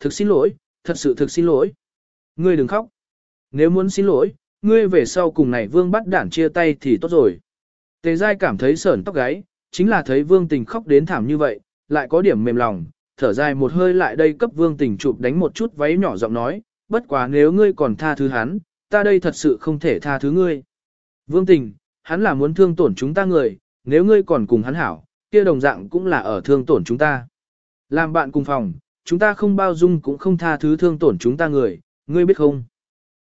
thực xin lỗi, thật sự thực xin lỗi. Ngươi đừng khóc. Nếu muốn xin lỗi, ngươi về sau cùng này vương bắt đản chia tay thì tốt rồi. Tề giai cảm thấy sởn tóc gáy, chính là thấy vương tình khóc đến thảm như vậy, lại có điểm mềm lòng, thở dài một hơi lại đây cấp vương tình chụp đánh một chút váy nhỏ giọng nói, bất quá nếu ngươi còn tha thứ hắn, ta đây thật sự không thể tha thứ ngươi. Vương tình, hắn là muốn thương tổn chúng ta người, nếu ngươi còn cùng hắn hảo, kia đồng dạng cũng là ở thương tổn chúng ta. Làm bạn cùng phòng, chúng ta không bao dung cũng không tha thứ thương tổn chúng ta người, ngươi biết không?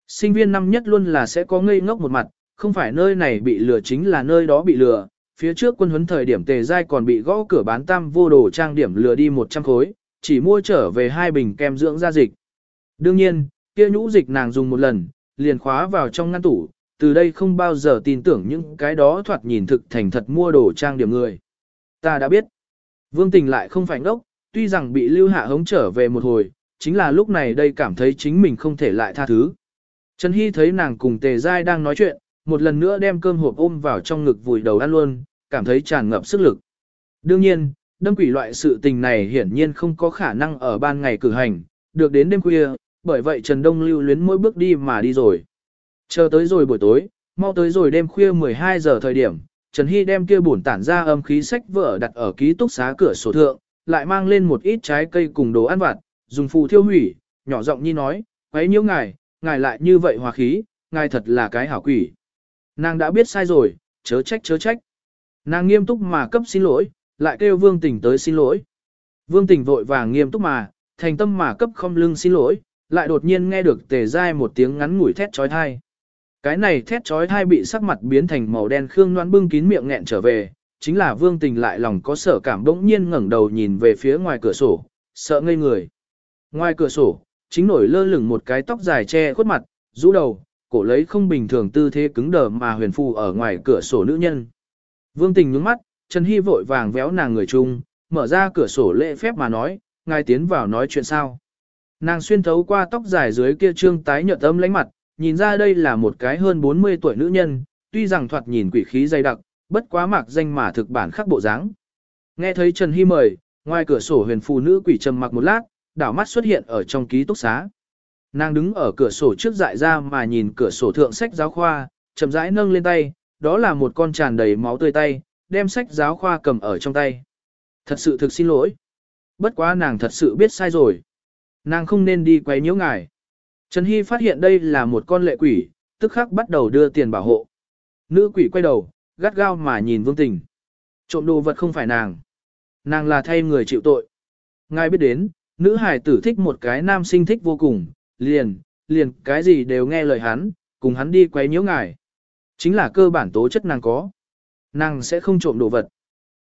Sinh viên năm nhất luôn là sẽ có ngây ngốc một mặt, không phải nơi này bị lừa chính là nơi đó bị lừa. Phía trước quân huấn thời điểm tề giai còn bị gõ cửa bán tam vô đồ trang điểm lừa đi 100 khối, chỉ mua trở về hai bình kem dưỡng da dịch. Đương nhiên, kia nhũ dịch nàng dùng một lần, liền khóa vào trong ngăn tủ, từ đây không bao giờ tin tưởng những cái đó thoạt nhìn thực thành thật mua đồ trang điểm người. Ta đã biết. Vương tình lại không phải ngốc, tuy rằng bị lưu hạ hống trở về một hồi, chính là lúc này đây cảm thấy chính mình không thể lại tha thứ. Trần Hy thấy nàng cùng tề giai đang nói chuyện, một lần nữa đem cơm hộp ôm vào trong ngực vùi đầu ăn luôn, cảm thấy tràn ngập sức lực. Đương nhiên, đâm quỷ loại sự tình này hiển nhiên không có khả năng ở ban ngày cử hành, được đến đêm khuya, bởi vậy Trần Đông lưu luyến mỗi bước đi mà đi rồi. Chờ tới rồi buổi tối, mau tới rồi đêm khuya 12 giờ thời điểm, Trần Hy đem kia bổn tản ra âm khí sách vở đặt ở ký túc xá cửa sổ thượng, lại mang lên một ít trái cây cùng đồ ăn vặt, dùng phù thiêu hủy, nhỏ giọng nhi nói, quấy nhiễu ngài, ngài lại như vậy hòa khí, ngài thật là cái hảo quỷ. Nàng đã biết sai rồi, chớ trách chớ trách. Nàng nghiêm túc mà cấp xin lỗi, lại kêu vương tình tới xin lỗi. Vương tình vội vàng nghiêm túc mà, thành tâm mà cấp không lưng xin lỗi, lại đột nhiên nghe được tề dai một tiếng ngắn ngủi thét trói thai. Cái này thét trói thai bị sắc mặt biến thành màu đen khương noan bưng kín miệng nghẹn trở về, chính là vương tình lại lòng có sở cảm bỗng nhiên ngẩng đầu nhìn về phía ngoài cửa sổ, sợ ngây người. Ngoài cửa sổ, chính nổi lơ lửng một cái tóc dài che khuất mặt, rũ đầu, cổ lấy không bình thường tư thế cứng đờ mà huyền phù ở ngoài cửa sổ nữ nhân. Vương tình nhướng mắt, Trần Hy vội vàng véo nàng người chung, mở ra cửa sổ lễ phép mà nói, ngài tiến vào nói chuyện sao. Nàng xuyên thấu qua tóc dài dưới kia trương tái nhợt âm lánh mặt, nhìn ra đây là một cái hơn 40 tuổi nữ nhân, tuy rằng thoạt nhìn quỷ khí dày đặc, bất quá mạc danh mà thực bản khắc bộ dáng. Nghe thấy Trần Hy mời, ngoài cửa sổ huyền phù nữ quỷ trầm mặc một lát, đảo mắt xuất hiện ở trong ký túc xá. Nàng đứng ở cửa sổ trước dại ra mà nhìn cửa sổ thượng sách giáo khoa, chậm rãi nâng lên tay, đó là một con tràn đầy máu tươi tay, đem sách giáo khoa cầm ở trong tay. Thật sự thực xin lỗi. Bất quá nàng thật sự biết sai rồi. Nàng không nên đi quấy nhiễu ngài. Trần Hy phát hiện đây là một con lệ quỷ, tức khắc bắt đầu đưa tiền bảo hộ. Nữ quỷ quay đầu, gắt gao mà nhìn vương tình. Trộm đồ vật không phải nàng. Nàng là thay người chịu tội. Ngài biết đến, nữ hải tử thích một cái nam sinh thích vô cùng, liền, liền cái gì đều nghe lời hắn, cùng hắn đi quấy nhiễu ngài. Chính là cơ bản tố chất nàng có. Nàng sẽ không trộm đồ vật.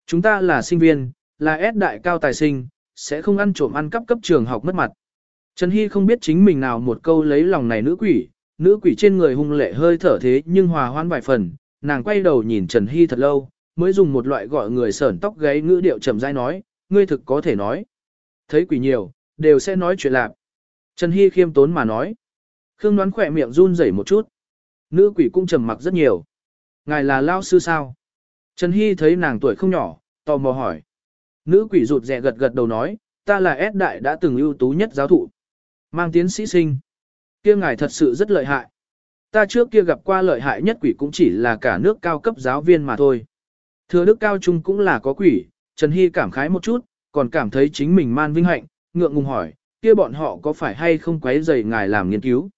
Chúng ta là sinh viên, là S đại cao tài sinh, sẽ không ăn trộm ăn cắp cấp trường học mất mặt. Trần Hy không biết chính mình nào một câu lấy lòng này nữ quỷ, nữ quỷ trên người hung lệ hơi thở thế nhưng hòa hoan vài phần, nàng quay đầu nhìn Trần Hy thật lâu, mới dùng một loại gọi người sởn tóc gáy ngữ điệu chậm rãi nói, ngươi thực có thể nói. Thấy quỷ nhiều, đều sẽ nói chuyện lạc. Trần Hy khiêm tốn mà nói. Khương đoán khỏe miệng run rẩy một chút. Nữ quỷ cũng trầm mặc rất nhiều. Ngài là lao sư sao? Trần Hy thấy nàng tuổi không nhỏ, tò mò hỏi. Nữ quỷ rụt rè gật gật đầu nói, ta là S đại đã từng ưu tú nhất giáo thụ. Mang tiến sĩ sinh. kia ngài thật sự rất lợi hại. Ta trước kia gặp qua lợi hại nhất quỷ cũng chỉ là cả nước cao cấp giáo viên mà thôi. Thừa đức cao trung cũng là có quỷ, Trần Hy cảm khái một chút, còn cảm thấy chính mình man vinh hạnh, ngượng ngùng hỏi, kia bọn họ có phải hay không quấy rầy ngài làm nghiên cứu.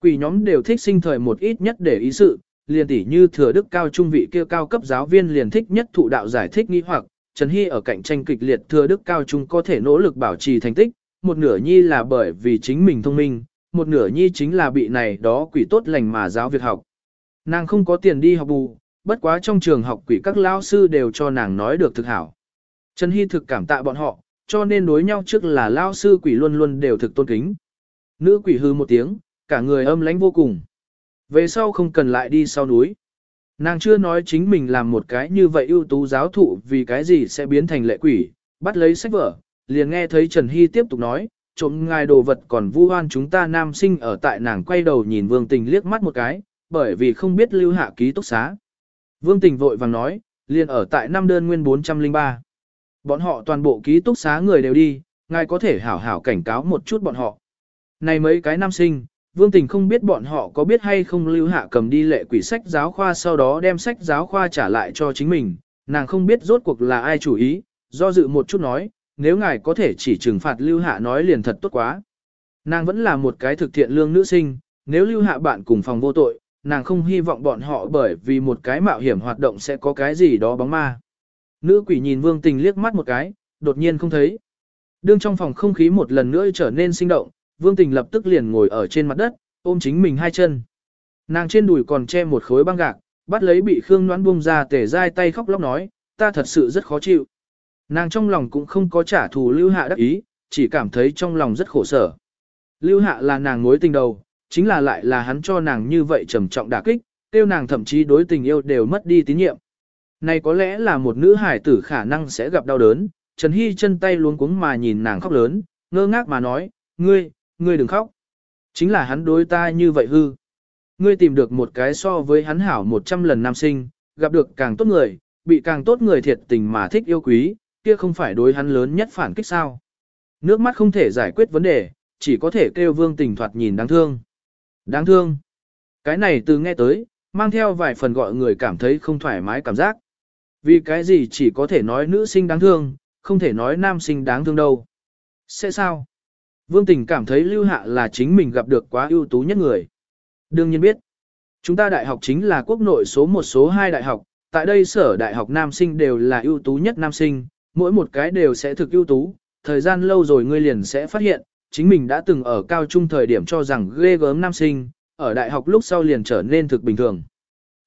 Quỷ nhóm đều thích sinh thời một ít nhất để ý sự, liền tỉ như thừa đức cao trung vị kia cao cấp giáo viên liền thích nhất thụ đạo giải thích nghi hoặc, Trần Hy ở cạnh tranh kịch liệt thừa đức cao trung có thể nỗ lực bảo trì thành tích, một nửa nhi là bởi vì chính mình thông minh, một nửa nhi chính là bị này đó quỷ tốt lành mà giáo việc học. Nàng không có tiền đi học bù, bất quá trong trường học quỷ các lao sư đều cho nàng nói được thực hảo. Trần Hy thực cảm tạ bọn họ, cho nên đối nhau trước là lao sư quỷ luôn luôn đều thực tôn kính. Nữ quỷ hư một tiếng, cả người âm lãnh vô cùng. Về sau không cần lại đi sau núi. Nàng chưa nói chính mình làm một cái như vậy ưu tú giáo thụ vì cái gì sẽ biến thành lệ quỷ, bắt lấy sách vở, liền nghe thấy Trần Hy tiếp tục nói, trộm ngài đồ vật còn vu hoan chúng ta nam sinh ở tại nàng quay đầu nhìn Vương Tình liếc mắt một cái, bởi vì không biết lưu hạ ký túc xá. Vương Tình vội vàng nói, liền ở tại năm đơn nguyên 403. Bọn họ toàn bộ ký túc xá người đều đi, ngài có thể hảo hảo cảnh cáo một chút bọn họ. Này mấy cái nam sinh, Vương Tình không biết bọn họ có biết hay không lưu hạ cầm đi lệ quỷ sách giáo khoa sau đó đem sách giáo khoa trả lại cho chính mình, nàng không biết rốt cuộc là ai chủ ý, do dự một chút nói, nếu ngài có thể chỉ trừng phạt lưu hạ nói liền thật tốt quá. Nàng vẫn là một cái thực thiện lương nữ sinh, nếu lưu hạ bạn cùng phòng vô tội, nàng không hy vọng bọn họ bởi vì một cái mạo hiểm hoạt động sẽ có cái gì đó bóng ma. Nữ quỷ nhìn vương tình liếc mắt một cái, đột nhiên không thấy. Đương trong phòng không khí một lần nữa trở nên sinh động, vương tình lập tức liền ngồi ở trên mặt đất, ôm chính mình hai chân. Nàng trên đùi còn che một khối băng gạc, bắt lấy bị Khương Noãn buông ra tể dai tay khóc lóc nói, ta thật sự rất khó chịu. Nàng trong lòng cũng không có trả thù Lưu Hạ đắc ý, chỉ cảm thấy trong lòng rất khổ sở. Lưu Hạ là nàng mối tình đầu, chính là lại là hắn cho nàng như vậy trầm trọng đả kích, tiêu nàng thậm chí đối tình yêu đều mất đi tín nhiệm. Này có lẽ là một nữ hải tử khả năng sẽ gặp đau đớn, Trần Hy chân tay luống cuống mà nhìn nàng khóc lớn, ngơ ngác mà nói, ngươi, ngươi đừng khóc. Chính là hắn đối ta như vậy hư. Ngươi tìm được một cái so với hắn hảo 100 lần nam sinh, gặp được càng tốt người, bị càng tốt người thiệt tình mà thích yêu quý, kia không phải đối hắn lớn nhất phản kích sao. Nước mắt không thể giải quyết vấn đề, chỉ có thể kêu vương tình thoạt nhìn đáng thương. Đáng thương. Cái này từ nghe tới, mang theo vài phần gọi người cảm thấy không thoải mái cảm giác. Vì cái gì chỉ có thể nói nữ sinh đáng thương, không thể nói nam sinh đáng thương đâu. Sẽ sao? Vương Tình cảm thấy Lưu Hạ là chính mình gặp được quá ưu tú nhất người. Đương nhiên biết, chúng ta đại học chính là quốc nội số một số hai đại học, tại đây sở đại học nam sinh đều là ưu tú nhất nam sinh, mỗi một cái đều sẽ thực ưu tú, thời gian lâu rồi ngươi liền sẽ phát hiện, chính mình đã từng ở cao trung thời điểm cho rằng ghê gớm nam sinh, ở đại học lúc sau liền trở nên thực bình thường.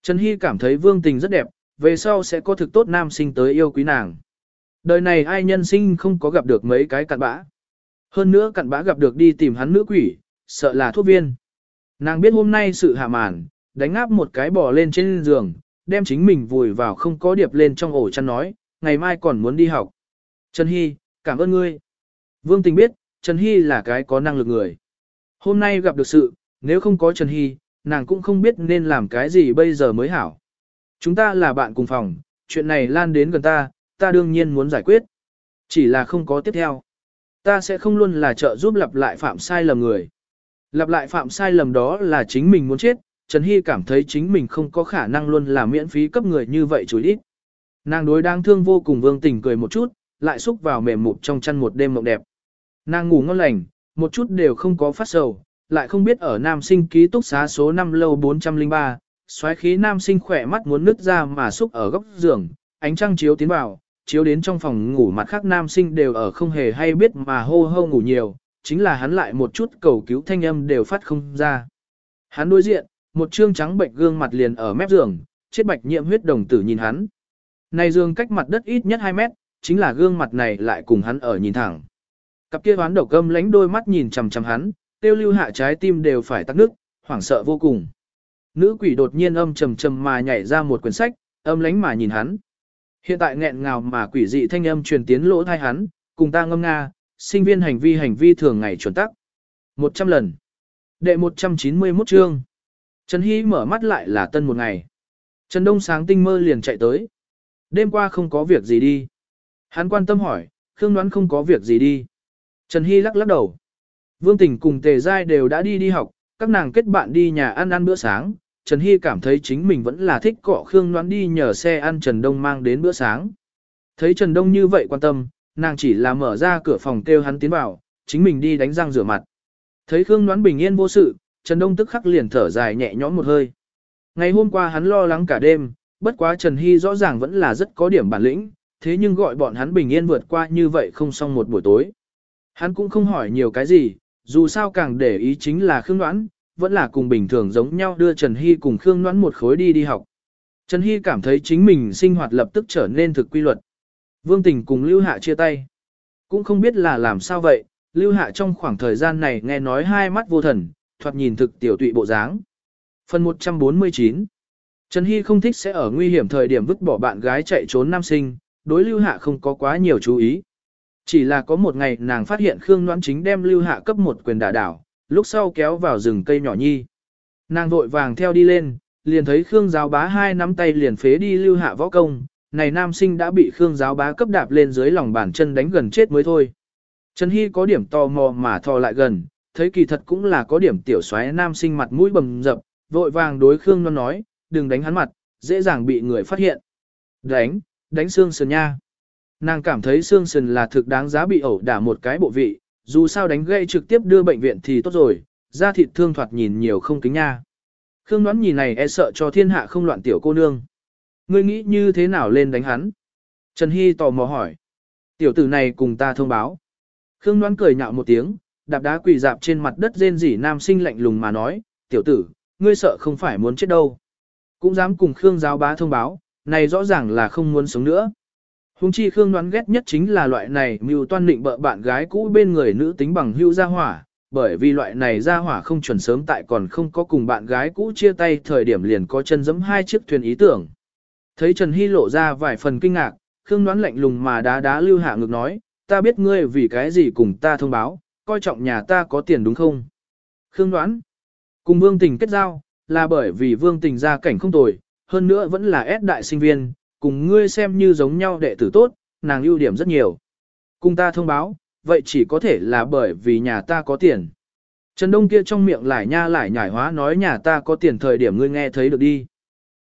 Trần Hy cảm thấy Vương Tình rất đẹp, về sau sẽ có thực tốt nam sinh tới yêu quý nàng. Đời này ai nhân sinh không có gặp được mấy cái cặn bã. Hơn nữa cặn bã gặp được đi tìm hắn nữ quỷ, sợ là thuốc viên. Nàng biết hôm nay sự hạ màn, đánh áp một cái bò lên trên giường, đem chính mình vùi vào không có điệp lên trong ổ chăn nói, ngày mai còn muốn đi học. Trần Hy, cảm ơn ngươi. Vương Tình biết, Trần Hy là cái có năng lực người. Hôm nay gặp được sự, nếu không có Trần Hy, nàng cũng không biết nên làm cái gì bây giờ mới hảo. Chúng ta là bạn cùng phòng, chuyện này lan đến gần ta, ta đương nhiên muốn giải quyết. Chỉ là không có tiếp theo. Ta sẽ không luôn là trợ giúp lặp lại phạm sai lầm người. Lặp lại phạm sai lầm đó là chính mình muốn chết, Trần Hy cảm thấy chính mình không có khả năng luôn là miễn phí cấp người như vậy chối ít. Nàng đối đáng thương vô cùng vương tình cười một chút, lại xúc vào mềm mụt trong chăn một đêm mộng đẹp. Nàng ngủ ngon lành, một chút đều không có phát sầu, lại không biết ở nam sinh ký túc xá số 5 lâu 403, xoáy khí nam sinh khỏe mắt muốn nứt ra mà xúc ở góc giường, ánh trăng chiếu tiến vào, chiếu đến trong phòng ngủ mặt khác nam sinh đều ở không hề hay biết mà hô hô ngủ nhiều, chính là hắn lại một chút cầu cứu thanh âm đều phát không ra. Hắn đối diện, một trương trắng bệnh gương mặt liền ở mép giường, chết bạch nhiễm huyết đồng tử nhìn hắn. Này giường cách mặt đất ít nhất 2 mét, chính là gương mặt này lại cùng hắn ở nhìn thẳng. Cặp kia đoán độc gâm lánh đôi mắt nhìn chằm chằm hắn, tiêu lưu hạ trái tim đều phải tắc nước, hoảng sợ vô cùng. Nữ quỷ đột nhiên âm trầm trầm mà nhảy ra một quyển sách, âm lánh mà nhìn hắn. Hiện tại nghẹn ngào mà quỷ dị thanh âm truyền tiến lỗ thai hắn, cùng ta ngâm nga, sinh viên hành vi hành vi thường ngày chuẩn tắc. 100 lần. Đệ 191 chương. Trần Hy mở mắt lại là tân một ngày. Trần Đông sáng tinh mơ liền chạy tới. Đêm qua không có việc gì đi. Hắn quan tâm hỏi, Khương đoán không có việc gì đi. Trần Hy lắc lắc đầu. Vương Tình cùng Tề Giai đều đã đi đi học, các nàng kết bạn đi nhà ăn ăn bữa sáng. Trần Hy cảm thấy chính mình vẫn là thích cọ Khương đoán đi nhờ xe ăn Trần Đông mang đến bữa sáng. Thấy Trần Đông như vậy quan tâm, nàng chỉ là mở ra cửa phòng kêu hắn tiến vào, chính mình đi đánh răng rửa mặt. Thấy Khương đoán bình yên vô sự, Trần Đông tức khắc liền thở dài nhẹ nhõm một hơi. Ngày hôm qua hắn lo lắng cả đêm, bất quá Trần Hy rõ ràng vẫn là rất có điểm bản lĩnh, thế nhưng gọi bọn hắn bình yên vượt qua như vậy không xong một buổi tối. Hắn cũng không hỏi nhiều cái gì, dù sao càng để ý chính là Khương Ngoãn, vẫn là cùng bình thường giống nhau đưa Trần Hy cùng Khương Ngoãn một khối đi đi học. Trần Hy cảm thấy chính mình sinh hoạt lập tức trở nên thực quy luật. Vương Tình cùng Lưu Hạ chia tay. Cũng không biết là làm sao vậy, Lưu Hạ trong khoảng thời gian này nghe nói hai mắt vô thần, thoạt nhìn thực tiểu tụy bộ dáng. Phần 149 Trần Hy không thích sẽ ở nguy hiểm thời điểm vứt bỏ bạn gái chạy trốn nam sinh, đối Lưu Hạ không có quá nhiều chú ý. Chỉ là có một ngày nàng phát hiện Khương Noãn Chính đem Lưu Hạ cấp một quyền đả đảo, lúc sau kéo vào rừng cây nhỏ nhi. Nàng vội vàng theo đi lên, liền thấy Khương giáo bá hai nắm tay liền phế đi Lưu Hạ võ công, này nam sinh đã bị Khương giáo bá cấp đạp lên dưới lòng bàn chân đánh gần chết mới thôi. Trần Hy có điểm tò mò mà thò lại gần, thấy kỳ thật cũng là có điểm tiểu xoáy nam sinh mặt mũi bầm dập, vội vàng đối Khương Loan nói, đừng đánh hắn mặt, dễ dàng bị người phát hiện. Đánh, đánh xương sườn nha. Nàng cảm thấy xương sườn là thực đáng giá bị ẩu đả một cái bộ vị, dù sao đánh gây trực tiếp đưa bệnh viện thì tốt rồi, da thịt thương thoạt nhìn nhiều không kính nha. Khương đoán nhìn này e sợ cho thiên hạ không loạn tiểu cô nương. Ngươi nghĩ như thế nào lên đánh hắn? Trần Hy tò mò hỏi. Tiểu tử này cùng ta thông báo. Khương đoán cười nhạo một tiếng, đạp đá quỳ dạp trên mặt đất rên rỉ nam sinh lạnh lùng mà nói, tiểu tử, ngươi sợ không phải muốn chết đâu. Cũng dám cùng Khương giáo bá thông báo, này rõ ràng là không muốn sống nữa. Hùng chi Khương đoán ghét nhất chính là loại này mưu toan định bợ bạn gái cũ bên người nữ tính bằng hưu gia hỏa, bởi vì loại này gia hỏa không chuẩn sớm tại còn không có cùng bạn gái cũ chia tay thời điểm liền có chân giẫm hai chiếc thuyền ý tưởng. Thấy Trần Hy lộ ra vài phần kinh ngạc, Khương đoán lạnh lùng mà đá đá lưu hạ ngực nói, ta biết ngươi vì cái gì cùng ta thông báo, coi trọng nhà ta có tiền đúng không? Khương đoán, cùng vương tình kết giao, là bởi vì vương tình gia cảnh không tồi, hơn nữa vẫn là ép đại sinh viên, cùng ngươi xem như giống nhau đệ tử tốt, nàng ưu điểm rất nhiều. Cùng ta thông báo, vậy chỉ có thể là bởi vì nhà ta có tiền. Trần Đông kia trong miệng lại nha lại nhải hóa nói nhà ta có tiền thời điểm ngươi nghe thấy được đi.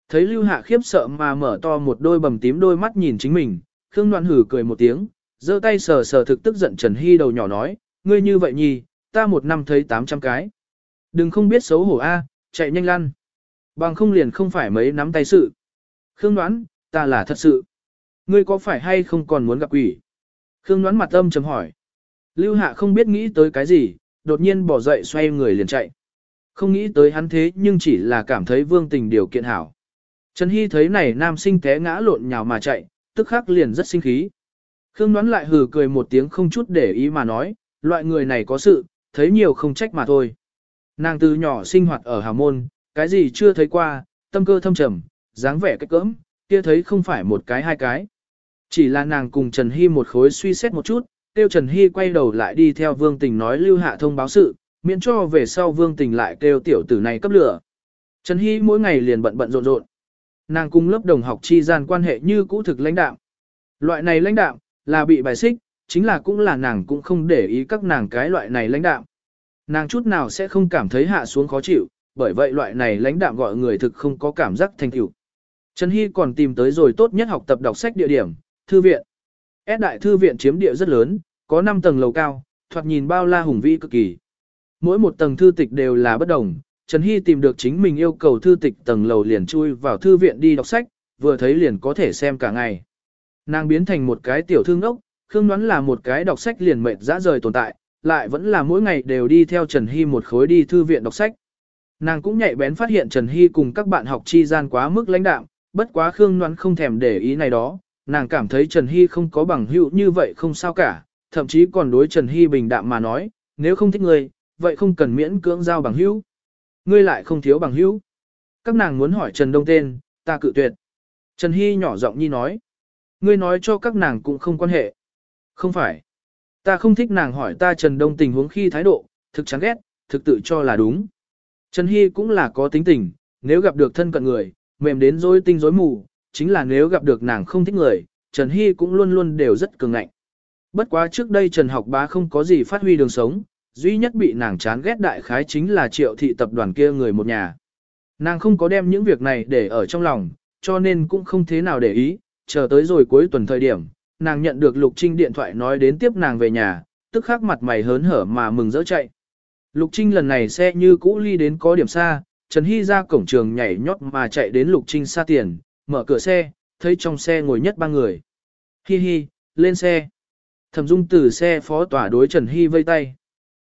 Thấy Lưu Hạ khiếp sợ mà mở to một đôi bầm tím đôi mắt nhìn chính mình, Khương Loan hử cười một tiếng, giơ tay sờ sờ thực tức giận Trần Hy đầu nhỏ nói, ngươi như vậy nhì, ta một năm thấy 800 cái. Đừng không biết xấu hổ a, chạy nhanh lăn. Bằng không liền không phải mấy nắm tay sự. Khương đoán, ta là thật sự. Ngươi có phải hay không còn muốn gặp quỷ? Khương đoán mặt âm chấm hỏi. Lưu Hạ không biết nghĩ tới cái gì, đột nhiên bỏ dậy xoay người liền chạy. Không nghĩ tới hắn thế nhưng chỉ là cảm thấy vương tình điều kiện hảo. Trần Hy thấy này nam sinh té ngã lộn nhào mà chạy, tức khắc liền rất sinh khí. Khương đoán lại hừ cười một tiếng không chút để ý mà nói, loại người này có sự, thấy nhiều không trách mà thôi. Nàng từ nhỏ sinh hoạt ở Hà Môn, cái gì chưa thấy qua, tâm cơ thâm trầm, dáng vẻ cách cỡm, kia thấy không phải một cái hai cái. Chỉ là nàng cùng Trần Hy một khối suy xét một chút, tiêu Trần Hy quay đầu lại đi theo Vương Tình nói lưu hạ thông báo sự, miễn cho về sau Vương Tình lại kêu tiểu tử này cấp lửa. Trần Hy mỗi ngày liền bận bận rộn rộn. Nàng cùng lớp đồng học chi gian quan hệ như cũ thực lãnh đạo. Loại này lãnh đạo, là bị bài xích, chính là cũng là nàng cũng không để ý các nàng cái loại này lãnh đạo. Nàng chút nào sẽ không cảm thấy hạ xuống khó chịu, bởi vậy loại này lãnh đạo gọi người thực không có cảm giác thành tựu. Trần Hy còn tìm tới rồi tốt nhất học tập đọc sách địa điểm, thư viện. S đại thư viện chiếm địa rất lớn, có 5 tầng lầu cao, thoạt nhìn bao la hùng vĩ cực kỳ. Mỗi một tầng thư tịch đều là bất đồng, Trần Hy tìm được chính mình yêu cầu thư tịch tầng lầu liền chui vào thư viện đi đọc sách, vừa thấy liền có thể xem cả ngày. Nàng biến thành một cái tiểu thương ốc, Khương đoán là một cái đọc sách liền mệt dã rời tồn tại, lại vẫn là mỗi ngày đều đi theo Trần Hy một khối đi thư viện đọc sách. Nàng cũng nhạy bén phát hiện Trần Hy cùng các bạn học chi gian quá mức lãnh đạm, bất quá Khương Ngoan không thèm để ý này đó, nàng cảm thấy Trần Hy không có bằng hữu như vậy không sao cả, thậm chí còn đối Trần Hy bình đạm mà nói, nếu không thích ngươi, vậy không cần miễn cưỡng giao bằng hữu. Ngươi lại không thiếu bằng hữu. Các nàng muốn hỏi Trần Đông tên, ta cự tuyệt. Trần Hy nhỏ giọng nhi nói. Ngươi nói cho các nàng cũng không quan hệ. Không phải. Ta không thích nàng hỏi ta Trần Đông tình huống khi thái độ, thực chán ghét, thực tự cho là đúng. Trần Hy cũng là có tính tình, nếu gặp được thân cận người, mềm đến dối tinh dối mù, chính là nếu gặp được nàng không thích người, Trần Hy cũng luôn luôn đều rất cường ngạnh. Bất quá trước đây Trần học bá không có gì phát huy đường sống, duy nhất bị nàng chán ghét đại khái chính là triệu thị tập đoàn kia người một nhà. Nàng không có đem những việc này để ở trong lòng, cho nên cũng không thế nào để ý, chờ tới rồi cuối tuần thời điểm, nàng nhận được Lục Trinh điện thoại nói đến tiếp nàng về nhà, tức khắc mặt mày hớn hở mà mừng rỡ chạy. Lục Trinh lần này xe như cũ ly đến có điểm xa, Trần Hy ra cổng trường nhảy nhót mà chạy đến Lục Trinh xa tiền, mở cửa xe, thấy trong xe ngồi nhất ba người. Hi hi, lên xe. Thẩm Dung từ xe phó tỏa đối Trần Hy vây tay.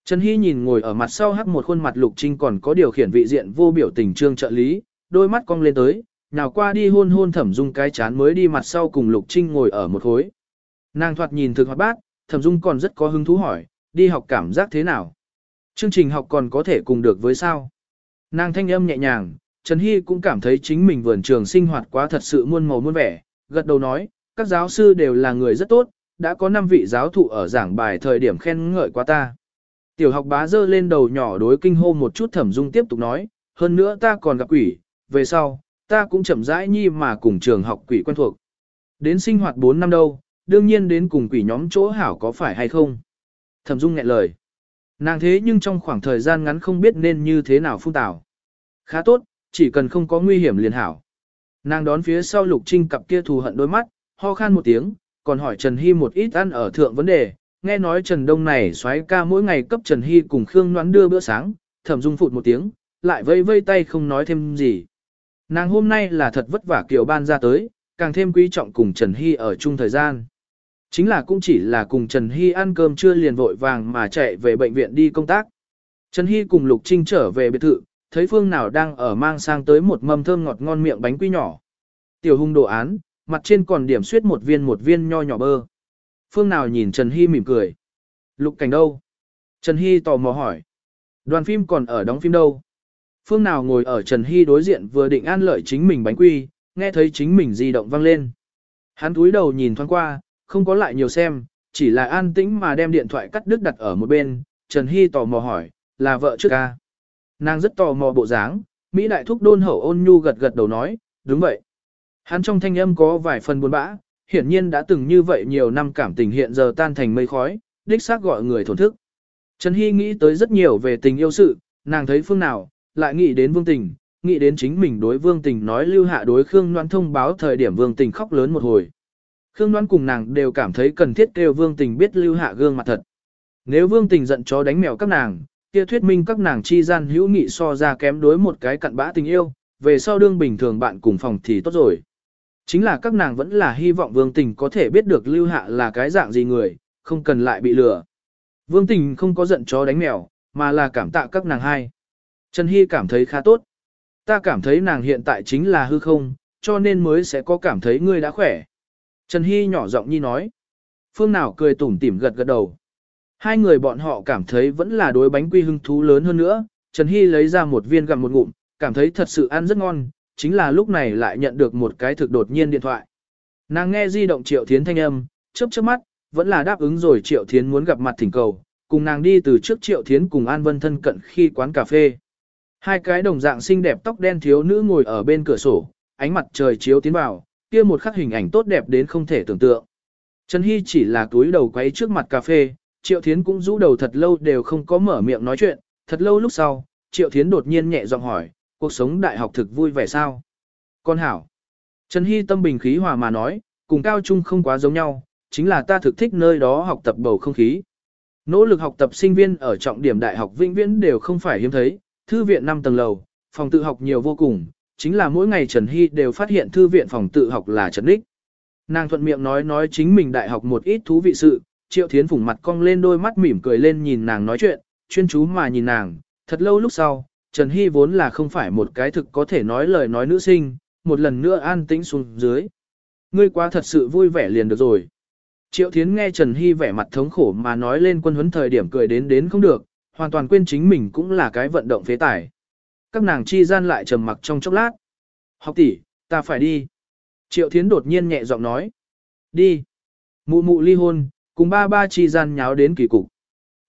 Trần Hy nhìn ngồi ở mặt sau hắc một khuôn mặt Lục Trinh còn có điều khiển vị diện vô biểu tình trương trợ lý, đôi mắt cong lên tới, nào qua đi hôn hôn Thẩm Dung cái chán mới đi mặt sau cùng Lục Trinh ngồi ở một khối. Nàng thoạt nhìn thực hoạt bát, Thẩm Dung còn rất có hứng thú hỏi, đi học cảm giác thế nào? Chương trình học còn có thể cùng được với sao? Nàng thanh âm nhẹ nhàng, Trần Hy cũng cảm thấy chính mình vườn trường sinh hoạt quá thật sự muôn màu muôn vẻ, gật đầu nói, các giáo sư đều là người rất tốt, đã có 5 vị giáo thụ ở giảng bài thời điểm khen ngợi qua ta. Tiểu học bá dơ lên đầu nhỏ đối kinh hô một chút thẩm dung tiếp tục nói, hơn nữa ta còn gặp quỷ, về sau, ta cũng chậm rãi nhi mà cùng trường học quỷ quen thuộc. Đến sinh hoạt 4 năm đâu, đương nhiên đến cùng quỷ nhóm chỗ hảo có phải hay không. Thẩm Dung nghẹn lời. Nàng thế nhưng trong khoảng thời gian ngắn không biết nên như thế nào phun tảo. Khá tốt, chỉ cần không có nguy hiểm liền hảo. Nàng đón phía sau Lục Trinh cặp kia thù hận đôi mắt, ho khan một tiếng, còn hỏi Trần Hy một ít ăn ở thượng vấn đề, nghe nói Trần Đông này xoáy ca mỗi ngày cấp Trần Hy cùng Khương Noãn đưa bữa sáng, thẩm dung phụt một tiếng, lại vây vây tay không nói thêm gì. Nàng hôm nay là thật vất vả kiểu ban ra tới, càng thêm quý trọng cùng Trần Hy ở chung thời gian. Chính là cũng chỉ là cùng Trần Hy ăn cơm trưa liền vội vàng mà chạy về bệnh viện đi công tác. Trần Hy cùng Lục Trinh trở về biệt thự, thấy Phương nào đang ở mang sang tới một mâm thơm ngọt ngon miệng bánh quy nhỏ. Tiểu hung đồ án, mặt trên còn điểm suyết một viên một viên nho nhỏ bơ. Phương nào nhìn Trần Hy mỉm cười. Lục cảnh đâu? Trần Hy tò mò hỏi. Đoàn phim còn ở đóng phim đâu? Phương nào ngồi ở Trần Hy đối diện vừa định an lợi chính mình bánh quy, nghe thấy chính mình di động vang lên. Hắn túi đầu nhìn thoáng qua, không có lại nhiều xem, chỉ là an tĩnh mà đem điện thoại cắt đứt đặt ở một bên. Trần Hy tò mò hỏi, là vợ trước ca. Nàng rất tò mò bộ dáng, Mỹ đại thúc đôn hậu ôn nhu gật gật đầu nói, đúng vậy. Hắn trong thanh âm có vài phần buồn bã, hiển nhiên đã từng như vậy nhiều năm cảm tình hiện giờ tan thành mây khói, đích xác gọi người thổn thức. Trần Hy nghĩ tới rất nhiều về tình yêu sự, nàng thấy phương nào, lại nghĩ đến vương tình, nghĩ đến chính mình đối vương tình nói lưu hạ đối Khương Loan thông báo thời điểm vương tình khóc lớn một hồi. Khương Đoan cùng nàng đều cảm thấy cần thiết kêu vương tình biết lưu hạ gương mặt thật. Nếu vương tình giận chó đánh mèo các nàng, kia thuyết minh các nàng chi gian hữu nghị so ra kém đối một cái cặn bã tình yêu, về sau đương bình thường bạn cùng phòng thì tốt rồi. Chính là các nàng vẫn là hy vọng vương tình có thể biết được lưu hạ là cái dạng gì người, không cần lại bị lừa. Vương tình không có giận chó đánh mèo, mà là cảm tạ các nàng hai. Trần Hy cảm thấy khá tốt. Ta cảm thấy nàng hiện tại chính là hư không, cho nên mới sẽ có cảm thấy ngươi đã khỏe. Trần Hy nhỏ giọng nhi nói. Phương nào cười tủm tỉm gật gật đầu. Hai người bọn họ cảm thấy vẫn là đối bánh quy hưng thú lớn hơn nữa. Trần Hy lấy ra một viên gặm một ngụm, cảm thấy thật sự ăn rất ngon, chính là lúc này lại nhận được một cái thực đột nhiên điện thoại. Nàng nghe di động Triệu Thiến thanh âm, chớp chớp mắt, vẫn là đáp ứng rồi Triệu Thiến muốn gặp mặt thỉnh cầu, cùng nàng đi từ trước Triệu Thiến cùng An Vân thân cận khi quán cà phê. Hai cái đồng dạng xinh đẹp tóc đen thiếu nữ ngồi ở bên cửa sổ, ánh mặt trời chiếu tiến vào, kia một khắc hình ảnh tốt đẹp đến không thể tưởng tượng. Trần Hy chỉ là túi đầu quấy trước mặt cà phê, Triệu Thiến cũng rũ đầu thật lâu đều không có mở miệng nói chuyện, thật lâu lúc sau, Triệu Thiến đột nhiên nhẹ giọng hỏi, cuộc sống đại học thực vui vẻ sao? Con hảo. Trần Hy tâm bình khí hòa mà nói, cùng cao trung không quá giống nhau, chính là ta thực thích nơi đó học tập bầu không khí. Nỗ lực học tập sinh viên ở trọng điểm đại học vĩnh viễn đều không phải hiếm thấy, thư viện 5 tầng lầu, phòng tự học nhiều vô cùng, chính là mỗi ngày Trần Hy đều phát hiện thư viện phòng tự học là Trần Đích. Nàng thuận miệng nói nói chính mình đại học một ít thú vị sự, Triệu Thiến phủng mặt cong lên đôi mắt mỉm cười lên nhìn nàng nói chuyện, chuyên chú mà nhìn nàng, thật lâu lúc sau, Trần Hy vốn là không phải một cái thực có thể nói lời nói nữ sinh, một lần nữa an tĩnh xuống dưới. Ngươi quá thật sự vui vẻ liền được rồi. Triệu Thiến nghe Trần Hy vẻ mặt thống khổ mà nói lên quân huấn thời điểm cười đến đến không được, hoàn toàn quên chính mình cũng là cái vận động phế tải. Các nàng chi gian lại trầm mặc trong chốc lát. Học tỷ, ta phải đi. Triệu Thiến đột nhiên nhẹ giọng nói. Đi. Mụ mụ ly hôn, cùng ba ba chi gian nháo đến kỳ cục.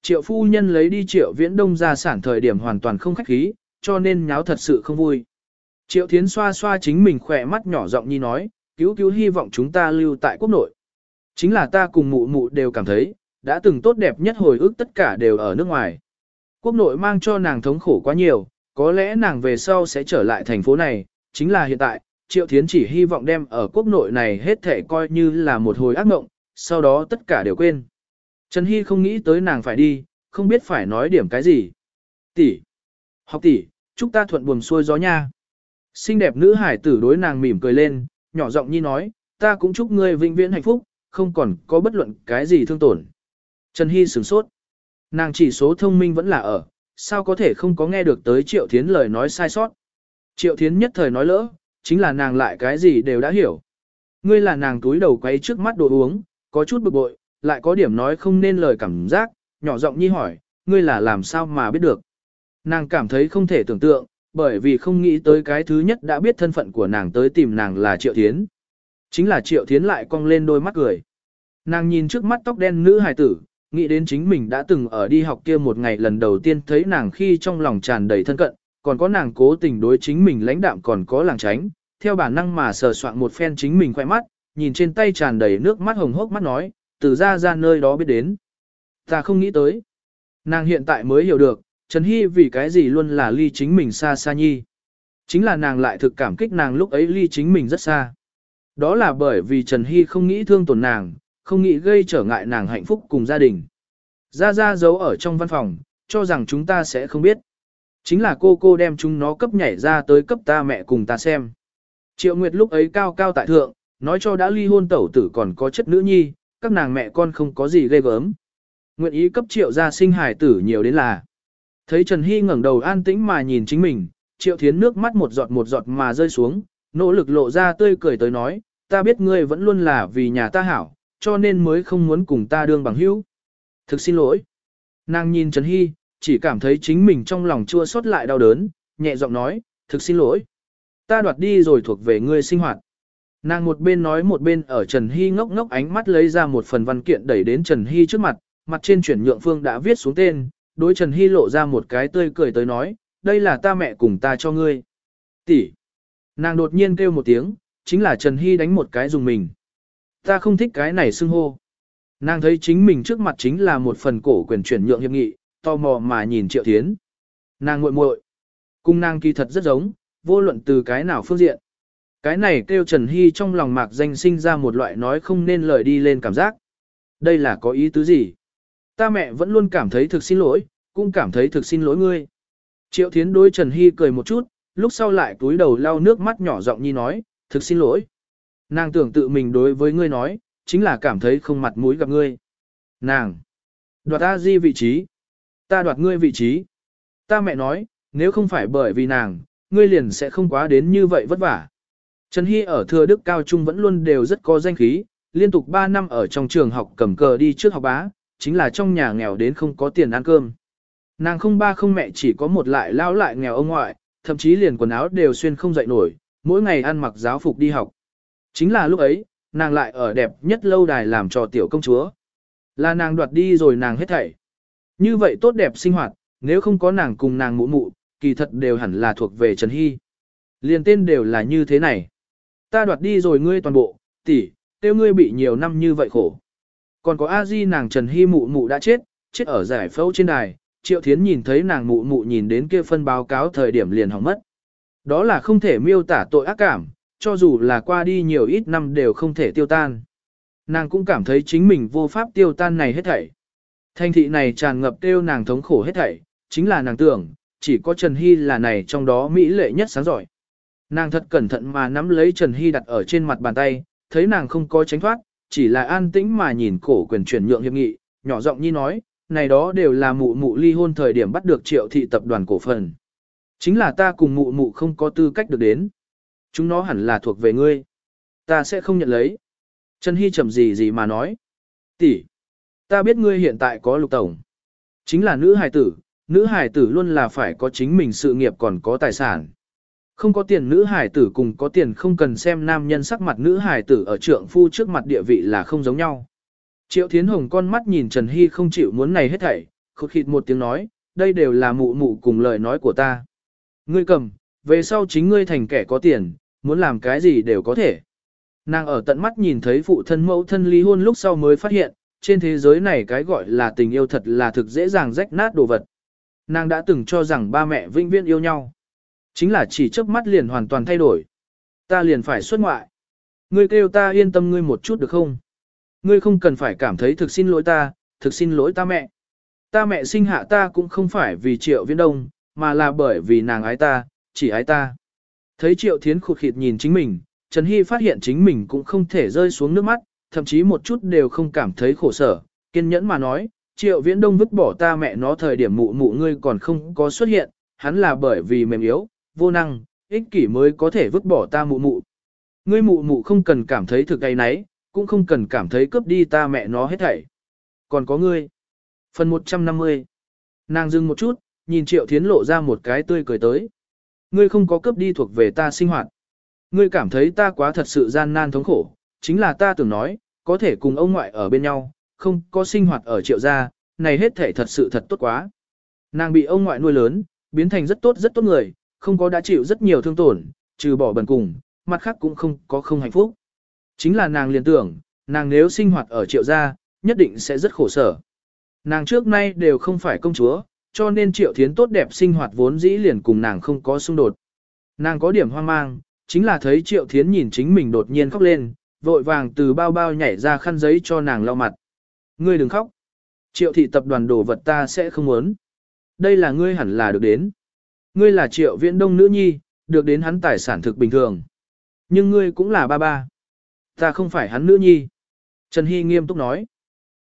Triệu phu nhân lấy đi triệu viễn đông gia sản thời điểm hoàn toàn không khách khí, cho nên nháo thật sự không vui. Triệu Thiến xoa xoa chính mình khỏe mắt nhỏ giọng nhi nói, cứu cứu hy vọng chúng ta lưu tại quốc nội. Chính là ta cùng mụ mụ đều cảm thấy, đã từng tốt đẹp nhất hồi ức tất cả đều ở nước ngoài. Quốc nội mang cho nàng thống khổ quá nhiều, có lẽ nàng về sau sẽ trở lại thành phố này, chính là hiện tại, Triệu Thiến chỉ hy vọng đem ở quốc nội này hết thể coi như là một hồi ác mộng, sau đó tất cả đều quên. Trần Hy không nghĩ tới nàng phải đi, không biết phải nói điểm cái gì. Tỷ, học tỷ, chúc ta thuận buồm xuôi gió nha. Xinh đẹp nữ hải tử đối nàng mỉm cười lên, nhỏ giọng nhi nói, ta cũng chúc ngươi vĩnh viễn hạnh phúc, không còn có bất luận cái gì thương tổn. Trần Hy sửng sốt. Nàng chỉ số thông minh vẫn là ở, sao có thể không có nghe được tới Triệu Thiến lời nói sai sót. Triệu Thiến nhất thời nói lỡ, chính là nàng lại cái gì đều đã hiểu. Ngươi là nàng túi đầu quay trước mắt đồ uống, có chút bực bội, lại có điểm nói không nên lời cảm giác, nhỏ giọng nhi hỏi, ngươi là làm sao mà biết được. Nàng cảm thấy không thể tưởng tượng, bởi vì không nghĩ tới cái thứ nhất đã biết thân phận của nàng tới tìm nàng là Triệu Thiến. Chính là Triệu Thiến lại cong lên đôi mắt cười. Nàng nhìn trước mắt tóc đen nữ hài tử, nghĩ đến chính mình đã từng ở đi học kia một ngày lần đầu tiên thấy nàng khi trong lòng tràn đầy thân cận, còn có nàng cố tình đối chính mình lãnh đạm còn có làng tránh, theo bản năng mà sờ soạn một phen chính mình khoe mắt, nhìn trên tay tràn đầy nước mắt hồng hốc mắt nói, từ ra ra nơi đó biết đến. Ta không nghĩ tới. Nàng hiện tại mới hiểu được, Trần Hy vì cái gì luôn là ly chính mình xa xa nhi. Chính là nàng lại thực cảm kích nàng lúc ấy ly chính mình rất xa. Đó là bởi vì Trần Hy không nghĩ thương tổn nàng, không nghĩ gây trở ngại nàng hạnh phúc cùng gia đình. gia gia giấu ở trong văn phòng, cho rằng chúng ta sẽ không biết. Chính là cô cô đem chúng nó cấp nhảy ra tới cấp ta mẹ cùng ta xem. Triệu Nguyệt lúc ấy cao cao tại thượng, nói cho đã ly hôn tẩu tử còn có chất nữ nhi, các nàng mẹ con không có gì ghê gớm. Nguyện ý cấp triệu gia sinh hài tử nhiều đến là. Thấy Trần Hy ngẩng đầu an tĩnh mà nhìn chính mình, triệu thiến nước mắt một giọt một giọt mà rơi xuống, nỗ lực lộ ra tươi cười tới nói, ta biết ngươi vẫn luôn là vì nhà ta hảo, cho nên mới không muốn cùng ta đương bằng hữu. Thực xin lỗi. Nàng nhìn Trần Hy, chỉ cảm thấy chính mình trong lòng chua xót lại đau đớn, nhẹ giọng nói, thực xin lỗi. Ta đoạt đi rồi thuộc về ngươi sinh hoạt. Nàng một bên nói một bên ở Trần Hy ngốc ngốc ánh mắt lấy ra một phần văn kiện đẩy đến Trần Hy trước mặt, mặt trên chuyển nhượng phương đã viết xuống tên, đối Trần Hy lộ ra một cái tươi cười tới nói, đây là ta mẹ cùng ta cho ngươi. Tỷ. Nàng đột nhiên kêu một tiếng, chính là Trần Hy đánh một cái dùng mình. Ta không thích cái này xưng hô. Nàng thấy chính mình trước mặt chính là một phần cổ quyền chuyển nhượng hiệp nghị, tò mò mà nhìn Triệu Thiến. Nàng muội muội, cung nàng kỳ thật rất giống, vô luận từ cái nào phương diện. Cái này kêu Trần Hy trong lòng mạc danh sinh ra một loại nói không nên lời đi lên cảm giác. Đây là có ý tứ gì? Ta mẹ vẫn luôn cảm thấy thực xin lỗi, cũng cảm thấy thực xin lỗi ngươi. Triệu Thiến đối Trần Hy cười một chút, lúc sau lại túi đầu lau nước mắt nhỏ giọng nhi nói, thực xin lỗi. Nàng tưởng tự mình đối với ngươi nói, chính là cảm thấy không mặt mũi gặp ngươi. Nàng, đoạt ta di vị trí. Ta đoạt ngươi vị trí. Ta mẹ nói, nếu không phải bởi vì nàng, ngươi liền sẽ không quá đến như vậy vất vả. Trần Hy ở Thừa Đức Cao Trung vẫn luôn đều rất có danh khí, liên tục 3 năm ở trong trường học cầm cờ đi trước học bá, chính là trong nhà nghèo đến không có tiền ăn cơm. Nàng không ba không mẹ chỉ có một lại lao lại nghèo ông ngoại, thậm chí liền quần áo đều xuyên không dậy nổi, mỗi ngày ăn mặc giáo phục đi học. Chính là lúc ấy, nàng lại ở đẹp nhất lâu đài làm trò tiểu công chúa. Là nàng đoạt đi rồi nàng hết thảy. Như vậy tốt đẹp sinh hoạt, nếu không có nàng cùng nàng mụ mụ, kỳ thật đều hẳn là thuộc về Trần Hy. Liền tên đều là như thế này. Ta đoạt đi rồi ngươi toàn bộ, tỷ, tiêu ngươi bị nhiều năm như vậy khổ. Còn có a di nàng Trần Hy mụ mụ đã chết, chết ở giải phẫu trên đài, Triệu Thiến nhìn thấy nàng mụ mụ nhìn đến kia phân báo cáo thời điểm liền hỏng mất. Đó là không thể miêu tả tội ác cảm, cho dù là qua đi nhiều ít năm đều không thể tiêu tan. Nàng cũng cảm thấy chính mình vô pháp tiêu tan này hết thảy. Thanh thị này tràn ngập tiêu nàng thống khổ hết thảy, chính là nàng tưởng, chỉ có Trần Hy là này trong đó mỹ lệ nhất sáng giỏi. Nàng thật cẩn thận mà nắm lấy Trần Hy đặt ở trên mặt bàn tay, thấy nàng không có tránh thoát, chỉ là an tĩnh mà nhìn cổ quyền chuyển nhượng hiệp nghị, nhỏ giọng nhi nói, này đó đều là mụ mụ ly hôn thời điểm bắt được triệu thị tập đoàn cổ phần. Chính là ta cùng mụ mụ không có tư cách được đến. Chúng nó hẳn là thuộc về ngươi. Ta sẽ không nhận lấy. Trần Hy chậm gì gì mà nói. tỷ, ta biết ngươi hiện tại có lục tổng. Chính là nữ hài tử, nữ hài tử luôn là phải có chính mình sự nghiệp còn có tài sản. Không có tiền nữ hài tử cùng có tiền không cần xem nam nhân sắc mặt nữ hài tử ở trượng phu trước mặt địa vị là không giống nhau. Triệu Thiến Hồng con mắt nhìn Trần Hy không chịu muốn này hết thảy, khụt khịt một tiếng nói, đây đều là mụ mụ cùng lời nói của ta. Ngươi cầm, về sau chính ngươi thành kẻ có tiền, muốn làm cái gì đều có thể. Nàng ở tận mắt nhìn thấy phụ thân mẫu thân ly hôn lúc sau mới phát hiện, trên thế giới này cái gọi là tình yêu thật là thực dễ dàng rách nát đồ vật. Nàng đã từng cho rằng ba mẹ vinh viễn yêu nhau. Chính là chỉ trước mắt liền hoàn toàn thay đổi. Ta liền phải xuất ngoại. Ngươi kêu ta yên tâm ngươi một chút được không? Ngươi không cần phải cảm thấy thực xin lỗi ta, thực xin lỗi ta mẹ. Ta mẹ sinh hạ ta cũng không phải vì triệu viễn đông, mà là bởi vì nàng ái ta, chỉ ái ta. Thấy triệu thiến khụt khịt nhìn chính mình, Trần Hy phát hiện chính mình cũng không thể rơi xuống nước mắt, thậm chí một chút đều không cảm thấy khổ sở, kiên nhẫn mà nói, triệu viễn đông vứt bỏ ta mẹ nó thời điểm mụ mụ ngươi còn không có xuất hiện, hắn là bởi vì mềm yếu, vô năng, ích kỷ mới có thể vứt bỏ ta mụ mụ. Ngươi mụ mụ không cần cảm thấy thực cái nấy, cũng không cần cảm thấy cướp đi ta mẹ nó hết thảy. Còn có ngươi. Phần 150. Nàng dừng một chút, nhìn Triệu Thiến lộ ra một cái tươi cười tới. Ngươi không có cướp đi thuộc về ta sinh hoạt. Ngươi cảm thấy ta quá thật sự gian nan thống khổ, chính là ta tưởng nói, có thể cùng ông ngoại ở bên nhau, không có sinh hoạt ở triệu gia, này hết thể thật sự thật tốt quá. Nàng bị ông ngoại nuôi lớn, biến thành rất tốt rất tốt người, không có đã chịu rất nhiều thương tổn, trừ bỏ bần cùng, mặt khác cũng không có không hạnh phúc. Chính là nàng liền tưởng, nàng nếu sinh hoạt ở triệu gia, nhất định sẽ rất khổ sở. Nàng trước nay đều không phải công chúa, cho nên triệu thiến tốt đẹp sinh hoạt vốn dĩ liền cùng nàng không có xung đột. Nàng có điểm hoang mang, chính là thấy triệu thiến nhìn chính mình đột nhiên khóc lên, vội vàng từ bao bao nhảy ra khăn giấy cho nàng lau mặt. Ngươi đừng khóc. Triệu thị tập đoàn đồ vật ta sẽ không muốn. Đây là ngươi hẳn là được đến. Ngươi là triệu viễn đông nữ nhi, được đến hắn tài sản thực bình thường. Nhưng ngươi cũng là ba ba. Ta không phải hắn nữ nhi. Trần Hy nghiêm túc nói.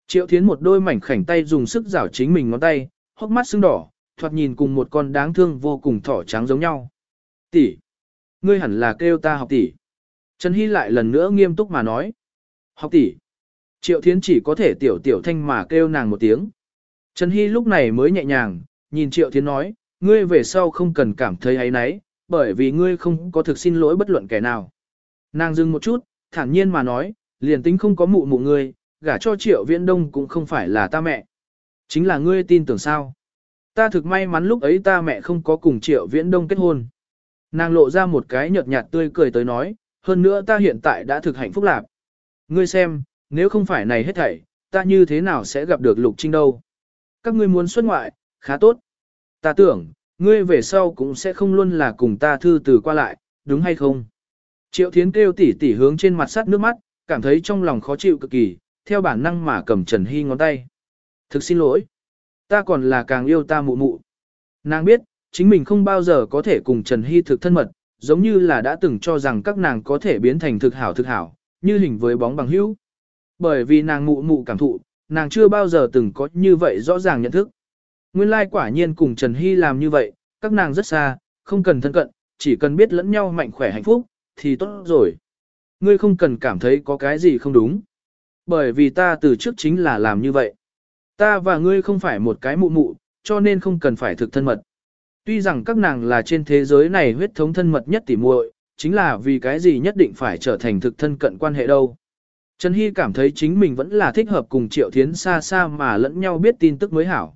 Triệu thiến một đôi mảnh khảnh tay dùng sức rảo chính mình ngón tay, hốc mắt sưng đỏ, thoạt nhìn cùng một con đáng thương vô cùng thỏ trắng giống nhau. Tỷ, ngươi hẳn là kêu ta học tỷ. Trần Hy lại lần nữa nghiêm túc mà nói. Học tỷ. Triệu thiến chỉ có thể tiểu tiểu thanh mà kêu nàng một tiếng. Trần Hy lúc này mới nhẹ nhàng, nhìn triệu thiến nói, ngươi về sau không cần cảm thấy ấy náy, bởi vì ngươi không có thực xin lỗi bất luận kẻ nào. Nàng dừng một chút, thản nhiên mà nói, liền tính không có mụ mụ ngươi, gả cho triệu viễn đông cũng không phải là ta mẹ. Chính là ngươi tin tưởng sao. Ta thực may mắn lúc ấy ta mẹ không có cùng triệu viễn đông kết hôn. Nàng lộ ra một cái nhợt nhạt tươi cười tới nói, hơn nữa ta hiện tại đã thực hạnh phúc lạc. Ngươi xem, nếu không phải này hết thảy, ta như thế nào sẽ gặp được Lục Trinh đâu. Các ngươi muốn xuất ngoại, khá tốt. Ta tưởng, ngươi về sau cũng sẽ không luôn là cùng ta thư từ qua lại, đúng hay không? Triệu Thiến kêu tỉ tỉ hướng trên mặt sắt nước mắt, cảm thấy trong lòng khó chịu cực kỳ, theo bản năng mà cầm Trần Hy ngón tay. Thực xin lỗi. Ta còn là càng yêu ta mụ mụ. Nàng biết, chính mình không bao giờ có thể cùng Trần Hy thực thân mật, giống như là đã từng cho rằng các nàng có thể biến thành thực hảo thực hảo, như hình với bóng bằng hữu. Bởi vì nàng mụ mụ cảm thụ, nàng chưa bao giờ từng có như vậy rõ ràng nhận thức. Nguyên lai quả nhiên cùng Trần Hy làm như vậy, các nàng rất xa, không cần thân cận, chỉ cần biết lẫn nhau mạnh khỏe hạnh phúc, thì tốt rồi. Ngươi không cần cảm thấy có cái gì không đúng. Bởi vì ta từ trước chính là làm như vậy. Ta và ngươi không phải một cái mụ mụ, cho nên không cần phải thực thân mật. Tuy rằng các nàng là trên thế giới này huyết thống thân mật nhất tỉ muội, chính là vì cái gì nhất định phải trở thành thực thân cận quan hệ đâu. Trần Hy cảm thấy chính mình vẫn là thích hợp cùng Triệu Thiến xa xa mà lẫn nhau biết tin tức mới hảo.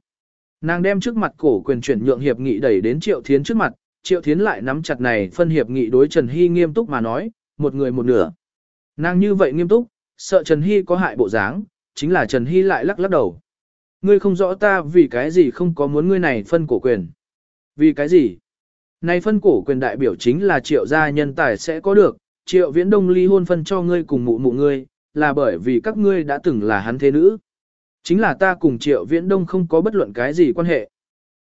Nàng đem trước mặt cổ quyền chuyển nhượng hiệp nghị đẩy đến Triệu Thiến trước mặt, Triệu Thiến lại nắm chặt này phân hiệp nghị đối Trần Hy nghiêm túc mà nói, một người một nửa. Nàng như vậy nghiêm túc, sợ Trần Hy có hại bộ dáng, chính là Trần Hy lại lắc lắc đầu. Ngươi không rõ ta vì cái gì không có muốn ngươi này phân cổ quyền. Vì cái gì? Này phân cổ quyền đại biểu chính là triệu gia nhân tài sẽ có được, triệu viễn đông ly hôn phân cho ngươi cùng mụ mụ ngươi, là bởi vì các ngươi đã từng là hắn thế nữ. Chính là ta cùng triệu viễn đông không có bất luận cái gì quan hệ.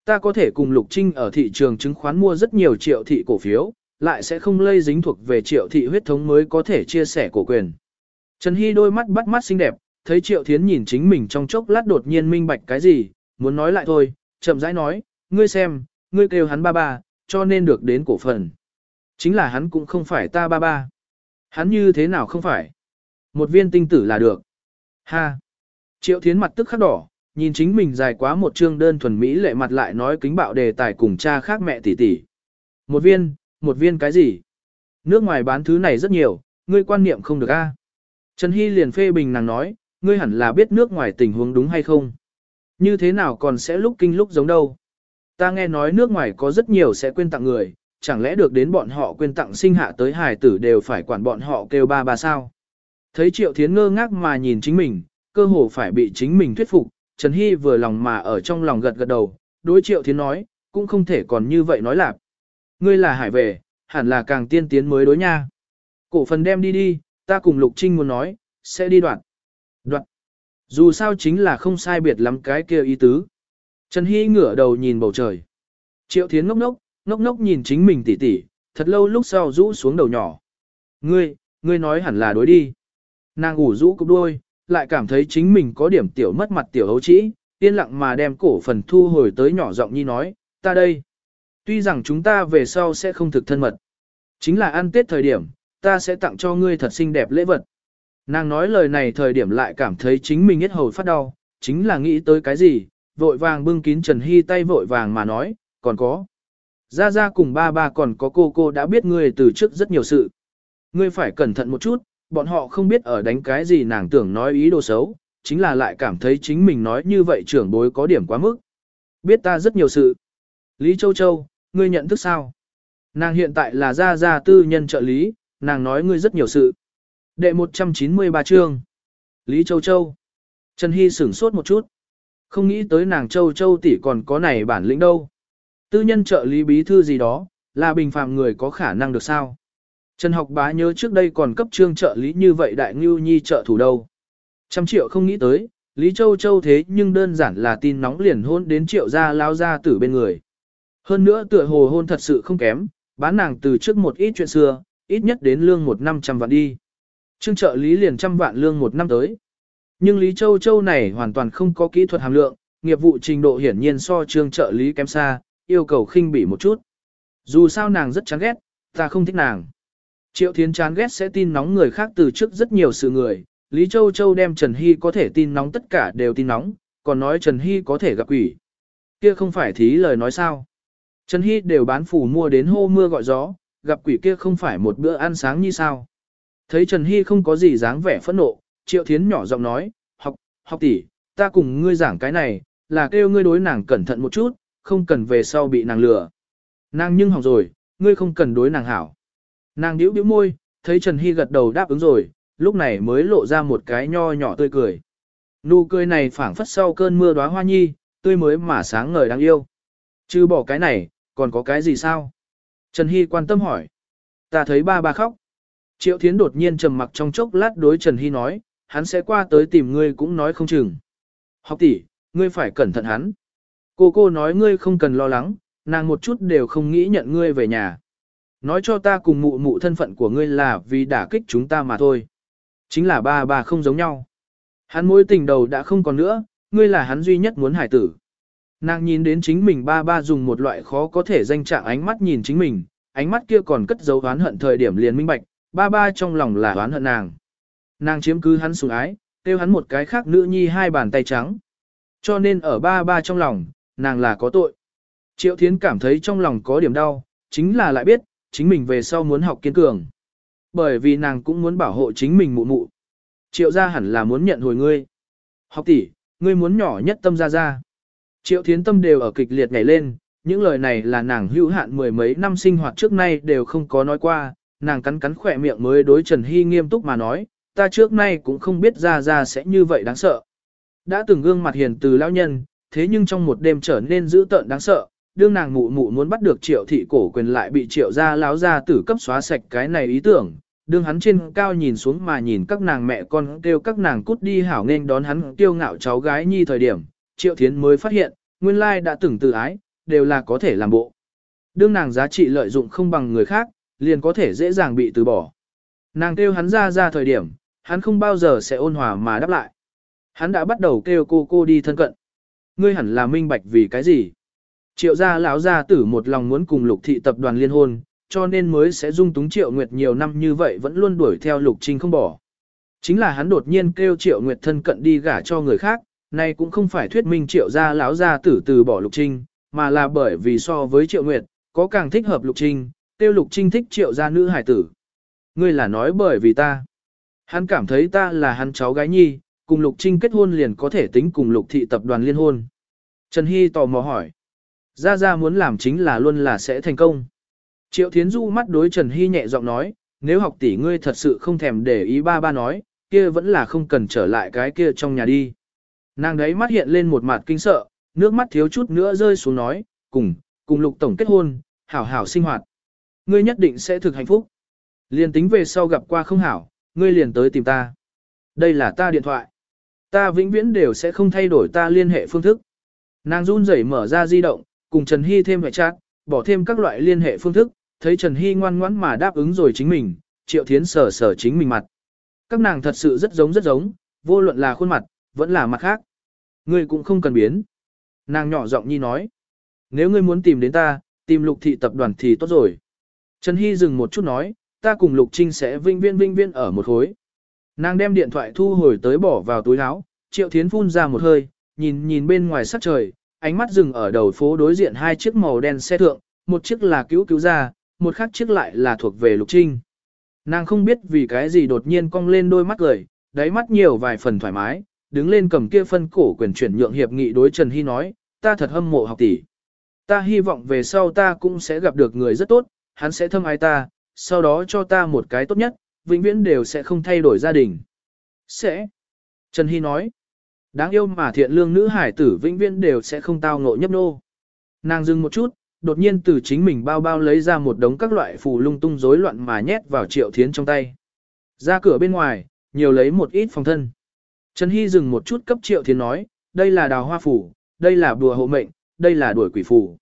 Ta có thể cùng Lục Trinh ở thị trường chứng khoán mua rất nhiều triệu thị cổ phiếu, lại sẽ không lây dính thuộc về triệu thị huyết thống mới có thể chia sẻ cổ quyền. Trần Hy đôi mắt bắt mắt xinh đẹp, thấy triệu thiến nhìn chính mình trong chốc lát đột nhiên minh bạch cái gì, muốn nói lại thôi, chậm rãi nói, ngươi xem, ngươi kêu hắn ba ba, cho nên được đến cổ phần. Chính là hắn cũng không phải ta ba ba. Hắn như thế nào không phải? Một viên tinh tử là được. Ha! Triệu thiến mặt tức khắc đỏ, nhìn chính mình dài quá một chương đơn thuần Mỹ lệ mặt lại nói kính bạo đề tài cùng cha khác mẹ tỷ tỷ. Một viên, một viên cái gì? Nước ngoài bán thứ này rất nhiều, ngươi quan niệm không được a. Trần Hy liền phê bình nàng nói, ngươi hẳn là biết nước ngoài tình huống đúng hay không? Như thế nào còn sẽ lúc kinh lúc giống đâu? Ta nghe nói nước ngoài có rất nhiều sẽ quên tặng người, chẳng lẽ được đến bọn họ quên tặng sinh hạ tới hài tử đều phải quản bọn họ kêu ba ba sao? Thấy Triệu Thiến ngơ ngác mà nhìn chính mình, cơ hồ phải bị chính mình thuyết phục, Trần Hy vừa lòng mà ở trong lòng gật gật đầu, đối Triệu Thiến nói, cũng không thể còn như vậy nói lạc. Ngươi là hải về, hẳn là càng tiên tiến mới đối nha. Cổ phần đem đi đi, ta cùng Lục Trinh muốn nói, sẽ đi đoạn. Đoạn. Dù sao chính là không sai biệt lắm cái kia ý tứ. Trần Hy ngửa đầu nhìn bầu trời. Triệu Thiến ngốc ngốc, ngốc ngốc nhìn chính mình tỉ tỉ, thật lâu lúc sau rũ xuống đầu nhỏ. Ngươi, ngươi nói hẳn là đối đi. Nàng ủ rũ cục đôi, lại cảm thấy chính mình có điểm tiểu mất mặt tiểu hấu trĩ, yên lặng mà đem cổ phần thu hồi tới nhỏ giọng nhi nói, ta đây. Tuy rằng chúng ta về sau sẽ không thực thân mật. Chính là ăn tết thời điểm, ta sẽ tặng cho ngươi thật xinh đẹp lễ vật. Nàng nói lời này thời điểm lại cảm thấy chính mình hết hầu phát đau, chính là nghĩ tới cái gì, vội vàng bưng kín Trần Hy tay vội vàng mà nói, còn có. Ra ra cùng ba ba còn có cô cô đã biết ngươi từ trước rất nhiều sự. Ngươi phải cẩn thận một chút, bọn họ không biết ở đánh cái gì nàng tưởng nói ý đồ xấu, chính là lại cảm thấy chính mình nói như vậy trưởng bối có điểm quá mức. Biết ta rất nhiều sự. Lý Châu Châu, ngươi nhận thức sao? Nàng hiện tại là gia gia tư nhân trợ lý, nàng nói ngươi rất nhiều sự. Đệ 193 chương. Lý Châu Châu. Trần Hy sửng sốt một chút. Không nghĩ tới nàng châu châu tỷ còn có này bản lĩnh đâu. Tư nhân trợ lý bí thư gì đó, là bình phạm người có khả năng được sao. Trần học bá nhớ trước đây còn cấp trương trợ lý như vậy đại ngưu nhi trợ thủ đâu. Trăm triệu không nghĩ tới, Lý Châu Châu thế nhưng đơn giản là tin nóng liền hôn đến triệu gia lao ra tử bên người. Hơn nữa tựa hồ hôn thật sự không kém, bán nàng từ trước một ít chuyện xưa, ít nhất đến lương một năm trăm vạn đi. Trương trợ lý liền trăm vạn lương một năm tới. Nhưng Lý Châu Châu này hoàn toàn không có kỹ thuật hàm lượng, nghiệp vụ trình độ hiển nhiên so trương trợ lý kém xa, yêu cầu khinh bỉ một chút. Dù sao nàng rất chán ghét, ta không thích nàng. Triệu Thiến chán ghét sẽ tin nóng người khác từ trước rất nhiều sự người, Lý Châu Châu đem Trần Hy có thể tin nóng tất cả đều tin nóng, còn nói Trần Hy có thể gặp quỷ. Kia không phải thí lời nói sao. Trần Hy đều bán phủ mua đến hô mưa gọi gió, gặp quỷ kia không phải một bữa ăn sáng như sao. Thấy Trần Hy không có gì dáng vẻ phẫn nộ, Triệu Thiến nhỏ giọng nói, học, học tỷ, ta cùng ngươi giảng cái này, là kêu ngươi đối nàng cẩn thận một chút, không cần về sau bị nàng lừa. Nàng nhưng hỏng rồi, ngươi không cần đối nàng hảo. Nàng điếu điếu môi, thấy Trần Hy gật đầu đáp ứng rồi, lúc này mới lộ ra một cái nho nhỏ tươi cười. Nụ cười này phảng phất sau cơn mưa đóa hoa nhi, tươi mới mà sáng ngời đáng yêu. Chứ bỏ cái này, còn có cái gì sao? Trần Hy quan tâm hỏi. Ta thấy ba ba khóc. Triệu Thiến đột nhiên trầm mặc trong chốc lát đối Trần Hy nói, hắn sẽ qua tới tìm ngươi cũng nói không chừng. Học tỷ, ngươi phải cẩn thận hắn. Cô cô nói ngươi không cần lo lắng, nàng một chút đều không nghĩ nhận ngươi về nhà. Nói cho ta cùng mụ mụ thân phận của ngươi là vì đả kích chúng ta mà thôi. Chính là ba ba không giống nhau. Hắn mối tình đầu đã không còn nữa, ngươi là hắn duy nhất muốn hải tử. Nàng nhìn đến chính mình ba ba dùng một loại khó có thể danh trạng ánh mắt nhìn chính mình, ánh mắt kia còn cất dấu oán hận thời điểm liền minh bạch, ba ba trong lòng là oán hận nàng. Nàng chiếm cứ hắn sủng ái, kêu hắn một cái khác nữ nhi hai bàn tay trắng. Cho nên ở ba ba trong lòng, nàng là có tội. Triệu Thiến cảm thấy trong lòng có điểm đau, chính là lại biết, chính mình về sau muốn học kiên cường. Bởi vì nàng cũng muốn bảo hộ chính mình mụ mụ. Triệu gia hẳn là muốn nhận hồi ngươi. Học tỷ, ngươi muốn nhỏ nhất tâm ra ra. Triệu thiến tâm đều ở kịch liệt nhảy lên, những lời này là nàng hữu hạn mười mấy năm sinh hoạt trước nay đều không có nói qua, nàng cắn cắn khỏe miệng mới đối Trần Hy nghiêm túc mà nói, ta trước nay cũng không biết ra ra sẽ như vậy đáng sợ. Đã từng gương mặt hiền từ lão nhân, thế nhưng trong một đêm trở nên dữ tợn đáng sợ, đương nàng mụ mụ muốn bắt được triệu thị cổ quyền lại bị triệu gia láo ra tử cấp xóa sạch cái này ý tưởng. Đương hắn trên cao nhìn xuống mà nhìn các nàng mẹ con kêu các nàng cút đi hảo nên đón hắn tiêu ngạo cháu gái nhi thời điểm, triệu thiến mới phát hiện, nguyên lai đã từng tự ái, đều là có thể làm bộ. Đương nàng giá trị lợi dụng không bằng người khác, liền có thể dễ dàng bị từ bỏ. Nàng kêu hắn ra ra thời điểm, hắn không bao giờ sẽ ôn hòa mà đáp lại. Hắn đã bắt đầu kêu cô cô đi thân cận. Ngươi hẳn là minh bạch vì cái gì? Triệu gia lão gia tử một lòng muốn cùng lục thị tập đoàn liên hôn, cho nên mới sẽ dung túng triệu nguyệt nhiều năm như vậy vẫn luôn đuổi theo lục trinh không bỏ. Chính là hắn đột nhiên kêu triệu nguyệt thân cận đi gả cho người khác, này cũng không phải thuyết minh triệu gia lão gia tử từ bỏ lục trinh, mà là bởi vì so với triệu nguyệt, có càng thích hợp lục trinh, tiêu lục trinh thích triệu gia nữ hải tử. Ngươi là nói bởi vì ta. Hắn cảm thấy ta là hắn cháu gái nhi, cùng lục trinh kết hôn liền có thể tính cùng lục thị tập đoàn liên hôn. Trần Hy tò mò hỏi. Gia Gia muốn làm chính là luôn là sẽ thành công. Triệu Thiến Du mắt đối Trần Hy nhẹ giọng nói, nếu học tỷ ngươi thật sự không thèm để ý ba ba nói, kia vẫn là không cần trở lại cái kia trong nhà đi. Nàng đấy mắt hiện lên một mặt kinh sợ, nước mắt thiếu chút nữa rơi xuống nói, cùng, cùng lục tổng kết hôn, hảo hảo sinh hoạt. Ngươi nhất định sẽ thực hạnh phúc. Liền tính về sau gặp qua không hảo, ngươi liền tới tìm ta. Đây là ta điện thoại. Ta vĩnh viễn đều sẽ không thay đổi ta liên hệ phương thức. Nàng run rẩy mở ra di động, cùng Trần Hy thêm hệ chat, bỏ thêm các loại liên hệ phương thức, thấy Trần Hy ngoan ngoãn mà đáp ứng rồi chính mình, Triệu Thiến sở sở chính mình mặt. Các nàng thật sự rất giống rất giống, vô luận là khuôn mặt, vẫn là mặt khác. Ngươi cũng không cần biến. Nàng nhỏ giọng nhi nói. Nếu ngươi muốn tìm đến ta, tìm lục thị tập đoàn thì tốt rồi. Trần Hy dừng một chút nói, ta cùng lục trinh sẽ vinh viên vinh viên ở một khối. Nàng đem điện thoại thu hồi tới bỏ vào túi áo, Triệu Thiến phun ra một hơi, nhìn nhìn bên ngoài sắc trời, ánh mắt dừng ở đầu phố đối diện hai chiếc màu đen xe thượng, một chiếc là cứu cứu ra, một khác chiếc lại là thuộc về Lục Trinh. Nàng không biết vì cái gì đột nhiên cong lên đôi mắt cười, đáy mắt nhiều vài phần thoải mái, đứng lên cầm kia phân cổ quyền chuyển nhượng hiệp nghị đối Trần Hy nói, ta thật hâm mộ học tỷ. Ta hy vọng về sau ta cũng sẽ gặp được người rất tốt, hắn sẽ thâm ai ta, sau đó cho ta một cái tốt nhất, vĩnh viễn đều sẽ không thay đổi gia đình. Sẽ. Trần Hy nói. Đáng yêu mà thiện lương nữ hải tử vĩnh viễn đều sẽ không tao ngộ nhấp nô. Nàng dừng một chút, đột nhiên từ chính mình bao bao lấy ra một đống các loại phù lung tung rối loạn mà nhét vào triệu thiến trong tay. Ra cửa bên ngoài, nhiều lấy một ít phòng thân. Trần Hy dừng một chút cấp triệu thiến nói, đây là đào hoa phủ, đây là đùa hộ mệnh, đây là đuổi quỷ phủ.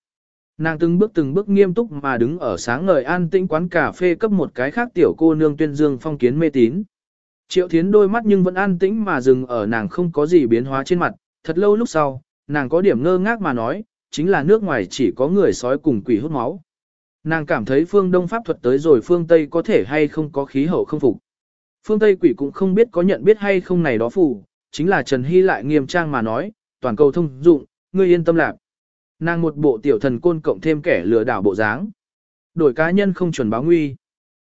Nàng từng bước từng bước nghiêm túc mà đứng ở sáng ngời an tĩnh quán cà phê cấp một cái khác tiểu cô nương tuyên dương phong kiến mê tín. Triệu thiến đôi mắt nhưng vẫn an tĩnh mà dừng ở nàng không có gì biến hóa trên mặt, thật lâu lúc sau, nàng có điểm ngơ ngác mà nói, chính là nước ngoài chỉ có người sói cùng quỷ hút máu. Nàng cảm thấy phương Đông Pháp thuật tới rồi phương Tây có thể hay không có khí hậu không phục. Phương Tây quỷ cũng không biết có nhận biết hay không này đó phù, chính là Trần Hy lại nghiêm trang mà nói, toàn cầu thông dụng, ngươi yên tâm lạc. Nàng một bộ tiểu thần côn cộng thêm kẻ lừa đảo bộ dáng. Đổi cá nhân không chuẩn báo nguy.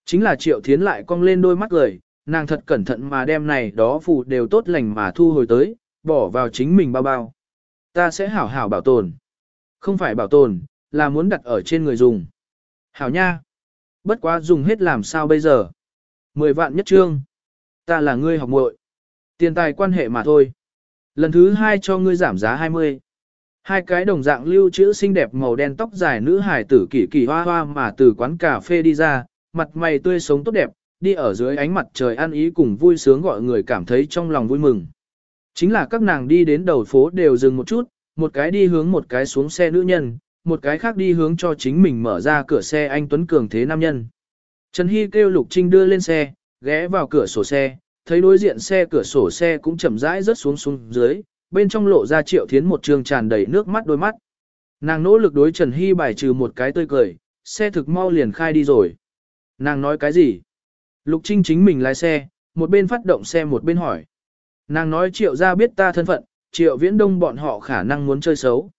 Chính là triệu thiến lại cong lên đôi mắt cười, nàng thật cẩn thận mà đem này đó phù đều tốt lành mà thu hồi tới, bỏ vào chính mình bao bao. Ta sẽ hảo hảo bảo tồn. Không phải bảo tồn, là muốn đặt ở trên người dùng. Hảo nha. Bất quá dùng hết làm sao bây giờ. Mười vạn nhất trương. Ta là ngươi học muội. Tiền tài quan hệ mà thôi. Lần thứ hai cho ngươi giảm giá 20. Hai cái đồng dạng lưu trữ xinh đẹp màu đen tóc dài nữ hài tử kỳ kỳ hoa hoa mà từ quán cà phê đi ra, mặt mày tươi sống tốt đẹp, đi ở dưới ánh mặt trời ăn ý cùng vui sướng gọi người cảm thấy trong lòng vui mừng. Chính là các nàng đi đến đầu phố đều dừng một chút, một cái đi hướng một cái xuống xe nữ nhân, một cái khác đi hướng cho chính mình mở ra cửa xe anh Tuấn Cường thế nam nhân. Trần Hy kêu Lục Trinh đưa lên xe, ghé vào cửa sổ xe, thấy đối diện xe cửa sổ xe cũng chậm rãi rớt xuống xuống dưới, bên trong lộ ra triệu thiến một trường tràn đầy nước mắt đôi mắt. Nàng nỗ lực đối Trần Hy bài trừ một cái tươi cười, xe thực mau liền khai đi rồi. Nàng nói cái gì? Lục Trinh chính mình lái xe, một bên phát động xe một bên hỏi. Nàng nói triệu ra biết ta thân phận, triệu viễn đông bọn họ khả năng muốn chơi xấu.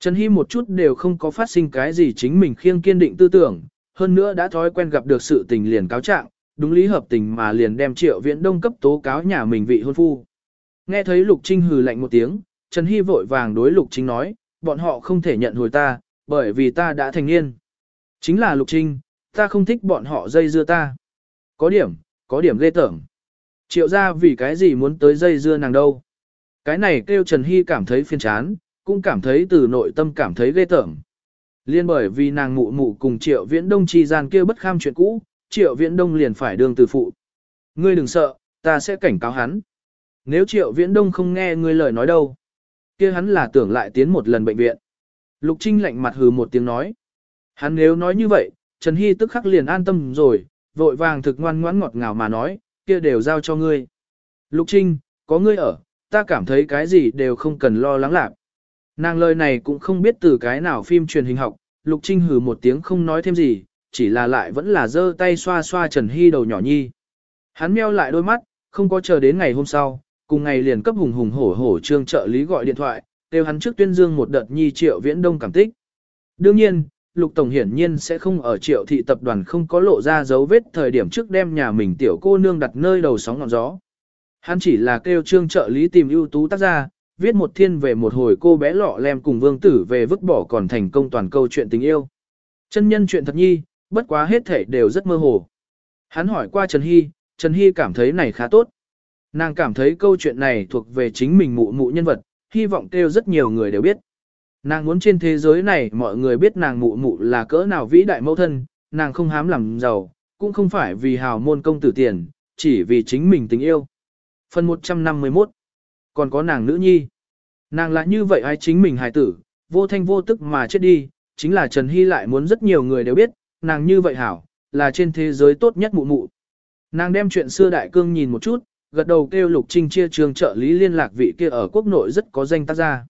Trần Hy một chút đều không có phát sinh cái gì chính mình khiêng kiên định tư tưởng, hơn nữa đã thói quen gặp được sự tình liền cáo trạng, đúng lý hợp tình mà liền đem triệu viễn đông cấp tố cáo nhà mình vị hôn phu. Nghe thấy Lục Trinh hừ lạnh một tiếng, Trần Hy vội vàng đối Lục Trinh nói, bọn họ không thể nhận hồi ta, bởi vì ta đã thành niên. Chính là Lục Trinh, ta không thích bọn họ dây dưa ta. Có điểm, có điểm ghê tởm. Triệu ra vì cái gì muốn tới dây dưa nàng đâu. Cái này kêu Trần Hy cảm thấy phiền chán, cũng cảm thấy từ nội tâm cảm thấy ghê tởm. Liên bởi vì nàng mụ mụ cùng Triệu Viễn Đông chi gian kia bất kham chuyện cũ, Triệu Viễn Đông liền phải đương từ phụ. Ngươi đừng sợ, ta sẽ cảnh cáo hắn. Nếu Triệu Viễn Đông không nghe ngươi lời nói đâu, kia hắn là tưởng lại tiến một lần bệnh viện. Lục Trinh lạnh mặt hừ một tiếng nói. Hắn nếu nói như vậy, Trần Hy tức khắc liền an tâm rồi, vội vàng thực ngoan ngoãn ngọt ngào mà nói, kia đều giao cho ngươi. Lục Trinh, có ngươi ở, ta cảm thấy cái gì đều không cần lo lắng lạc. Nàng lời này cũng không biết từ cái nào phim truyền hình học, Lục Trinh hừ một tiếng không nói thêm gì, chỉ là lại vẫn là giơ tay xoa xoa Trần Hy đầu nhỏ nhi. Hắn meo lại đôi mắt, không có chờ đến ngày hôm sau, cùng ngày liền cấp hùng hùng hổ hổ trương trợ lý gọi điện thoại, đều hắn trước tuyên dương một đợt nhi triệu viễn đông cảm tích. Đương nhiên, Lục Tổng hiển nhiên sẽ không ở triệu thị tập đoàn không có lộ ra dấu vết thời điểm trước đem nhà mình tiểu cô nương đặt nơi đầu sóng ngọn gió. Hắn chỉ là kêu trương trợ lý tìm ưu tú tác gia, viết một thiên về một hồi cô bé lọ lem cùng vương tử về vứt bỏ còn thành công toàn câu chuyện tình yêu. Chân nhân chuyện thật nhi, bất quá hết thể đều rất mơ hồ. Hắn hỏi qua Trần Hy, Trần Hy cảm thấy này khá tốt. Nàng cảm thấy câu chuyện này thuộc về chính mình mụ mụ nhân vật, hy vọng kêu rất nhiều người đều biết. Nàng muốn trên thế giới này mọi người biết nàng mụ mụ là cỡ nào vĩ đại mẫu thân, nàng không hám làm giàu, cũng không phải vì hào môn công tử tiền, chỉ vì chính mình tình yêu. Phần 151 Còn có nàng nữ nhi. Nàng là như vậy ai chính mình hài tử, vô thanh vô tức mà chết đi, chính là Trần Hy lại muốn rất nhiều người đều biết, nàng như vậy hảo, là trên thế giới tốt nhất mụ mụ. Nàng đem chuyện xưa đại cương nhìn một chút, gật đầu kêu Lục Trinh chia trường trợ lý liên lạc vị kia ở quốc nội rất có danh tác gia.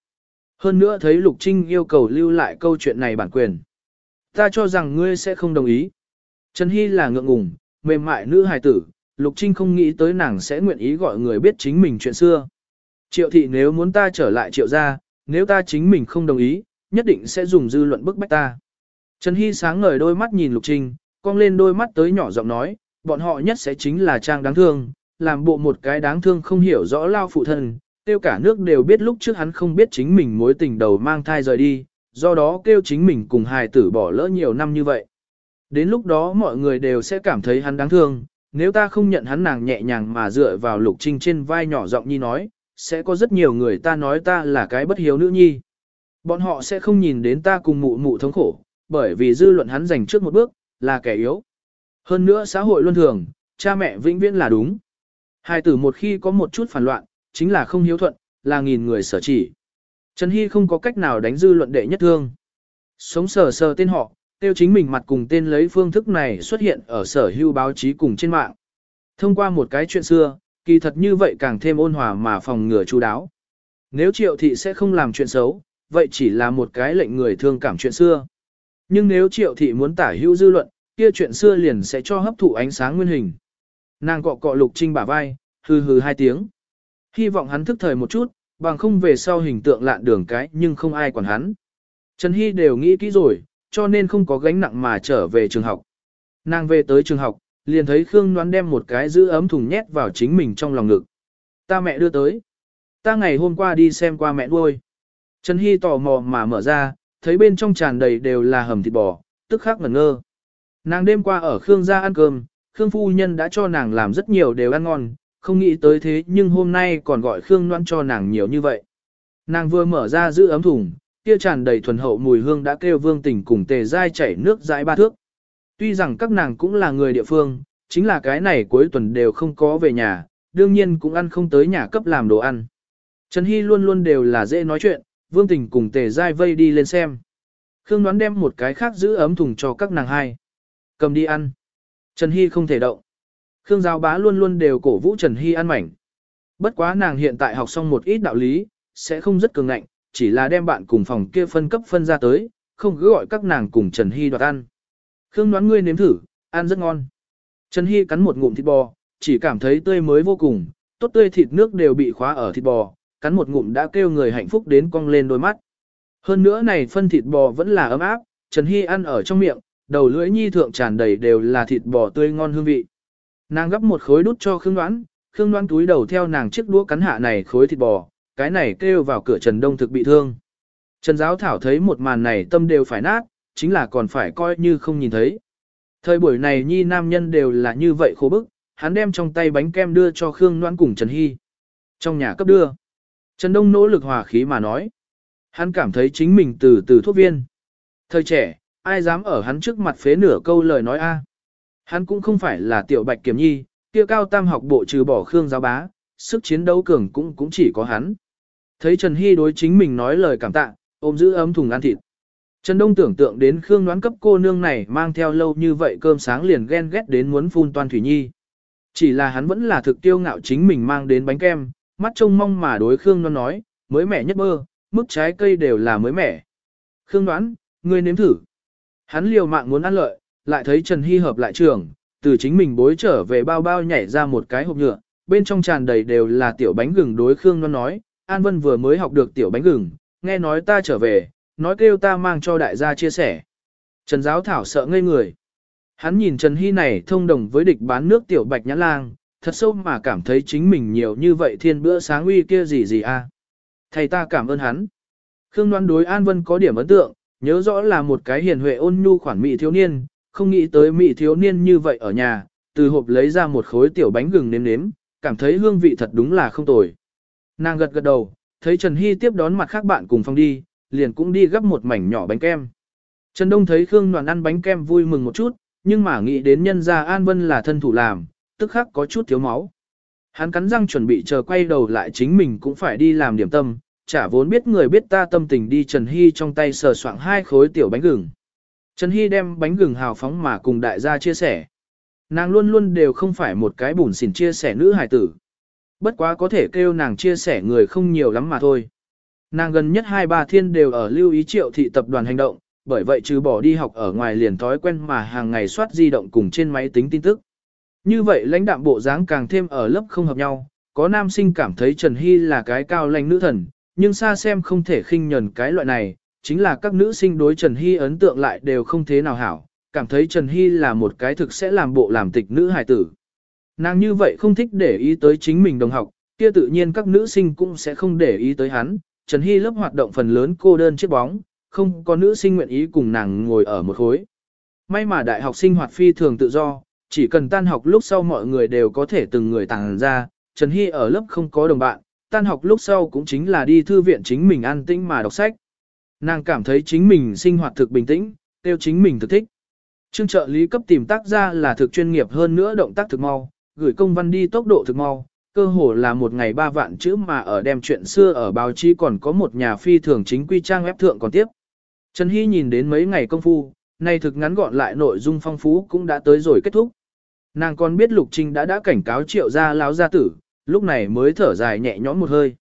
Hơn nữa thấy Lục Trinh yêu cầu lưu lại câu chuyện này bản quyền. Ta cho rằng ngươi sẽ không đồng ý. Trần Hy là ngượng ngùng, mềm mại nữ hài tử, Lục Trinh không nghĩ tới nàng sẽ nguyện ý gọi người biết chính mình chuyện xưa. Triệu thị nếu muốn ta trở lại triệu gia, nếu ta chính mình không đồng ý, nhất định sẽ dùng dư luận bức bách ta. Trần Hy sáng ngời đôi mắt nhìn Lục Trinh, cong lên đôi mắt tới nhỏ giọng nói, bọn họ nhất sẽ chính là trang đáng thương, làm bộ một cái đáng thương không hiểu rõ lao phụ thân, tiêu cả nước đều biết lúc trước hắn không biết chính mình mối tình đầu mang thai rời đi, do đó kêu chính mình cùng hài tử bỏ lỡ nhiều năm như vậy. Đến lúc đó mọi người đều sẽ cảm thấy hắn đáng thương, nếu ta không nhận hắn nàng nhẹ nhàng mà dựa vào lục trinh trên vai nhỏ giọng nhi nói, sẽ có rất nhiều người ta nói ta là cái bất hiếu nữ nhi. Bọn họ sẽ không nhìn đến ta cùng mụ mụ thống khổ, bởi vì dư luận hắn giành trước một bước, là kẻ yếu. Hơn nữa xã hội luân thường, cha mẹ vĩnh viễn là đúng. Hai tử một khi có một chút phản loạn, chính là không hiếu thuận, là nghìn người sở chỉ. Trần Hy không có cách nào đánh dư luận đệ nhất thương. Sống sờ sờ tên họ, tiêu chính mình mặt cùng tên lấy phương thức này xuất hiện ở sở hưu báo chí cùng trên mạng. Thông qua một cái chuyện xưa, kỳ thật như vậy càng thêm ôn hòa mà phòng ngừa chú đáo. Nếu triệu thị sẽ không làm chuyện xấu, vậy chỉ là một cái lệnh người thương cảm chuyện xưa. Nhưng nếu triệu thị muốn tả hữu dư luận, kia chuyện xưa liền sẽ cho hấp thụ ánh sáng nguyên hình. Nàng cọ cọ lục trinh bả vai, hừ hừ hai tiếng. Hy vọng hắn thức thời một chút, bằng không về sau hình tượng lạn đường cái nhưng không ai quản hắn. Trần Hy đều nghĩ kỹ rồi, cho nên không có gánh nặng mà trở về trường học. Nàng về tới trường học, liền thấy Khương Ngoan đem một cái giữ ấm thùng nhét vào chính mình trong lòng ngực. Ta mẹ đưa tới. Ta ngày hôm qua đi xem qua mẹ nuôi. Trần Hy tò mò mà mở ra, thấy bên trong tràn đầy đều là hầm thịt bò, tức khắc ngẩn ngơ. Nàng đêm qua ở Khương gia ăn cơm, Khương phu nhân đã cho nàng làm rất nhiều đều ăn ngon, không nghĩ tới thế nhưng hôm nay còn gọi Khương Loan cho nàng nhiều như vậy. Nàng vừa mở ra giữ ấm thùng, kia tràn đầy thuần hậu mùi hương đã kêu vương tình cùng tề dai chảy nước dãi ba thước. Tuy rằng các nàng cũng là người địa phương, chính là cái này cuối tuần đều không có về nhà, đương nhiên cũng ăn không tới nhà cấp làm đồ ăn. Trần Hy luôn luôn đều là dễ nói chuyện, vương tình cùng tề dai vây đi lên xem. Khương đoán đem một cái khác giữ ấm thùng cho các nàng hai. Cầm đi ăn. Trần Hy không thể động. Khương giáo bá luôn luôn đều cổ vũ Trần Hy ăn mảnh. Bất quá nàng hiện tại học xong một ít đạo lý, sẽ không rất cường ngạnh, chỉ là đem bạn cùng phòng kia phân cấp phân ra tới, không cứ gọi các nàng cùng Trần Hy đoạt ăn. Khương đoán ngươi nếm thử, ăn rất ngon. Trần Hy cắn một ngụm thịt bò, chỉ cảm thấy tươi mới vô cùng, tốt tươi thịt nước đều bị khóa ở thịt bò, cắn một ngụm đã kêu người hạnh phúc đến cong lên đôi mắt. Hơn nữa này phân thịt bò vẫn là ấm áp, Trần Hy ăn ở trong miệng, đầu lưỡi nhi thượng tràn đầy đều là thịt bò tươi ngon hương vị. Nàng gấp một khối đút cho Khương Đoán, Khương Đoán túi đầu theo nàng chiếc đũa cắn hạ này khối thịt bò, cái này kêu vào cửa Trần Đông thực bị thương. Trần Giáo Thảo thấy một màn này tâm đều phải nát, chính là còn phải coi như không nhìn thấy. Thời buổi này nhi nam nhân đều là như vậy khổ bức, hắn đem trong tay bánh kem đưa cho Khương Đoán cùng Trần Hy. Trong nhà cấp đưa. Trần Đông nỗ lực hòa khí mà nói. Hắn cảm thấy chính mình từ từ thuốc viên. Thời trẻ, ai dám ở hắn trước mặt phế nửa câu lời nói a? Hắn cũng không phải là tiểu bạch kiểm nhi, kia cao tam học bộ trừ bỏ Khương giáo bá, sức chiến đấu cường cũng cũng chỉ có hắn. Thấy Trần Hy đối chính mình nói lời cảm tạ, ôm giữ ấm thùng ăn thịt. Trần Đông tưởng tượng đến Khương đoán cấp cô nương này mang theo lâu như vậy cơm sáng liền ghen ghét đến muốn phun toan thủy nhi. Chỉ là hắn vẫn là thực tiêu ngạo chính mình mang đến bánh kem, mắt trông mong mà đối Khương đoán nói, mới mẻ nhất mơ, mức trái cây đều là mới mẻ. Khương đoán, ngươi nếm thử. Hắn liều mạng muốn ăn lợi, lại thấy Trần Hy hợp lại trường, từ chính mình bối trở về bao bao nhảy ra một cái hộp nhựa, bên trong tràn đầy đều là tiểu bánh gừng đối Khương Loan nói, An Vân vừa mới học được tiểu bánh gừng, nghe nói ta trở về, nói kêu ta mang cho đại gia chia sẻ. Trần Giáo Thảo sợ ngây người. Hắn nhìn Trần Hy này thông đồng với địch bán nước tiểu bạch nhã lang, thật sâu mà cảm thấy chính mình nhiều như vậy thiên bữa sáng uy kia gì gì a. Thầy ta cảm ơn hắn. Khương Loan đối An Vân có điểm ấn tượng, nhớ rõ là một cái hiền huệ ôn nhu khoản mỹ thiếu niên, không nghĩ tới mỹ thiếu niên như vậy ở nhà, từ hộp lấy ra một khối tiểu bánh gừng nếm nếm, cảm thấy hương vị thật đúng là không tồi. Nàng gật gật đầu, thấy Trần Hy tiếp đón mặt khác bạn cùng phòng đi, liền cũng đi gấp một mảnh nhỏ bánh kem. Trần Đông thấy Khương Đoàn ăn bánh kem vui mừng một chút, nhưng mà nghĩ đến nhân gia An Vân là thân thủ làm, tức khắc có chút thiếu máu. Hắn cắn răng chuẩn bị chờ quay đầu lại chính mình cũng phải đi làm điểm tâm, chả vốn biết người biết ta tâm tình đi Trần Hy trong tay sờ soạng hai khối tiểu bánh gừng. Trần Hy đem bánh gừng hào phóng mà cùng đại gia chia sẻ. Nàng luôn luôn đều không phải một cái bùn xỉn chia sẻ nữ hài tử. Bất quá có thể kêu nàng chia sẻ người không nhiều lắm mà thôi. Nàng gần nhất hai ba thiên đều ở lưu ý triệu thị tập đoàn hành động, bởi vậy trừ bỏ đi học ở ngoài liền thói quen mà hàng ngày soát di động cùng trên máy tính tin tức. Như vậy lãnh đạm bộ dáng càng thêm ở lớp không hợp nhau, có nam sinh cảm thấy Trần Hy là cái cao lãnh nữ thần, nhưng xa xem không thể khinh nhần cái loại này, chính là các nữ sinh đối Trần Hy ấn tượng lại đều không thế nào hảo, cảm thấy Trần Hy là một cái thực sẽ làm bộ làm tịch nữ hài tử. Nàng như vậy không thích để ý tới chính mình đồng học, kia tự nhiên các nữ sinh cũng sẽ không để ý tới hắn. Trần Hy lớp hoạt động phần lớn cô đơn chiếc bóng, không có nữ sinh nguyện ý cùng nàng ngồi ở một khối. May mà đại học sinh hoạt phi thường tự do, chỉ cần tan học lúc sau mọi người đều có thể từng người tàng ra, Trần Hy ở lớp không có đồng bạn, tan học lúc sau cũng chính là đi thư viện chính mình an tĩnh mà đọc sách. Nàng cảm thấy chính mình sinh hoạt thực bình tĩnh, tiêu chính mình thực thích. Trương trợ lý cấp tìm tác ra là thực chuyên nghiệp hơn nữa động tác thực mau, gửi công văn đi tốc độ thực mau, cơ hồ là một ngày ba vạn chữ mà ở đem chuyện xưa ở báo chí còn có một nhà phi thường chính quy trang web thượng còn tiếp. Trần Hy nhìn đến mấy ngày công phu, nay thực ngắn gọn lại nội dung phong phú cũng đã tới rồi kết thúc. Nàng còn biết Lục Trinh đã đã cảnh cáo triệu gia láo gia tử, lúc này mới thở dài nhẹ nhõm một hơi.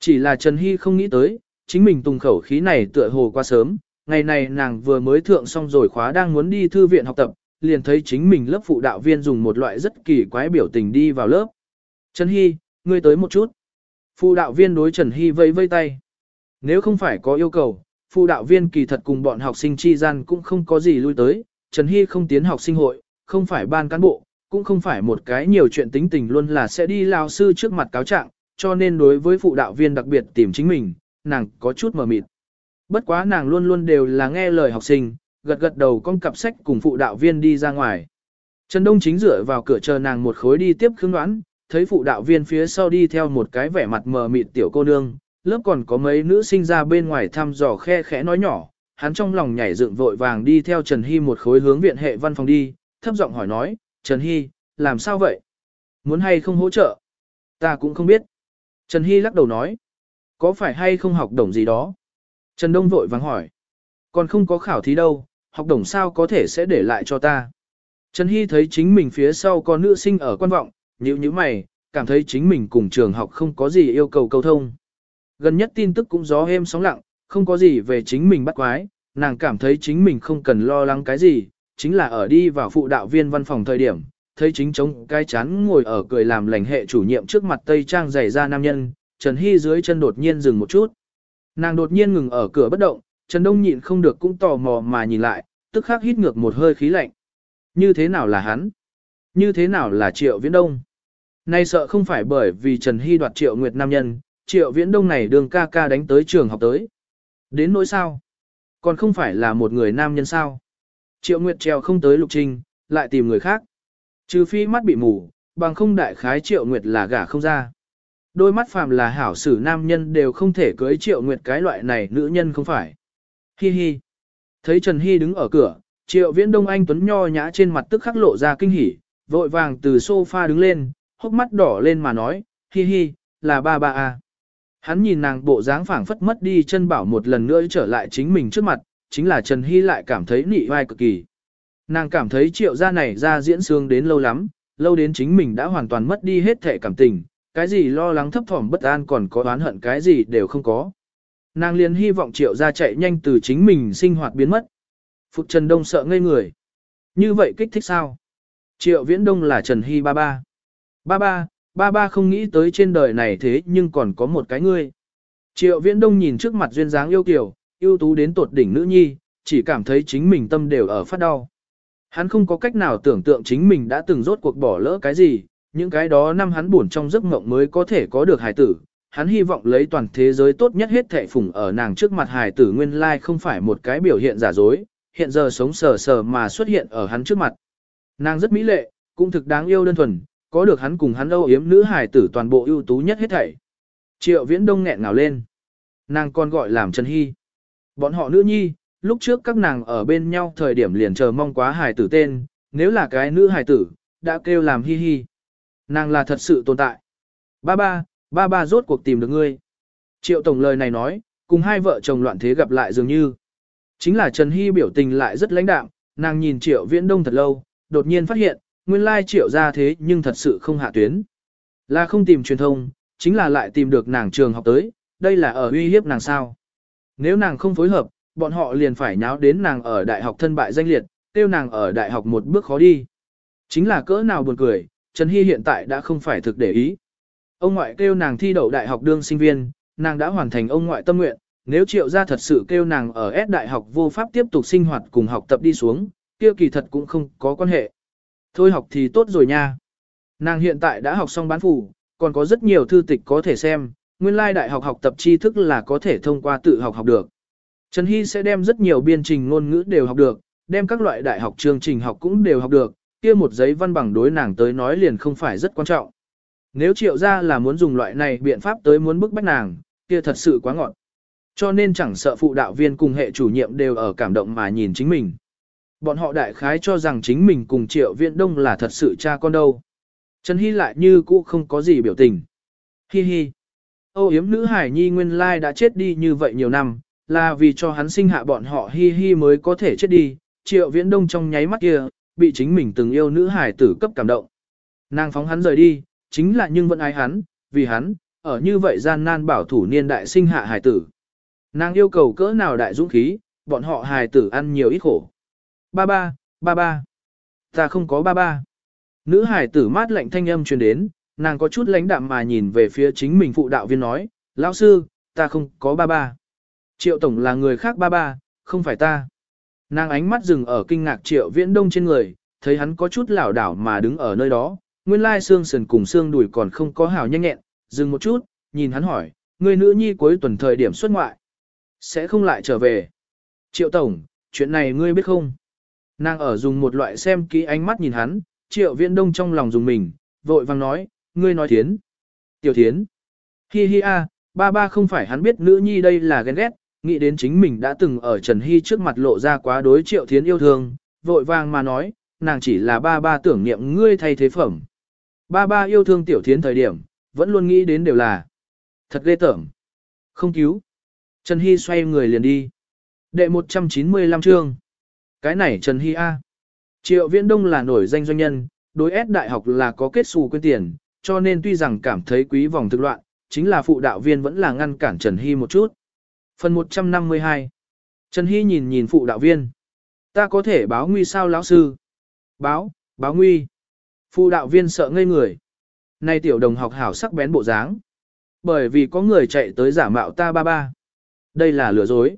Chỉ là Trần Hy không nghĩ tới, chính mình tung khẩu khí này tựa hồ qua sớm, ngày này nàng vừa mới thượng xong rồi khóa đang muốn đi thư viện học tập, liền thấy chính mình lớp phụ đạo viên dùng một loại rất kỳ quái biểu tình đi vào lớp. Trần Hy, ngươi tới một chút. Phụ đạo viên đối Trần Hy vây vây tay. Nếu không phải có yêu cầu, phụ đạo viên kỳ thật cùng bọn học sinh chi gian cũng không có gì lui tới. Trần Hy không tiến học sinh hội, không phải ban cán bộ, cũng không phải một cái nhiều chuyện tính tình luôn là sẽ đi lao sư trước mặt cáo trạng, cho nên đối với phụ đạo viên đặc biệt tìm chính mình, nàng có chút mờ mịt. Bất quá nàng luôn luôn đều là nghe lời học sinh, gật gật đầu con cặp sách cùng phụ đạo viên đi ra ngoài. Trần Đông chính dựa vào cửa chờ nàng một khối đi tiếp khương đoán, thấy phụ đạo viên phía sau đi theo một cái vẻ mặt mờ mịt tiểu cô nương, lớp còn có mấy nữ sinh ra bên ngoài thăm dò khe khẽ nói nhỏ, hắn trong lòng nhảy dựng vội vàng đi theo Trần Hy một khối hướng viện hệ văn phòng đi, thấp giọng hỏi nói, Trần Hy, làm sao vậy? Muốn hay không hỗ trợ? Ta cũng không biết. Trần Hy lắc đầu nói, có phải hay không học đồng gì đó? Trần Đông vội vắng hỏi, còn không có khảo thí đâu, học đồng sao có thể sẽ để lại cho ta? Trần Hy thấy chính mình phía sau có nữ sinh ở quan vọng, nhíu nhíu mày, cảm thấy chính mình cùng trường học không có gì yêu cầu câu thông. Gần nhất tin tức cũng gió êm sóng lặng, không có gì về chính mình bắt quái, nàng cảm thấy chính mình không cần lo lắng cái gì, chính là ở đi vào phụ đạo viên văn phòng thời điểm, thấy chính chống cái chán ngồi ở cười làm lành hệ chủ nhiệm trước mặt tây trang dày ra nam nhân, Trần Hy dưới chân đột nhiên dừng một chút. Nàng đột nhiên ngừng ở cửa bất động, Trần Đông nhịn không được cũng tò mò mà nhìn lại, tức khắc hít ngược một hơi khí lạnh. Như thế nào là hắn? Như thế nào là Triệu Viễn Đông? Nay sợ không phải bởi vì Trần Hy đoạt Triệu Nguyệt nam nhân, Triệu Viễn Đông này đường ca ca đánh tới trường học tới. Đến nỗi sao? Còn không phải là một người nam nhân sao? Triệu Nguyệt treo không tới Lục Trinh, lại tìm người khác. Trừ phi mắt bị mù, bằng không đại khái Triệu Nguyệt là gả không ra. Đôi mắt phàm là hảo sử nam nhân đều không thể cưới Triệu Nguyệt cái loại này nữ nhân không phải. Hi hi. Thấy Trần Hi đứng ở cửa, Triệu Viễn Đông Anh Tuấn nho nhã trên mặt tức khắc lộ ra kinh hỉ, vội vàng từ sofa đứng lên, hốc mắt đỏ lên mà nói, hi hi, là ba ba a. Hắn nhìn nàng bộ dáng phảng phất mất đi chân bảo một lần nữa trở lại chính mình trước mặt, chính là Trần Hy lại cảm thấy nị vai cực kỳ. Nàng cảm thấy triệu gia này ra diễn sương đến lâu lắm, lâu đến chính mình đã hoàn toàn mất đi hết thể cảm tình, cái gì lo lắng thấp thỏm bất an còn có oán hận cái gì đều không có. Nàng liền hy vọng triệu gia chạy nhanh từ chính mình sinh hoạt biến mất. Phục Trần Đông sợ ngây người. Như vậy kích thích sao? Triệu Viễn Đông là Trần Hy ba ba. Ba ba, ba ba không nghĩ tới trên đời này thế nhưng còn có một cái ngươi. Triệu Viễn Đông nhìn trước mặt duyên dáng yêu kiều, ưu tú đến tột đỉnh nữ nhi, chỉ cảm thấy chính mình tâm đều ở phát đau. Hắn không có cách nào tưởng tượng chính mình đã từng rốt cuộc bỏ lỡ cái gì, những cái đó năm hắn buồn trong giấc mộng mới có thể có được hài tử. Hắn hy vọng lấy toàn thế giới tốt nhất hết thệ phùng ở nàng trước mặt hài tử nguyên lai không phải một cái biểu hiện giả dối, hiện giờ sống sờ sờ mà xuất hiện ở hắn trước mặt. Nàng rất mỹ lệ, cũng thực đáng yêu đơn thuần, có được hắn cùng hắn âu yếm nữ hài tử toàn bộ ưu tú nhất hết thảy. Triệu Viễn Đông nghẹn ngào lên. Nàng còn gọi làm Trần Hy. Bọn họ nữ nhi, lúc trước các nàng ở bên nhau thời điểm liền chờ mong quá hài tử tên, nếu là cái nữ hài tử, đã kêu làm Hi Hi. Nàng là thật sự tồn tại. Ba ba, ba ba rốt cuộc tìm được ngươi. Triệu Tổng lời này nói, cùng hai vợ chồng loạn thế gặp lại dường như. Chính là Trần Hy biểu tình lại rất lãnh đạm, nàng nhìn Triệu Viễn Đông thật lâu, đột nhiên phát hiện, nguyên lai Triệu ra thế nhưng thật sự không hạ tuyến. Là không tìm truyền thông, chính là lại tìm được nàng trường học tới, đây là ở uy hiếp nàng sao. Nếu nàng không phối hợp, bọn họ liền phải nháo đến nàng ở đại học thân bại danh liệt, tiêu nàng ở đại học một bước khó đi. Chính là cỡ nào buồn cười, Trần Hy hiện tại đã không phải thực để ý. Ông ngoại kêu nàng thi đậu đại học đương sinh viên, nàng đã hoàn thành ông ngoại tâm nguyện, nếu triệu gia thật sự kêu nàng ở S đại học vô pháp tiếp tục sinh hoạt cùng học tập đi xuống, kia kỳ thật cũng không có quan hệ. Thôi học thì tốt rồi nha. Nàng hiện tại đã học xong bán phủ, còn có rất nhiều thư tịch có thể xem, nguyên lai đại học học tập tri thức là có thể thông qua tự học học được. Trần Hy sẽ đem rất nhiều biên trình ngôn ngữ đều học được, đem các loại đại học chương trình học cũng đều học được, kia một giấy văn bằng đối nàng tới nói liền không phải rất quan trọng. Nếu triệu ra là muốn dùng loại này biện pháp tới muốn bức bách nàng, kia thật sự quá ngọn. Cho nên chẳng sợ phụ đạo viên cùng hệ chủ nhiệm đều ở cảm động mà nhìn chính mình. Bọn họ đại khái cho rằng chính mình cùng triệu viện đông là thật sự cha con đâu. Trần Hy lại như cũ không có gì biểu tình. Hi hi. Âu yếm nữ hải nhi nguyên lai đã chết đi như vậy nhiều năm, là vì cho hắn sinh hạ bọn họ hi hi mới có thể chết đi. Triệu viễn đông trong nháy mắt kia, bị chính mình từng yêu nữ hải tử cấp cảm động. Nàng phóng hắn rời đi, chính là nhưng vẫn ái hắn, vì hắn, ở như vậy gian nan bảo thủ niên đại sinh hạ hải tử. Nàng yêu cầu cỡ nào đại dũng khí, bọn họ hài tử ăn nhiều ít khổ. Ba ba, ba ba. Ta không có ba ba. Nữ hài tử mát lạnh thanh âm truyền đến, nàng có chút lãnh đạm mà nhìn về phía chính mình phụ đạo viên nói, lão sư, ta không có ba ba. Triệu tổng là người khác ba ba, không phải ta. Nàng ánh mắt dừng ở kinh ngạc triệu viễn đông trên người, thấy hắn có chút lảo đảo mà đứng ở nơi đó, nguyên lai xương sườn cùng xương đùi còn không có hào nhanh nhẹn, dừng một chút, nhìn hắn hỏi, người nữ nhi cuối tuần thời điểm xuất ngoại. Sẽ không lại trở về. Triệu Tổng, chuyện này ngươi biết không? Nàng ở dùng một loại xem kỹ ánh mắt nhìn hắn, Triệu Viễn Đông trong lòng dùng mình, vội vàng nói, ngươi nói thiến. Tiểu thiến. Hi hi a, ba ba không phải hắn biết nữ nhi đây là ghen ghét, nghĩ đến chính mình đã từng ở Trần Hy trước mặt lộ ra quá đối Triệu Thiến yêu thương, vội vàng mà nói, nàng chỉ là ba ba tưởng niệm ngươi thay thế phẩm. Ba ba yêu thương Tiểu Thiến thời điểm, vẫn luôn nghĩ đến đều là thật ghê tởm. Không cứu. Trần Hy xoay người liền đi. Đệ 195 chương. Cái này Trần Hy A. Triệu Viễn Đông là nổi danh doanh nhân, đối S đại học là có kết xù quên tiền, cho nên tuy rằng cảm thấy quý vòng thực loạn, chính là phụ đạo viên vẫn là ngăn cản Trần Hy một chút. Phần 152 Trần Hy nhìn nhìn phụ đạo viên. Ta có thể báo nguy sao lão sư? Báo, báo nguy. Phụ đạo viên sợ ngây người. Nay tiểu đồng học hảo sắc bén bộ dáng. Bởi vì có người chạy tới giả mạo ta ba ba. Đây là lừa dối.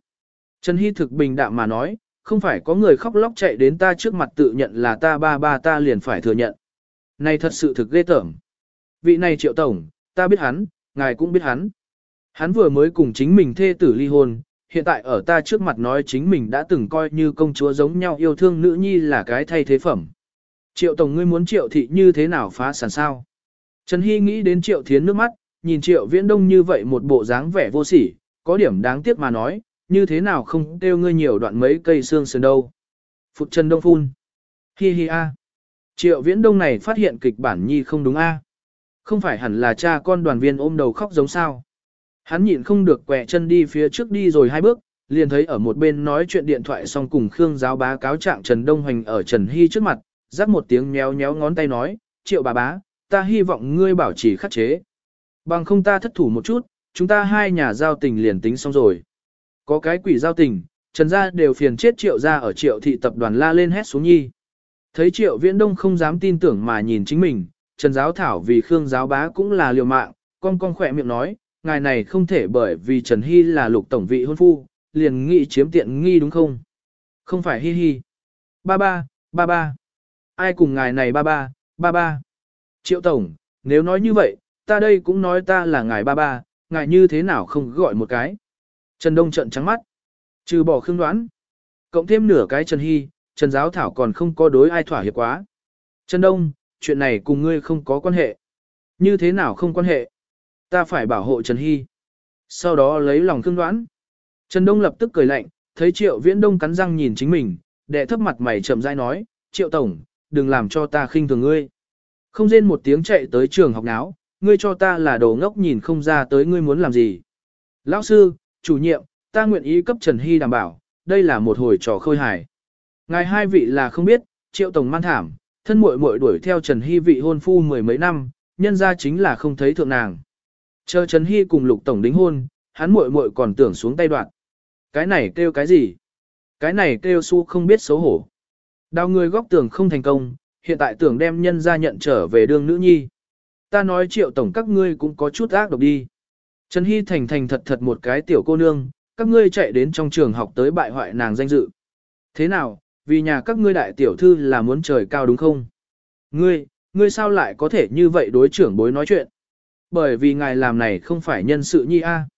Trần Hy thực bình đạm mà nói, không phải có người khóc lóc chạy đến ta trước mặt tự nhận là ta ba ba ta liền phải thừa nhận. Này thật sự thực ghê tởm. Vị này triệu tổng, ta biết hắn, ngài cũng biết hắn. Hắn vừa mới cùng chính mình thê tử ly hôn, hiện tại ở ta trước mặt nói chính mình đã từng coi như công chúa giống nhau yêu thương nữ nhi là cái thay thế phẩm. Triệu tổng ngươi muốn triệu thị như thế nào phá sản sao? Trần Hy nghĩ đến triệu thiến nước mắt, nhìn triệu viễn đông như vậy một bộ dáng vẻ vô sỉ, có điểm đáng tiếc mà nói, như thế nào không kêu ngươi nhiều đoạn mấy cây xương sườn đâu. Phục Trần Đông phun. Hi hi a. Triệu Viễn Đông này phát hiện kịch bản nhi không đúng a. Không phải hẳn là cha con đoàn viên ôm đầu khóc giống sao. Hắn nhịn không được quẹ chân đi phía trước đi rồi hai bước, liền thấy ở một bên nói chuyện điện thoại xong cùng Khương giáo bá cáo trạng Trần Đông Hoành ở Trần Hy trước mặt, rắc một tiếng méo méo ngón tay nói, triệu bà bá, ta hy vọng ngươi bảo trì khắc chế. Bằng không ta thất thủ một chút, chúng ta hai nhà giao tình liền tính xong rồi. Có cái quỷ giao tình, trần gia đều phiền chết triệu gia ở triệu thị tập đoàn la lên hét xuống nhi. Thấy triệu viễn đông không dám tin tưởng mà nhìn chính mình, trần giáo thảo vì khương giáo bá cũng là liều mạng, con con khỏe miệng nói, ngài này không thể bởi vì Trần Hy là lục tổng vị hôn phu, liền nghĩ chiếm tiện nghi đúng không? Không phải hi hi. Ba ba, ba ba. Ai cùng ngài này ba ba, ba ba. Triệu tổng, nếu nói như vậy, ta đây cũng nói ta là ngài ba ba, ngài như thế nào không gọi một cái. Trần Đông trận trắng mắt. Trừ bỏ khương đoán. Cộng thêm nửa cái Trần Hy, Trần Giáo Thảo còn không có đối ai thỏa hiệp quá. Trần Đông, chuyện này cùng ngươi không có quan hệ. Như thế nào không quan hệ? Ta phải bảo hộ Trần Hy. Sau đó lấy lòng thương đoán. Trần Đông lập tức cười lạnh, thấy Triệu Viễn Đông cắn răng nhìn chính mình, đệ thấp mặt mày chậm rãi nói, Triệu Tổng, đừng làm cho ta khinh thường ngươi. Không rên một tiếng chạy tới trường học náo, ngươi cho ta là đồ ngốc nhìn không ra tới ngươi muốn làm gì. Lão sư, chủ nhiệm, ta nguyện ý cấp Trần Hy đảm bảo, đây là một hồi trò khơi hài. Ngài hai vị là không biết, triệu tổng man thảm, thân muội muội đuổi theo Trần Hy vị hôn phu mười mấy năm, nhân ra chính là không thấy thượng nàng. Chờ Trần Hy cùng lục tổng đính hôn, hắn muội muội còn tưởng xuống tay đoạn. Cái này kêu cái gì? Cái này kêu su không biết xấu hổ. Đào người góc tưởng không thành công, hiện tại tưởng đem nhân ra nhận trở về đương nữ nhi ta nói triệu tổng các ngươi cũng có chút ác độc đi. Trần Hy thành thành thật thật một cái tiểu cô nương, các ngươi chạy đến trong trường học tới bại hoại nàng danh dự. Thế nào, vì nhà các ngươi đại tiểu thư là muốn trời cao đúng không? Ngươi, ngươi sao lại có thể như vậy đối trưởng bối nói chuyện? Bởi vì ngài làm này không phải nhân sự nhi a.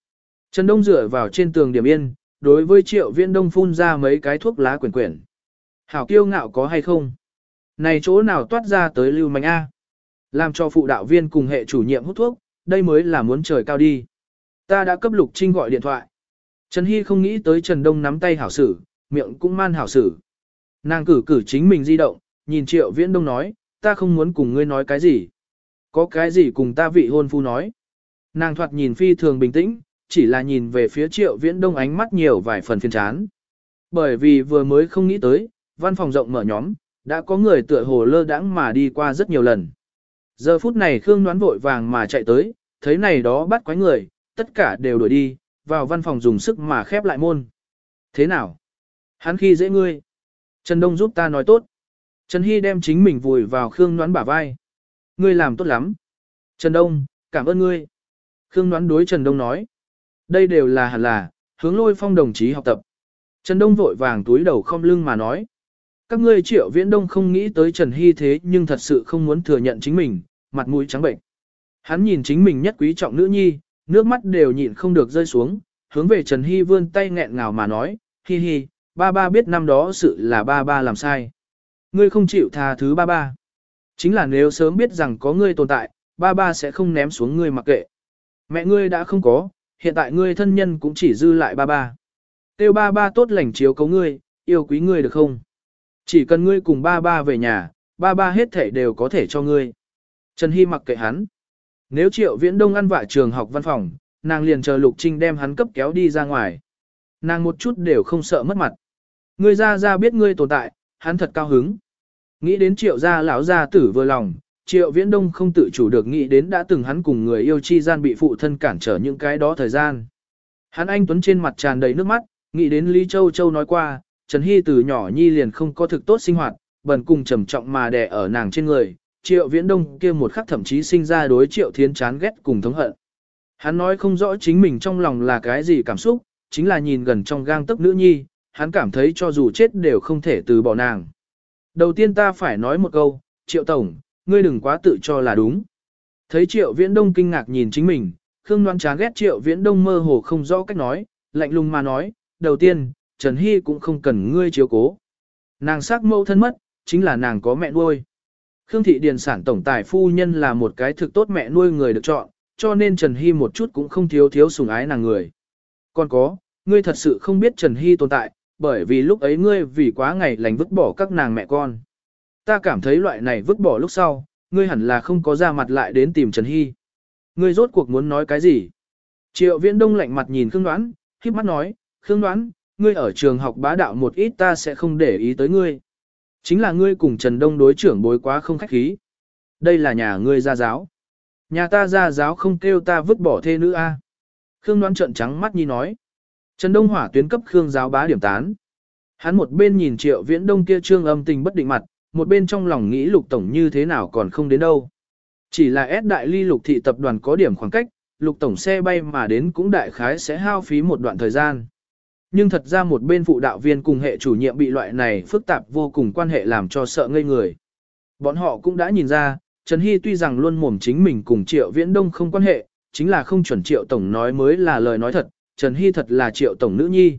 Trần Đông dựa vào trên tường điểm yên, đối với triệu viên đông phun ra mấy cái thuốc lá quyển quyển. Hảo kiêu ngạo có hay không? Này chỗ nào toát ra tới lưu manh a? Làm cho phụ đạo viên cùng hệ chủ nhiệm hút thuốc, đây mới là muốn trời cao đi. Ta đã cấp Lục Trinh gọi điện thoại. Trần Hy không nghĩ tới Trần Đông nắm tay hảo sử, miệng cũng man hảo sử. Nàng cử cử chính mình di động, nhìn Triệu Viễn Đông nói, ta không muốn cùng ngươi nói cái gì. Có cái gì cùng ta vị hôn phu nói. Nàng thoạt nhìn phi thường bình tĩnh, chỉ là nhìn về phía Triệu Viễn Đông ánh mắt nhiều vài phần phiền chán. Bởi vì vừa mới không nghĩ tới, văn phòng rộng mở nhóm, đã có người tựa hồ lơ đãng mà đi qua rất nhiều lần. Giờ phút này Khương đoán vội vàng mà chạy tới, thấy này đó bắt quái người, tất cả đều đuổi đi, vào văn phòng dùng sức mà khép lại môn. Thế nào? Hắn khi dễ ngươi. Trần Đông giúp ta nói tốt. Trần Hy đem chính mình vùi vào Khương đoán bả vai. Ngươi làm tốt lắm. Trần Đông, cảm ơn ngươi. Khương đoán đối Trần Đông nói. Đây đều là hẳn là, hướng lôi phong đồng chí học tập. Trần Đông vội vàng túi đầu không lưng mà nói. Các ngươi triệu viễn đông không nghĩ tới Trần Hy thế nhưng thật sự không muốn thừa nhận chính mình, mặt mũi trắng bệnh. Hắn nhìn chính mình nhất quý trọng nữ nhi, nước mắt đều nhịn không được rơi xuống, hướng về Trần Hy vươn tay nghẹn ngào mà nói, hi hi, ba ba biết năm đó sự là ba ba làm sai. Ngươi không chịu tha thứ ba ba. Chính là nếu sớm biết rằng có ngươi tồn tại, ba ba sẽ không ném xuống ngươi mặc kệ. Mẹ ngươi đã không có, hiện tại ngươi thân nhân cũng chỉ dư lại ba ba. Tiêu ba ba tốt lành chiếu cấu ngươi, yêu quý ngươi được không? Chỉ cần ngươi cùng ba ba về nhà, ba ba hết thể đều có thể cho ngươi. Trần Hy mặc kệ hắn. Nếu triệu viễn đông ăn vạ trường học văn phòng, nàng liền chờ Lục Trinh đem hắn cấp kéo đi ra ngoài. Nàng một chút đều không sợ mất mặt. Ngươi ra ra biết ngươi tồn tại, hắn thật cao hứng. Nghĩ đến triệu gia lão gia tử vừa lòng, triệu viễn đông không tự chủ được nghĩ đến đã từng hắn cùng người yêu chi gian bị phụ thân cản trở những cái đó thời gian. Hắn anh Tuấn trên mặt tràn đầy nước mắt, nghĩ đến Lý Châu Châu nói qua, Trần Hy từ nhỏ nhi liền không có thực tốt sinh hoạt, bần cùng trầm trọng mà đè ở nàng trên người, triệu viễn đông kia một khắc thậm chí sinh ra đối triệu thiến chán ghét cùng thống hận. Hắn nói không rõ chính mình trong lòng là cái gì cảm xúc, chính là nhìn gần trong gang tấc nữ nhi, hắn cảm thấy cho dù chết đều không thể từ bỏ nàng. Đầu tiên ta phải nói một câu, triệu tổng, ngươi đừng quá tự cho là đúng. Thấy triệu viễn đông kinh ngạc nhìn chính mình, Khương Loan chán ghét triệu viễn đông mơ hồ không rõ cách nói, lạnh lùng mà nói, đầu tiên, Trần Hy cũng không cần ngươi chiếu cố. Nàng sắc mâu thân mất, chính là nàng có mẹ nuôi. Khương Thị Điền sản tổng tài phu nhân là một cái thực tốt mẹ nuôi người được chọn, cho nên Trần Hy một chút cũng không thiếu thiếu sủng ái nàng người. Còn có, ngươi thật sự không biết Trần Hy tồn tại, bởi vì lúc ấy ngươi vì quá ngày lành vứt bỏ các nàng mẹ con. Ta cảm thấy loại này vứt bỏ lúc sau, ngươi hẳn là không có ra mặt lại đến tìm Trần Hy. Ngươi rốt cuộc muốn nói cái gì? Triệu Viễn Đông lạnh mặt nhìn Khương Đoán, khiếp mắt nói, Khương Đoán, ngươi ở trường học bá đạo một ít ta sẽ không để ý tới ngươi. Chính là ngươi cùng Trần Đông đối trưởng bối quá không khách khí. Đây là nhà ngươi gia giáo. Nhà ta gia giáo không kêu ta vứt bỏ thê nữ a. Khương đoán trợn trắng mắt nhi nói. Trần Đông hỏa tuyến cấp Khương giáo bá điểm tán. Hắn một bên nhìn triệu viễn đông kia trương âm tình bất định mặt, một bên trong lòng nghĩ lục tổng như thế nào còn không đến đâu. Chỉ là ép đại ly lục thị tập đoàn có điểm khoảng cách, lục tổng xe bay mà đến cũng đại khái sẽ hao phí một đoạn thời gian. Nhưng thật ra một bên phụ đạo viên cùng hệ chủ nhiệm bị loại này phức tạp vô cùng quan hệ làm cho sợ ngây người. Bọn họ cũng đã nhìn ra, Trần Hy tuy rằng luôn mồm chính mình cùng Triệu Viễn Đông không quan hệ, chính là không chuẩn Triệu Tổng nói mới là lời nói thật, Trần Hy thật là Triệu Tổng nữ nhi.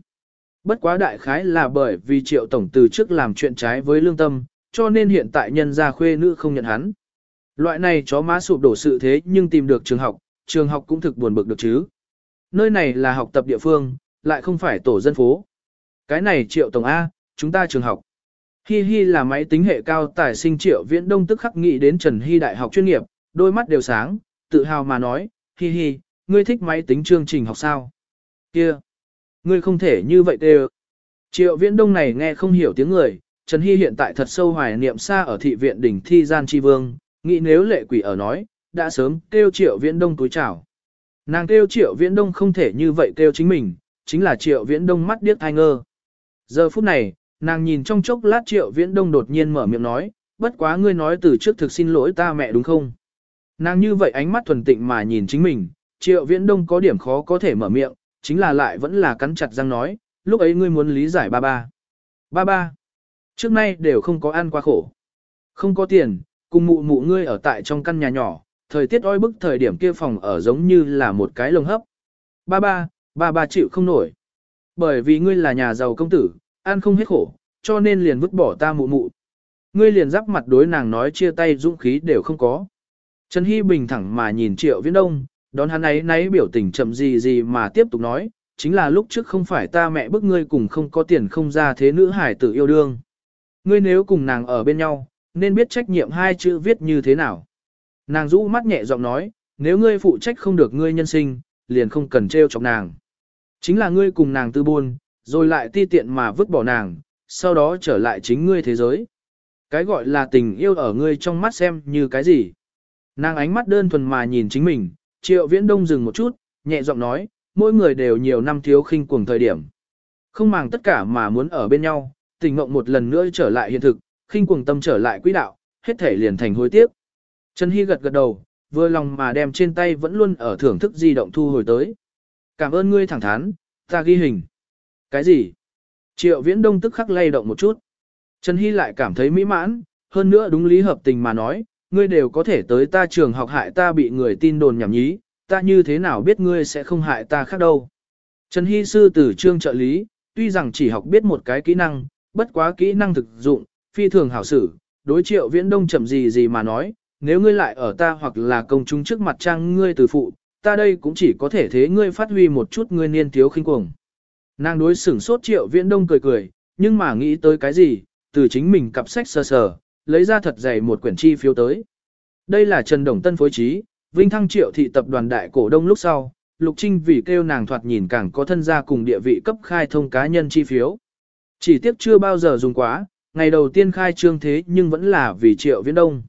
Bất quá đại khái là bởi vì Triệu Tổng từ trước làm chuyện trái với lương tâm, cho nên hiện tại nhân gia khuê nữ không nhận hắn. Loại này chó má sụp đổ sự thế nhưng tìm được trường học, trường học cũng thực buồn bực được chứ. Nơi này là học tập địa phương, lại không phải tổ dân phố. Cái này triệu tổng A, chúng ta trường học. Hi Hi là máy tính hệ cao tài sinh triệu viễn đông tức khắc nghĩ đến Trần Hi đại học chuyên nghiệp, đôi mắt đều sáng, tự hào mà nói, Hi Hi, ngươi thích máy tính chương trình học sao? Kia, ngươi không thể như vậy tê Triệu viễn đông này nghe không hiểu tiếng người, Trần Hi hiện tại thật sâu hoài niệm xa ở thị viện đỉnh thi gian chi vương, nghĩ nếu lệ quỷ ở nói, đã sớm kêu triệu viễn đông túi chào. Nàng kêu triệu viễn đông không thể như vậy kêu chính mình, chính là triệu viễn đông mắt điếc thai ngơ. Giờ phút này, nàng nhìn trong chốc lát triệu viễn đông đột nhiên mở miệng nói, bất quá ngươi nói từ trước thực xin lỗi ta mẹ đúng không? Nàng như vậy ánh mắt thuần tịnh mà nhìn chính mình, triệu viễn đông có điểm khó có thể mở miệng, chính là lại vẫn là cắn chặt răng nói, lúc ấy ngươi muốn lý giải ba ba. Ba ba, trước nay đều không có ăn qua khổ. Không có tiền, cùng mụ mụ ngươi ở tại trong căn nhà nhỏ, thời tiết oi bức thời điểm kia phòng ở giống như là một cái lồng hấp. Ba ba, Ba ba chịu không nổi. Bởi vì ngươi là nhà giàu công tử, ăn không hết khổ, cho nên liền vứt bỏ ta mụ mụ. Ngươi liền giáp mặt đối nàng nói chia tay dũng khí đều không có. Trần Hy bình thẳng mà nhìn Triệu Viễn Đông, đón hắn ấy nấy biểu tình chậm gì gì mà tiếp tục nói, chính là lúc trước không phải ta mẹ bức ngươi cùng không có tiền không ra thế nữ hải tử yêu đương. Ngươi nếu cùng nàng ở bên nhau, nên biết trách nhiệm hai chữ viết như thế nào. Nàng rũ mắt nhẹ giọng nói, nếu ngươi phụ trách không được ngươi nhân sinh, liền không cần trêu chọc nàng. Chính là ngươi cùng nàng tư buôn, rồi lại ti tiện mà vứt bỏ nàng, sau đó trở lại chính ngươi thế giới. Cái gọi là tình yêu ở ngươi trong mắt xem như cái gì. Nàng ánh mắt đơn thuần mà nhìn chính mình, triệu viễn đông dừng một chút, nhẹ giọng nói, mỗi người đều nhiều năm thiếu khinh cuồng thời điểm. Không màng tất cả mà muốn ở bên nhau, tình mộng một lần nữa trở lại hiện thực, khinh cuồng tâm trở lại quỹ đạo, hết thể liền thành hối tiếc. Trần Hy gật gật đầu, vừa lòng mà đem trên tay vẫn luôn ở thưởng thức di động thu hồi tới. Cảm ơn ngươi thẳng thắn, ta ghi hình. Cái gì? Triệu Viễn Đông tức khắc lay động một chút. Trần Hy lại cảm thấy mỹ mãn, hơn nữa đúng lý hợp tình mà nói, ngươi đều có thể tới ta trường học hại ta bị người tin đồn nhảm nhí, ta như thế nào biết ngươi sẽ không hại ta khác đâu. Trần Hy sư từ trương trợ lý, tuy rằng chỉ học biết một cái kỹ năng, bất quá kỹ năng thực dụng, phi thường hảo sử, đối triệu viễn đông chậm gì gì mà nói, nếu ngươi lại ở ta hoặc là công chúng trước mặt trang ngươi từ phụ, ta đây cũng chỉ có thể thế ngươi phát huy một chút ngươi niên thiếu khinh cuồng. Nàng đối sửng sốt triệu viễn đông cười cười, nhưng mà nghĩ tới cái gì, từ chính mình cặp sách sơ sờ, lấy ra thật dày một quyển chi phiếu tới. Đây là Trần Đồng Tân phối trí, Vinh Thăng Triệu thị tập đoàn đại cổ đông lúc sau, Lục Trinh vì kêu nàng thoạt nhìn càng có thân gia cùng địa vị cấp khai thông cá nhân chi phiếu. Chỉ tiếc chưa bao giờ dùng quá, ngày đầu tiên khai trương thế nhưng vẫn là vì Triệu Viễn Đông.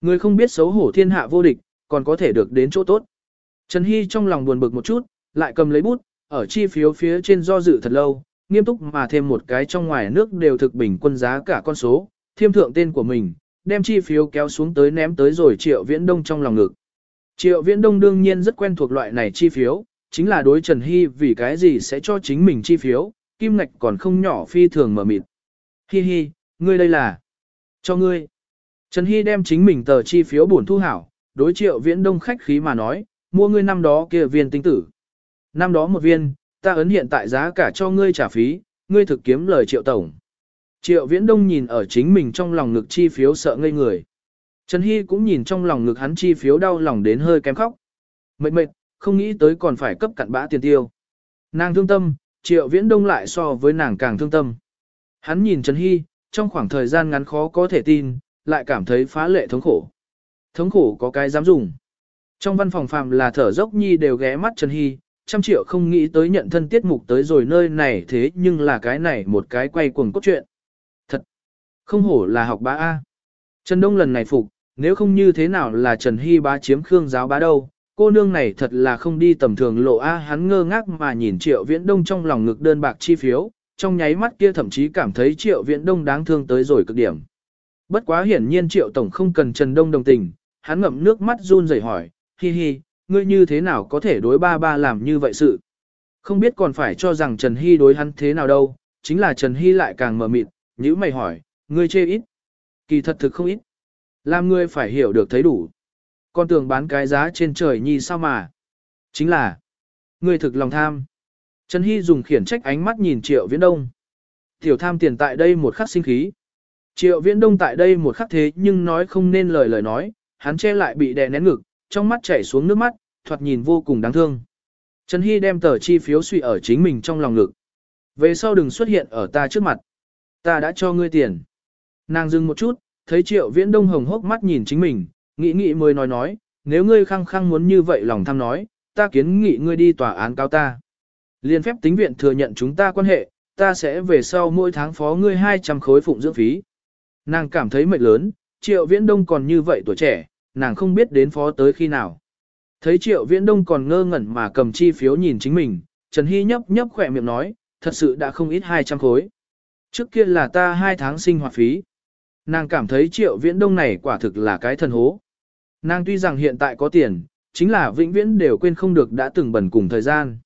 Người không biết xấu hổ thiên hạ vô địch, còn có thể được đến chỗ tốt. Trần Hy trong lòng buồn bực một chút, lại cầm lấy bút, ở chi phiếu phía trên do dự thật lâu, nghiêm túc mà thêm một cái trong ngoài nước đều thực bình quân giá cả con số, thiêm thượng tên của mình, đem chi phiếu kéo xuống tới ném tới rồi Triệu Viễn Đông trong lòng ngực. Triệu Viễn Đông đương nhiên rất quen thuộc loại này chi phiếu, chính là đối Trần Hy vì cái gì sẽ cho chính mình chi phiếu, kim ngạch còn không nhỏ phi thường mở mịt. Hi hi, ngươi đây là cho ngươi. Trần Hy đem chính mình tờ chi phiếu bổn thu hảo, đối Triệu Viễn Đông khách khí mà nói, mua ngươi năm đó kia viên tinh tử. Năm đó một viên, ta ấn hiện tại giá cả cho ngươi trả phí, ngươi thực kiếm lời Triệu Tổng. Triệu Viễn Đông nhìn ở chính mình trong lòng ngực chi phiếu sợ ngây người. Trần Hy cũng nhìn trong lòng ngực hắn chi phiếu đau lòng đến hơi kém khóc. Mệt mệt, không nghĩ tới còn phải cấp cặn bã tiền tiêu. Nàng thương tâm, Triệu Viễn Đông lại so với nàng càng thương tâm. Hắn nhìn Trần Hy, trong khoảng thời gian ngắn khó có thể tin, lại cảm thấy phá lệ thống khổ. Thống khổ có cái dám dùng. Trong văn phòng phàm là thở dốc nhi đều ghé mắt Trần Hy, trăm triệu không nghĩ tới nhận thân tiết mục tới rồi nơi này thế nhưng là cái này một cái quay cuồng cốt truyện. Không hổ là học bá A. Trần Đông lần này phục, nếu không như thế nào là Trần Hy bá chiếm Khương giáo bá đâu, cô nương này thật là không đi tầm thường lộ A hắn ngơ ngác mà nhìn Triệu Viễn Đông trong lòng ngực đơn bạc chi phiếu, trong nháy mắt kia thậm chí cảm thấy Triệu Viễn Đông đáng thương tới rồi cực điểm. Bất quá hiển nhiên Triệu Tổng không cần Trần Đông đồng tình, hắn ngậm nước mắt run rẩy hỏi, hi hi, ngươi như thế nào có thể đối ba ba làm như vậy sự. Không biết còn phải cho rằng Trần Hy đối hắn thế nào đâu, chính là Trần Hy lại càng mờ mịt, nhữ mày hỏi, ngươi chê ít. Kỳ thật thực không ít. Làm ngươi phải hiểu được thấy đủ. Con tưởng bán cái giá trên trời nhi sao mà. Chính là, ngươi thực lòng tham. Trần Hy dùng khiển trách ánh mắt nhìn Triệu Viễn Đông. Tiểu tham tiền tại đây một khắc sinh khí. Triệu Viễn Đông tại đây một khắc thế nhưng nói không nên lời lời nói, hắn che lại bị đè nén ngực, trong mắt chảy xuống nước mắt, thoạt nhìn vô cùng đáng thương. Trần Hy đem tờ chi phiếu suy ở chính mình trong lòng ngực. Về sau đừng xuất hiện ở ta trước mặt. Ta đã cho ngươi tiền. Nàng dừng một chút, thấy triệu viễn đông hồng hốc mắt nhìn chính mình, nghĩ nghĩ mới nói nói, nếu ngươi khăng khăng muốn như vậy lòng tham nói, ta kiến nghị ngươi đi tòa án cao ta. Liên phép tính viện thừa nhận chúng ta quan hệ, ta sẽ về sau mỗi tháng phó ngươi 200 khối phụng dưỡng phí. Nàng cảm thấy mệt lớn, triệu viễn đông còn như vậy tuổi trẻ, nàng không biết đến phó tới khi nào. Thấy triệu viễn đông còn ngơ ngẩn mà cầm chi phiếu nhìn chính mình, Trần Hy nhấp nhấp khỏe miệng nói, thật sự đã không ít 200 khối. Trước kia là ta hai tháng sinh hoạt phí. Nàng cảm thấy triệu viễn đông này quả thực là cái thần hố. Nàng tuy rằng hiện tại có tiền, chính là vĩnh viễn đều quên không được đã từng bẩn cùng thời gian.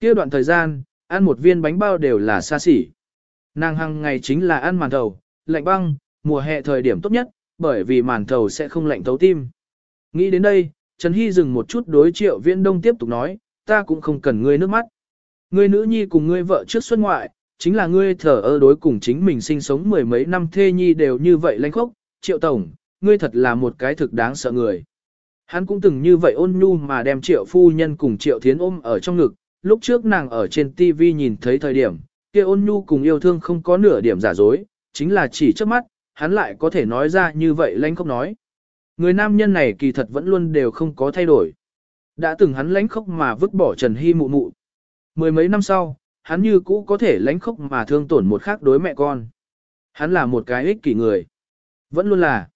kia đoạn thời gian, ăn một viên bánh bao đều là xa xỉ. Nàng hàng ngày chính là ăn màn thầu, lạnh băng, mùa hè thời điểm tốt nhất, bởi vì màn thầu sẽ không lạnh thấu tim. Nghĩ đến đây, Trần Hy dừng một chút đối triệu viễn đông tiếp tục nói, ta cũng không cần ngươi nước mắt. Ngươi nữ nhi cùng ngươi vợ trước xuất ngoại, chính là ngươi thở ơ đối cùng chính mình sinh sống mười mấy năm thê nhi đều như vậy lãnh khốc, triệu tổng, ngươi thật là một cái thực đáng sợ người. Hắn cũng từng như vậy ôn nhu mà đem triệu phu nhân cùng triệu thiến ôm ở trong ngực, lúc trước nàng ở trên TV nhìn thấy thời điểm, kia ôn nhu cùng yêu thương không có nửa điểm giả dối, chính là chỉ trước mắt, hắn lại có thể nói ra như vậy lãnh không nói. Người nam nhân này kỳ thật vẫn luôn đều không có thay đổi. Đã từng hắn lãnh khốc mà vứt bỏ Trần Hy mụ mụ. Mười mấy năm sau, hắn như cũ có thể lánh khóc mà thương tổn một khác đối mẹ con. Hắn là một cái ích kỷ người. Vẫn luôn là.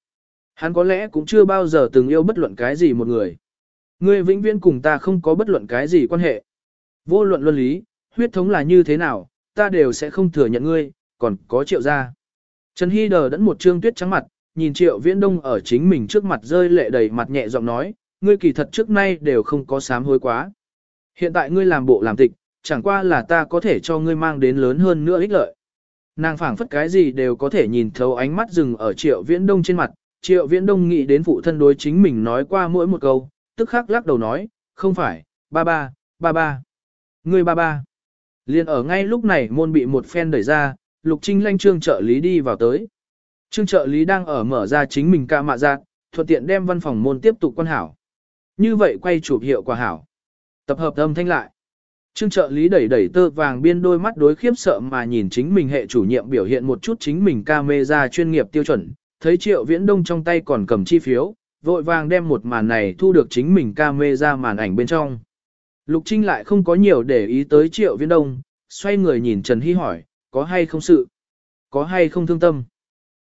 Hắn có lẽ cũng chưa bao giờ từng yêu bất luận cái gì một người. Ngươi vĩnh viễn cùng ta không có bất luận cái gì quan hệ. Vô luận luân lý, huyết thống là như thế nào, ta đều sẽ không thừa nhận ngươi, còn có triệu gia. Trần Hy đờ đẫn một trương tuyết trắng mặt, nhìn triệu viễn đông ở chính mình trước mặt rơi lệ đầy mặt nhẹ giọng nói, ngươi kỳ thật trước nay đều không có sám hối quá. Hiện tại ngươi làm bộ làm tịch, chẳng qua là ta có thể cho ngươi mang đến lớn hơn nữa ích lợi. Nàng phảng phất cái gì đều có thể nhìn thấu ánh mắt dừng ở triệu viễn đông trên mặt, triệu viễn đông nghĩ đến phụ thân đối chính mình nói qua mỗi một câu, tức khắc lắc đầu nói, không phải, ba ba, ba ba, ngươi ba ba. Liên ở ngay lúc này môn bị một phen đẩy ra, lục trinh lanh trương trợ lý đi vào tới. Trương trợ lý đang ở mở ra chính mình ca mạ giác, thuận tiện đem văn phòng môn tiếp tục quan hảo. Như vậy quay chụp hiệu quả hảo. Tập hợp âm thanh lại. Trương trợ lý đẩy đẩy tơ vàng biên đôi mắt đối khiếp sợ mà nhìn chính mình hệ chủ nhiệm biểu hiện một chút chính mình camera chuyên nghiệp tiêu chuẩn, thấy triệu viễn đông trong tay còn cầm chi phiếu, vội vàng đem một màn này thu được chính mình camera màn ảnh bên trong. Lục Trinh lại không có nhiều để ý tới triệu viễn đông, xoay người nhìn Trần Hy hỏi, có hay không sự? Có hay không thương tâm?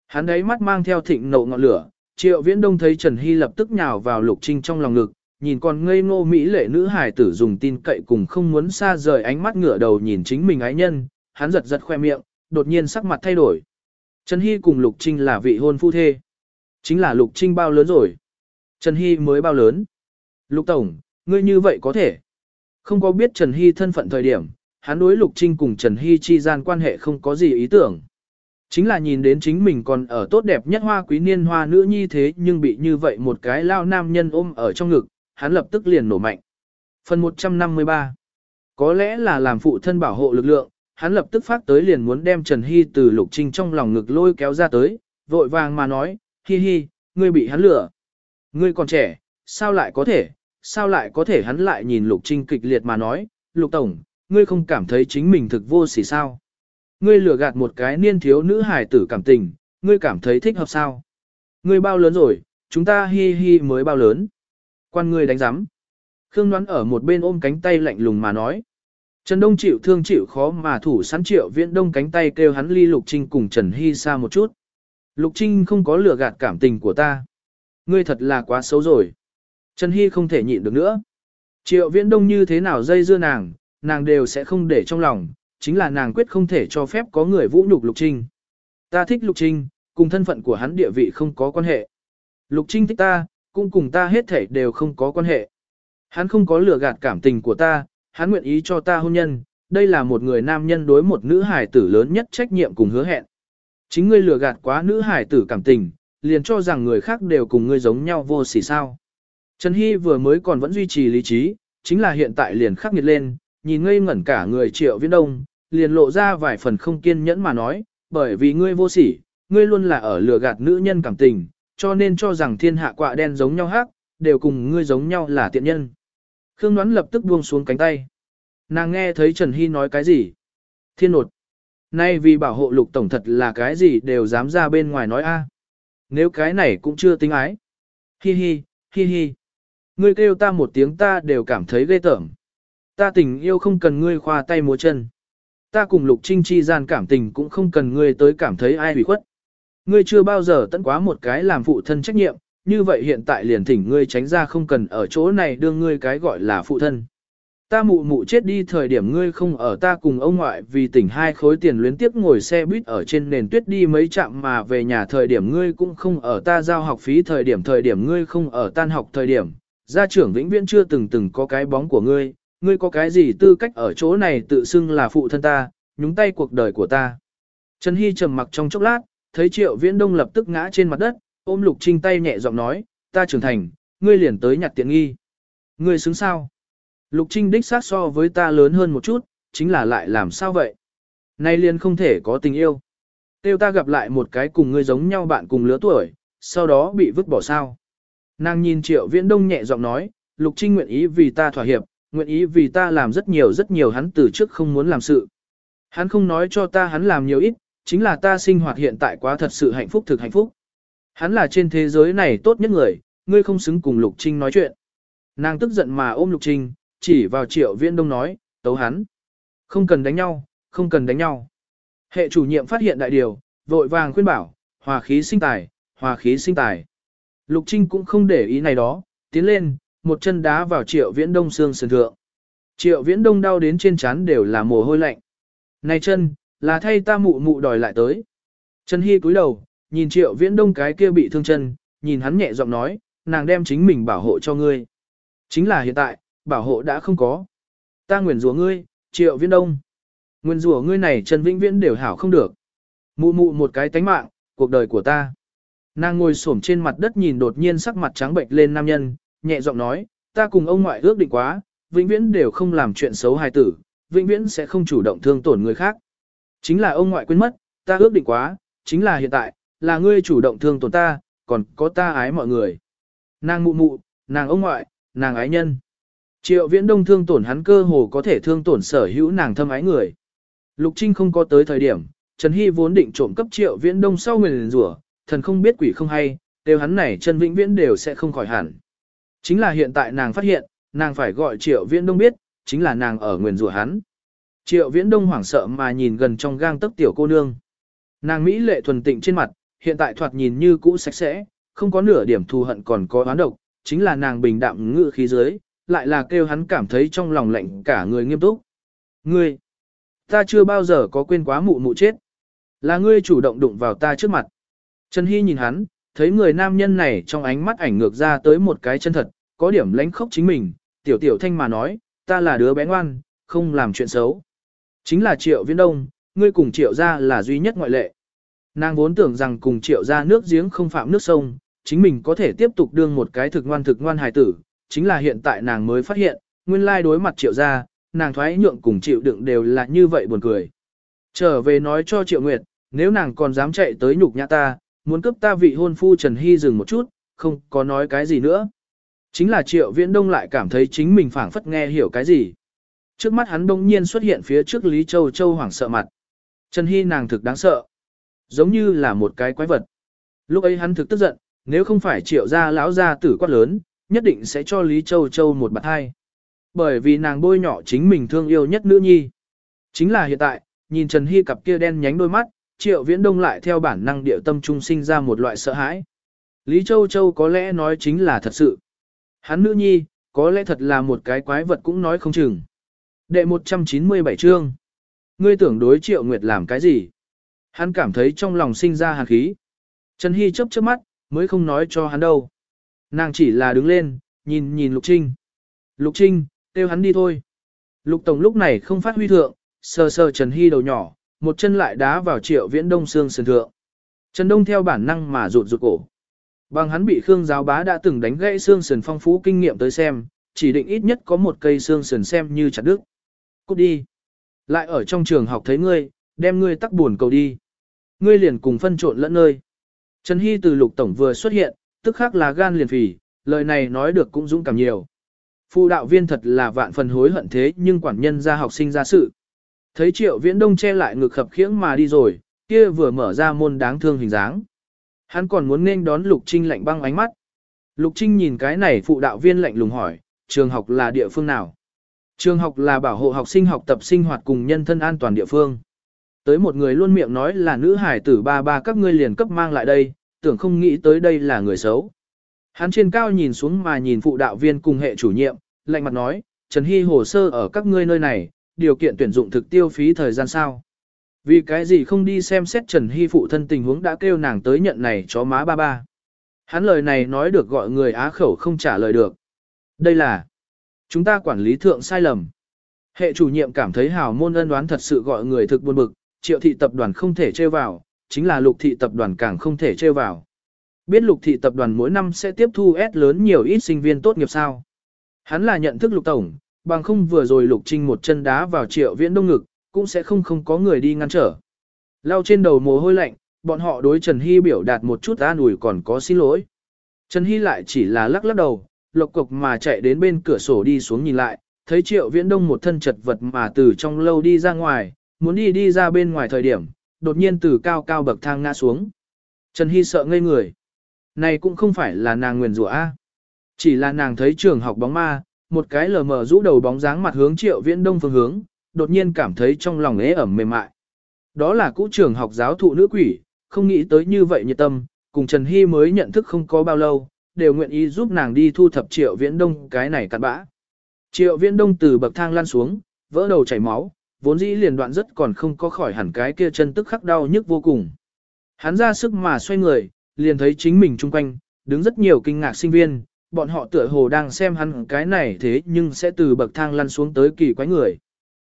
Hắn đấy mắt mang theo thịnh nộ ngọn lửa, triệu viễn đông thấy Trần Hy lập tức nhào vào Lục Trinh trong lòng ngực, nhìn con ngây ngô mỹ lệ nữ hài tử dùng tin cậy cùng không muốn xa rời ánh mắt ngửa đầu nhìn chính mình ái nhân, hắn giật giật khoe miệng, đột nhiên sắc mặt thay đổi. Trần Hy cùng Lục Trinh là vị hôn phu thê. Chính là Lục Trinh bao lớn rồi. Trần Hy mới bao lớn. Lục Tổng, ngươi như vậy có thể. Không có biết Trần Hy thân phận thời điểm, hắn đối Lục Trinh cùng Trần Hy chi gian quan hệ không có gì ý tưởng. Chính là nhìn đến chính mình còn ở tốt đẹp nhất hoa quý niên hoa nữ nhi thế nhưng bị như vậy một cái lao nam nhân ôm ở trong ngực, hắn lập tức liền nổ mạnh. Phần 153 Có lẽ là làm phụ thân bảo hộ lực lượng, hắn lập tức phát tới liền muốn đem Trần Hy từ Lục Trinh trong lòng ngực lôi kéo ra tới, vội vàng mà nói, hi hi, ngươi bị hắn lừa. Ngươi còn trẻ, sao lại có thể, sao lại có thể hắn lại nhìn Lục Trinh kịch liệt mà nói, Lục Tổng, ngươi không cảm thấy chính mình thực vô sỉ sao. Ngươi lừa gạt một cái niên thiếu nữ hài tử cảm tình, ngươi cảm thấy thích hợp sao. Ngươi bao lớn rồi, chúng ta hi hi mới bao lớn. Quan ngươi đánh giám. Khương đoán ở một bên ôm cánh tay lạnh lùng mà nói. Trần Đông chịu thương chịu khó mà thủ sẵn triệu viễn đông cánh tay kêu hắn ly Lục Trinh cùng Trần Hy xa một chút. Lục Trinh không có lừa gạt cảm tình của ta. Ngươi thật là quá xấu rồi. Trần Hy không thể nhịn được nữa. Triệu viễn đông như thế nào dây dưa nàng, nàng đều sẽ không để trong lòng, chính là nàng quyết không thể cho phép có người vũ nhục Lục Trinh. Ta thích Lục Trinh, cùng thân phận của hắn địa vị không có quan hệ. Lục Trinh thích ta, cũng cùng ta hết thảy đều không có quan hệ. Hắn không có lừa gạt cảm tình của ta, hắn nguyện ý cho ta hôn nhân, đây là một người nam nhân đối một nữ hải tử lớn nhất trách nhiệm cùng hứa hẹn. Chính ngươi lừa gạt quá nữ hải tử cảm tình, liền cho rằng người khác đều cùng ngươi giống nhau vô sỉ sao. Trần Hy vừa mới còn vẫn duy trì lý trí, chính là hiện tại liền khắc nghiệt lên, nhìn ngây ngẩn cả người triệu viễn đông, liền lộ ra vài phần không kiên nhẫn mà nói, bởi vì ngươi vô sỉ, ngươi luôn là ở lừa gạt nữ nhân cảm tình, cho nên cho rằng thiên hạ quạ đen giống nhau hát, đều cùng ngươi giống nhau là tiện nhân. Khương đoán lập tức buông xuống cánh tay. Nàng nghe thấy Trần Hy nói cái gì? Thiên nột. Nay vì bảo hộ lục tổng thật là cái gì đều dám ra bên ngoài nói a. À. Nếu cái này cũng chưa tính ái. Hi hi, hi hi. Ngươi kêu ta một tiếng ta đều cảm thấy ghê tởm. Ta tình yêu không cần ngươi khoa tay múa chân. Ta cùng lục trinh chi gian cảm tình cũng không cần ngươi tới cảm thấy ai hủy khuất. Ngươi chưa bao giờ tận quá một cái làm phụ thân trách nhiệm, như vậy hiện tại liền thỉnh ngươi tránh ra không cần ở chỗ này đưa ngươi cái gọi là phụ thân. Ta mụ mụ chết đi thời điểm ngươi không ở ta cùng ông ngoại vì tỉnh hai khối tiền luyến tiếp ngồi xe buýt ở trên nền tuyết đi mấy trạm mà về nhà thời điểm ngươi cũng không ở ta giao học phí thời điểm thời điểm ngươi không ở tan học thời điểm. Gia trưởng vĩnh viễn chưa từng từng có cái bóng của ngươi, ngươi có cái gì tư cách ở chỗ này tự xưng là phụ thân ta, nhúng tay cuộc đời của ta. Trần Hy trầm mặc trong chốc lát, thấy triệu viễn đông lập tức ngã trên mặt đất, ôm lục trinh tay nhẹ giọng nói, ta trưởng thành, ngươi liền tới nhặt tiện nghi. Ngươi xứng sao? Lục trinh đích sát so với ta lớn hơn một chút, chính là lại làm sao vậy? Nay liền không thể có tình yêu. Tiêu ta gặp lại một cái cùng ngươi giống nhau bạn cùng lứa tuổi, sau đó bị vứt bỏ sao. Nàng nhìn Triệu Viễn Đông nhẹ giọng nói, Lục Trinh nguyện ý vì ta thỏa hiệp, nguyện ý vì ta làm rất nhiều rất nhiều hắn từ trước không muốn làm sự. Hắn không nói cho ta hắn làm nhiều ít, chính là ta sinh hoạt hiện tại quá thật sự hạnh phúc thực hạnh phúc. Hắn là trên thế giới này tốt nhất người, ngươi không xứng cùng Lục Trinh nói chuyện. Nàng tức giận mà ôm Lục Trinh, chỉ vào Triệu Viễn Đông nói, tấu hắn. Không cần đánh nhau, không cần đánh nhau. Hệ chủ nhiệm phát hiện đại điều, vội vàng khuyên bảo, hòa khí sinh tài, hòa khí sinh tài. Lục Trinh cũng không để ý này đó, tiến lên, một chân đá vào Triệu Viễn Đông xương sườn thượng. Triệu Viễn Đông đau đến trên trán đều là mồ hôi lạnh. Này chân, là thay ta mụ mụ đòi lại tới. Trần Hy cúi đầu, nhìn Triệu Viễn Đông cái kia bị thương chân, nhìn hắn nhẹ giọng nói, nàng đem chính mình bảo hộ cho ngươi. Chính là hiện tại, bảo hộ đã không có. Ta nguyện rủa ngươi, Triệu Viễn Đông. Nguyện rủa ngươi này Trần Vĩnh Viễn đều hảo không được. Mụ mụ một cái tánh mạng, cuộc đời của ta. Nàng ngồi xổm trên mặt đất nhìn đột nhiên sắc mặt trắng bệnh lên nam nhân, nhẹ giọng nói, ta cùng ông ngoại ước định quá, vĩnh viễn đều không làm chuyện xấu hài tử, vĩnh viễn sẽ không chủ động thương tổn người khác. Chính là ông ngoại quên mất, ta ước định quá, chính là hiện tại, là ngươi chủ động thương tổn ta, còn có ta ái mọi người. Nàng mụ mụ, nàng ông ngoại, nàng ái nhân. Triệu viễn đông thương tổn hắn cơ hồ có thể thương tổn sở hữu nàng thâm ái người. Lục Trinh không có tới thời điểm, Trần Hy vốn định trộm cấp triệu viễn đông sau nguyền rủa thần không biết quỷ không hay, đều hắn này Trần Vĩnh Viễn đều sẽ không khỏi hẳn. Chính là hiện tại nàng phát hiện, nàng phải gọi triệu viễn đông biết, chính là nàng ở nguyền rủa hắn. Triệu viễn đông hoảng sợ mà nhìn gần trong gang tấc tiểu cô nương. Nàng Mỹ lệ thuần tịnh trên mặt, hiện tại thoạt nhìn như cũ sạch sẽ, không có nửa điểm thù hận còn có oán độc, chính là nàng bình đạm ngự khí dưới, lại là kêu hắn cảm thấy trong lòng lạnh cả người nghiêm túc. Ngươi, ta chưa bao giờ có quên quá mụ mụ chết. Là ngươi chủ động đụng vào ta trước mặt. Trần Hy nhìn hắn, thấy người nam nhân này trong ánh mắt ảnh ngược ra tới một cái chân thật, có điểm lánh khóc chính mình, tiểu tiểu thanh mà nói, ta là đứa bé ngoan, không làm chuyện xấu. Chính là triệu viễn đông, ngươi cùng triệu gia là duy nhất ngoại lệ. Nàng vốn tưởng rằng cùng triệu gia nước giếng không phạm nước sông, chính mình có thể tiếp tục đương một cái thực ngoan thực ngoan hài tử, chính là hiện tại nàng mới phát hiện, nguyên lai đối mặt triệu gia nàng thoái nhượng cùng chịu đựng đều là như vậy buồn cười. Trở về nói cho triệu nguyệt, nếu nàng còn dám chạy tới nhục nhã ta, muốn cướp ta vị hôn phu Trần Hy dừng một chút, không có nói cái gì nữa. Chính là triệu viễn đông lại cảm thấy chính mình phảng phất nghe hiểu cái gì. Trước mắt hắn đông nhiên xuất hiện phía trước Lý Châu Châu hoảng sợ mặt. Trần Hy nàng thực đáng sợ. Giống như là một cái quái vật. Lúc ấy hắn thực tức giận, nếu không phải triệu gia lão gia tử quát lớn, nhất định sẽ cho Lý Châu Châu một bạc hai. Bởi vì nàng bôi nhỏ chính mình thương yêu nhất nữ nhi. Chính là hiện tại, nhìn Trần Hy cặp kia đen nhánh đôi mắt, triệu viễn đông lại theo bản năng địa tâm trung sinh ra một loại sợ hãi. Lý Châu Châu có lẽ nói chính là thật sự. Hắn nữ nhi, có lẽ thật là một cái quái vật cũng nói không chừng. Đệ 197 chương. Ngươi tưởng đối triệu nguyệt làm cái gì? Hắn cảm thấy trong lòng sinh ra hàn khí. Trần Hy chấp chớp mắt, mới không nói cho hắn đâu. Nàng chỉ là đứng lên, nhìn nhìn Lục Trinh. Lục Trinh, kêu hắn đi thôi. Lục Tổng lúc này không phát huy thượng, sờ sờ Trần Hy đầu nhỏ, một chân lại đá vào triệu viễn đông xương sườn thượng. Trần Đông theo bản năng mà rụt rụt cổ. Bằng hắn bị Khương giáo bá đã từng đánh gãy xương sườn phong phú kinh nghiệm tới xem, chỉ định ít nhất có một cây xương sườn xem như chặt đứt. Cút đi. Lại ở trong trường học thấy ngươi, đem ngươi tắc buồn cầu đi. Ngươi liền cùng phân trộn lẫn nơi. Trần Hy từ lục tổng vừa xuất hiện, tức khắc là gan liền phì, lời này nói được cũng dũng cảm nhiều. Phụ đạo viên thật là vạn phần hối hận thế nhưng quản nhân ra học sinh ra sự. Thấy triệu viễn đông che lại ngực khập khiễng mà đi rồi, kia vừa mở ra môn đáng thương hình dáng. Hắn còn muốn nên đón Lục Trinh lạnh băng ánh mắt. Lục Trinh nhìn cái này phụ đạo viên lạnh lùng hỏi, trường học là địa phương nào? Trường học là bảo hộ học sinh học tập sinh hoạt cùng nhân thân an toàn địa phương. Tới một người luôn miệng nói là nữ hải tử ba ba các ngươi liền cấp mang lại đây, tưởng không nghĩ tới đây là người xấu. Hắn trên cao nhìn xuống mà nhìn phụ đạo viên cùng hệ chủ nhiệm, lạnh mặt nói, Trần Hy hồ sơ ở các ngươi nơi này, điều kiện tuyển dụng thực tiêu phí thời gian sao. Vì cái gì không đi xem xét Trần Hy phụ thân tình huống đã kêu nàng tới nhận này chó má ba ba. Hắn lời này nói được gọi người á khẩu không trả lời được. Đây là chúng ta quản lý thượng sai lầm. Hệ chủ nhiệm cảm thấy hào môn ân đoán thật sự gọi người thực buồn bực, triệu thị tập đoàn không thể chơi vào, chính là lục thị tập đoàn càng không thể chơi vào. Biết lục thị tập đoàn mỗi năm sẽ tiếp thu S lớn nhiều ít sinh viên tốt nghiệp sao. Hắn là nhận thức lục tổng, bằng không vừa rồi lục trinh một chân đá vào triệu viễn đông ngực, cũng sẽ không không có người đi ngăn trở. Lao trên đầu mồ hôi lạnh, bọn họ đối Trần Hy biểu đạt một chút an ủi còn có xin lỗi. Trần Hy lại chỉ là lắc lắc đầu, lộc cục mà chạy đến bên cửa sổ đi xuống nhìn lại, thấy triệu viễn đông một thân chật vật mà từ trong lâu đi ra ngoài, muốn đi đi ra bên ngoài thời điểm, đột nhiên từ cao cao bậc thang ngã xuống. Trần Hy sợ ngây người. Này cũng không phải là nàng nguyền rủa A. Chỉ là nàng thấy trường học bóng ma, một cái lờ mờ rũ đầu bóng dáng mặt hướng triệu viễn đông phương hướng, đột nhiên cảm thấy trong lòng ế ẩm mềm mại. Đó là cũ trường học giáo thụ nữ quỷ, không nghĩ tới như vậy nhiệt tâm, cùng Trần Hy mới nhận thức không có bao lâu, đều nguyện ý giúp nàng đi thu thập triệu viễn đông cái này cặn bã. Triệu viễn đông từ bậc thang lăn xuống, vỡ đầu chảy máu, vốn dĩ liền đoạn rất còn không có khỏi hẳn cái kia chân tức khắc đau nhức vô cùng. Hắn ra sức mà xoay người, liền thấy chính mình chung quanh, đứng rất nhiều kinh ngạc sinh viên, bọn họ tựa hồ đang xem hắn cái này thế nhưng sẽ từ bậc thang lăn xuống tới kỳ quái người.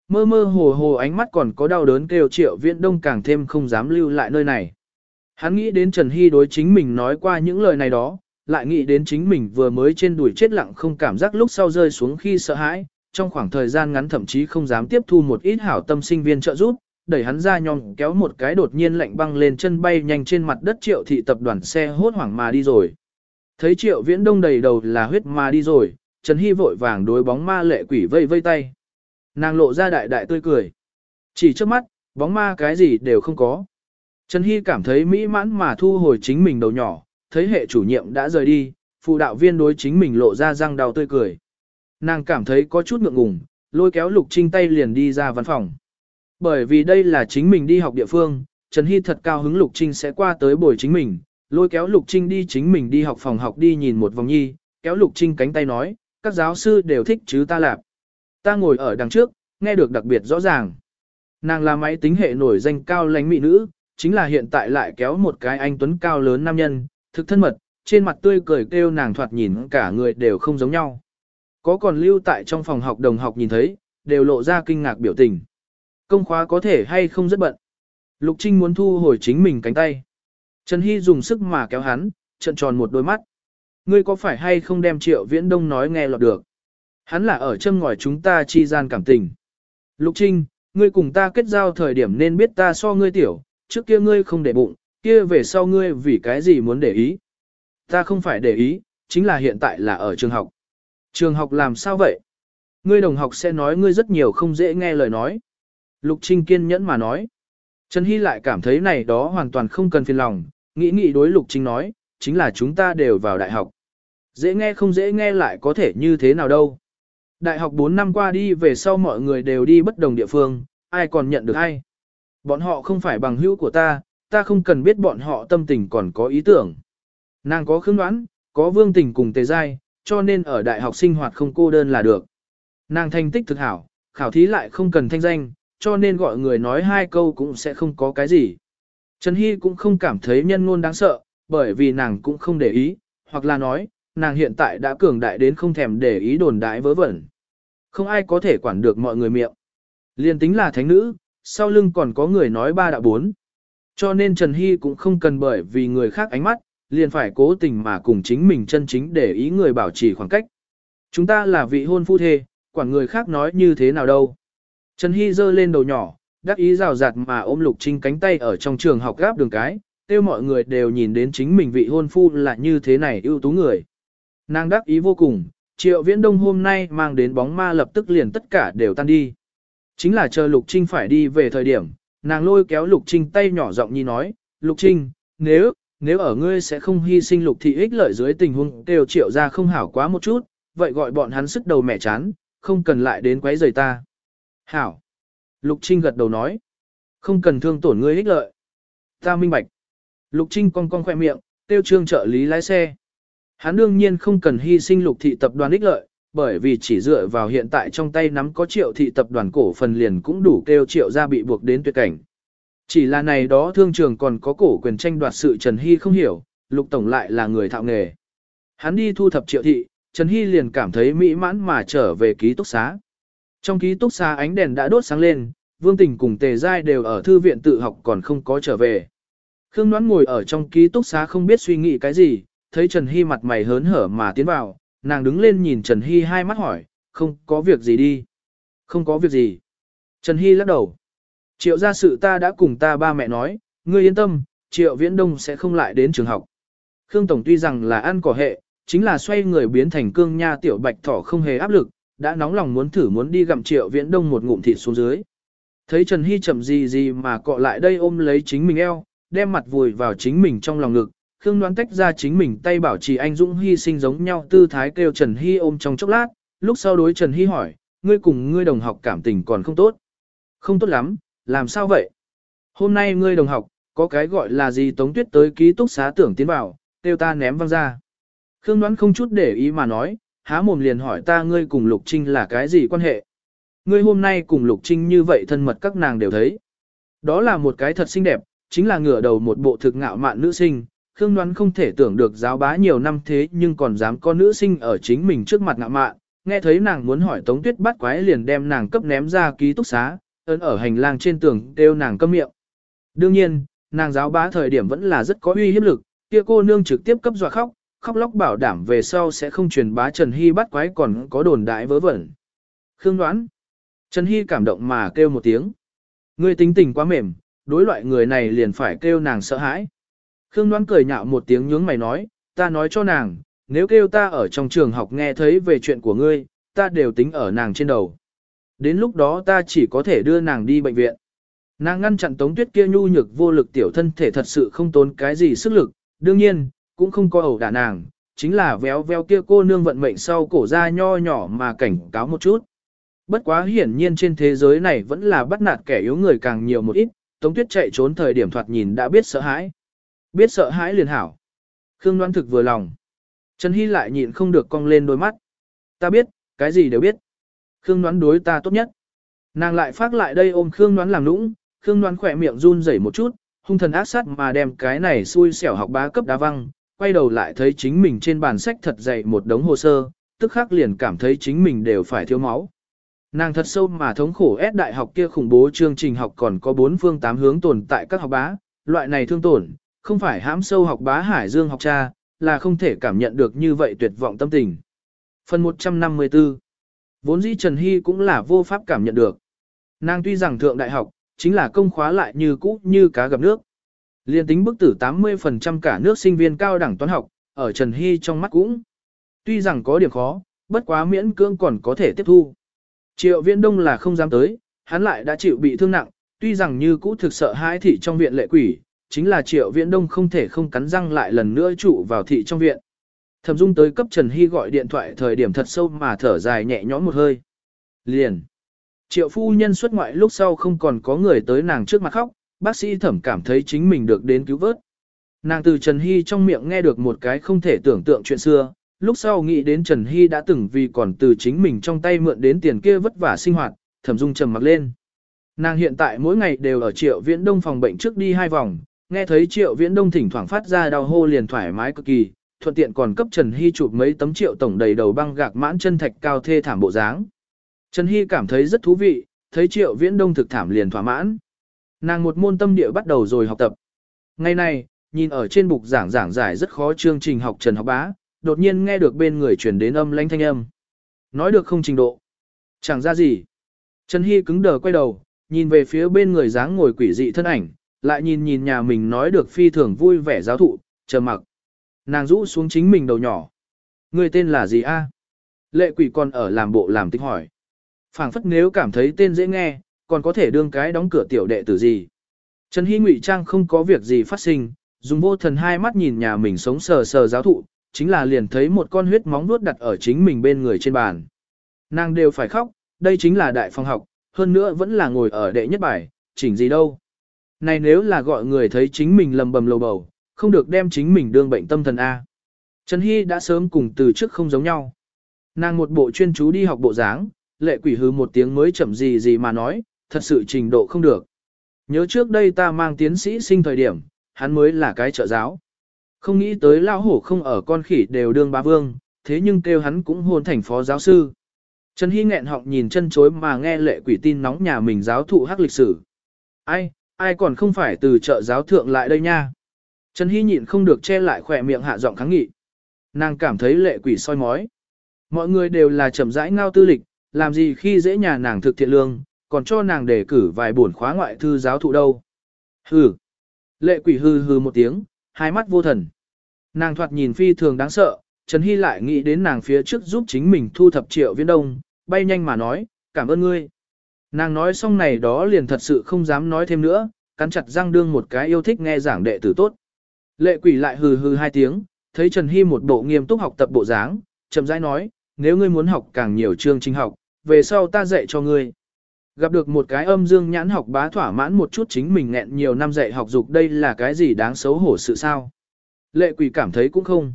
Mơ mơ hồ hồ ánh mắt còn có đau đớn kêu triệu viễn đông càng thêm không dám lưu lại nơi này. Hắn nghĩ đến Trần Hy đối chính mình nói qua những lời này đó, lại nghĩ đến chính mình vừa mới trên đùi chết lặng không cảm giác lúc sau rơi xuống khi sợ hãi, trong khoảng thời gian ngắn thậm chí không dám tiếp thu một ít hảo tâm sinh viên trợ giúp, đẩy hắn ra nhòm kéo một cái đột nhiên lạnh băng lên chân bay nhanh trên mặt đất triệu thị tập đoàn xe hốt hoảng mà đi rồi. Thấy triệu viễn đông đầy đầu là huyết mà đi rồi, Trần Hy vội vàng đối bóng ma lệ quỷ vây vây tay. Nàng lộ ra đại đại tươi cười. Chỉ trước mắt, bóng ma cái gì đều không có. Trần Hy cảm thấy mỹ mãn mà thu hồi chính mình đầu nhỏ, thấy hệ chủ nhiệm đã rời đi, phụ đạo viên đối chính mình lộ ra răng đau tươi cười. Nàng cảm thấy có chút ngượng ngùng, lôi kéo Lục Trinh tay liền đi ra văn phòng. Bởi vì đây là chính mình đi học địa phương, Trần Hy thật cao hứng Lục Trinh sẽ qua tới bồi chính mình, lôi kéo Lục Trinh đi chính mình đi học phòng học đi nhìn một vòng nhi, kéo Lục Trinh cánh tay nói, các giáo sư đều thích chứ ta lạp. Ta ngồi ở đằng trước, nghe được đặc biệt rõ ràng. Nàng là máy tính hệ nổi danh cao lãnh mỹ nữ, chính là hiện tại lại kéo một cái anh tuấn cao lớn nam nhân, thực thân mật, trên mặt tươi cười kêu nàng thoạt nhìn cả người đều không giống nhau. Có còn lưu tại trong phòng học đồng học nhìn thấy, đều lộ ra kinh ngạc biểu tình. Công khóa có thể hay không rất bận. Lục Trinh muốn thu hồi chính mình cánh tay. Trần Hy dùng sức mà kéo hắn, trận tròn một đôi mắt. Ngươi có phải hay không đem triệu viễn đông nói nghe lọt được? Hắn là ở châm ngòi chúng ta chi gian cảm tình. Lục Trinh, ngươi cùng ta kết giao thời điểm nên biết ta so ngươi tiểu, trước kia ngươi không để bụng, kia về sau ngươi vì cái gì muốn để ý. Ta không phải để ý, chính là hiện tại là ở trường học. Trường học làm sao vậy? Ngươi đồng học sẽ nói ngươi rất nhiều không dễ nghe lời nói. Lục Trinh kiên nhẫn mà nói. Trần Hy lại cảm thấy này đó hoàn toàn không cần phiền lòng, nghĩ nghĩ đối Lục Trinh nói, chính là chúng ta đều vào đại học. Dễ nghe không dễ nghe lại có thể như thế nào đâu. Đại học 4 năm qua đi về sau mọi người đều đi bất đồng địa phương, ai còn nhận được ai. Bọn họ không phải bằng hữu của ta, ta không cần biết bọn họ tâm tình còn có ý tưởng. Nàng có khương đoán, có vương tình cùng tề giai, cho nên ở đại học sinh hoạt không cô đơn là được. Nàng thành tích thực hảo, khảo thí lại không cần thanh danh, cho nên gọi người nói hai câu cũng sẽ không có cái gì. Trần Hy cũng không cảm thấy nhân ngôn đáng sợ, bởi vì nàng cũng không để ý, hoặc là nói, nàng hiện tại đã cường đại đến không thèm để ý đồn đại vớ vẩn. Không ai có thể quản được mọi người miệng. Liên tính là thánh nữ, sau lưng còn có người nói ba đạo bốn. Cho nên Trần Hy cũng không cần bởi vì người khác ánh mắt, liền phải cố tình mà cùng chính mình chân chính để ý người bảo trì khoảng cách. Chúng ta là vị hôn phu thê, quản người khác nói như thế nào đâu. Trần Hy giơ lên đầu nhỏ, đắc ý rào rạt mà ôm Lục Trinh cánh tay ở trong trường học gáp đường cái, tiêu mọi người đều nhìn đến chính mình vị hôn phu là như thế này ưu tú người. Nàng đắc ý vô cùng, triệu viễn đông hôm nay mang đến bóng ma lập tức liền tất cả đều tan đi. Chính là chờ Lục Trinh phải đi về thời điểm, nàng lôi kéo Lục Trinh tay nhỏ giọng nhi nói, Lục Trinh, nếu, nếu ở ngươi sẽ không hy sinh Lục Thị ích lợi dưới tình huống đều triệu ra không hảo quá một chút, vậy gọi bọn hắn sức đầu mẹ chán, không cần lại đến quấy rầy ta. Hảo. Lục Trinh gật đầu nói, không cần thương tổn ngươi ích lợi. Ta minh bạch. Lục Trinh cong cong khoe miệng, tiêu trương trợ lý lái xe. Hắn đương nhiên không cần hy sinh lục thị tập đoàn ích lợi, bởi vì chỉ dựa vào hiện tại trong tay nắm có triệu thị tập đoàn cổ phần liền cũng đủ kêu triệu ra bị buộc đến tuyệt cảnh. Chỉ là này đó thương trường còn có cổ quyền tranh đoạt sự Trần Hy không hiểu, lục tổng lại là người thạo nghề. Hắn đi thu thập triệu thị, Trần Hy liền cảm thấy mỹ mãn mà trở về ký túc xá. Trong ký túc xá ánh đèn đã đốt sáng lên, Vương Tình cùng Tề Giai đều ở thư viện tự học còn không có trở về. Khương Ngoãn ngồi ở trong ký túc xá không biết suy nghĩ cái gì, thấy Trần Hy mặt mày hớn hở mà tiến vào, nàng đứng lên nhìn Trần Hy hai mắt hỏi, không có việc gì đi. Không có việc gì. Trần Hy lắc đầu. Triệu gia sự ta đã cùng ta ba mẹ nói, ngươi yên tâm, Triệu Viễn Đông sẽ không lại đến trường học. Khương Tổng tuy rằng là ăn cỏ hệ, chính là xoay người biến thành cương nha tiểu bạch thỏ không hề áp lực, đã nóng lòng muốn thử muốn đi gặm triệu viễn đông một ngụm thịt xuống dưới. Thấy Trần Hy chậm gì gì mà cọ lại đây ôm lấy chính mình eo, đem mặt vùi vào chính mình trong lòng ngực, Khương đoán tách ra chính mình tay bảo trì anh Dũng hy sinh giống nhau tư thái kêu Trần Hy ôm trong chốc lát, lúc sau đối Trần Hy hỏi, ngươi cùng ngươi đồng học cảm tình còn không tốt. Không tốt lắm, làm sao vậy? Hôm nay ngươi đồng học, có cái gọi là gì Tống Tuyết tới ký túc xá tưởng tiến vào, tiêu ta ném văng ra. Khương đoán không chút để ý mà nói, há mồm liền hỏi ta ngươi cùng Lục Trinh là cái gì quan hệ. Ngươi hôm nay cùng Lục Trinh như vậy thân mật các nàng đều thấy. Đó là một cái thật xinh đẹp, chính là ngửa đầu một bộ thực ngạo mạn nữ sinh. Khương đoán không thể tưởng được giáo bá nhiều năm thế nhưng còn dám có nữ sinh ở chính mình trước mặt ngạ mạn. Nghe thấy nàng muốn hỏi Tống Tuyết bắt quái liền đem nàng cấp ném ra ký túc xá, ấn ở hành lang trên tường kêu nàng câm miệng. Đương nhiên, nàng giáo bá thời điểm vẫn là rất có uy hiếp lực, kia cô nương trực tiếp cấp dọa khóc, khóc lóc bảo đảm về sau sẽ không truyền bá Trần Hy bắt quái còn có đồn đại vớ vẩn. Khương đoán. Trần Hy cảm động mà kêu một tiếng. Ngươi tính tình quá mềm, đối loại người này liền phải kêu nàng sợ hãi. Khương đoán cười nhạo một tiếng nhướng mày nói, ta nói cho nàng, nếu kêu ta ở trong trường học nghe thấy về chuyện của ngươi, ta đều tính ở nàng trên đầu. Đến lúc đó ta chỉ có thể đưa nàng đi bệnh viện. Nàng ngăn chặn tống tuyết kia nhu nhược vô lực tiểu thân thể thật sự không tốn cái gì sức lực, đương nhiên, cũng không có ẩu đả nàng, chính là véo véo kia cô nương vận mệnh sau cổ ra nho nhỏ mà cảnh cáo một chút. Bất quá hiển nhiên trên thế giới này vẫn là bắt nạt kẻ yếu người càng nhiều một ít, Tống Tuyết chạy trốn thời điểm thoạt nhìn đã biết sợ hãi. Biết sợ hãi liền hảo. Khương Đoan thực vừa lòng. Trần Hy lại nhịn không được cong lên đôi mắt. Ta biết, cái gì đều biết. Khương Đoan đối ta tốt nhất. Nàng lại phát lại đây ôm Khương Đoan làm nũng, Khương Đoan khỏe miệng run rẩy một chút, hung thần ác sát mà đem cái này xui xẻo học bá cấp đá văng, quay đầu lại thấy chính mình trên bàn sách thật dày một đống hồ sơ, tức khắc liền cảm thấy chính mình đều phải thiếu máu. Nàng thật sâu mà thống khổ ép đại học kia khủng bố chương trình học còn có bốn phương tám hướng tồn tại các học bá, loại này thương tổn, không phải hãm sâu học bá hải dương học cha, là không thể cảm nhận được như vậy tuyệt vọng tâm tình. Phần 154 Vốn dĩ Trần Hy cũng là vô pháp cảm nhận được. Nàng tuy rằng thượng đại học, chính là công khóa lại như cũ như cá gặp nước. Liên tính bức tử 80% cả nước sinh viên cao đẳng toán học, ở Trần Hy trong mắt cũng. Tuy rằng có điểm khó, bất quá miễn cưỡng còn có thể tiếp thu. Triệu viễn đông là không dám tới, hắn lại đã chịu bị thương nặng, tuy rằng như cũ thực sợ hãi thị trong viện lệ quỷ, chính là triệu viễn đông không thể không cắn răng lại lần nữa trụ vào thị trong viện. Thẩm Dung tới cấp Trần Hy gọi điện thoại thời điểm thật sâu mà thở dài nhẹ nhõm một hơi. Liền. Triệu phu nhân xuất ngoại lúc sau không còn có người tới nàng trước mặt khóc, bác sĩ thẩm cảm thấy chính mình được đến cứu vớt. Nàng từ Trần Hy trong miệng nghe được một cái không thể tưởng tượng chuyện xưa, lúc sau nghĩ đến Trần Hy đã từng vì còn từ chính mình trong tay mượn đến tiền kia vất vả sinh hoạt, thẩm dung trầm mặc lên. Nàng hiện tại mỗi ngày đều ở triệu viễn đông phòng bệnh trước đi hai vòng, nghe thấy triệu viễn đông thỉnh thoảng phát ra đau hô liền thoải mái cực kỳ, thuận tiện còn cấp Trần Hy chụp mấy tấm triệu tổng đầy đầu băng gạc mãn chân thạch cao thê thảm bộ dáng. Trần Hy cảm thấy rất thú vị, thấy triệu viễn đông thực thảm liền thỏa mãn. Nàng một môn tâm địa bắt đầu rồi học tập. Ngày này, nhìn ở trên bục giảng giảng giải rất khó chương trình học Trần học bá, đột nhiên nghe được bên người truyền đến âm lãnh thanh âm. Nói được không trình độ. Chẳng ra gì. Trần Hy cứng đờ quay đầu, nhìn về phía bên người dáng ngồi quỷ dị thân ảnh, lại nhìn nhìn nhà mình nói được phi thường vui vẻ giáo thụ, chờ mặc. Nàng rũ xuống chính mình đầu nhỏ. Người tên là gì a? Lệ quỷ còn ở làm bộ làm tích hỏi. phảng phất nếu cảm thấy tên dễ nghe, còn có thể đương cái đóng cửa tiểu đệ tử gì. Trần Hy Ngụy Trang không có việc gì phát sinh, dùng vô thần hai mắt nhìn nhà mình sống sờ sờ giáo thụ, chính là liền thấy một con huyết móng vuốt đặt ở chính mình bên người trên bàn. Nàng đều phải khóc, đây chính là đại phòng học, hơn nữa vẫn là ngồi ở đệ nhất bài, chỉnh gì đâu. Này nếu là gọi người thấy chính mình lầm bầm lầu bầu, không được đem chính mình đương bệnh tâm thần A. Trần Hy đã sớm cùng từ trước không giống nhau. Nàng một bộ chuyên chú đi học bộ dáng, lệ quỷ hứ một tiếng mới chậm gì gì mà nói, thật sự trình độ không được. Nhớ trước đây ta mang tiến sĩ sinh thời điểm, hắn mới là cái trợ giáo. Không nghĩ tới lao hổ không ở con khỉ đều đương bá vương, thế nhưng kêu hắn cũng hôn thành phó giáo sư. Trần Hy nghẹn họng nhìn chân chối mà nghe lệ quỷ tin nóng nhà mình giáo thụ hắc lịch sử. Ai, ai còn không phải từ chợ giáo thượng lại đây nha. Trần Hy nhịn không được che lại khỏe miệng hạ giọng kháng nghị. Nàng cảm thấy lệ quỷ soi mói. Mọi người đều là chậm rãi ngao tư lịch, làm gì khi dễ nhà nàng thực thiện lương, còn cho nàng đề cử vài buồn khóa ngoại thư giáo thụ đâu. Hừ. Lệ quỷ hư hư một tiếng, hai mắt vô thần. Nàng thoạt nhìn phi thường đáng sợ, Trần Hy lại nghĩ đến nàng phía trước giúp chính mình thu thập triệu viên đông, bay nhanh mà nói, cảm ơn ngươi. Nàng nói xong này đó liền thật sự không dám nói thêm nữa, cắn chặt răng đương một cái yêu thích nghe giảng đệ tử tốt. Lệ quỷ lại hừ hừ hai tiếng, thấy Trần Hy một bộ nghiêm túc học tập bộ dáng, chậm rãi nói, nếu ngươi muốn học càng nhiều chương trình học, về sau ta dạy cho ngươi. Gặp được một cái âm dương nhãn học bá thỏa mãn một chút chính mình nghẹn nhiều năm dạy học dục đây là cái gì đáng xấu hổ sự sao. Lệ quỷ cảm thấy cũng không.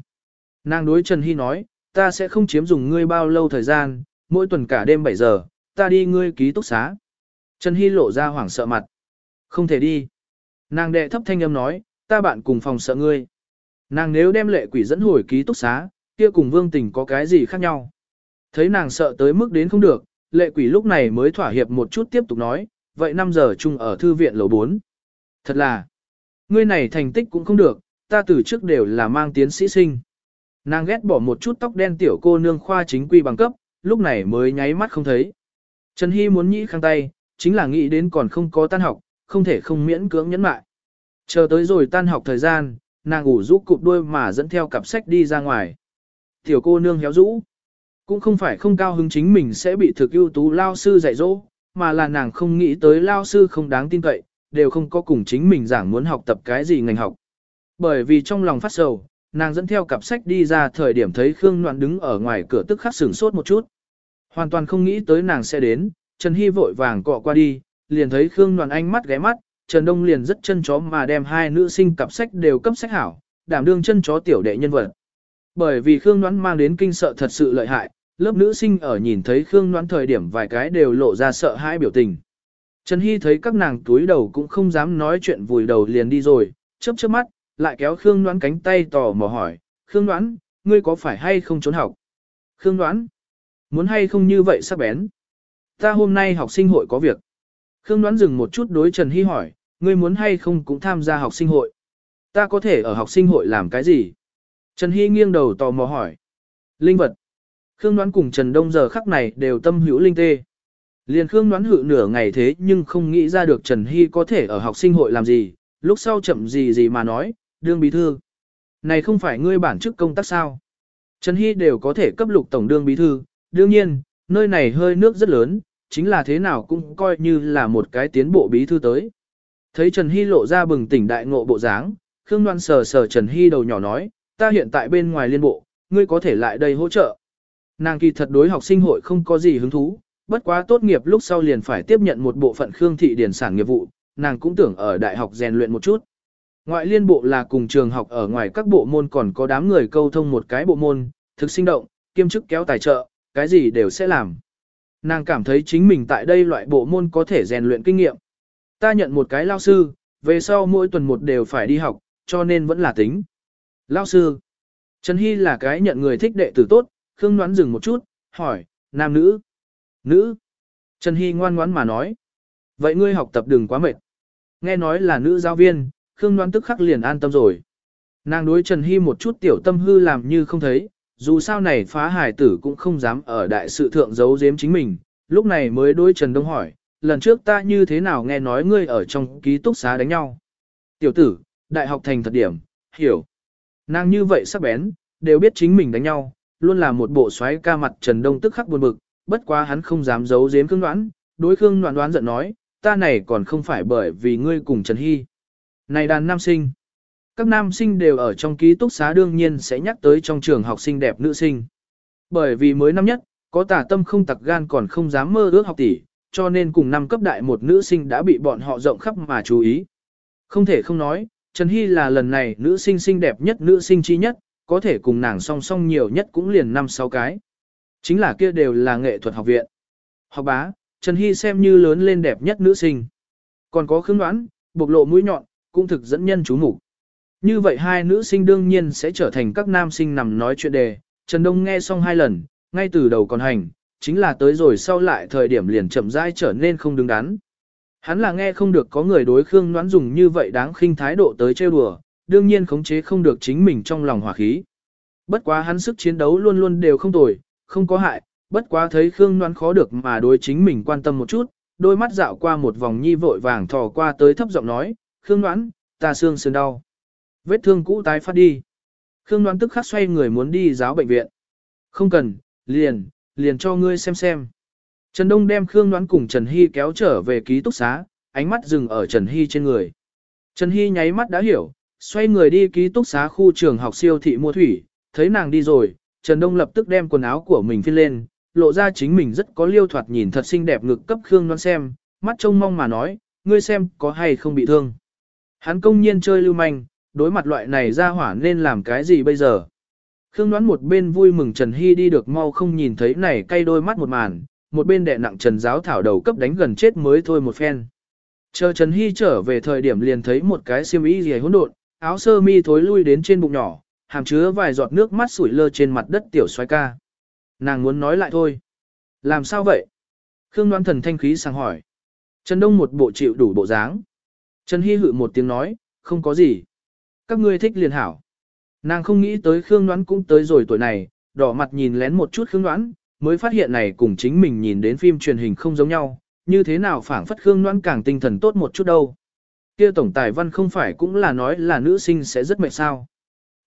Nàng đối Trần Hy nói, ta sẽ không chiếm dùng ngươi bao lâu thời gian, mỗi tuần cả đêm 7 giờ, ta đi ngươi ký túc xá. Trần Hy lộ ra hoảng sợ mặt. Không thể đi. Nàng đệ thấp thanh âm nói, ta bạn cùng phòng sợ ngươi. Nàng nếu đem lệ quỷ dẫn hồi ký túc xá, kia cùng vương tình có cái gì khác nhau. Thấy nàng sợ tới mức đến không được, lệ quỷ lúc này mới thỏa hiệp một chút tiếp tục nói, vậy 5 giờ chung ở thư viện lầu 4. Thật là, ngươi này thành tích cũng không được, ta từ trước đều là mang tiến sĩ sinh. Nàng ghét bỏ một chút tóc đen tiểu cô nương khoa chính quy bằng cấp, lúc này mới nháy mắt không thấy. Trần Hy muốn nhĩ khang tay, chính là nghĩ đến còn không có tan học, không thể không miễn cưỡng nhẫn mại. Chờ tới rồi tan học thời gian, nàng ủ rũ cụp đuôi mà dẫn theo cặp sách đi ra ngoài. Tiểu cô nương héo rũ. Cũng không phải không cao hứng chính mình sẽ bị thực ưu tú lao sư dạy dỗ, mà là nàng không nghĩ tới lao sư không đáng tin cậy, đều không có cùng chính mình giảng muốn học tập cái gì ngành học. Bởi vì trong lòng phát sầu, nàng dẫn theo cặp sách đi ra thời điểm thấy Khương Noãn đứng ở ngoài cửa tức khắc sửng sốt một chút. Hoàn toàn không nghĩ tới nàng sẽ đến, Trần Hy vội vàng cọ qua đi, liền thấy Khương Đoàn Anh mắt ghé mắt, Trần Đông liền rất chân chó mà đem hai nữ sinh cặp sách đều cấp sách hảo, đảm đương chân chó tiểu đệ nhân vật. Bởi vì Khương Đoán mang đến kinh sợ thật sự lợi hại, lớp nữ sinh ở nhìn thấy Khương Đoán thời điểm vài cái đều lộ ra sợ hãi biểu tình. Trần Hy thấy các nàng túi đầu cũng không dám nói chuyện vùi đầu liền đi rồi, chớp chớp mắt, lại kéo Khương Đoán cánh tay tò mò hỏi, Khương Đoán, ngươi có phải hay không trốn học? Khương Đoán, muốn hay không như vậy sắc bén? Ta hôm nay học sinh hội có việc. Khương đoán dừng một chút đối Trần Hy hỏi, ngươi muốn hay không cũng tham gia học sinh hội? Ta có thể ở học sinh hội làm cái gì? Trần Hy nghiêng đầu tò mò hỏi. Linh vật. Khương Đoán cùng Trần Đông giờ khắc này đều tâm hữu linh tê. Liền Khương Đoán hự nửa ngày thế nhưng không nghĩ ra được Trần Hy có thể ở học sinh hội làm gì, lúc sau chậm gì gì mà nói, đương bí thư. Này không phải ngươi bản chức công tác sao? Trần Hy đều có thể cấp lục tổng đương bí thư, đương nhiên, nơi này hơi nước rất lớn, chính là thế nào cũng coi như là một cái tiến bộ bí thư tới. Thấy Trần Hy lộ ra bừng tỉnh đại ngộ bộ dáng, Khương Loan sờ sờ Trần Hy đầu nhỏ nói, ta hiện tại bên ngoài liên bộ, ngươi có thể lại đây hỗ trợ. Nàng kỳ thật đối học sinh hội không có gì hứng thú, bất quá tốt nghiệp lúc sau liền phải tiếp nhận một bộ phận Khương thị điển sản nghiệp vụ, nàng cũng tưởng ở đại học rèn luyện một chút. Ngoại liên bộ là cùng trường học ở ngoài các bộ môn còn có đám người câu thông một cái bộ môn, thực sinh động, kiêm chức kéo tài trợ, cái gì đều sẽ làm. Nàng cảm thấy chính mình tại đây loại bộ môn có thể rèn luyện kinh nghiệm. Ta nhận một cái lao sư, về sau mỗi tuần một đều phải đi học, cho nên vẫn là tính. Lao sư. Trần Hy là cái nhận người thích đệ tử tốt, Khương Ngoãn dừng một chút, hỏi, nam nữ? Nữ. Trần Hy ngoan ngoãn mà nói. Vậy ngươi học tập đừng quá mệt. Nghe nói là nữ giáo viên, Khương Ngoãn tức khắc liền an tâm rồi. Nàng đối Trần Hy một chút tiểu tâm hư làm như không thấy, dù sao này phá hải tử cũng không dám ở đại sự thượng giấu giếm chính mình, lúc này mới đối Trần Đông hỏi, lần trước ta như thế nào nghe nói ngươi ở trong ký túc xá đánh nhau. Tiểu tử, đại học thành thật điểm, hiểu. Nàng như vậy sắc bén, đều biết chính mình đánh nhau, luôn là một bộ xoáy ca mặt Trần Đông tức khắc buồn bực, bất quá hắn không dám giấu giếm Khương Đoán, đối Khương Đoán đoán giận nói, ta này còn không phải bởi vì ngươi cùng Trần Hy. Này đàn nam sinh, các nam sinh đều ở trong ký túc xá đương nhiên sẽ nhắc tới trong trường học sinh đẹp nữ sinh. Bởi vì mới năm nhất, có tả tâm không tặc gan còn không dám mơ ước học tỷ, cho nên cùng năm cấp đại một nữ sinh đã bị bọn họ rộng khắp mà chú ý. Không thể không nói, Trần Hy là lần này nữ sinh xinh đẹp nhất nữ sinh chi nhất, có thể cùng nàng song song nhiều nhất cũng liền năm sáu cái. Chính là kia đều là nghệ thuật học viện. Học bá, Trần Hy xem như lớn lên đẹp nhất nữ sinh. Còn có khương đoán, bộc lộ mũi nhọn, cũng thực dẫn nhân chú mục như vậy hai nữ sinh đương nhiên sẽ trở thành các nam sinh nằm nói chuyện đề. Trần Đông nghe xong hai lần, ngay từ đầu còn hành, chính là tới rồi sau lại thời điểm liền chậm rãi trở nên không đứng đắn. Hắn là nghe không được có người đối Khương Noãn dùng như vậy đáng khinh thái độ tới trêu đùa, đương nhiên khống chế không được chính mình trong lòng hỏa khí. Bất quá hắn sức chiến đấu luôn luôn đều không tồi, không có hại, bất quá thấy Khương Noãn khó được mà đối chính mình quan tâm một chút, đôi mắt dạo qua một vòng nhi vội vàng thò qua tới thấp giọng nói, Khương Noãn, ta xương sườn đau. Vết thương cũ tái phát đi. Khương đoán tức khắc xoay người muốn đi giáo bệnh viện. Không cần, liền, liền cho ngươi xem xem. Trần Đông đem Khương đoán cùng Trần Hy kéo trở về ký túc xá, ánh mắt dừng ở Trần Hy trên người. Trần Hy nháy mắt đã hiểu, xoay người đi ký túc xá khu trường học siêu thị mua thủy, thấy nàng đi rồi, Trần Đông lập tức đem quần áo của mình phiên lên, lộ ra chính mình rất có liêu thoạt nhìn thật xinh đẹp ngực cấp Khương đoán xem, mắt trông mong mà nói, ngươi xem có hay không bị thương. Hắn công nhiên chơi lưu manh, đối mặt loại này ra hỏa nên làm cái gì bây giờ. Khương đoán một bên vui mừng Trần Hy đi được mau không nhìn thấy này cay đôi mắt một màn, một bên đè nặng Trần giáo thảo đầu cấp đánh gần chết mới thôi một phen. Chờ Trần Hy trở về thời điểm liền thấy một cái xiêm y gì hỗn độn, áo sơ mi thối lui đến trên bụng nhỏ, hàm chứa vài giọt nước mắt sủi lơ trên mặt đất tiểu xoay ca. Nàng muốn nói lại thôi. Làm sao vậy? Khương đoán thần thanh khí sang hỏi. Trần Đông một bộ chịu đủ bộ dáng. Trần Hy hự một tiếng nói, không có gì. Các ngươi thích liền hảo. Nàng không nghĩ tới Khương Ngoãn cũng tới rồi tuổi này, đỏ mặt nhìn lén một chút Khương Ngoãn, mới phát hiện này cùng chính mình nhìn đến phim truyền hình không giống nhau, như thế nào phảng phất Khương Ngoãn càng tinh thần tốt một chút đâu. Kia tổng tài văn không phải cũng là nói là nữ sinh sẽ rất mệt sao.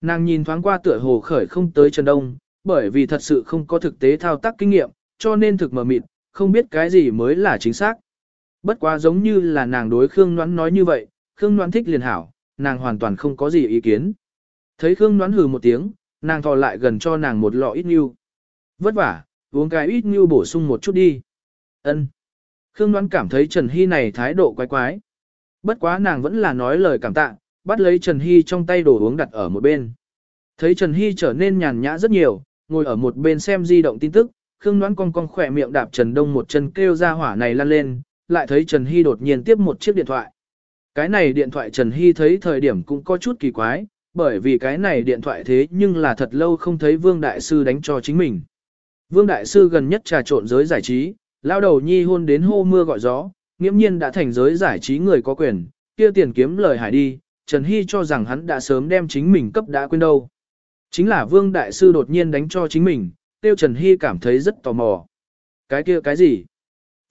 Nàng nhìn thoáng qua tựa hồ khởi không tới Trần Đông, bởi vì thật sự không có thực tế thao tác kinh nghiệm, cho nên thực mờ mịt, không biết cái gì mới là chính xác. Bất quá giống như là nàng đối Khương Ngoãn nói như vậy, Khương Ngoãn thích liền hảo, nàng hoàn toàn không có gì ý kiến. Thấy Khương Ngoãn hừ một tiếng, nàng thò lại gần cho nàng một lọ ít nhu. Vất vả, uống cái ít nhu bổ sung một chút đi. Ân. Khương Ngoãn cảm thấy Trần Hy này thái độ quái quái. Bất quá nàng vẫn là nói lời cảm tạ, bắt lấy Trần Hy trong tay đồ uống đặt ở một bên. Thấy Trần Hy trở nên nhàn nhã rất nhiều, ngồi ở một bên xem di động tin tức, Khương Ngoãn cong cong khỏe miệng đạp Trần Đông một chân kêu ra hỏa này lăn lên, lại thấy Trần Hy đột nhiên tiếp một chiếc điện thoại. Cái này điện thoại Trần Hy thấy thời điểm cũng có chút kỳ quái, bởi vì cái này điện thoại thế nhưng là thật lâu không thấy Vương Đại Sư đánh cho chính mình. Vương Đại Sư gần nhất trà trộn giới giải trí, lao đầu nhi hôn đến hô mưa gọi gió, nghiễm nhiên đã thành giới giải trí người có quyền, kia tiền kiếm lời hải đi, Trần Hy cho rằng hắn đã sớm đem chính mình cấp đã quên đâu. Chính là Vương Đại Sư đột nhiên đánh cho chính mình, tiêu Trần Hy cảm thấy rất tò mò. Cái kia cái gì?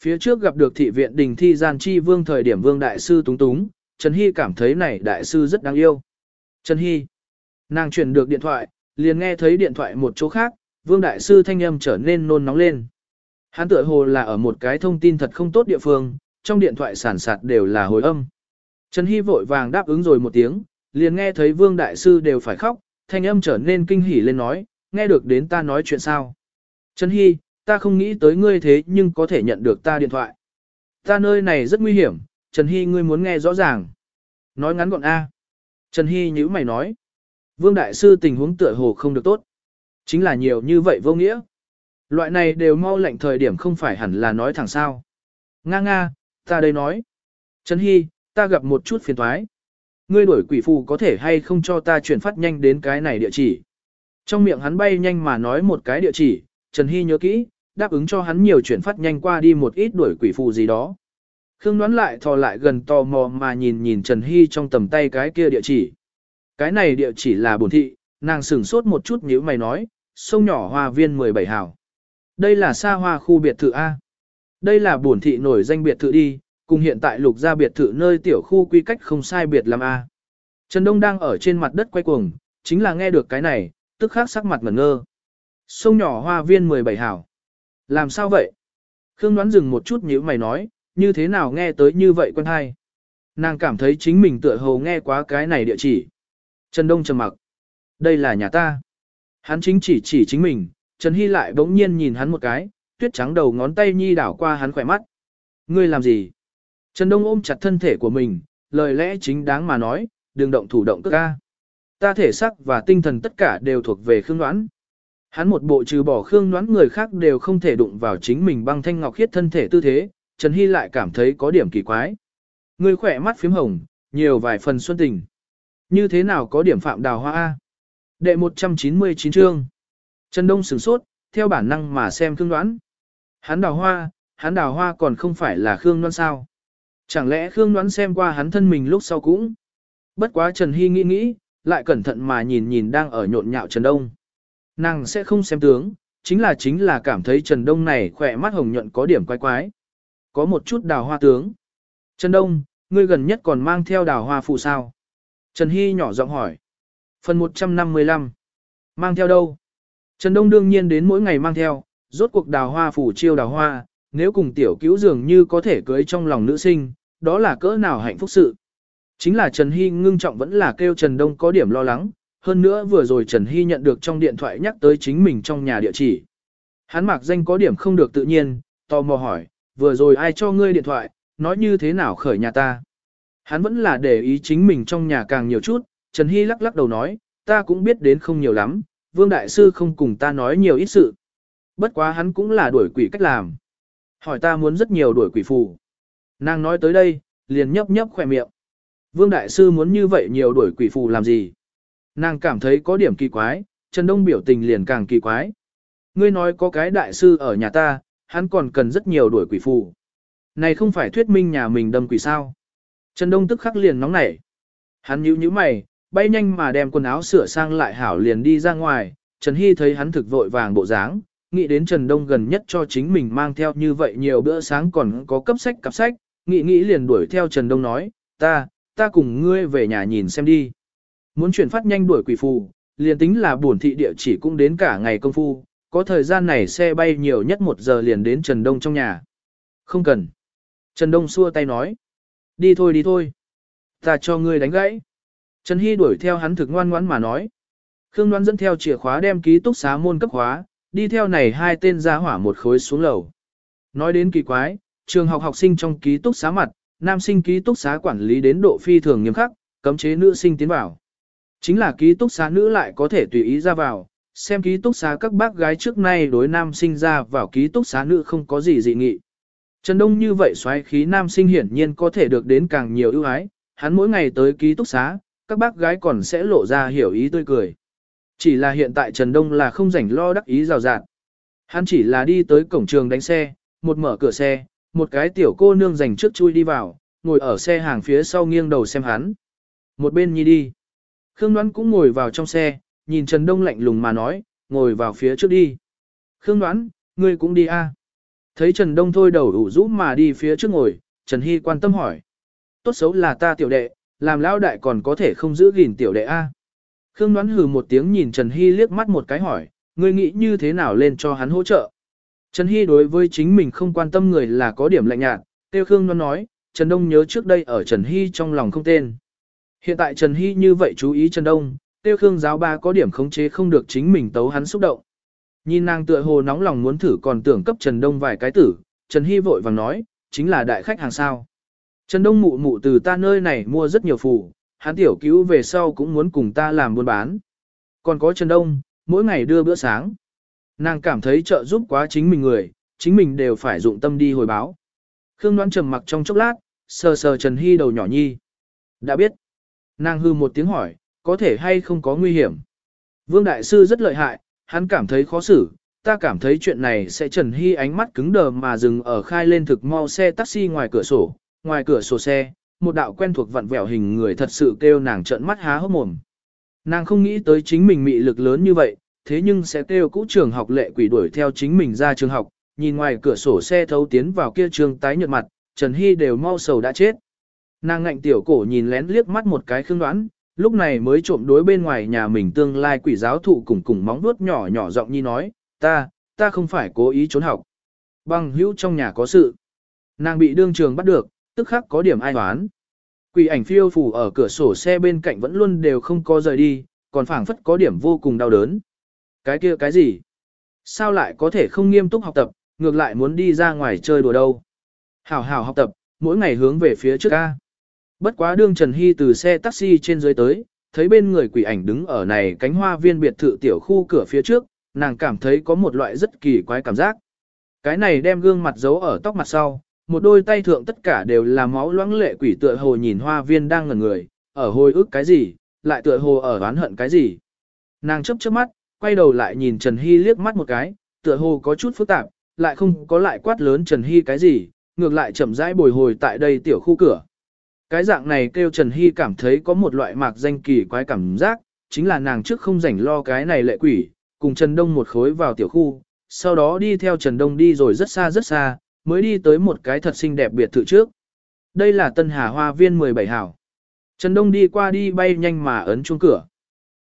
Phía trước gặp được thị viện đình thi gian chi vương thời điểm vương đại sư túng túng, Trần Hy cảm thấy này đại sư rất đáng yêu. Trần Hy, nàng chuyển được điện thoại, liền nghe thấy điện thoại một chỗ khác, vương đại sư thanh âm trở nên nôn nóng lên. Hắn tựa hồ là ở một cái thông tin thật không tốt địa phương, trong điện thoại sản sạt đều là hồi âm. Trần Hy vội vàng đáp ứng rồi một tiếng, liền nghe thấy vương đại sư đều phải khóc, thanh âm trở nên kinh hỉ lên nói, nghe được đến ta nói chuyện sao. Trần Hy, ta không nghĩ tới ngươi thế nhưng có thể nhận được ta điện thoại. Ta nơi này rất nguy hiểm, Trần Hy ngươi muốn nghe rõ ràng. Nói ngắn gọn A. Trần Hy nhữ mày nói. Vương Đại Sư tình huống tựa hồ không được tốt. Chính là nhiều như vậy vô nghĩa. Loại này đều mau lệnh thời điểm không phải hẳn là nói thẳng sao. Nga nga, ta đây nói. Trần Hy, ta gặp một chút phiền thoái. Ngươi đổi quỷ phù có thể hay không cho ta chuyển phát nhanh đến cái này địa chỉ. Trong miệng hắn bay nhanh mà nói một cái địa chỉ, Trần Hy nhớ kỹ, đáp ứng cho hắn nhiều chuyển phát nhanh qua đi một ít đuổi quỷ phù gì đó. Khương đoán lại thò lại gần tò mò mà nhìn nhìn Trần Hy trong tầm tay cái kia địa chỉ. Cái này địa chỉ là bổn thị, nàng sửng sốt một chút nếu mày nói, sông nhỏ hoa viên 17 hào. Đây là xa hoa khu biệt thự A. Đây là bổn thị nổi danh biệt thự đi, cùng hiện tại lục gia biệt thự nơi tiểu khu quy cách không sai biệt làm A. Trần Đông đang ở trên mặt đất quay cuồng, chính là nghe được cái này, tức khắc sắc mặt ngẩn ngơ. Sông nhỏ hoa viên 17 hào. Làm sao vậy? Khương đoán dừng một chút như mày nói, như thế nào nghe tới như vậy quân hay? Nàng cảm thấy chính mình tựa hồ nghe quá cái này địa chỉ. Trần Đông trầm mặc. Đây là nhà ta. Hắn chính chỉ chỉ chính mình, Trần Hy lại bỗng nhiên nhìn hắn một cái, tuyết trắng đầu ngón tay nhi đảo qua hắn khỏe mắt. Ngươi làm gì? Trần Đông ôm chặt thân thể của mình, lời lẽ chính đáng mà nói, đừng động thủ động cước ca. Ta thể sắc và tinh thần tất cả đều thuộc về Khương Đoán. Hắn một bộ trừ bỏ khương đoán người khác đều không thể đụng vào chính mình băng thanh ngọc khiết thân thể tư thế, Trần Hy lại cảm thấy có điểm kỳ quái. Người khỏe mắt phím hồng, nhiều vài phần xuân tình. Như thế nào có điểm phạm đào hoa A? Đệ 199 chương. Trần Đông sửng sốt, theo bản năng mà xem khương đoán. Hắn đào hoa, hắn đào hoa còn không phải là khương đoán sao? Chẳng lẽ khương đoán xem qua hắn thân mình lúc sau cũng? Bất quá Trần Hy nghĩ nghĩ, lại cẩn thận mà nhìn nhìn đang ở nhộn nhạo Trần Đông. Nàng sẽ không xem tướng, chính là chính là cảm thấy Trần Đông này khỏe mắt hồng nhuận có điểm quái quái. Có một chút đào hoa tướng. Trần Đông, ngươi gần nhất còn mang theo đào hoa phụ sao? Trần Hy nhỏ giọng hỏi. Phần 155 Mang theo đâu? Trần Đông đương nhiên đến mỗi ngày mang theo, rốt cuộc đào hoa phủ chiêu đào hoa, nếu cùng tiểu cứu dường như có thể cưới trong lòng nữ sinh, đó là cỡ nào hạnh phúc sự. Chính là Trần Hy ngưng trọng vẫn là kêu Trần Đông có điểm lo lắng, hơn nữa vừa rồi Trần Hy nhận được trong điện thoại nhắc tới chính mình trong nhà địa chỉ. Hắn mặc danh có điểm không được tự nhiên, tò mò hỏi, vừa rồi ai cho ngươi điện thoại, nói như thế nào khởi nhà ta. Hắn vẫn là để ý chính mình trong nhà càng nhiều chút, Trần Hy lắc lắc đầu nói, ta cũng biết đến không nhiều lắm, Vương Đại Sư không cùng ta nói nhiều ít sự. Bất quá hắn cũng là đuổi quỷ cách làm. Hỏi ta muốn rất nhiều đuổi quỷ phù. Nàng nói tới đây, liền nhấp nhấp khỏe miệng. Vương Đại Sư muốn như vậy nhiều đuổi quỷ phù làm gì? Nàng cảm thấy có điểm kỳ quái, Trần Đông biểu tình liền càng kỳ quái. Ngươi nói có cái đại sư ở nhà ta, hắn còn cần rất nhiều đuổi quỷ phù. Này không phải thuyết minh nhà mình đâm quỷ sao? Trần Đông tức khắc liền nóng nảy. Hắn nhíu nhíu mày, bay nhanh mà đem quần áo sửa sang lại hảo liền đi ra ngoài. Trần Hy thấy hắn thực vội vàng bộ dáng, nghĩ đến Trần Đông gần nhất cho chính mình mang theo như vậy nhiều bữa sáng còn có cấp sách cặp sách, nghĩ nghĩ liền đuổi theo Trần Đông nói, ta, ta cùng ngươi về nhà nhìn xem đi. Muốn chuyển phát nhanh đuổi quỷ phù, liền tính là buồn thị địa chỉ cũng đến cả ngày công phu, có thời gian này xe bay nhiều nhất một giờ liền đến Trần Đông trong nhà. Không cần. Trần Đông xua tay nói. Đi thôi đi thôi. Ta cho ngươi đánh gãy. Trần Hy đuổi theo hắn thực ngoan ngoãn mà nói. Khương Đoan dẫn theo chìa khóa đem ký túc xá môn cấp khóa, đi theo này hai tên ra hỏa một khối xuống lầu. Nói đến kỳ quái, trường học học sinh trong ký túc xá mặt, nam sinh ký túc xá quản lý đến độ phi thường nghiêm khắc, cấm chế nữ sinh tiến vào. Chính là ký túc xá nữ lại có thể tùy ý ra vào, xem ký túc xá các bác gái trước nay đối nam sinh ra vào ký túc xá nữ không có gì dị nghị. Trần Đông như vậy xoáy khí nam sinh hiển nhiên có thể được đến càng nhiều ưu ái, hắn mỗi ngày tới ký túc xá, các bác gái còn sẽ lộ ra hiểu ý tươi cười. Chỉ là hiện tại Trần Đông là không rảnh lo đắc ý rào rạt. Hắn chỉ là đi tới cổng trường đánh xe, một mở cửa xe, một cái tiểu cô nương dành trước chui đi vào, ngồi ở xe hàng phía sau nghiêng đầu xem hắn. Một bên nhi đi. Khương Đoán cũng ngồi vào trong xe, nhìn Trần Đông lạnh lùng mà nói, ngồi vào phía trước đi. Khương Đoán, ngươi cũng đi a? À? Thấy Trần Đông thôi đầu ủ rũ mà đi phía trước ngồi, Trần Hy quan tâm hỏi. Tốt xấu là ta tiểu đệ, làm lão đại còn có thể không giữ gìn tiểu đệ a. Khương Đoán hừ một tiếng nhìn Trần Hy liếc mắt một cái hỏi, ngươi nghĩ như thế nào lên cho hắn hỗ trợ. Trần Hy đối với chính mình không quan tâm người là có điểm lạnh nhạt, tiêu Khương Đoán nói, Trần Đông nhớ trước đây ở Trần Hy trong lòng không tên. Hiện tại Trần Hy như vậy chú ý Trần Đông, tiêu Khương giáo ba có điểm khống chế không được chính mình tấu hắn xúc động. Nhìn nàng tựa hồ nóng lòng muốn thử còn tưởng cấp Trần Đông vài cái tử, Trần Hy vội vàng nói, chính là đại khách hàng sao. Trần Đông mụ mụ từ ta nơi này mua rất nhiều phù, hắn tiểu cứu về sau cũng muốn cùng ta làm buôn bán. Còn có Trần Đông, mỗi ngày đưa bữa sáng. Nàng cảm thấy trợ giúp quá chính mình người, chính mình đều phải dụng tâm đi hồi báo. Khương Đoan trầm mặc trong chốc lát, sờ sờ Trần Hy đầu nhỏ nhi. Đã biết. Nàng hư một tiếng hỏi, có thể hay không có nguy hiểm. Vương Đại Sư rất lợi hại, hắn cảm thấy khó xử, ta cảm thấy chuyện này sẽ Trần Hy ánh mắt cứng đờ mà dừng ở khai lên thực mau xe taxi ngoài cửa sổ, ngoài cửa sổ xe, một đạo quen thuộc vặn vẹo hình người thật sự kêu nàng trợn mắt há hốc mồm. Nàng không nghĩ tới chính mình mị lực lớn như vậy, thế nhưng sẽ kêu cũ trường học lệ quỷ đuổi theo chính mình ra trường học, nhìn ngoài cửa sổ xe thấu tiến vào kia trường tái nhợt mặt, Trần Hy đều mau sầu đã chết. Nàng ngạnh tiểu cổ nhìn lén liếc mắt một cái khương đoán, lúc này mới trộm đối bên ngoài nhà mình tương lai quỷ giáo thụ cùng cùng móng vuốt nhỏ nhỏ giọng nhi nói, ta, ta không phải cố ý trốn học. Bằng hữu trong nhà có sự. Nàng bị đương trường bắt được, tức khắc có điểm ai hoán. Quỷ ảnh phiêu phủ ở cửa sổ xe bên cạnh vẫn luôn đều không có rời đi, còn phảng phất có điểm vô cùng đau đớn. Cái kia cái gì? Sao lại có thể không nghiêm túc học tập, ngược lại muốn đi ra ngoài chơi đùa đâu? Hảo hảo học tập, mỗi ngày hướng về phía trước ca. Bất quá đương Trần Hy từ xe taxi trên dưới tới, thấy bên người quỷ ảnh đứng ở này cánh hoa viên biệt thự tiểu khu cửa phía trước, nàng cảm thấy có một loại rất kỳ quái cảm giác. Cái này đem gương mặt giấu ở tóc mặt sau, một đôi tay thượng tất cả đều là máu loãng lệ quỷ tựa hồ nhìn hoa viên đang ngẩn người, ở hồi ức cái gì, lại tựa hồ ở oán hận cái gì. Nàng chấp chớp mắt, quay đầu lại nhìn Trần Hy liếc mắt một cái, tựa hồ có chút phức tạp, lại không có lại quát lớn Trần Hy cái gì, ngược lại chậm rãi bồi hồi tại đây tiểu khu cửa. Cái dạng này kêu Trần Hy cảm thấy có một loại mạc danh kỳ quái cảm giác, chính là nàng trước không rảnh lo cái này lệ quỷ, cùng Trần Đông một khối vào tiểu khu, sau đó đi theo Trần Đông đi rồi rất xa rất xa, mới đi tới một cái thật xinh đẹp biệt thự trước. Đây là Tân Hà Hoa Viên 17 hảo. Trần Đông đi qua đi bay nhanh mà ấn chuông cửa.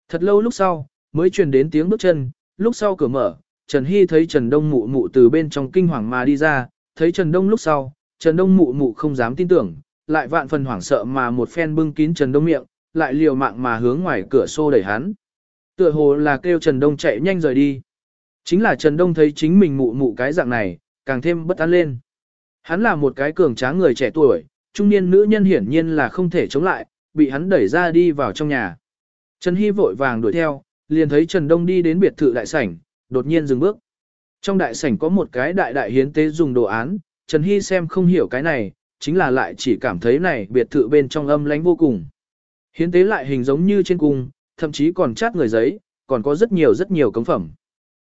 Thật lâu lúc sau, mới truyền đến tiếng bước chân, lúc sau cửa mở, Trần Hy thấy Trần Đông mụ mụ từ bên trong kinh hoàng mà đi ra, thấy Trần Đông lúc sau, Trần Đông mụ mụ không dám tin tưởng, lại vạn phần hoảng sợ mà một phen bưng kín Trần Đông miệng, lại liều mạng mà hướng ngoài cửa xô đẩy hắn. Tựa hồ là kêu Trần Đông chạy nhanh rời đi. Chính là Trần Đông thấy chính mình mụ mụ cái dạng này, càng thêm bất an lên. Hắn là một cái cường tráng người trẻ tuổi, trung niên nữ nhân hiển nhiên là không thể chống lại, bị hắn đẩy ra đi vào trong nhà. Trần Hy vội vàng đuổi theo, liền thấy Trần Đông đi đến biệt thự đại sảnh, đột nhiên dừng bước. Trong đại sảnh có một cái đại đại hiến tế dùng đồ án, Trần Hy xem không hiểu cái này, chính là lại chỉ cảm thấy này biệt thự bên trong âm lánh vô cùng. Hiến tế lại hình giống như trên cung, thậm chí còn chát người giấy, còn có rất nhiều rất nhiều cống phẩm.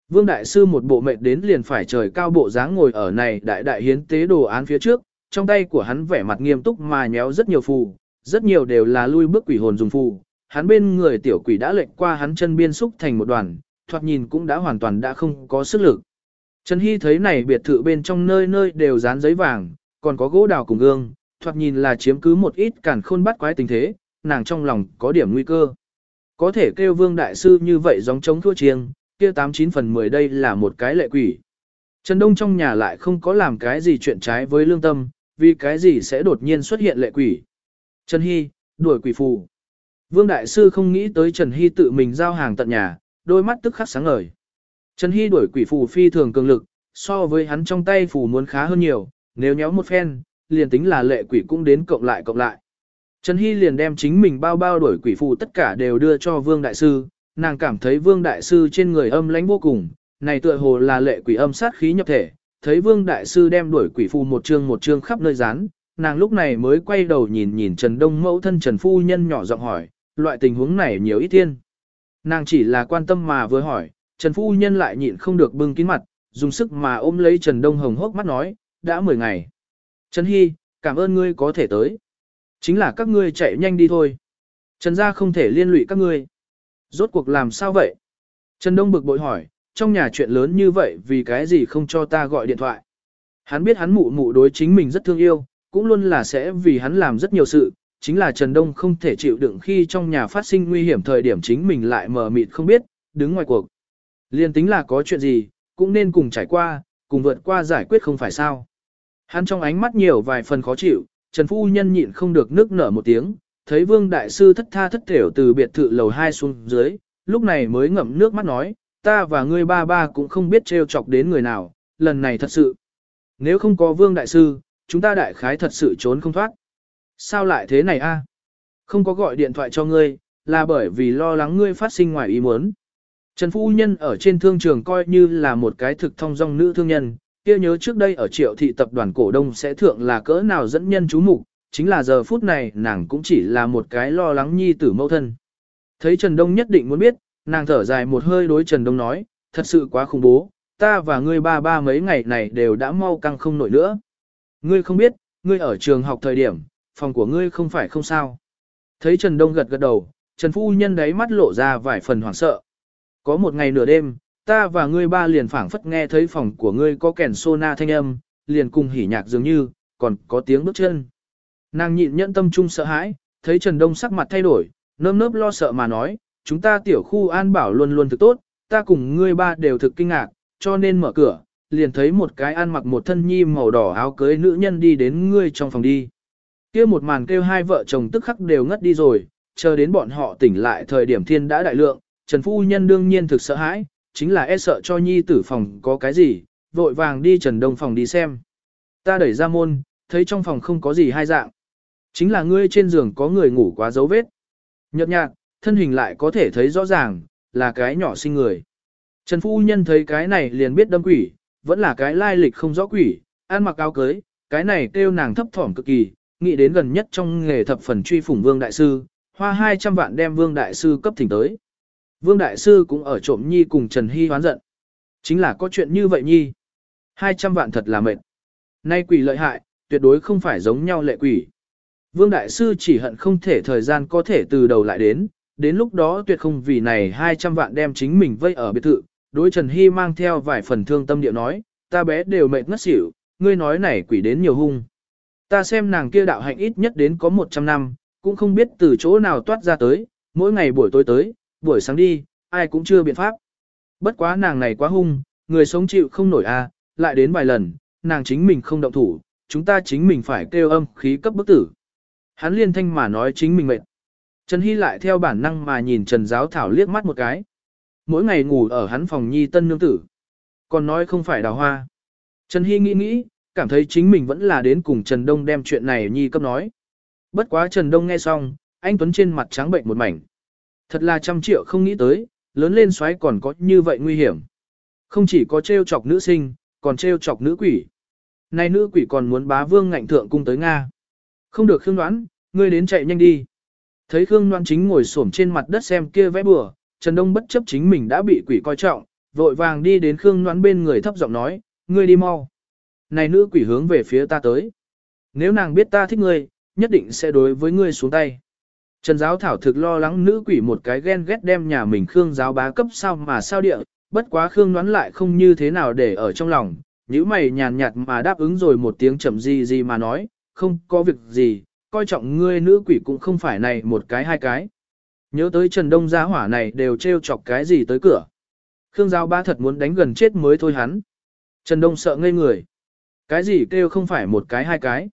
Vương Đại Sư một bộ mệnh đến liền phải trời cao bộ dáng ngồi ở này đại đại hiến tế đồ án phía trước, trong tay của hắn vẻ mặt nghiêm túc mà nhéo rất nhiều phù, rất nhiều đều là lui bước quỷ hồn dùng phù. Hắn bên người tiểu quỷ đã lệnh qua hắn chân biên xúc thành một đoàn, thoạt nhìn cũng đã hoàn toàn đã không có sức lực. Trần Hy thấy này biệt thự bên trong nơi nơi đều dán giấy vàng, còn có gỗ đào cùng gương, thoạt nhìn là chiếm cứ một ít cản khôn bắt quái tình thế, nàng trong lòng có điểm nguy cơ. Có thể kêu vương đại sư như vậy giống chống thua chiêng, kia 89 phần 10 đây là một cái lệ quỷ. Trần Đông trong nhà lại không có làm cái gì chuyện trái với lương tâm, vì cái gì sẽ đột nhiên xuất hiện lệ quỷ. Trần Hy, đuổi quỷ phù. Vương Đại Sư không nghĩ tới Trần Hy tự mình giao hàng tận nhà, đôi mắt tức khắc sáng ngời. Trần Hy đuổi quỷ phù phi thường cường lực, so với hắn trong tay phù muốn khá hơn nhiều, nếu nhéo một phen, liền tính là lệ quỷ cũng đến cộng lại cộng lại. Trần Hy liền đem chính mình bao bao đuổi quỷ phù tất cả đều đưa cho Vương Đại Sư, nàng cảm thấy Vương Đại Sư trên người âm lãnh vô cùng, này tựa hồ là lệ quỷ âm sát khí nhập thể, thấy Vương Đại Sư đem đuổi quỷ phù một chương một chương khắp nơi dán, nàng lúc này mới quay đầu nhìn nhìn Trần Đông mẫu thân Trần Phu Nhân nhỏ giọng hỏi, loại tình huống này nhiều ít thiên. Nàng chỉ là quan tâm mà vừa hỏi, Trần Phu Nhân lại nhịn không được bưng kín mặt, dùng sức mà ôm lấy Trần Đông Hồng hốc mắt nói, đã 10 ngày. Trần Hy, cảm ơn ngươi có thể tới. Chính là các ngươi chạy nhanh đi thôi. Trần gia không thể liên lụy các ngươi. Rốt cuộc làm sao vậy? Trần Đông bực bội hỏi, trong nhà chuyện lớn như vậy vì cái gì không cho ta gọi điện thoại? Hắn biết hắn mụ mụ đối chính mình rất thương yêu, cũng luôn là sẽ vì hắn làm rất nhiều sự, chính là Trần Đông không thể chịu đựng khi trong nhà phát sinh nguy hiểm thời điểm chính mình lại mờ mịt không biết, đứng ngoài cuộc. Liên tính là có chuyện gì, cũng nên cùng trải qua, cùng vượt qua giải quyết không phải sao. Hắn trong ánh mắt nhiều vài phần khó chịu, Trần Phu Nhân nhịn không được nước nở một tiếng, thấy Vương Đại Sư thất tha thất thểu từ biệt thự lầu 2 xuống dưới, lúc này mới ngậm nước mắt nói, ta và ngươi ba ba cũng không biết trêu chọc đến người nào, lần này thật sự. Nếu không có Vương Đại Sư, chúng ta đại khái thật sự trốn không thoát. Sao lại thế này a? Không có gọi điện thoại cho ngươi, là bởi vì lo lắng ngươi phát sinh ngoài ý muốn. Trần Phu Nhân ở trên thương trường coi như là một cái thực thông dong nữ thương nhân, kia nhớ trước đây ở triệu thị tập đoàn cổ đông sẽ thượng là cỡ nào dẫn nhân chú mục chính là giờ phút này nàng cũng chỉ là một cái lo lắng nhi tử mâu thân. Thấy Trần Đông nhất định muốn biết, nàng thở dài một hơi đối Trần Đông nói, thật sự quá khủng bố, ta và ngươi ba ba mấy ngày này đều đã mau căng không nổi nữa. Ngươi không biết, ngươi ở trường học thời điểm, phòng của ngươi không phải không sao. Thấy Trần Đông gật gật đầu, Trần Phu Nhân đấy mắt lộ ra vài phần hoảng sợ. Có một ngày nửa đêm, ta và ngươi ba liền phảng phất nghe thấy phòng của ngươi có kèn sona thanh âm, liền cùng hỉ nhạc dường như, còn có tiếng bước chân. Nàng nhịn nhẫn tâm trung sợ hãi, thấy Trần Đông sắc mặt thay đổi, nơm nớp lo sợ mà nói, chúng ta tiểu khu an bảo luôn luôn thực tốt, ta cùng ngươi ba đều thực kinh ngạc, cho nên mở cửa, liền thấy một cái ăn mặc một thân nhi màu đỏ áo cưới nữ nhân đi đến ngươi trong phòng đi. kia một màn kêu hai vợ chồng tức khắc đều ngất đi rồi, chờ đến bọn họ tỉnh lại thời điểm thiên đã đại lượng, Trần Phu Nhân đương nhiên thực sợ hãi, chính là e sợ cho nhi tử phòng có cái gì, vội vàng đi Trần Đông phòng đi xem. Ta đẩy ra môn, thấy trong phòng không có gì hai dạng. Chính là ngươi trên giường có người ngủ quá dấu vết. Nhợt nhạt, thân hình lại có thể thấy rõ ràng, là cái nhỏ sinh người. Trần Phu Nhân thấy cái này liền biết đâm quỷ, vẫn là cái lai lịch không rõ quỷ, ăn mặc áo cưới, cái này kêu nàng thấp thỏm cực kỳ, nghĩ đến gần nhất trong nghề thập phần truy phủng Vương Đại Sư, hoa 200 vạn đem Vương Đại Sư cấp thỉnh tới. Vương Đại Sư cũng ở trộm nhi cùng Trần Hy hoán giận. Chính là có chuyện như vậy nhi. 200 vạn thật là mệt. Nay quỷ lợi hại, tuyệt đối không phải giống nhau lệ quỷ. Vương Đại Sư chỉ hận không thể thời gian có thể từ đầu lại đến, đến lúc đó tuyệt không vì này 200 vạn đem chính mình vây ở biệt thự. Đối Trần Hy mang theo vài phần thương tâm điệu nói, ta bé đều mệt ngất xỉu, ngươi nói này quỷ đến nhiều hung. Ta xem nàng kia đạo hạnh ít nhất đến có 100 năm, cũng không biết từ chỗ nào toát ra tới, mỗi ngày buổi tối tới, buổi sáng đi, ai cũng chưa biện pháp. Bất quá nàng này quá hung, người sống chịu không nổi a, lại đến vài lần, nàng chính mình không động thủ, chúng ta chính mình phải kêu âm khí cấp bức tử. Hắn liên thanh mà nói chính mình mệt. Trần Hy lại theo bản năng mà nhìn Trần Giáo Thảo liếc mắt một cái. Mỗi ngày ngủ ở hắn phòng nhi tân nương tử. Còn nói không phải đào hoa. Trần Hy nghĩ nghĩ, cảm thấy chính mình vẫn là đến cùng Trần Đông đem chuyện này nhi cấp nói. Bất quá Trần Đông nghe xong, anh Tuấn trên mặt trắng bệnh một mảnh. Thật là trăm triệu không nghĩ tới, lớn lên xoáy còn có như vậy nguy hiểm. Không chỉ có trêu chọc nữ sinh, còn trêu chọc nữ quỷ. Này nữ quỷ còn muốn bá vương ngạnh thượng cung tới Nga. Không được Khương đoán, ngươi đến chạy nhanh đi. Thấy Khương đoán chính ngồi xổm trên mặt đất xem kia vẽ bừa, Trần Đông bất chấp chính mình đã bị quỷ coi trọng, vội vàng đi đến Khương đoán bên người thấp giọng nói, ngươi đi mau. Này nữ quỷ hướng về phía ta tới. Nếu nàng biết ta thích ngươi, nhất định sẽ đối với ngươi xuống tay. Trần giáo thảo thực lo lắng nữ quỷ một cái ghen ghét đem nhà mình Khương giáo bá cấp sao mà sao địa, bất quá Khương đoán lại không như thế nào để ở trong lòng, nữ mày nhàn nhạt mà đáp ứng rồi một tiếng chậm gì gì mà nói, không có việc gì, coi trọng ngươi nữ quỷ cũng không phải này một cái hai cái. Nhớ tới Trần Đông gia hỏa này đều trêu chọc cái gì tới cửa. Khương giáo bá thật muốn đánh gần chết mới thôi hắn. Trần Đông sợ ngây người. Cái gì kêu không phải một cái hai cái.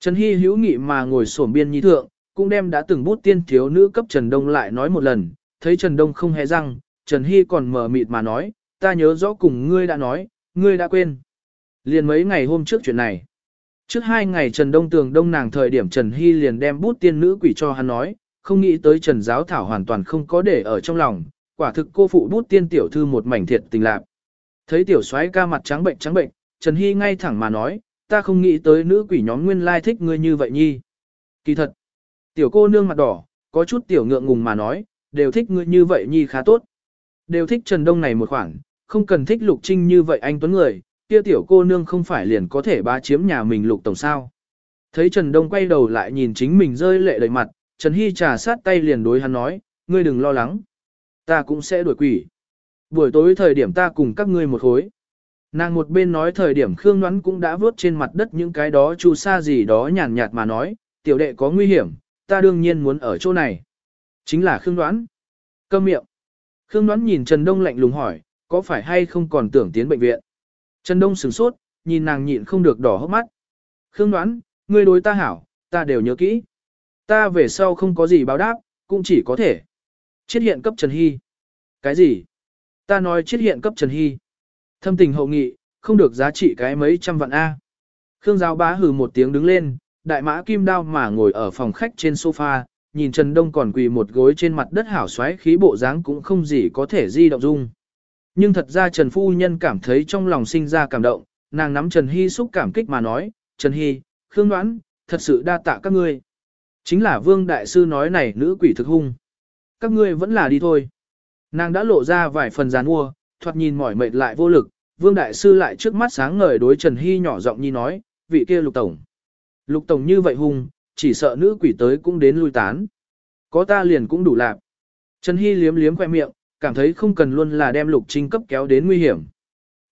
Trần Hy hữu nghị mà ngồi sổm biên nhi thượng, cũng đem đã từng bút tiên thiếu nữ cấp Trần Đông lại nói một lần, thấy Trần Đông không hề răng, Trần Hy còn mở mịt mà nói, ta nhớ rõ cùng ngươi đã nói, ngươi đã quên. Liền mấy ngày hôm trước chuyện này. Trước hai ngày Trần Đông tường đông nàng thời điểm Trần Hy liền đem bút tiên nữ quỷ cho hắn nói, không nghĩ tới Trần Giáo Thảo hoàn toàn không có để ở trong lòng, quả thực cô phụ bút tiên tiểu thư một mảnh thiệt tình lạc. Thấy tiểu soái ca mặt trắng bệnh trắng bệnh, Trần Hy ngay thẳng mà nói, ta không nghĩ tới nữ quỷ nhóm nguyên lai thích ngươi như vậy nhi. Kỳ thật, tiểu cô nương mặt đỏ, có chút tiểu ngượng ngùng mà nói, đều thích ngươi như vậy nhi khá tốt. Đều thích Trần Đông này một khoảng, không cần thích Lục Trinh như vậy anh tuấn người, kia tiểu cô nương không phải liền có thể bá chiếm nhà mình Lục Tổng sao. Thấy Trần Đông quay đầu lại nhìn chính mình rơi lệ đầy mặt, Trần Hy trà sát tay liền đối hắn nói, ngươi đừng lo lắng. Ta cũng sẽ đuổi quỷ. Buổi tối thời điểm ta cùng các ngươi một khối. Nàng một bên nói thời điểm Khương Ngoãn cũng đã vớt trên mặt đất những cái đó chu sa gì đó nhàn nhạt mà nói, tiểu đệ có nguy hiểm, ta đương nhiên muốn ở chỗ này. Chính là Khương Đoán. Câm miệng. Khương Đoán nhìn Trần Đông lạnh lùng hỏi, có phải hay không còn tưởng tiến bệnh viện? Trần Đông sửng sốt, nhìn nàng nhịn không được đỏ hốc mắt. Khương Đoán, ngươi đối ta hảo, ta đều nhớ kỹ. Ta về sau không có gì báo đáp, cũng chỉ có thể. Chiết hiện cấp Trần Hy. Cái gì? Ta nói chiết hiện cấp Trần Hy. Thâm tình hậu nghị, không được giá trị cái mấy trăm vạn A. Khương giáo bá hừ một tiếng đứng lên, đại mã kim đao mà ngồi ở phòng khách trên sofa, nhìn Trần Đông còn quỳ một gối trên mặt đất hảo xoáy khí bộ dáng cũng không gì có thể di động dung. Nhưng thật ra Trần Phu Nhân cảm thấy trong lòng sinh ra cảm động, nàng nắm Trần Hy xúc cảm kích mà nói, Trần Hy, Khương Đoán, thật sự đa tạ các ngươi. Chính là Vương Đại Sư nói này nữ quỷ thực hung. Các ngươi vẫn là đi thôi. Nàng đã lộ ra vài phần gián mua, thoạt nhìn mỏi mệt lại vô lực, Vương Đại Sư lại trước mắt sáng ngời đối Trần Hy nhỏ giọng nhi nói, vị kia lục tổng. Lục tổng như vậy hung, chỉ sợ nữ quỷ tới cũng đến lui tán. Có ta liền cũng đủ lạc. Trần Hy liếm liếm khoe miệng, cảm thấy không cần luôn là đem lục trinh cấp kéo đến nguy hiểm.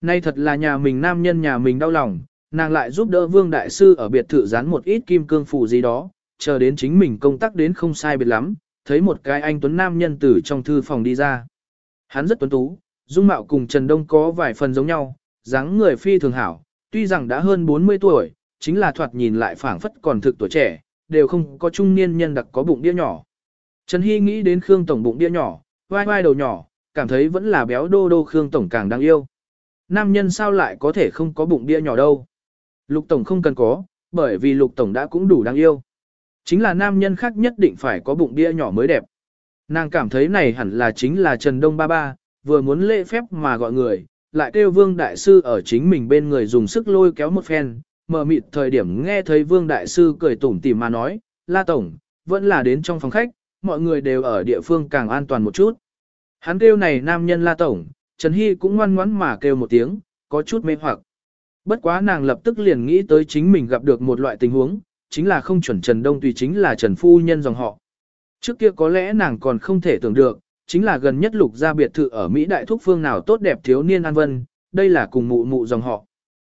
Nay thật là nhà mình nam nhân nhà mình đau lòng, nàng lại giúp đỡ Vương Đại Sư ở biệt thự dán một ít kim cương phù gì đó, chờ đến chính mình công tác đến không sai biệt lắm, thấy một cái anh tuấn nam nhân từ trong thư phòng đi ra. Hắn rất tuấn tú, dung mạo cùng Trần Đông có vài phần giống nhau, dáng người phi thường hảo, tuy rằng đã hơn 40 tuổi, chính là thoạt nhìn lại phảng phất còn thực tuổi trẻ, đều không có trung niên nhân đặc có bụng đĩa nhỏ. Trần Hy nghĩ đến Khương Tổng bụng đĩa nhỏ, vai vai đầu nhỏ, cảm thấy vẫn là béo đô đô Khương Tổng càng đáng yêu. Nam nhân sao lại có thể không có bụng đĩa nhỏ đâu. Lục Tổng không cần có, bởi vì Lục Tổng đã cũng đủ đáng yêu. Chính là nam nhân khác nhất định phải có bụng đĩa nhỏ mới đẹp. Nàng cảm thấy này hẳn là chính là Trần Đông Ba Ba, vừa muốn lễ phép mà gọi người, lại kêu Vương Đại Sư ở chính mình bên người dùng sức lôi kéo một phen, mở mịt thời điểm nghe thấy Vương Đại Sư cười tủm tỉm mà nói, La Tổng, vẫn là đến trong phòng khách, mọi người đều ở địa phương càng an toàn một chút. Hắn kêu này nam nhân La Tổng, Trần Hy cũng ngoan ngoãn mà kêu một tiếng, có chút mê hoặc. Bất quá nàng lập tức liền nghĩ tới chính mình gặp được một loại tình huống, chính là không chuẩn Trần Đông tùy chính là Trần Phu Nhân dòng họ. Trước kia có lẽ nàng còn không thể tưởng được, chính là gần nhất lục gia biệt thự ở Mỹ Đại Thúc Phương nào tốt đẹp thiếu niên an vân, đây là cùng mụ mụ dòng họ.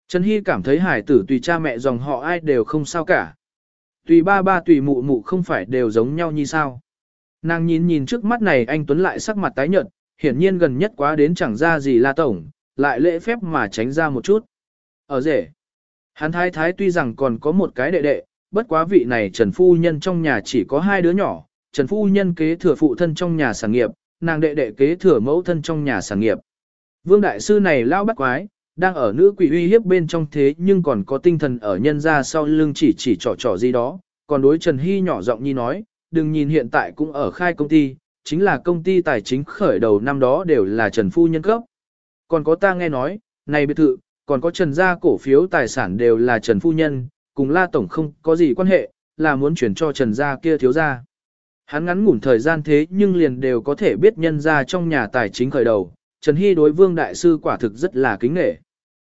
Trần Hy cảm thấy hải tử tùy cha mẹ dòng họ ai đều không sao cả. Tùy ba ba tùy mụ mụ không phải đều giống nhau như sao. Nàng nhìn nhìn trước mắt này anh Tuấn lại sắc mặt tái nhợt, hiển nhiên gần nhất quá đến chẳng ra gì la tổng, lại lễ phép mà tránh ra một chút. Ở rể, hắn thái thái tuy rằng còn có một cái đệ đệ, bất quá vị này Trần Phu Nhân trong nhà chỉ có hai đứa nhỏ, Trần Phu Nhân kế thừa phụ thân trong nhà sản nghiệp, nàng đệ đệ kế thừa mẫu thân trong nhà sản nghiệp. Vương Đại Sư này lao bắt quái, đang ở nữ quỷ uy hiếp bên trong thế nhưng còn có tinh thần ở nhân ra sau lưng chỉ chỉ trò trò gì đó, còn đối Trần Hy nhỏ giọng nhi nói, đừng nhìn hiện tại cũng ở khai công ty, chính là công ty tài chính khởi đầu năm đó đều là Trần Phu Nhân cấp. Còn có ta nghe nói, này biệt thự, còn có Trần gia cổ phiếu tài sản đều là Trần Phu Nhân, cùng La Tổng không có gì quan hệ, là muốn chuyển cho Trần gia kia thiếu gia. Hắn ngắn ngủn thời gian thế nhưng liền đều có thể biết nhân ra trong nhà tài chính khởi đầu, Trần Hy đối vương đại sư quả thực rất là kính nể.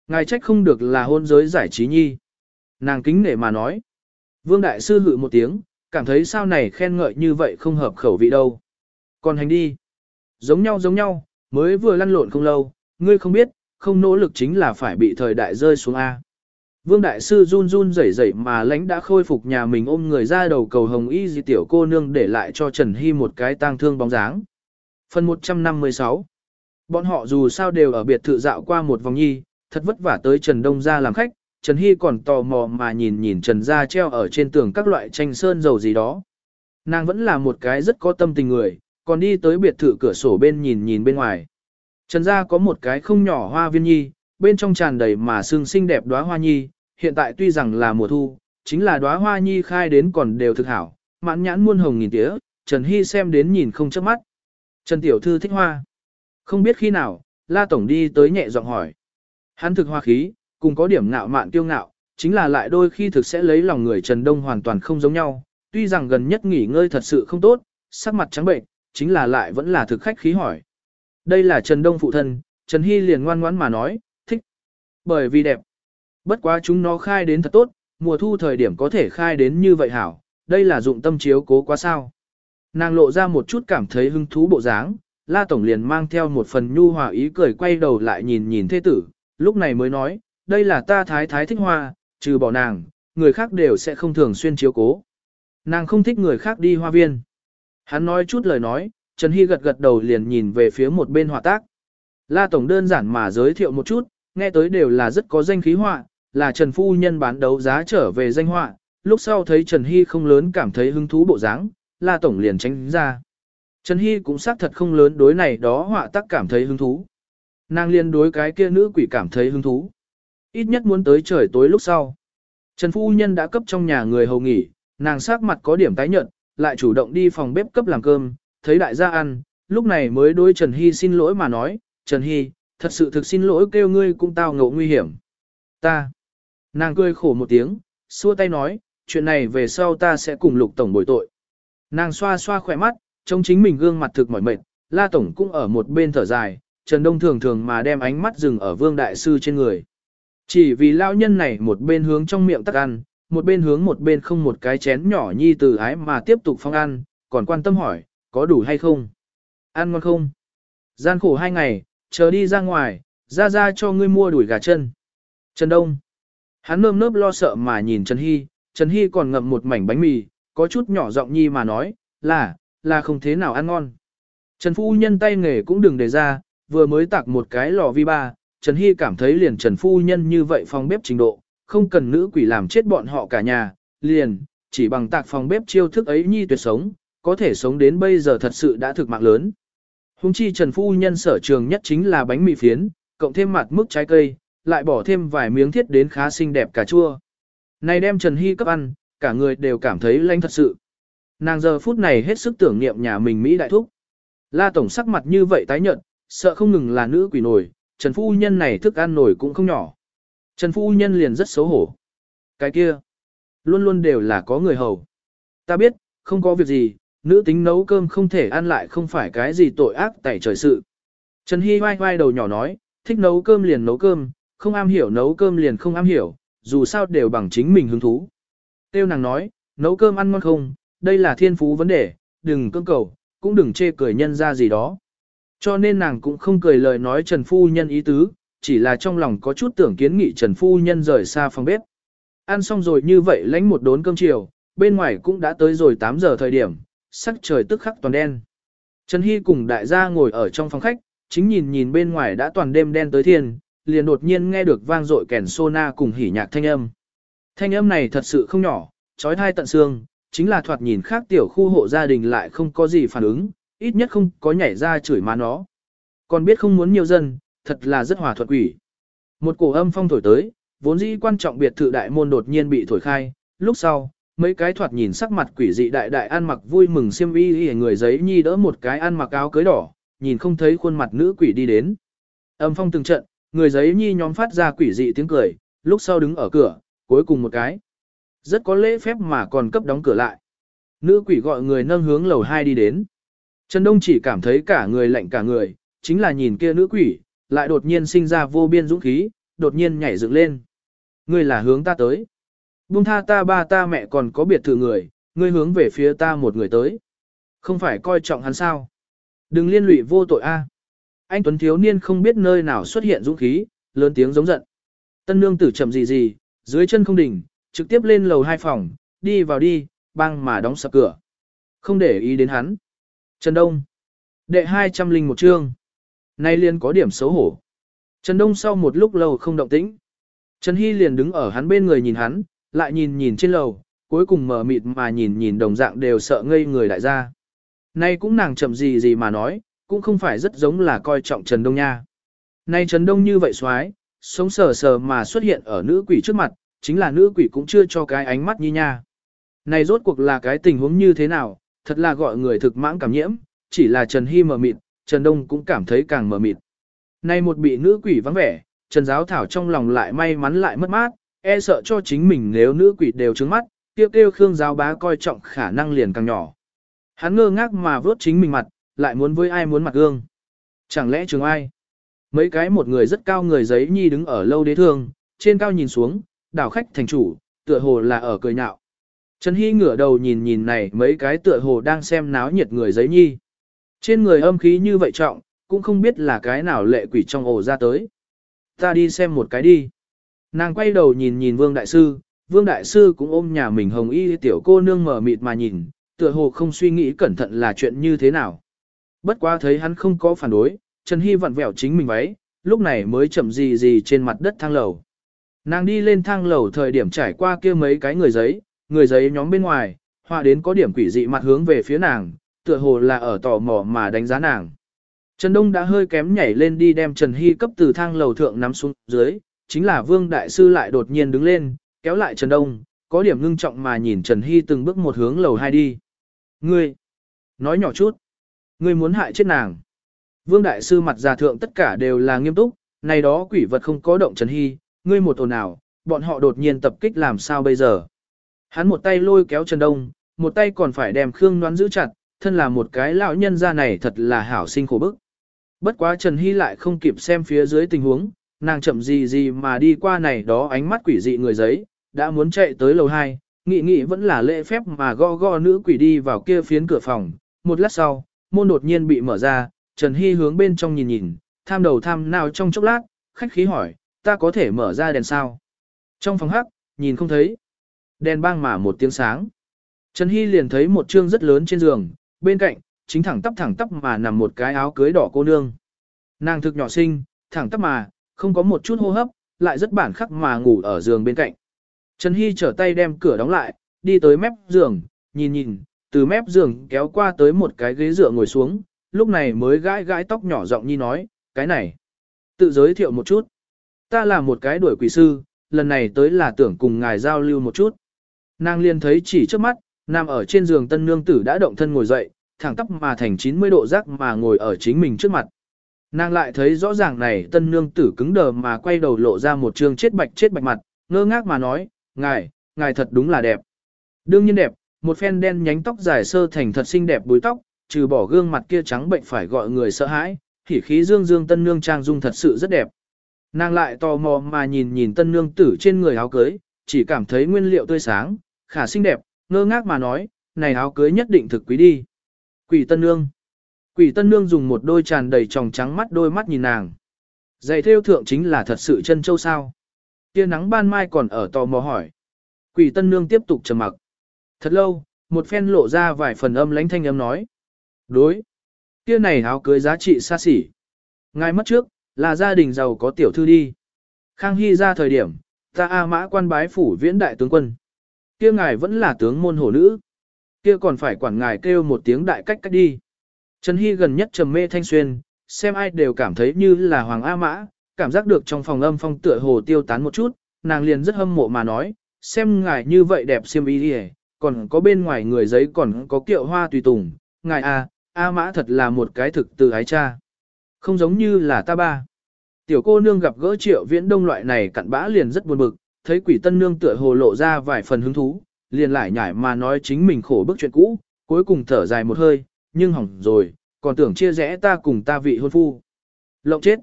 Ngài trách không được là hôn giới giải trí nhi. Nàng kính nể mà nói. Vương đại sư hự một tiếng, cảm thấy sao này khen ngợi như vậy không hợp khẩu vị đâu. Còn hành đi. Giống nhau giống nhau, mới vừa lăn lộn không lâu, ngươi không biết, không nỗ lực chính là phải bị thời đại rơi xuống A. Vương Đại Sư run run rẩy rẩy mà lãnh đã khôi phục nhà mình ôm người ra đầu cầu hồng y di tiểu cô nương để lại cho Trần Hy một cái tang thương bóng dáng. Phần 156 Bọn họ dù sao đều ở biệt thự dạo qua một vòng nhi, thật vất vả tới Trần Đông ra làm khách, Trần Hy còn tò mò mà nhìn nhìn Trần gia treo ở trên tường các loại tranh sơn dầu gì đó. Nàng vẫn là một cái rất có tâm tình người, còn đi tới biệt thự cửa sổ bên nhìn nhìn bên ngoài. Trần gia có một cái không nhỏ hoa viên nhi, bên trong tràn đầy mà sương xinh đẹp đóa hoa nhi, hiện tại tuy rằng là mùa thu, chính là đóa hoa nhi khai đến còn đều thực hảo, mãn nhãn muôn hồng nghìn tía, Trần Hy xem đến nhìn không chớp mắt. Trần Tiểu Thư thích hoa. Không biết khi nào, La Tổng đi tới nhẹ giọng hỏi. Hắn thực hoa khí, cùng có điểm ngạo mạn kiêu ngạo, chính là lại đôi khi thực sẽ lấy lòng người Trần Đông hoàn toàn không giống nhau, tuy rằng gần nhất nghỉ ngơi thật sự không tốt, sắc mặt trắng bệnh, chính là lại vẫn là thực khách khí hỏi. Đây là Trần Đông phụ thân, Trần Hy liền ngoan ngoãn mà nói, thích. Bởi vì đẹp. Bất quá chúng nó khai đến thật tốt, mùa thu thời điểm có thể khai đến như vậy hảo, đây là dụng tâm chiếu cố quá sao. Nàng lộ ra một chút cảm thấy hứng thú bộ dáng, La Tổng liền mang theo một phần nhu hòa ý cười quay đầu lại nhìn nhìn thế tử, lúc này mới nói, đây là ta thái thái thích hoa, trừ bỏ nàng, người khác đều sẽ không thường xuyên chiếu cố. Nàng không thích người khác đi hoa viên. Hắn nói chút lời nói, Trần Hy gật gật đầu liền nhìn về phía một bên họa tác. La Tổng đơn giản mà giới thiệu một chút, nghe tới đều là rất có danh khí họa, là Trần Phu Nhân bán đấu giá trở về danh họa, lúc sau thấy Trần Hy không lớn cảm thấy hứng thú bộ dáng, La Tổng liền tránh ra. Trần Hy cũng xác thật không lớn đối này đó họa tác cảm thấy hứng thú. Nàng liên đối cái kia nữ quỷ cảm thấy hứng thú. Ít nhất muốn tới trời tối lúc sau. Trần Phu Nhân đã cấp trong nhà người hầu nghỉ, nàng sắc mặt có điểm tái nhợt, lại chủ động đi phòng bếp cấp làm cơm, thấy đại gia ăn, lúc này mới đối Trần Hy xin lỗi mà nói, Trần Hy, thật sự thực xin lỗi kêu ngươi cũng tao ngộ nguy hiểm. Ta, nàng cười khổ một tiếng, xua tay nói, chuyện này về sau ta sẽ cùng lục tổng bồi tội. Nàng xoa xoa khỏe mắt, trông chính mình gương mặt thực mỏi mệt, la tổng cũng ở một bên thở dài, Trần Đông thường thường mà đem ánh mắt dừng ở vương đại sư trên người. Chỉ vì lão nhân này một bên hướng trong miệng tắc ăn, một bên hướng một bên không một cái chén nhỏ nhi từ ái mà tiếp tục phong ăn, còn quan tâm hỏi, có đủ hay không? Ăn ngon không? Gian khổ hai ngày, chờ đi ra ngoài, ra ra cho ngươi mua đuổi gà chân. Trần Đông. Hắn nơm nớp lo sợ mà nhìn Trần Hy, Trần Hy còn ngậm một mảnh bánh mì, có chút nhỏ giọng nhi mà nói, là, là không thế nào ăn ngon. Trần Phu Nhân tay nghề cũng đừng để ra, vừa mới tạc một cái lò vi ba, Trần Hy cảm thấy liền Trần Phu Nhân như vậy phòng bếp trình độ, không cần nữ quỷ làm chết bọn họ cả nhà, liền, chỉ bằng tạc phòng bếp chiêu thức ấy nhi tuyệt sống, có thể sống đến bây giờ thật sự đã thực mạng lớn. Hùng chi Trần Phu Nhân sở trường nhất chính là bánh mì phiến, cộng thêm mặt mức trái cây, lại bỏ thêm vài miếng thiết đến khá xinh đẹp cà chua. Này đem Trần Hy cấp ăn, cả người đều cảm thấy lanh thật sự. Nàng giờ phút này hết sức tưởng niệm nhà mình Mỹ đại thúc. La Tổng sắc mặt như vậy tái nhận, sợ không ngừng là nữ quỷ nổi, Trần Phu Nhân này thức ăn nổi cũng không nhỏ. Trần Phu Nhân liền rất xấu hổ. Cái kia, luôn luôn đều là có người hầu. Ta biết, không có việc gì, nữ tính nấu cơm không thể ăn lại không phải cái gì tội ác tẩy trời sự. Trần Hy vai vai đầu nhỏ nói, thích nấu cơm liền nấu cơm, không am hiểu nấu cơm liền không am hiểu, dù sao đều bằng chính mình hứng thú. Tiêu nàng nói, nấu cơm ăn ngon không, đây là thiên phú vấn đề, đừng cưỡng cầu, cũng đừng chê cười nhân ra gì đó. Cho nên nàng cũng không cười lời nói Trần Phu Nhân ý tứ, chỉ là trong lòng có chút tưởng kiến nghị Trần Phu Nhân rời xa phòng bếp. Ăn xong rồi như vậy lánh một đốn cơm chiều, bên ngoài cũng đã tới rồi 8 giờ thời điểm, sắc trời tức khắc toàn đen. Trần Hy cùng đại gia ngồi ở trong phòng khách, chính nhìn nhìn bên ngoài đã toàn đêm đen tới thiên, liền đột nhiên nghe được vang dội kèn sona cùng hỉ nhạc thanh âm. Thanh âm này thật sự không nhỏ, trói thai tận xương, chính là thoạt nhìn khác tiểu khu hộ gia đình lại không có gì phản ứng, ít nhất không có nhảy ra chửi má nó. Còn biết không muốn nhiều dân, thật là rất hòa thuận quỷ. Một cổ âm phong thổi tới, vốn dĩ quan trọng biệt thự đại môn đột nhiên bị thổi khai, lúc sau, mấy cái thoạt nhìn sắc mặt quỷ dị đại đại ăn mặc vui mừng xiêm y người giấy nhi đỡ một cái ăn mặc áo cưới đỏ, nhìn không thấy khuôn mặt nữ quỷ đi đến. Âm phong từng trận, người giấy nhi nhóm phát ra quỷ dị tiếng cười, lúc sau đứng ở cửa, cuối cùng một cái. Rất có lễ phép mà còn cấp đóng cửa lại. Nữ quỷ gọi người nâng hướng lầu 2 đi đến. Trần Đông chỉ cảm thấy cả người lạnh cả người, chính là nhìn kia nữ quỷ, lại đột nhiên sinh ra vô biên dũng khí, đột nhiên nhảy dựng lên. Ngươi là hướng ta tới. Buông tha ta ba ta mẹ còn có biệt thự người, ngươi hướng về phía ta một người tới. Không phải coi trọng hắn sao. Đừng liên lụy vô tội a. Anh Tuấn thiếu niên không biết nơi nào xuất hiện dũng khí, lớn tiếng giống giận. Tân nương tử chậm gì gì, dưới chân không đỉnh, trực tiếp lên lầu hai phòng, đi vào đi, băng mà đóng sập cửa. Không để ý đến hắn. Trần Đông. Đệ 201 chương. Nay liền có điểm xấu hổ. Trần Đông sau một lúc lâu không động tĩnh. Trần Hy liền đứng ở hắn bên người nhìn hắn, lại nhìn nhìn trên lầu, cuối cùng mở mịt mà nhìn nhìn đồng dạng đều sợ ngây người đại gia. Nay cũng nàng chậm gì gì mà nói, cũng không phải rất giống là coi trọng Trần Đông nha. Nay Trần Đông như vậy xoái, sống sờ sờ mà xuất hiện ở nữ quỷ trước mặt, chính là nữ quỷ cũng chưa cho cái ánh mắt như nha. Này rốt cuộc là cái tình huống như thế nào, thật là gọi người thực mãng cảm nhiễm, chỉ là Trần Hy mờ mịt, Trần Đông cũng cảm thấy càng mờ mịt. Nay một bị nữ quỷ vắng vẻ, Trần Giáo Thảo trong lòng lại may mắn lại mất mát, e sợ cho chính mình nếu nữ quỷ đều trứng mắt, tiêu kêu Khương Giáo Bá coi trọng khả năng liền càng nhỏ. Hắn ngơ ngác mà vớt chính mình mặt, lại muốn với ai muốn mặt gương. Chẳng lẽ trường ai? Mấy cái một người rất cao người giấy nhi đứng ở lâu đế thương, trên cao nhìn xuống, đảo khách thành chủ, tựa hồ là ở cười nhạo. Trần Hy ngửa đầu nhìn nhìn này mấy cái tựa hồ đang xem náo nhiệt người giấy nhi. Trên người âm khí như vậy trọng, cũng không biết là cái nào lệ quỷ trong ổ ra tới. Ta đi xem một cái đi. Nàng quay đầu nhìn nhìn Vương Đại Sư, Vương Đại Sư cũng ôm nhà mình hồng y tiểu cô nương mở mịt mà nhìn, tựa hồ không suy nghĩ cẩn thận là chuyện như thế nào. Bất quá thấy hắn không có phản đối, Trần Hy vặn vẹo chính mình váy, lúc này mới chậm gì gì trên mặt đất thang lầu. Nàng đi lên thang lầu thời điểm trải qua kia mấy cái người giấy, người giấy nhóm bên ngoài, họa đến có điểm quỷ dị mặt hướng về phía nàng, tựa hồ là ở tò mò mà đánh giá nàng. Trần Đông đã hơi kém nhảy lên đi đem Trần Hy cấp từ thang lầu thượng nắm xuống dưới, chính là Vương Đại Sư lại đột nhiên đứng lên, kéo lại Trần Đông, có điểm ngưng trọng mà nhìn Trần Hy từng bước một hướng lầu hai đi. Ngươi, nói nhỏ chút, ngươi muốn hại chết nàng. Vương Đại Sư mặt già thượng tất cả đều là nghiêm túc, này đó quỷ vật không có động Trần Hy, ngươi một ồn nào, bọn họ đột nhiên tập kích làm sao bây giờ. Hắn một tay lôi kéo Trần Đông, một tay còn phải đem Khương Noãn giữ chặt, thân là một cái lão nhân gia này thật là hảo sinh khổ bức. Bất quá Trần Hy lại không kịp xem phía dưới tình huống, nàng chậm gì gì mà đi qua này đó ánh mắt quỷ dị người giấy, đã muốn chạy tới lầu 2, nghị nghị vẫn là lễ phép mà go go nữ quỷ đi vào kia phiến cửa phòng. Một lát sau, môn đột nhiên bị mở ra, Trần Hy hướng bên trong nhìn nhìn, tham đầu tham nào trong chốc lát, khách khí hỏi, ta có thể mở ra đèn sao? Trong phòng hắc, nhìn không thấy. Đèn bang mà một tiếng sáng. Trần Hy liền thấy một chương rất lớn trên giường, bên cạnh, chính thẳng tắp thẳng tắp mà nằm một cái áo cưới đỏ cô nương. Nàng thực nhỏ xinh, thẳng tắp mà, không có một chút hô hấp, lại rất bản khắc mà ngủ ở giường bên cạnh. Trần Hy trở tay đem cửa đóng lại, đi tới mép giường, nhìn nhìn, từ mép giường kéo qua tới một cái ghế dựa ngồi xuống, lúc này mới gãi gãi tóc nhỏ giọng nhi nói, cái này. Tự giới thiệu một chút. Ta là một cái đuổi quỷ sư, lần này tới là tưởng cùng ngài giao lưu một chút. Nàng liền thấy chỉ trước mắt, nằm ở trên giường tân nương tử đã động thân ngồi dậy, thẳng tóc mà thành 90 độ rác mà ngồi ở chính mình trước mặt. Nàng lại thấy rõ ràng này tân nương tử cứng đờ mà quay đầu lộ ra một trương chết bạch chết bạch mặt, ngơ ngác mà nói, ngài, ngài thật đúng là đẹp. Đương nhiên đẹp, một phen đen nhánh tóc dài sơ thành thật xinh đẹp búi tóc, trừ bỏ gương mặt kia trắng bệnh phải gọi người sợ hãi, thì khí dương dương tân nương trang dung thật sự rất đẹp. Nàng lại tò mò mà nhìn nhìn tân nương tử trên người áo cưới, chỉ cảm thấy nguyên liệu tươi sáng, khả xinh đẹp, ngơ ngác mà nói, này áo cưới nhất định thực quý đi. Quỷ tân nương. Quỷ tân nương dùng một đôi tràn đầy tròng trắng mắt đôi mắt nhìn nàng. Giày theo thượng chính là thật sự chân châu sao. Tia nắng ban mai còn ở tò mò hỏi. Quỷ tân nương tiếp tục trầm mặc. Thật lâu, một phen lộ ra vài phần âm lãnh thanh âm nói. Đối. Kia này áo cưới giá trị xa xỉ. Ngài mất trước, là gia đình giàu có tiểu thư đi. Khang Hy ra thời điểm, ta A mã quan bái phủ viễn đại tướng quân. Kia ngài vẫn là tướng môn hổ nữ. Kia còn phải quản ngài kêu một tiếng đại cách cách đi. Trần Hy gần nhất trầm mê thanh xuyên, xem ai đều cảm thấy như là Hoàng A Mã, cảm giác được trong phòng âm phong tựa hồ tiêu tán một chút, nàng liền rất hâm mộ mà nói, xem ngài như vậy đẹp xiêm y đi còn có bên ngoài người giấy còn có kiệu hoa tùy tùng, ngài A, A Mã thật là một cái thực từ ái cha. Không giống như là ta ba. Tiểu cô nương gặp gỡ triệu viễn đông loại này cặn bã liền rất buồn bực, thấy quỷ tân nương tựa hồ lộ ra vài phần hứng thú, liền lại nhảy mà nói chính mình khổ bức chuyện cũ, cuối cùng thở dài một hơi, nhưng hỏng rồi, còn tưởng chia rẽ ta cùng ta vị hôn phu. Lộng chết.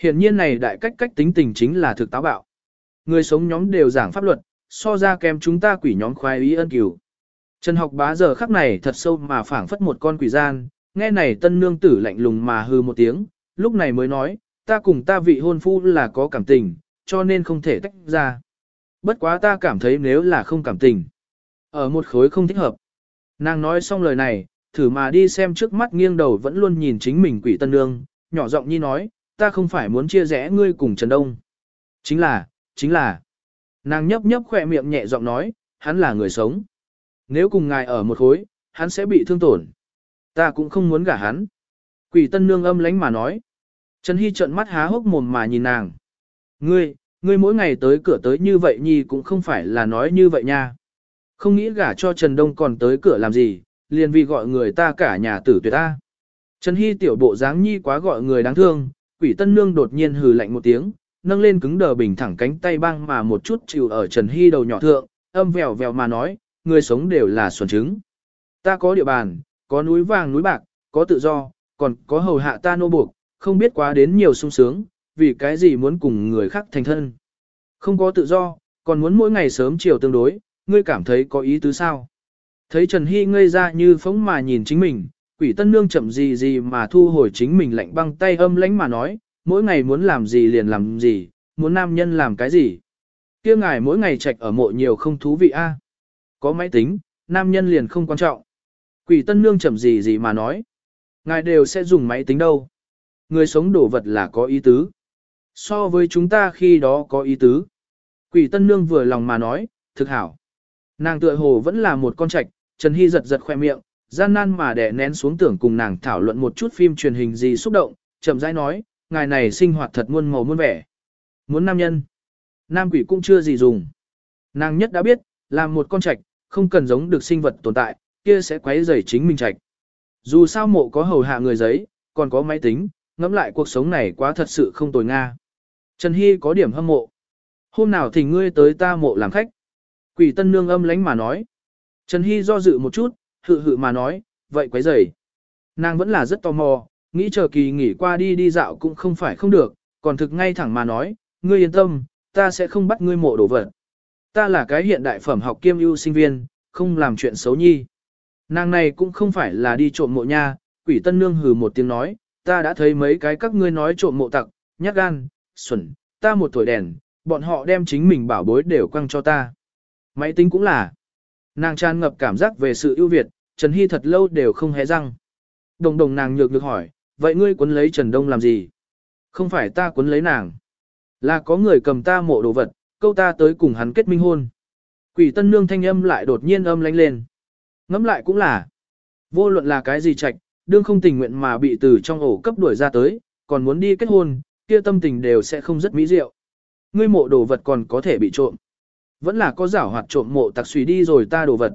Hiển nhiên này đại cách cách tính tình chính là thực táo bạo. Người sống nhóm đều giảng pháp luật, so ra kém chúng ta quỷ nhóm khoái ý ân cửu. Trần học bá giờ khắc này thật sâu mà phảng phất một con quỷ gian, nghe này tân nương tử lạnh lùng mà hư một tiếng, lúc này mới nói, ta cùng ta vị hôn phu là có cảm tình, cho nên không thể tách ra. Bất quá ta cảm thấy nếu là không cảm tình, ở một khối không thích hợp. Nàng nói xong lời này, thử mà đi xem trước mắt nghiêng đầu vẫn luôn nhìn chính mình quỷ tân nương, nhỏ giọng nhi nói, ta không phải muốn chia rẽ ngươi cùng Trần Đông. Chính là, chính là. Nàng nhấp nhấp khỏe miệng nhẹ giọng nói, hắn là người sống. Nếu cùng ngài ở một khối, hắn sẽ bị thương tổn. Ta cũng không muốn gả hắn. Quỷ tân nương âm lánh mà nói. Trần Hy trợn mắt há hốc mồm mà nhìn nàng. Ngươi, ngươi mỗi ngày tới cửa tới như vậy nhi cũng không phải là nói như vậy nha. Không nghĩ gả cho Trần Đông còn tới cửa làm gì, liền vì gọi người ta cả nhà tử tuyệt ta. Trần Hy tiểu bộ dáng nhi quá gọi người đáng thương, quỷ tân nương đột nhiên hừ lạnh một tiếng, nâng lên cứng đờ bình thẳng cánh tay băng mà một chút chịu ở Trần Hy đầu nhỏ thượng, âm vèo vèo mà nói, người sống đều là xuẩn trứng. Ta có địa bàn, có núi vàng núi bạc, có tự do, còn có hầu hạ ta nô buộc, không biết quá đến nhiều sung sướng, vì cái gì muốn cùng người khác thành thân. Không có tự do, còn muốn mỗi ngày sớm chiều tương đối, ngươi cảm thấy có ý tứ sao? Thấy Trần Hy ngây ra như phóng mà nhìn chính mình, quỷ tân nương chậm gì gì mà thu hồi chính mình lạnh băng tay âm lãnh mà nói, mỗi ngày muốn làm gì liền làm gì, muốn nam nhân làm cái gì. kia ngài mỗi ngày trạch ở mộ nhiều không thú vị a Có máy tính, nam nhân liền không quan trọng. Quỷ tân nương chậm gì gì mà nói, ngài đều sẽ dùng máy tính đâu. Người sống đổ vật là có ý tứ. So với chúng ta khi đó có ý tứ. Quỷ tân nương vừa lòng mà nói, thực hảo. Nàng tựa hồ vẫn là một con trạch, Trần Hy giật giật khoe miệng, gian nan mà đè nén xuống tưởng cùng nàng thảo luận một chút phim truyền hình gì xúc động, chậm rãi nói, ngài này sinh hoạt thật muôn màu muôn vẻ. Muốn nam nhân, nam quỷ cũng chưa gì dùng. Nàng nhất đã biết, làm một con trạch, không cần giống được sinh vật tồn tại, kia sẽ quấy rầy chính mình trạch. Dù sao mộ có hầu hạ người giấy, còn có máy tính, ngẫm lại cuộc sống này quá thật sự không tồi nga. Trần Hy có điểm hâm mộ. Hôm nào thì ngươi tới ta mộ làm khách. Quỷ tân nương âm lánh mà nói. Trần Hy do dự một chút, hự hự mà nói, vậy quấy rầy. Nàng vẫn là rất tò mò, nghĩ chờ kỳ nghỉ qua đi đi dạo cũng không phải không được, còn thực ngay thẳng mà nói, ngươi yên tâm, ta sẽ không bắt ngươi mộ đổ vật. Ta là cái hiện đại phẩm học kiêm ưu sinh viên, không làm chuyện xấu nhi. Nàng này cũng không phải là đi trộm mộ nha, quỷ tân nương hừ một tiếng nói, ta đã thấy mấy cái các ngươi nói trộm mộ tặc, nhát gan, xuẩn, ta một tuổi đèn, bọn họ đem chính mình bảo bối đều quăng cho ta. Máy tính cũng là. Nàng tràn ngập cảm giác về sự ưu việt, Trần Hy thật lâu đều không hé răng. Đồng đồng nàng nhược được hỏi, vậy ngươi quấn lấy Trần Đông làm gì? Không phải ta quấn lấy nàng. Là có người cầm ta mộ đồ vật, câu ta tới cùng hắn kết minh hôn. Quỷ tân nương thanh âm lại đột nhiên âm lánh lên. Ngắm lại cũng là. Vô luận là cái gì trạch, đương không tình nguyện mà bị từ trong ổ cấp đuổi ra tới, còn muốn đi kết hôn, kia tâm tình đều sẽ không rất mỹ diệu. Ngươi mộ đồ vật còn có thể bị trộm. Vẫn là có giảo hoạt trộm mộ tặc suy đi rồi ta đồ vật.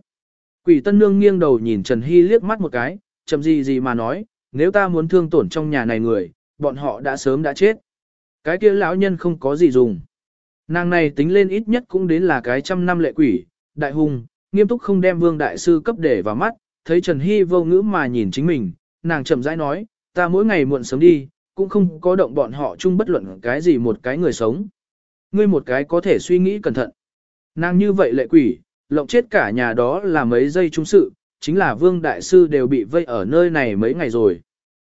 Quỷ tân nương nghiêng đầu nhìn Trần Hy liếc mắt một cái, chậm gì gì mà nói, nếu ta muốn thương tổn trong nhà này người, bọn họ đã sớm đã chết. Cái kia lão nhân không có gì dùng. Nàng này tính lên ít nhất cũng đến là cái trăm năm lệ quỷ, đại hùng, nghiêm túc không đem vương đại sư cấp để vào mắt, thấy Trần Hy vô ngữ mà nhìn chính mình, nàng chậm rãi nói, ta mỗi ngày muộn sớm đi, cũng không có động bọn họ chung bất luận cái gì một cái người sống. Ngươi một cái có thể suy nghĩ cẩn thận. Nàng như vậy lệ quỷ, lộng chết cả nhà đó là mấy giây trung sự, chính là vương đại sư đều bị vây ở nơi này mấy ngày rồi.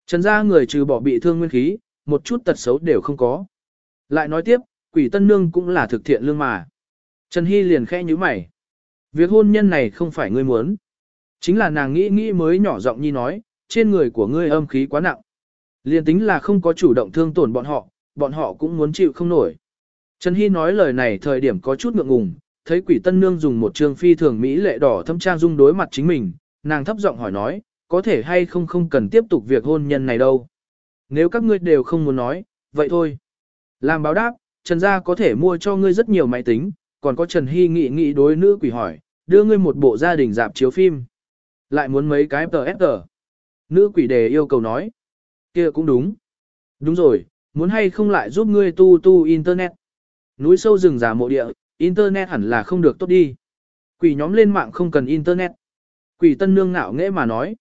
Trần gia người trừ bỏ bị thương nguyên khí, một chút tật xấu đều không có. Lại nói tiếp, quỷ tân nương cũng là thực thiện lương mà. Trần Hy liền khẽ như mày. Việc hôn nhân này không phải ngươi muốn. Chính là nàng nghĩ nghĩ mới nhỏ giọng nhi nói, trên người của ngươi âm khí quá nặng. Liên tính là không có chủ động thương tổn bọn họ, bọn họ cũng muốn chịu không nổi. Trần Hy nói lời này thời điểm có chút ngượng ngùng, thấy quỷ tân nương dùng một trương phi thường mỹ lệ đỏ thâm trang dung đối mặt chính mình, nàng thấp giọng hỏi nói, có thể hay không không cần tiếp tục việc hôn nhân này đâu. Nếu các ngươi đều không muốn nói, vậy thôi. Làm báo đáp, Trần gia có thể mua cho ngươi rất nhiều máy tính, còn có Trần Hy nghị nghị đối nữ quỷ hỏi, đưa ngươi một bộ gia đình dạp chiếu phim. Lại muốn mấy cái TSG. Nữ quỷ đề yêu cầu nói. kia cũng đúng. Đúng rồi, muốn hay không lại giúp ngươi tu tu internet. Núi sâu rừng già mộ địa, internet hẳn là không được tốt đi. Quỷ nhóm lên mạng không cần internet. Quỷ tân nương ngạo nghễ mà nói.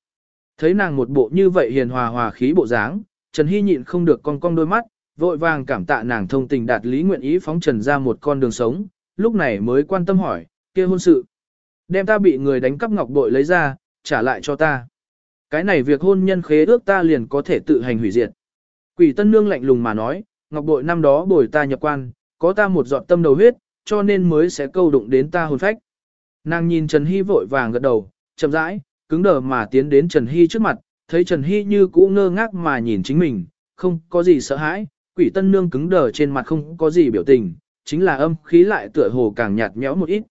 Thấy nàng một bộ như vậy hiền hòa hòa khí bộ dáng, Trần Hy nhịn không được cong cong đôi mắt, vội vàng cảm tạ nàng thông tình đạt lý nguyện ý phóng Trần ra một con đường sống, lúc này mới quan tâm hỏi, kia hôn sự. Đem ta bị người đánh cắp ngọc bội lấy ra, trả lại cho ta. Cái này việc hôn nhân khế ước ta liền có thể tự hành hủy diệt. Quỷ tân nương lạnh lùng mà nói, ngọc bội năm đó bồi ta nhập quan, có ta một giọt tâm đầu huyết, cho nên mới sẽ câu đụng đến ta hồn phách. Nàng nhìn Trần Hy vội vàng gật đầu, chậm rãi, cứng đờ mà tiến đến Trần Hy trước mặt, thấy Trần Hy như cũ ngơ ngác mà nhìn chính mình, không có gì sợ hãi, quỷ tân nương cứng đờ trên mặt không có gì biểu tình, chính là âm khí lại tựa hồ càng nhạt nhẽo một ít.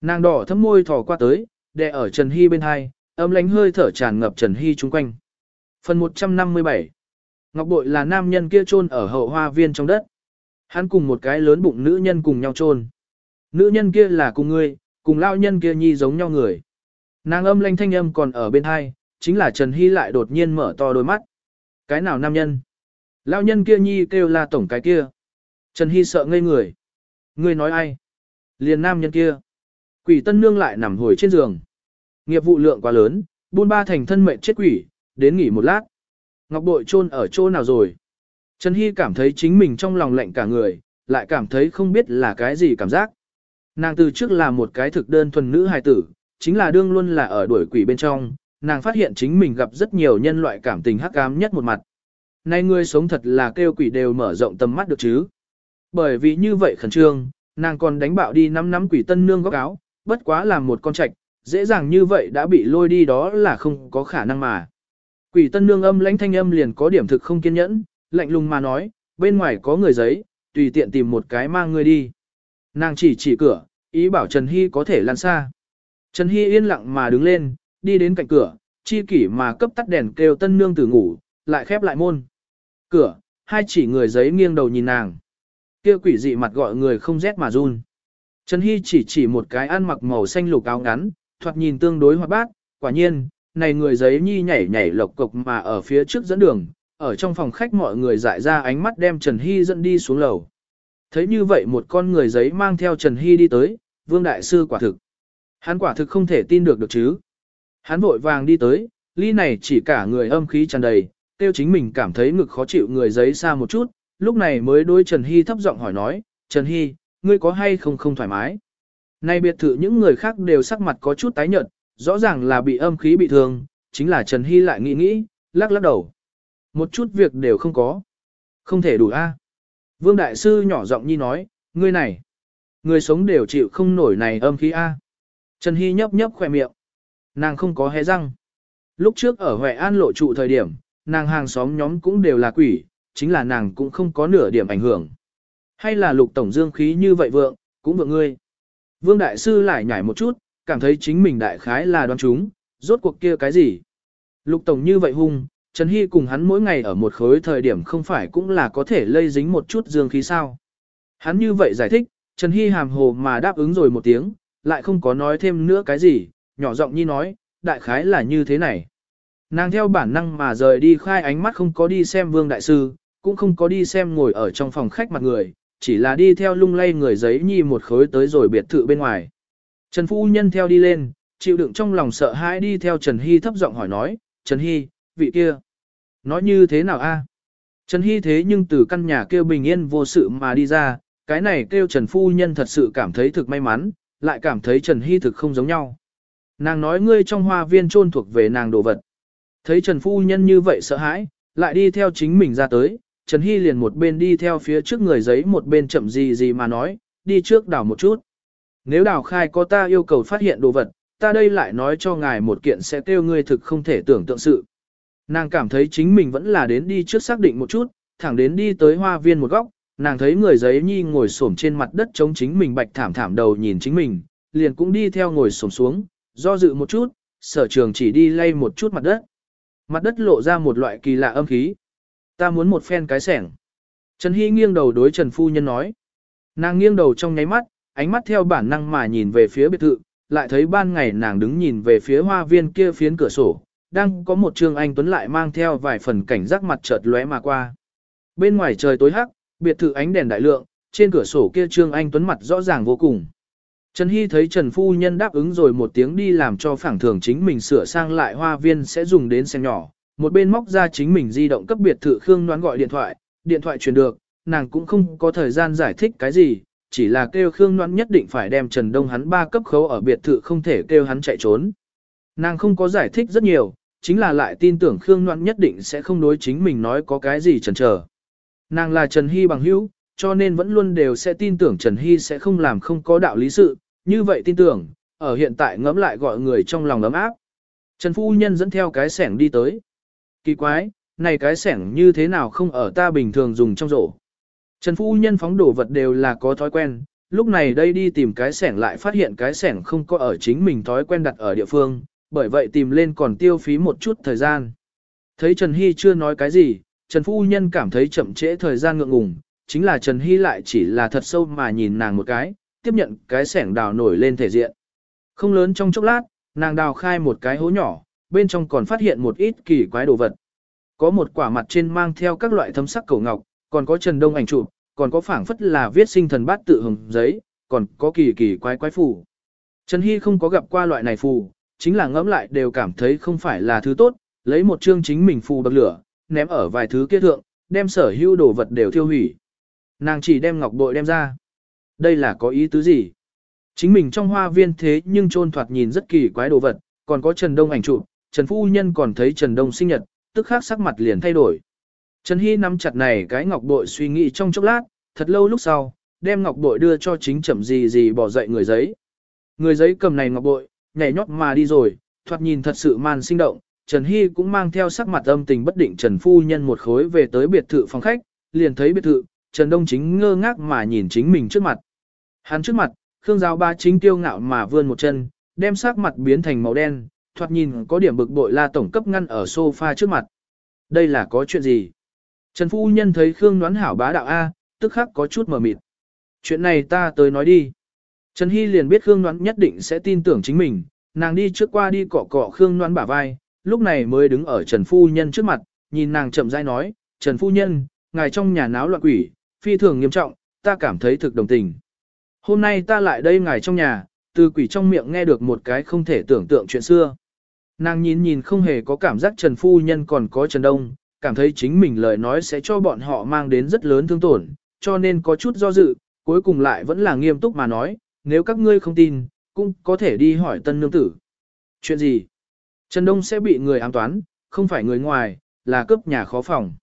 Nàng đỏ thấm môi thò qua tới, đè ở Trần Hy bên hai, ấm lánh hơi thở tràn ngập Trần Hy chung quanh. Phần 157 Ngọc bội là nam nhân kia chôn ở hậu hoa viên trong đất. Hắn cùng một cái lớn bụng nữ nhân cùng nhau chôn. Nữ nhân kia là cùng ngươi, cùng lao nhân kia nhi giống nhau người. Nàng âm lanh thanh âm còn ở bên hai, chính là Trần Hy lại đột nhiên mở to đôi mắt. Cái nào nam nhân? Lao nhân kia nhi kêu là tổng cái kia. Trần Hy sợ ngây người. Ngươi nói ai? Liền nam nhân kia. Quỷ tân nương lại nằm hồi trên giường. Nghiệp vụ lượng quá lớn, buôn ba thành thân mệnh chết quỷ, đến nghỉ một lát. Ngọc bội chôn ở chỗ nào rồi? Trần Hy cảm thấy chính mình trong lòng lạnh cả người, lại cảm thấy không biết là cái gì cảm giác. Nàng từ trước là một cái thực đơn thuần nữ hài tử, chính là đương luôn là ở đuổi quỷ bên trong, nàng phát hiện chính mình gặp rất nhiều nhân loại cảm tình hắc ám nhất một mặt. Nay ngươi sống thật là kêu quỷ đều mở rộng tầm mắt được chứ. Bởi vì như vậy khẩn trương, nàng còn đánh bạo đi năm năm quỷ tân nương góc áo, bất quá là một con trạch, dễ dàng như vậy đã bị lôi đi đó là không có khả năng mà. Quỷ tân nương âm lãnh thanh âm liền có điểm thực không kiên nhẫn, lạnh lùng mà nói, bên ngoài có người giấy, tùy tiện tìm một cái mang người đi. Nàng chỉ chỉ cửa, ý bảo Trần Hy có thể lăn xa. Trần Hy yên lặng mà đứng lên, đi đến cạnh cửa, chi kỷ mà cấp tắt đèn kêu tân nương tử ngủ, lại khép lại môn. Cửa, hai chỉ người giấy nghiêng đầu nhìn nàng. Kia quỷ dị mặt gọi người không rét mà run. Trần Hy chỉ chỉ một cái ăn mặc màu xanh lục áo ngắn, thoạt nhìn tương đối hoạt bát, quả nhiên, này người giấy nhi nhảy nhảy lộc cục mà ở phía trước dẫn đường, ở trong phòng khách mọi người dại ra ánh mắt đem Trần Hy dẫn đi xuống lầu. Thấy như vậy một con người giấy mang theo Trần Hy đi tới, Vương Đại Sư quả thực. Hắn quả thực không thể tin được được chứ. Hắn vội vàng đi tới, ly này chỉ cả người âm khí tràn đầy, tiêu chính mình cảm thấy ngực khó chịu người giấy xa một chút, lúc này mới đôi Trần Hy thấp giọng hỏi nói, Trần Hy, ngươi có hay không không thoải mái? Nay biệt thự những người khác đều sắc mặt có chút tái nhợt, rõ ràng là bị âm khí bị thương, chính là Trần Hy lại nghĩ nghĩ, lắc lắc đầu. Một chút việc đều không có. Không thể đủ a. Vương Đại Sư nhỏ giọng nhi nói, ngươi này, người sống đều chịu không nổi này âm khí a. Trần Hy nhấp nhấp khỏe miệng. Nàng không có hé răng. Lúc trước ở Huệ An lộ trụ thời điểm, nàng hàng xóm nhóm cũng đều là quỷ, chính là nàng cũng không có nửa điểm ảnh hưởng. Hay là lục tổng dương khí như vậy vượng, cũng vượng ngươi. Vương Đại Sư lại nhảy một chút, cảm thấy chính mình đại khái là đoán chúng, rốt cuộc kia cái gì. Lục tổng như vậy hung, Trần Hy cùng hắn mỗi ngày ở một khối thời điểm không phải cũng là có thể lây dính một chút dương khí sao. Hắn như vậy giải thích, Trần Hy hàm hồ mà đáp ứng rồi một tiếng, lại không có nói thêm nữa cái gì, nhỏ giọng nhi nói, đại khái là như thế này. Nàng theo bản năng mà rời đi khai ánh mắt không có đi xem vương đại sư, cũng không có đi xem ngồi ở trong phòng khách mặt người, chỉ là đi theo lung lay người giấy nhi một khối tới rồi biệt thự bên ngoài. Trần Phu Nhân theo đi lên, chịu đựng trong lòng sợ hãi đi theo Trần Hy thấp giọng hỏi nói, Trần Hy, vị kia, nói như thế nào a? Trần Hy thế nhưng từ căn nhà kêu bình yên vô sự mà đi ra, cái này kêu Trần Phu Nhân thật sự cảm thấy thực may mắn, lại cảm thấy Trần Hy thực không giống nhau. Nàng nói ngươi trong hoa viên trôn thuộc về nàng đồ vật. Thấy Trần Phu Nhân như vậy sợ hãi, lại đi theo chính mình ra tới, Trần Hy liền một bên đi theo phía trước người giấy một bên chậm gì gì mà nói, đi trước đảo một chút. Nếu đảo khai có ta yêu cầu phát hiện đồ vật, ta đây lại nói cho ngài một kiện sẽ kêu ngươi thực không thể tưởng tượng sự. Nàng cảm thấy chính mình vẫn là đến đi trước xác định một chút, thẳng đến đi tới hoa viên một góc, nàng thấy người giấy nhi ngồi xổm trên mặt đất chống chính mình bạch thảm thảm đầu nhìn chính mình, liền cũng đi theo ngồi xổm xuống, do dự một chút, sở trường chỉ đi lay một chút mặt đất. Mặt đất lộ ra một loại kỳ lạ âm khí. Ta muốn một phen cái sẻng. Trần Hy nghiêng đầu đối Trần Phu Nhân nói. Nàng nghiêng đầu trong nháy mắt, ánh mắt theo bản năng mà nhìn về phía biệt thự, lại thấy ban ngày nàng đứng nhìn về phía hoa viên kia phiến cửa sổ, đang có một trương anh tuấn lại mang theo vài phần cảnh giác mặt chợt lóe mà qua. Bên ngoài trời tối hắc, biệt thự ánh đèn đại lượng, trên cửa sổ kia trương anh tuấn mặt rõ ràng vô cùng. Trần Hy thấy Trần Phu Nhân đáp ứng rồi một tiếng đi làm cho phẳng thường chính mình sửa sang lại hoa viên sẽ dùng đến xe nhỏ, một bên móc ra chính mình di động cấp biệt thự Khương đoán gọi điện thoại, điện thoại truyền được, nàng cũng không có thời gian giải thích cái gì, chỉ là kêu Khương đoán nhất định phải đem Trần Đông hắn ba cấp khấu ở biệt thự không thể kêu hắn chạy trốn. Nàng không có giải thích rất nhiều, chính là lại tin tưởng Khương đoán nhất định sẽ không đối chính mình nói có cái gì chần chờ. Nàng là Trần Hy bằng hữu, cho nên vẫn luôn đều sẽ tin tưởng Trần Hy sẽ không làm không có đạo lý sự, như vậy tin tưởng, ở hiện tại ngẫm lại gọi người trong lòng ấm áp. Trần Phu Nhân dẫn theo cái sẻng đi tới. Kỳ quái, này cái sẻng như thế nào không ở ta bình thường dùng trong rổ. Trần Phu Nhân phóng đồ vật đều là có thói quen, lúc này đây đi tìm cái sẻng lại phát hiện cái sẻng không có ở chính mình thói quen đặt ở địa phương, bởi vậy tìm lên còn tiêu phí một chút thời gian. Thấy Trần Hy chưa nói cái gì, Trần Phu Nhân cảm thấy chậm trễ thời gian ngượng ngùng, chính là Trần Hy lại chỉ là thật sâu mà nhìn nàng một cái, tiếp nhận cái sẻng đào nổi lên thể diện. Không lớn trong chốc lát, nàng đào khai một cái hố nhỏ, bên trong còn phát hiện một ít kỳ quái đồ vật. Có một quả mặt trên mang theo các loại thâm sắc cầu ngọc, còn có Trần Đông ảnh chụp, còn có phảng phất là viết sinh thần bát tự hồng giấy, còn có kỳ kỳ quái quái phù. Trần Hy không có gặp qua loại này phù, chính là ngẫm lại đều cảm thấy không phải là thứ tốt, lấy một chương chính mình phù bậc lửa, ném ở vài thứ kia thượng, đem sở hữu đồ vật đều thiêu hủy. Nàng chỉ đem ngọc bội đem ra. Đây là có ý tứ gì? Chính mình trong hoa viên thế nhưng trôn thoạt nhìn rất kỳ quái đồ vật, còn có Trần Đông ảnh chụp, Trần Phu Nhân còn thấy Trần Đông sinh nhật, tức khắc sắc mặt liền thay đổi. Trần Hy nắm chặt này cái ngọc bội suy nghĩ trong chốc lát, thật lâu lúc sau, đem ngọc bội đưa cho chính chậm gì gì bỏ dậy người giấy. Người giấy cầm này ngọc bội, nhảy nhót mà đi rồi, thoạt nhìn thật sự man sinh động, Trần Hy cũng mang theo sắc mặt âm tình bất định Trần Phu Nhân một khối về tới biệt thự phòng khách, liền thấy biệt thự, Trần Đông chính ngơ ngác mà nhìn chính mình trước mặt. Hắn trước mặt, Khương Giáo Ba chính tiêu ngạo mà vươn một chân, đem sắc mặt biến thành màu đen, thoạt nhìn có điểm bực bội la tổng cấp ngăn ở sofa trước mặt. Đây là có chuyện gì? Trần Phu Nhân thấy Khương đoán hảo bá đạo A, tức khắc có chút mờ mịt. Chuyện này ta tới nói đi. Trần Hy liền biết Khương đoán nhất định sẽ tin tưởng chính mình, nàng đi trước qua đi cọ cọ Khương đoán bả vai, lúc này mới đứng ở Trần Phu Nhân trước mặt, nhìn nàng chậm rãi nói, Trần Phu Nhân, ngài trong nhà náo loạn quỷ, phi thường nghiêm trọng, ta cảm thấy thực đồng tình. Hôm nay ta lại đây ngài trong nhà, từ quỷ trong miệng nghe được một cái không thể tưởng tượng chuyện xưa. Nàng nhìn nhìn không hề có cảm giác Trần Phu Nhân còn có Trần Đông, cảm thấy chính mình lời nói sẽ cho bọn họ mang đến rất lớn thương tổn, cho nên có chút do dự, cuối cùng lại vẫn là nghiêm túc mà nói, nếu các ngươi không tin, cũng có thể đi hỏi tân nương tử. Chuyện gì? Trần Đông sẽ bị người ám toán, không phải người ngoài, là cấp nhà khó phòng.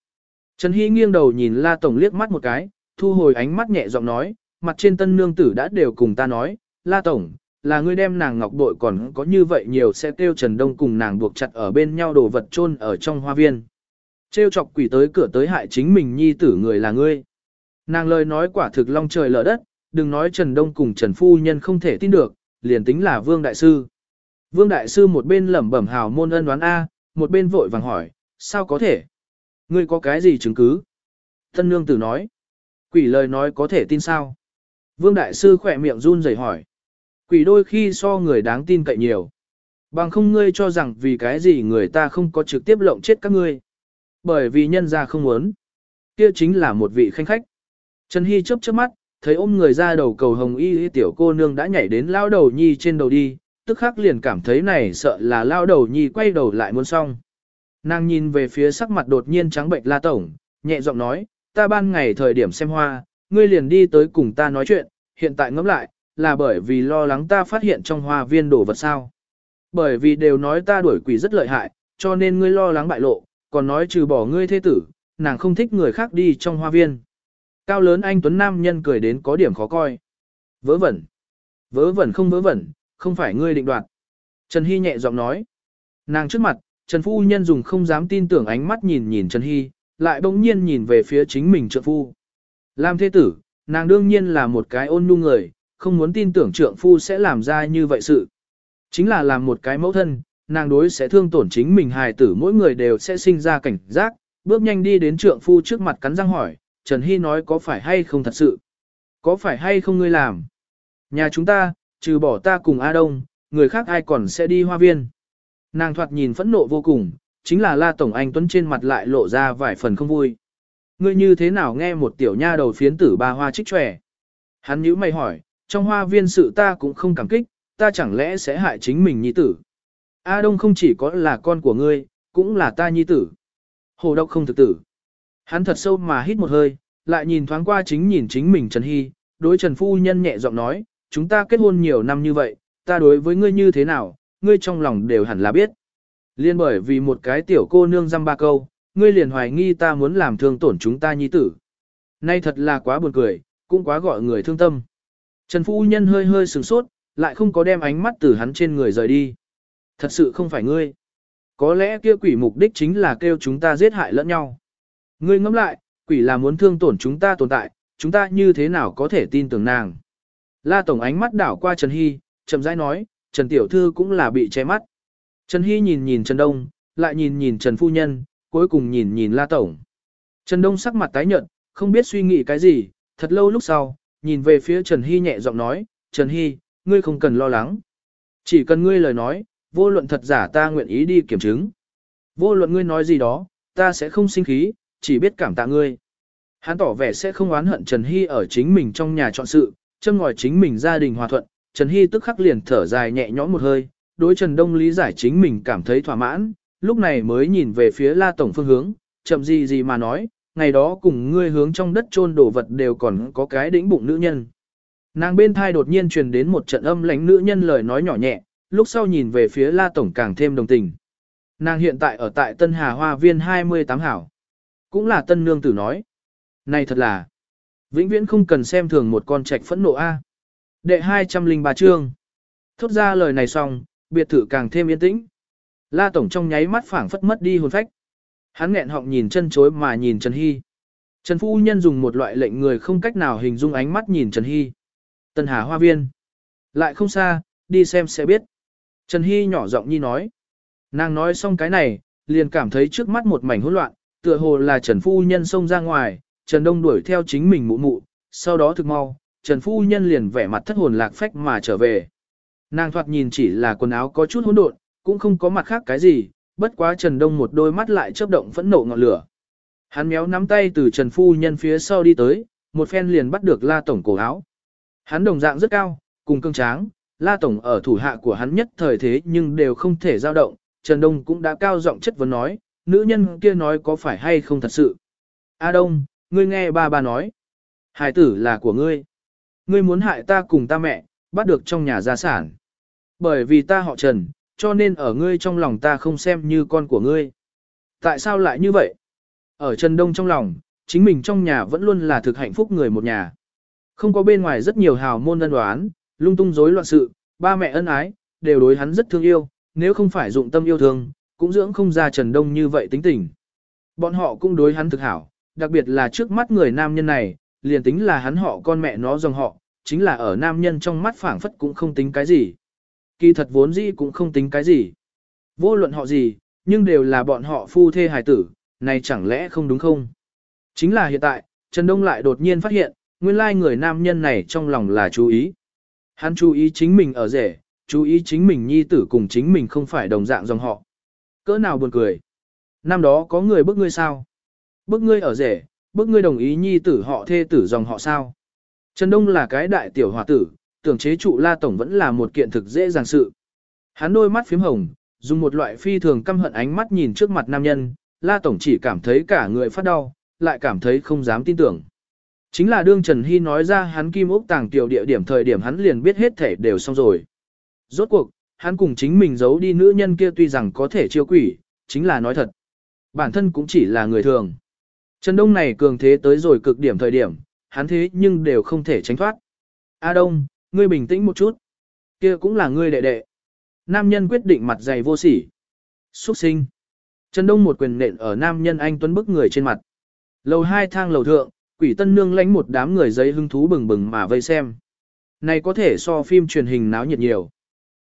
Trần Hy nghiêng đầu nhìn La Tổng liếc mắt một cái, thu hồi ánh mắt nhẹ giọng nói, mặt trên tân nương tử đã đều cùng ta nói, La Tổng, là ngươi đem nàng ngọc bội còn có như vậy nhiều sẽ tiêu Trần Đông cùng nàng buộc chặt ở bên nhau đồ vật chôn ở trong hoa viên. Trêu chọc quỷ tới cửa tới hại chính mình nhi tử người là ngươi. Nàng lời nói quả thực long trời lở đất, đừng nói Trần Đông cùng Trần Phu Nhân không thể tin được, liền tính là Vương Đại Sư. Vương Đại Sư một bên lẩm bẩm hào môn ân đoán A, một bên vội vàng hỏi, sao có thể? Ngươi có cái gì chứng cứ? Tân nương tử nói. Quỷ lời nói có thể tin sao? Vương Đại Sư khỏe miệng run rẩy hỏi. Quỷ đôi khi so người đáng tin cậy nhiều. Bằng không ngươi cho rằng vì cái gì người ta không có trực tiếp lộng chết các ngươi. Bởi vì nhân ra không muốn. Kia chính là một vị khanh khách. Trần Hy chớp chớp mắt, thấy ôm người ra đầu cầu hồng y, y tiểu cô nương đã nhảy đến lao đầu nhi trên đầu đi, tức khắc liền cảm thấy này sợ là lao đầu nhi quay đầu lại muốn xong. Nàng nhìn về phía sắc mặt đột nhiên trắng bệnh la tổng, nhẹ giọng nói, ta ban ngày thời điểm xem hoa, ngươi liền đi tới cùng ta nói chuyện, hiện tại ngẫm lại, là bởi vì lo lắng ta phát hiện trong hoa viên đổ vật sao. Bởi vì đều nói ta đuổi quỷ rất lợi hại, cho nên ngươi lo lắng bại lộ, còn nói trừ bỏ ngươi thế tử, nàng không thích người khác đi trong hoa viên. Cao lớn anh Tuấn Nam nhân cười đến có điểm khó coi. Vớ vẩn. Vớ vẩn không vớ vẩn, không phải ngươi định đoạt. Trần Hy nhẹ giọng nói. Nàng trước mặt, Trần Phu Nhân dùng không dám tin tưởng ánh mắt nhìn nhìn Trần Hy, lại bỗng nhiên nhìn về phía chính mình trượng phu. Làm thế tử, nàng đương nhiên là một cái ôn nhu người, không muốn tin tưởng trượng phu sẽ làm ra như vậy sự. Chính là làm một cái mẫu thân, nàng đối sẽ thương tổn chính mình hài tử mỗi người đều sẽ sinh ra cảnh giác, bước nhanh đi đến trượng phu trước mặt cắn răng hỏi, Trần Hy nói có phải hay không thật sự? Có phải hay không ngươi làm? Nhà chúng ta, trừ bỏ ta cùng A Đông, người khác ai còn sẽ đi hoa viên? Nàng thoạt nhìn phẫn nộ vô cùng, chính là La Tổng Anh Tuấn trên mặt lại lộ ra vài phần không vui. Ngươi như thế nào nghe một tiểu nha đầu phiến tử ba hoa trích trẻ? Hắn nhíu mày hỏi, trong hoa viên sự ta cũng không cảm kích, ta chẳng lẽ sẽ hại chính mình nhi tử? A Đông không chỉ có là con của ngươi, cũng là ta nhi tử. Hồ độc không thực tử. Hắn thật sâu mà hít một hơi, lại nhìn thoáng qua chính nhìn chính mình Trần Hy, đối Trần Phu Nhân nhẹ giọng nói, chúng ta kết hôn nhiều năm như vậy, ta đối với ngươi như thế nào, ngươi trong lòng đều hẳn là biết. Liên bởi vì một cái tiểu cô nương dăm ba câu, ngươi liền hoài nghi ta muốn làm thương tổn chúng ta nhi tử. Nay thật là quá buồn cười, cũng quá gọi người thương tâm. Trần Phu Nhân hơi hơi sửng sốt, lại không có đem ánh mắt từ hắn trên người rời đi. Thật sự không phải ngươi. Có lẽ kia quỷ mục đích chính là kêu chúng ta giết hại lẫn nhau. Ngươi ngẫm lại, quỷ là muốn thương tổn chúng ta tồn tại, chúng ta như thế nào có thể tin tưởng nàng. La Tổng ánh mắt đảo qua Trần Hy, chậm rãi nói, Trần Tiểu Thư cũng là bị che mắt. Trần Hy nhìn nhìn Trần Đông, lại nhìn nhìn Trần Phu Nhân, cuối cùng nhìn nhìn La Tổng. Trần Đông sắc mặt tái nhợt, không biết suy nghĩ cái gì, thật lâu lúc sau, nhìn về phía Trần Hy nhẹ giọng nói, Trần Hy, ngươi không cần lo lắng. Chỉ cần ngươi lời nói, vô luận thật giả ta nguyện ý đi kiểm chứng. Vô luận ngươi nói gì đó, ta sẽ không sinh khí, chỉ biết cảm tạ ngươi. Hắn tỏ vẻ sẽ không oán hận Trần Hy ở chính mình trong nhà chọn sự, châm ngòi chính mình gia đình hòa thuận, Trần Hy tức khắc liền thở dài nhẹ nhõm một hơi, đối Trần Đông lý giải chính mình cảm thấy thỏa mãn, lúc này mới nhìn về phía La Tổng phương hướng, chậm gì gì mà nói, ngày đó cùng ngươi hướng trong đất chôn đồ vật đều còn có cái đỉnh bụng nữ nhân. Nàng bên thai đột nhiên truyền đến một trận âm lãnh nữ nhân lời nói nhỏ nhẹ, lúc sau nhìn về phía La Tổng càng thêm đồng tình. Nàng hiện tại ở tại Tân Hà Hoa Viên 28 hảo. Cũng là Tân Nương Tử nói. Này thật là, vĩnh viễn không cần xem thường một con trạch phẫn nộ A. Đệ 203 chương. Thốt ra lời này xong, biệt thự càng thêm yên tĩnh. La Tổng trong nháy mắt phảng phất mất đi hồn phách. Hắn nghẹn họng nhìn chân chối mà nhìn Trần Hy. Trần Phu Nhân dùng một loại lệnh người không cách nào hình dung ánh mắt nhìn Trần Hy. Tân Hà Hoa Viên. Lại không xa, đi xem sẽ biết. Trần Hy nhỏ giọng nhi nói. Nàng nói xong cái này, liền cảm thấy trước mắt một mảnh hỗn loạn, tựa hồ là Trần Phu Nhân xông ra ngoài, Trần Đông đuổi theo chính mình mụ mụ, sau đó thực mau, Trần Phu Nhân liền vẻ mặt thất hồn lạc phách mà trở về. Nàng thoạt nhìn chỉ là quần áo có chút hỗn độn, cũng không có mặt khác cái gì, bất quá Trần Đông một đôi mắt lại chớp động phẫn nộ ngọn lửa. Hắn méo nắm tay từ Trần Phu Nhân phía sau đi tới, một phen liền bắt được La Tổng cổ áo. Hắn đồng dạng rất cao, cùng cương tráng, La Tổng ở thủ hạ của hắn nhất thời thế nhưng đều không thể dao động, Trần Đông cũng đã cao giọng chất vấn nói, nữ nhân kia nói có phải hay không thật sự. A Đông, ngươi nghe ba ba nói. Hải tử là của ngươi. Ngươi muốn hại ta cùng ta mẹ, bắt được trong nhà gia sản. Bởi vì ta họ Trần, cho nên ở ngươi trong lòng ta không xem như con của ngươi. Tại sao lại như vậy? Ở Trần Đông trong lòng, chính mình trong nhà vẫn luôn là thực hạnh phúc người một nhà. Không có bên ngoài rất nhiều hào môn ân đoán, lung tung rối loạn sự, ba mẹ ân ái, đều đối hắn rất thương yêu, nếu không phải dụng tâm yêu thương, cũng dưỡng không ra Trần Đông như vậy tính tình. Bọn họ cũng đối hắn thực hảo, đặc biệt là trước mắt người nam nhân này, liền tính là hắn họ con mẹ nó dòng họ, chính là ở nam nhân trong mắt phảng phất cũng không tính cái gì. Kỳ thật vốn dĩ cũng không tính cái gì. Vô luận họ gì, nhưng đều là bọn họ phu thê hài tử, này chẳng lẽ không đúng không? Chính là hiện tại, Trần Đông lại đột nhiên phát hiện, nguyên lai người nam nhân này trong lòng là chú ý. Hắn chú ý chính mình ở rể, chú ý chính mình nhi tử cùng chính mình không phải đồng dạng dòng họ. Cỡ nào buồn cười. Năm đó có người bức ngươi sao? Bức ngươi ở rể, bức ngươi đồng ý nhi tử họ thê tử dòng họ sao? Trần Đông là cái đại tiểu hòa tử, tưởng chế trụ La Tổng vẫn là một kiện thực dễ dàng sự. Hắn đôi mắt phím hồng, dùng một loại phi thường căm hận ánh mắt nhìn trước mặt nam nhân, La Tổng chỉ cảm thấy cả người phát đau, lại cảm thấy không dám tin tưởng. Chính là đương Trần Hy nói ra hắn kim ốc tàng tiểu địa điểm thời điểm hắn liền biết hết thể đều xong rồi. Rốt cuộc, hắn cùng chính mình giấu đi nữ nhân kia tuy rằng có thể chiêu quỷ, chính là nói thật. Bản thân cũng chỉ là người thường. Trần Đông này cường thế tới rồi cực điểm thời điểm, hắn thế nhưng đều không thể tránh thoát. A Đông, ngươi bình tĩnh một chút. Kia cũng là ngươi đệ đệ. Nam nhân quyết định mặt dày vô sỉ. Xuất sinh. Trần Đông một quyền nện ở nam nhân anh tuấn bức người trên mặt. Lầu hai thang lầu thượng, quỷ tân nương lãnh một đám người giấy hưng thú bừng bừng mà vây xem. Này có thể so phim truyền hình náo nhiệt nhiều.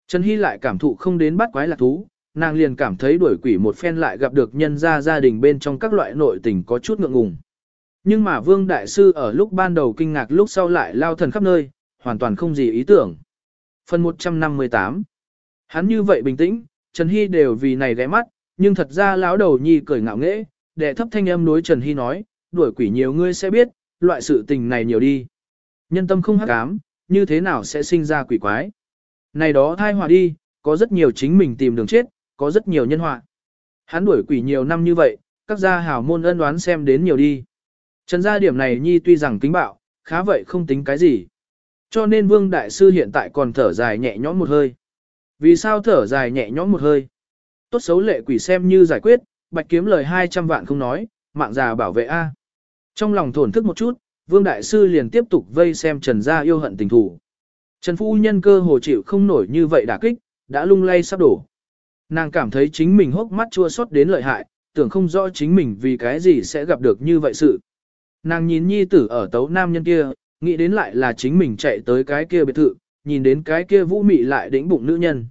Trần Hy lại cảm thụ không đến bắt quái lạc thú, nàng liền cảm thấy đuổi quỷ một phen lại gặp được nhân gia gia đình bên trong các loại nội tình có chút ngượng ngùng. Nhưng mà Vương Đại Sư ở lúc ban đầu kinh ngạc lúc sau lại lao thần khắp nơi, hoàn toàn không gì ý tưởng. Phần 158 Hắn như vậy bình tĩnh, Trần Hy đều vì này ghé mắt, nhưng thật ra lão đầu nhi cười ngạo nghễ, đệ thấp thanh âm đối Trần Hy nói, đuổi quỷ nhiều ngươi sẽ biết, loại sự tình này nhiều đi. Nhân tâm không hắc ám, như thế nào sẽ sinh ra quỷ quái. Này đó thai hòa đi, có rất nhiều chính mình tìm đường chết, có rất nhiều nhân họa. Hắn đuổi quỷ nhiều năm như vậy, các gia hảo môn ân đoán xem đến nhiều đi. Trần gia điểm này nhi tuy rằng kính bạo, khá vậy không tính cái gì. Cho nên Vương Đại Sư hiện tại còn thở dài nhẹ nhõm một hơi. Vì sao thở dài nhẹ nhõm một hơi? Tốt xấu lệ quỷ xem như giải quyết, bạch kiếm lời 200 vạn không nói, mạng già bảo vệ A. Trong lòng thổn thức một chút, Vương Đại Sư liền tiếp tục vây xem Trần gia yêu hận tình thủ. Trần Phu Nhân cơ hồ chịu không nổi như vậy đả kích, đã lung lay sắp đổ. Nàng cảm thấy chính mình hốc mắt chua xót đến lợi hại, tưởng không rõ chính mình vì cái gì sẽ gặp được như vậy sự. Nàng nhìn nhi tử ở tấu nam nhân kia, nghĩ đến lại là chính mình chạy tới cái kia biệt thự, nhìn đến cái kia vũ mị lại đĩnh bụng nữ nhân.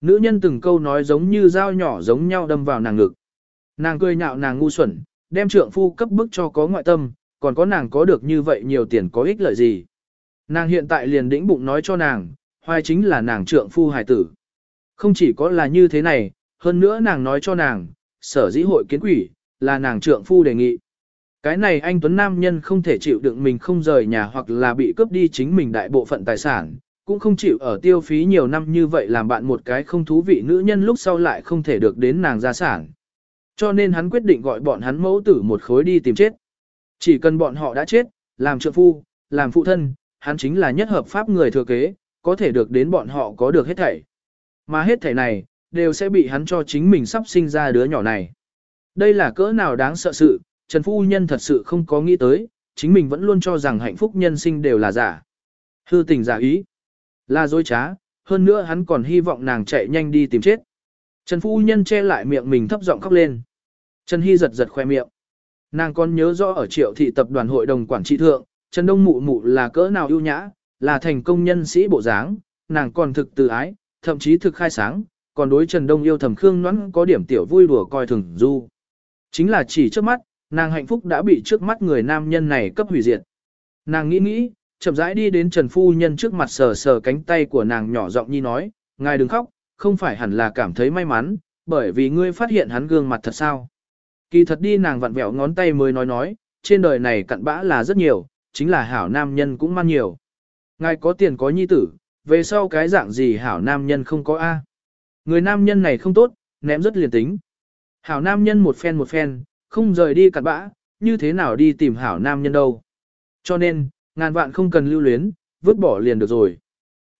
Nữ nhân từng câu nói giống như dao nhỏ giống nhau đâm vào nàng ngực. Nàng cười nhạo nàng ngu xuẩn, đem trượng phu cấp bức cho có ngoại tâm, còn có nàng có được như vậy nhiều tiền có ích lợi gì. Nàng hiện tại liền đĩnh bụng nói cho nàng, hoài chính là nàng trượng phu hài tử. Không chỉ có là như thế này, hơn nữa nàng nói cho nàng, sở dĩ hội kiến quỷ, là nàng trượng phu đề nghị. Cái này anh Tuấn Nam nhân không thể chịu đựng mình không rời nhà hoặc là bị cướp đi chính mình đại bộ phận tài sản, cũng không chịu ở tiêu phí nhiều năm như vậy làm bạn một cái không thú vị nữ nhân lúc sau lại không thể được đến nàng gia sản. Cho nên hắn quyết định gọi bọn hắn mẫu tử một khối đi tìm chết. Chỉ cần bọn họ đã chết, làm trợ phu, làm phụ thân, hắn chính là nhất hợp pháp người thừa kế, có thể được đến bọn họ có được hết thảy. Mà hết thảy này, đều sẽ bị hắn cho chính mình sắp sinh ra đứa nhỏ này. Đây là cỡ nào đáng sợ sự, Trần Phu Nhân thật sự không có nghĩ tới, chính mình vẫn luôn cho rằng hạnh phúc nhân sinh đều là giả. Hư tình giả ý, là dối trá, hơn nữa hắn còn hy vọng nàng chạy nhanh đi tìm chết. Trần Phu Nhân che lại miệng mình thấp giọng khóc lên. Trần Hy giật giật khoe miệng. Nàng còn nhớ rõ ở triệu thị tập đoàn hội đồng quản trị thượng, Trần Đông Mụ Mụ là cỡ nào ưu nhã, là thành công nhân sĩ bộ dáng, nàng còn thực tự ái, thậm chí thực khai sáng, còn đối Trần Đông yêu thầm Khương Ngoãn có điểm tiểu vui đùa coi thường du. Chính là chỉ trước mắt, nàng hạnh phúc đã bị trước mắt người nam nhân này cấp hủy diệt. Nàng nghĩ nghĩ, chậm rãi đi đến Trần Phu Nhân trước mặt sờ sờ cánh tay của nàng nhỏ giọng nhi nói, ngài đừng khóc, không phải hẳn là cảm thấy may mắn, bởi vì ngươi phát hiện hắn gương mặt thật sao. Kỳ thật đi nàng vặn vẹo ngón tay mới nói nói, trên đời này cặn bã là rất nhiều, chính là hảo nam nhân cũng man nhiều. Ngài có tiền có nhi tử, về sau cái dạng gì hảo nam nhân không có A. Người nam nhân này không tốt, ném rất liền tính. Hảo nam nhân một phen một phen, không rời đi cặn bã, như thế nào đi tìm hảo nam nhân đâu. Cho nên, ngàn vạn không cần lưu luyến, vứt bỏ liền được rồi.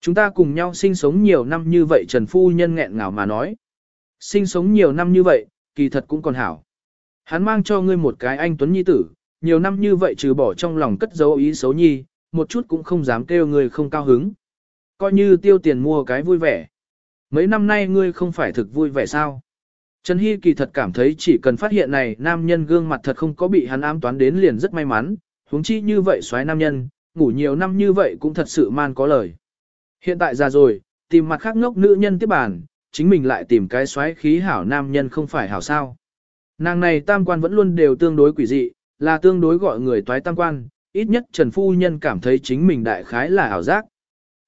Chúng ta cùng nhau sinh sống nhiều năm như vậy Trần Phu Nhân nghẹn ngào mà nói. Sinh sống nhiều năm như vậy, kỳ thật cũng còn hảo. Hắn mang cho ngươi một cái anh Tuấn Nhi tử, nhiều năm như vậy trừ bỏ trong lòng cất dấu ý xấu nhi, một chút cũng không dám kêu ngươi không cao hứng. Coi như tiêu tiền mua cái vui vẻ. Mấy năm nay ngươi không phải thực vui vẻ sao? Trần Hy kỳ thật cảm thấy chỉ cần phát hiện này nam nhân gương mặt thật không có bị hắn ám toán đến liền rất may mắn, huống chi như vậy xoáy nam nhân, ngủ nhiều năm như vậy cũng thật sự man có lời. Hiện tại già rồi, tìm mặt khác ngốc nữ nhân tiếp bàn, chính mình lại tìm cái xoáy khí hảo nam nhân không phải hảo sao. Nàng này tam quan vẫn luôn đều tương đối quỷ dị, là tương đối gọi người toái tam quan, ít nhất Trần Phu Nhân cảm thấy chính mình đại khái là ảo giác.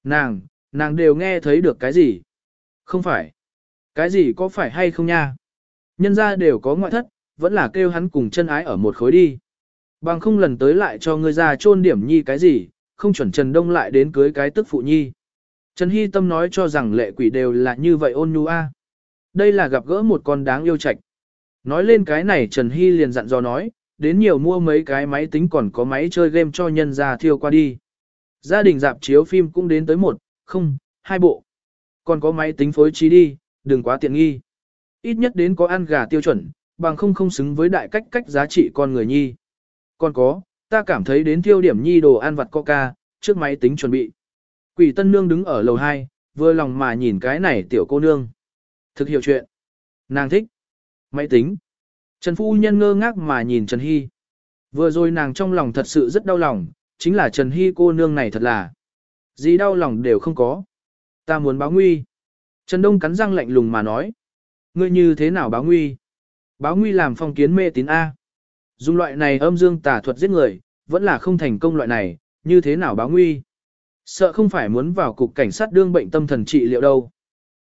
Nàng, nàng đều nghe thấy được cái gì? Không phải. Cái gì có phải hay không nha? Nhân ra đều có ngoại thất, vẫn là kêu hắn cùng chân ái ở một khối đi. Bằng không lần tới lại cho ngươi ra chôn điểm nhi cái gì, không chuẩn Trần Đông lại đến cưới cái tức phụ nhi. Trần Hy Tâm nói cho rằng lệ quỷ đều là như vậy ôn nhu a. Đây là gặp gỡ một con đáng yêu trạch. Nói lên cái này Trần Hy liền dặn dò nói, đến nhiều mua mấy cái máy tính còn có máy chơi game cho nhân ra thiêu qua đi. Gia đình dạp chiếu phim cũng đến tới một, không, hai bộ. Còn có máy tính phối trí đi, đừng quá tiện nghi. Ít nhất đến có ăn gà tiêu chuẩn, bằng không không xứng với đại cách cách giá trị con người nhi. Còn có, ta cảm thấy đến tiêu điểm nhi đồ ăn vặt coca, trước máy tính chuẩn bị. Quỷ tân nương đứng ở lầu 2, vừa lòng mà nhìn cái này tiểu cô nương. Thực hiểu chuyện. Nàng thích. Máy tính. Trần Phu Nhân ngơ ngác mà nhìn Trần Hy. Vừa rồi nàng trong lòng thật sự rất đau lòng, chính là Trần Hy cô nương này thật là. Gì đau lòng đều không có. Ta muốn báo nguy. Trần Đông cắn răng lạnh lùng mà nói. Ngươi như thế nào báo nguy? Báo nguy làm phong kiến mê tín A. Dùng loại này âm dương tà thuật giết người, vẫn là không thành công loại này, như thế nào báo nguy? Sợ không phải muốn vào cục cảnh sát đương bệnh tâm thần trị liệu đâu.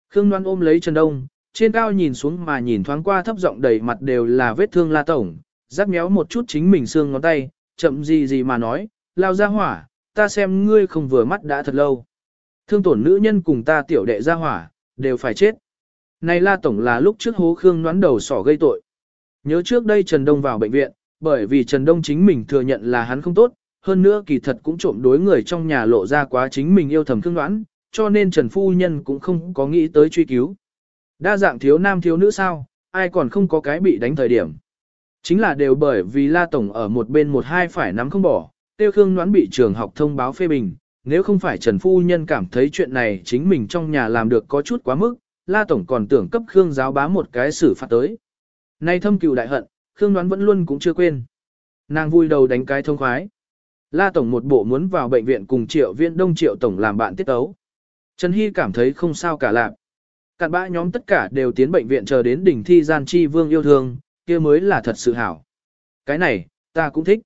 Khương Loan ôm lấy Trần Đông, trên cao nhìn xuống mà nhìn thoáng qua thấp giọng đầy mặt đều là vết thương la tổng, rắc méo một chút chính mình xương ngón tay, chậm gì gì mà nói, lao ra hỏa, ta xem ngươi không vừa mắt đã thật lâu. Thương tổn nữ nhân cùng ta tiểu đệ ra hỏa, đều phải chết. Này la tổng là lúc trước hố Khương đoán đầu sỏ gây tội. Nhớ trước đây Trần Đông vào bệnh viện, bởi vì Trần Đông chính mình thừa nhận là hắn không tốt, hơn nữa kỳ thật cũng trộm đối người trong nhà lộ ra quá chính mình yêu thầm Khương đoán, cho nên Trần Phu Nhân cũng không có nghĩ tới truy cứu. Đa dạng thiếu nam thiếu nữ sao, ai còn không có cái bị đánh thời điểm. Chính là đều bởi vì La Tổng ở một bên một hai phải nắm không bỏ, tiêu khương đoán bị trường học thông báo phê bình, nếu không phải Trần Phu Nhân cảm thấy chuyện này chính mình trong nhà làm được có chút quá mức, La Tổng còn tưởng cấp Khương giáo bá một cái xử phạt tới. Nay thâm cừu đại hận, Khương đoán vẫn luôn cũng chưa quên. Nàng vui đầu đánh cái thông khoái. La Tổng một bộ muốn vào bệnh viện cùng triệu viên đông triệu Tổng làm bạn tiết tấu. Trần Hy cảm thấy không sao cả lạc. Cạn bã nhóm tất cả đều tiến bệnh viện chờ đến đỉnh thi gian chi vương yêu thương, kia mới là thật sự hảo. Cái này, ta cũng thích.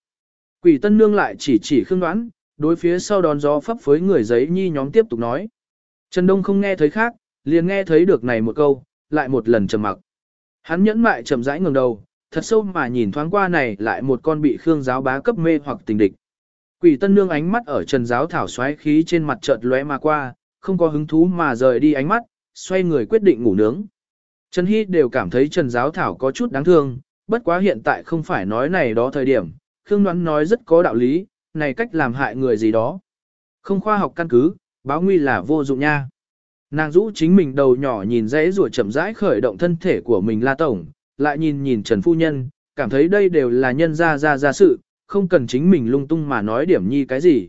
Quỷ tân nương lại chỉ chỉ khương đoán, đối phía sau đón gió phấp với người giấy nhi nhóm tiếp tục nói. Trần Đông không nghe thấy khác, liền nghe thấy được này một câu, lại một lần trầm mặc. Hắn nhẫn mại chậm rãi ngẩng đầu, thật sâu mà nhìn thoáng qua này lại một con bị khương giáo bá cấp mê hoặc tình địch. Quỷ tân nương ánh mắt ở trần giáo thảo xoáy khí trên mặt chợt lóe mà qua, không có hứng thú mà rời đi ánh mắt, xoay người quyết định ngủ nướng. Trần Hy đều cảm thấy Trần Giáo Thảo có chút đáng thương, bất quá hiện tại không phải nói này đó thời điểm, Khương Ngoãn nói rất có đạo lý, này cách làm hại người gì đó. Không khoa học căn cứ, báo nguy là vô dụng nha. Nàng rũ chính mình đầu nhỏ nhìn dãy rùa chậm rãi khởi động thân thể của mình la tổng, lại nhìn nhìn Trần Phu Nhân, cảm thấy đây đều là nhân ra ra ra sự, không cần chính mình lung tung mà nói điểm nhi cái gì.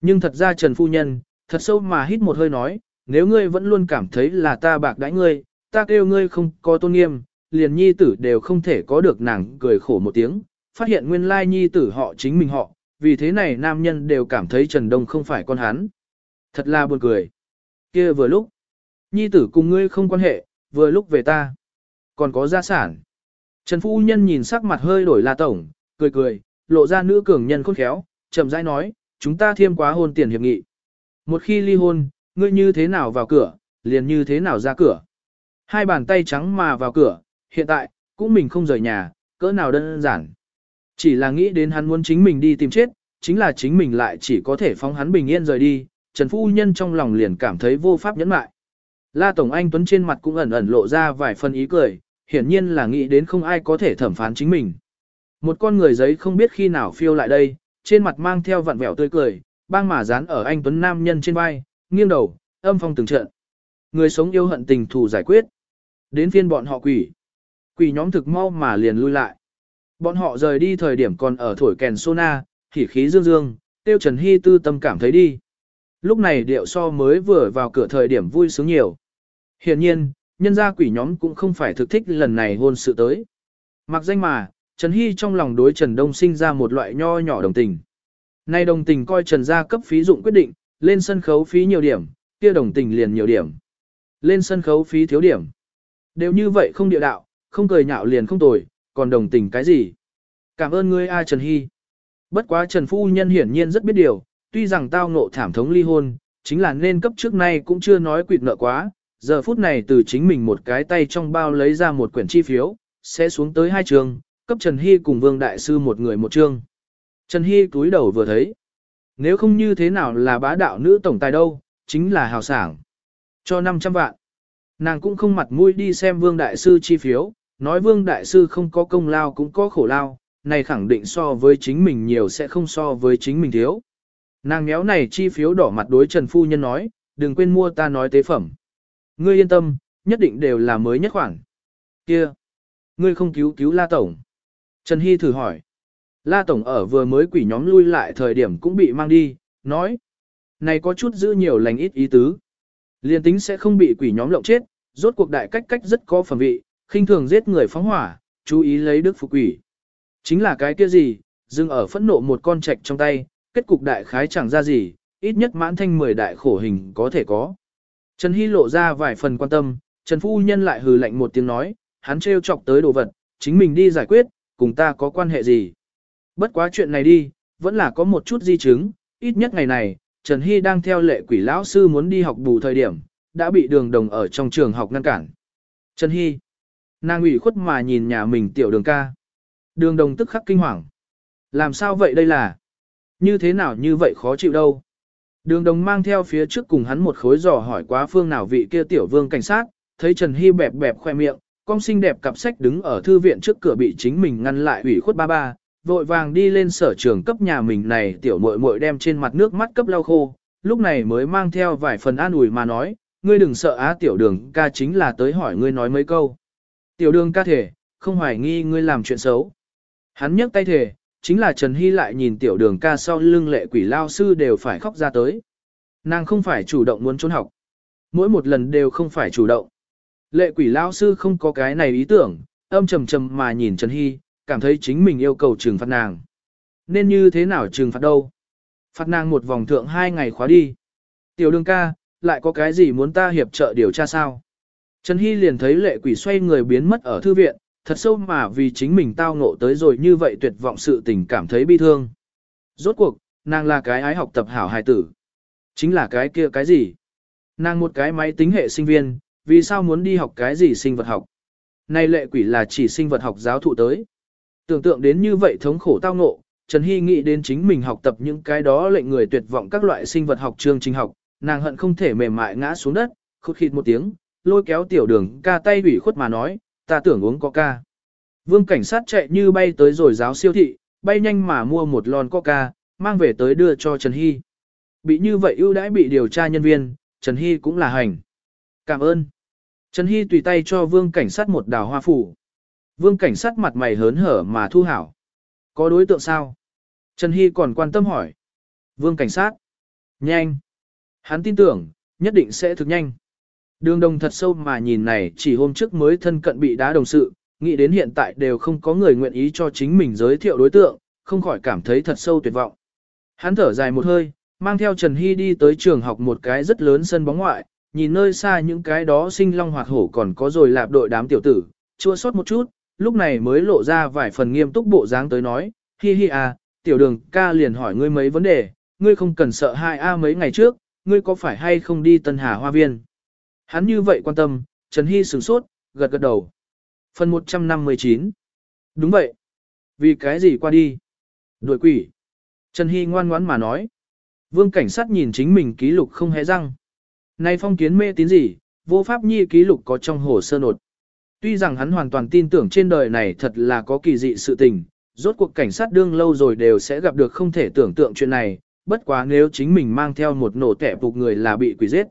Nhưng thật ra Trần Phu Nhân, thật sâu mà hít một hơi nói, nếu ngươi vẫn luôn cảm thấy là ta bạc đãi ngươi, ta kêu ngươi không có tôn nghiêm, liền nhi tử đều không thể có được nàng cười khổ một tiếng, phát hiện nguyên lai nhi tử họ chính mình họ, vì thế này nam nhân đều cảm thấy Trần Đông không phải con hắn. Thật là buồn cười kia vừa lúc, nhi tử cùng ngươi không quan hệ, vừa lúc về ta, còn có gia sản. Trần Phu Nhân nhìn sắc mặt hơi đổi la tổng, cười cười, lộ ra nữ cường nhân khôn khéo, chậm rãi nói, chúng ta thiêm quá hôn tiền hiệp nghị. Một khi ly hôn, ngươi như thế nào vào cửa, liền như thế nào ra cửa. Hai bàn tay trắng mà vào cửa, hiện tại, cũng mình không rời nhà, cỡ nào đơn giản. Chỉ là nghĩ đến hắn muốn chính mình đi tìm chết, chính là chính mình lại chỉ có thể phóng hắn bình yên rời đi, Trần Phu Nhân trong lòng liền cảm thấy vô pháp nhẫn mại. La Tổng Anh Tuấn trên mặt cũng ẩn ẩn lộ ra vài phần ý cười, hiển nhiên là nghĩ đến không ai có thể thẩm phán chính mình. Một con người giấy không biết khi nào phiêu lại đây, trên mặt mang theo vặn vẹo tươi cười, băng mà dán ở anh Tuấn Nam nhân trên vai, nghiêng đầu, âm phong từng trận. Người sống yêu hận tình thù giải quyết. Đến phiên bọn họ quỷ. Quỷ nhóm thực mau mà liền lui lại. Bọn họ rời đi thời điểm còn ở thổi kèn sona, khỉ khí dương dương, tiêu Trần Hy tư tâm cảm thấy đi. Lúc này điệu so mới vừa vào cửa thời điểm vui sướng nhiều. Hiện nhiên, nhân gia quỷ nhóm cũng không phải thực thích lần này hôn sự tới. Mặc danh mà, Trần Hy trong lòng đối Trần Đông sinh ra một loại nho nhỏ đồng tình. Nay đồng tình coi Trần gia cấp phí dụng quyết định, lên sân khấu phí nhiều điểm, kia đồng tình liền nhiều điểm. Lên sân khấu phí thiếu điểm. Đều như vậy không địa đạo, không cười nhạo liền không tồi, còn đồng tình cái gì. Cảm ơn ngươi A Trần Hy. Bất quá Trần Phu Nhân hiển nhiên rất biết điều, tuy rằng tao ngộ thảm thống ly hôn, chính là nên cấp trước nay cũng chưa nói quỵt nợ quá, giờ phút này từ chính mình một cái tay trong bao lấy ra một quyển chi phiếu, sẽ xuống tới hai trường, cấp Trần Hy cùng Vương Đại Sư một người một chương. Trần Hy túi đầu vừa thấy. Nếu không như thế nào là bá đạo nữ tổng tài đâu, chính là hào sảng. Cho 500 vạn. Nàng cũng không mặt mũi đi xem Vương Đại Sư chi phiếu, nói Vương Đại Sư không có công lao cũng có khổ lao, này khẳng định so với chính mình nhiều sẽ không so với chính mình thiếu. Nàng méo này chi phiếu đỏ mặt đối Trần Phu Nhân nói, đừng quên mua ta nói tế phẩm. Ngươi yên tâm, nhất định đều là mới nhất khoản. Kia, ngươi không cứu cứu La Tổng. Trần Hy thử hỏi. La Tổng ở vừa mới quỷ nhóm lui lại thời điểm cũng bị mang đi, nói. Này có chút giữ nhiều lành ít ý tứ. Liên tính sẽ không bị quỷ nhóm lộng chết, rốt cuộc đại cách cách rất có phẩm vị, khinh thường giết người phóng hỏa, chú ý lấy đức phục quỷ. Chính là cái kia gì, dừng ở phẫn nộ một con trạch trong tay, kết cục đại khái chẳng ra gì, ít nhất mãn thanh 10 đại khổ hình có thể có. Trần Hy lộ ra vài phần quan tâm, Trần Phu Nhân lại hừ lạnh một tiếng nói, hắn trêu chọc tới đồ vật, chính mình đi giải quyết, cùng ta có quan hệ gì. Bất quá chuyện này đi, vẫn là có một chút di chứng, ít nhất ngày này, Trần Hy đang theo lệ quỷ lão sư muốn đi học bù thời điểm, đã bị đường đồng ở trong trường học ngăn cản. Trần Hy, nàng ủy khuất mà nhìn nhà mình tiểu đường ca. Đường đồng tức khắc kinh hoàng. Làm sao vậy đây là? Như thế nào như vậy khó chịu đâu? Đường đồng mang theo phía trước cùng hắn một khối giò hỏi quá phương nào vị kia tiểu vương cảnh sát, thấy Trần Hy bẹp bẹp khoe miệng, con xinh đẹp cặp sách đứng ở thư viện trước cửa bị chính mình ngăn lại ủy khuất ba ba, vội vàng đi lên sở trường cấp nhà mình này tiểu muội muội đem trên mặt nước mắt cấp lau khô, lúc này mới mang theo vài phần an ủi mà nói, ngươi đừng sợ á tiểu đường ca chính là tới hỏi ngươi nói mấy câu. Tiểu đường ca thể, không hoài nghi ngươi làm chuyện xấu. Hắn nhấc tay thể, chính là Trần Hy lại nhìn tiểu đường ca sau lưng lệ quỷ lao sư đều phải khóc ra tới. Nàng không phải chủ động muốn trốn học. Mỗi một lần đều không phải chủ động. Lệ quỷ lao sư không có cái này ý tưởng, âm trầm trầm mà nhìn Trần Hy, cảm thấy chính mình yêu cầu trừng phạt nàng. Nên như thế nào trừng phạt đâu? Phạt nàng một vòng thượng hai ngày khóa đi. Tiểu đường ca, lại có cái gì muốn ta hiệp trợ điều tra sao? Trần Hy liền thấy lệ quỷ xoay người biến mất ở thư viện, thật sâu mà vì chính mình tao ngộ tới rồi như vậy tuyệt vọng sự tình cảm thấy bi thương. Rốt cuộc, nàng là cái ái học tập hảo hài tử. Chính là cái kia cái gì? Nàng một cái máy tính hệ sinh viên, vì sao muốn đi học cái gì sinh vật học? Này lệ quỷ là chỉ sinh vật học giáo thụ tới. Tưởng tượng đến như vậy thống khổ tao ngộ, Trần Hy nghĩ đến chính mình học tập những cái đó lệnh người tuyệt vọng các loại sinh vật học chương trình học, nàng hận không thể mềm mại ngã xuống đất, khụt khịt một tiếng, lôi kéo tiểu đường ca tay ủy khuất mà nói, ta tưởng uống coca. Vương cảnh sát chạy như bay tới rồi giáo siêu thị, bay nhanh mà mua một lon coca, mang về tới đưa cho Trần Hy. Bị như vậy ưu đãi bị điều tra nhân viên, Trần Hy cũng là hành. Cảm ơn. Trần Hy tùy tay cho vương cảnh sát một đào hoa phủ. Vương cảnh sát mặt mày hớn hở mà thu hảo. Có đối tượng sao? Trần Hy còn quan tâm hỏi. Vương cảnh sát. Nhanh. Hắn tin tưởng, nhất định sẽ thực nhanh. Đường đồng thật sâu mà nhìn này chỉ hôm trước mới thân cận bị đá đồng sự, nghĩ đến hiện tại đều không có người nguyện ý cho chính mình giới thiệu đối tượng, không khỏi cảm thấy thật sâu tuyệt vọng. Hắn thở dài một hơi, mang theo Trần Hy đi tới trường học một cái rất lớn sân bóng ngoại, nhìn nơi xa những cái đó sinh long hoạt hổ còn có rồi lạp đội đám tiểu tử, chua sót một chút, lúc này mới lộ ra vài phần nghiêm túc bộ dáng tới nói, hi hi à, tiểu đường ca liền hỏi ngươi mấy vấn đề, ngươi không cần sợ hai a mấy ngày trước, ngươi có phải hay không đi Tân Hà Hoa Viên? Hắn như vậy quan tâm, Trần Hy sửng sốt, gật gật đầu. Phần 159 Đúng vậy. Vì cái gì qua đi? Đuổi quỷ. Trần Hy ngoan ngoãn mà nói. Vương cảnh sát nhìn chính mình ký lục không hé răng. Này phong kiến mê tín gì, vô pháp nhi ký lục có trong hồ sơ nột. Tuy rằng hắn hoàn toàn tin tưởng trên đời này thật là có kỳ dị sự tình, rốt cuộc cảnh sát đương lâu rồi đều sẽ gặp được không thể tưởng tượng chuyện này, bất quá nếu chính mình mang theo một nổ tẻ phục người là bị quỷ giết.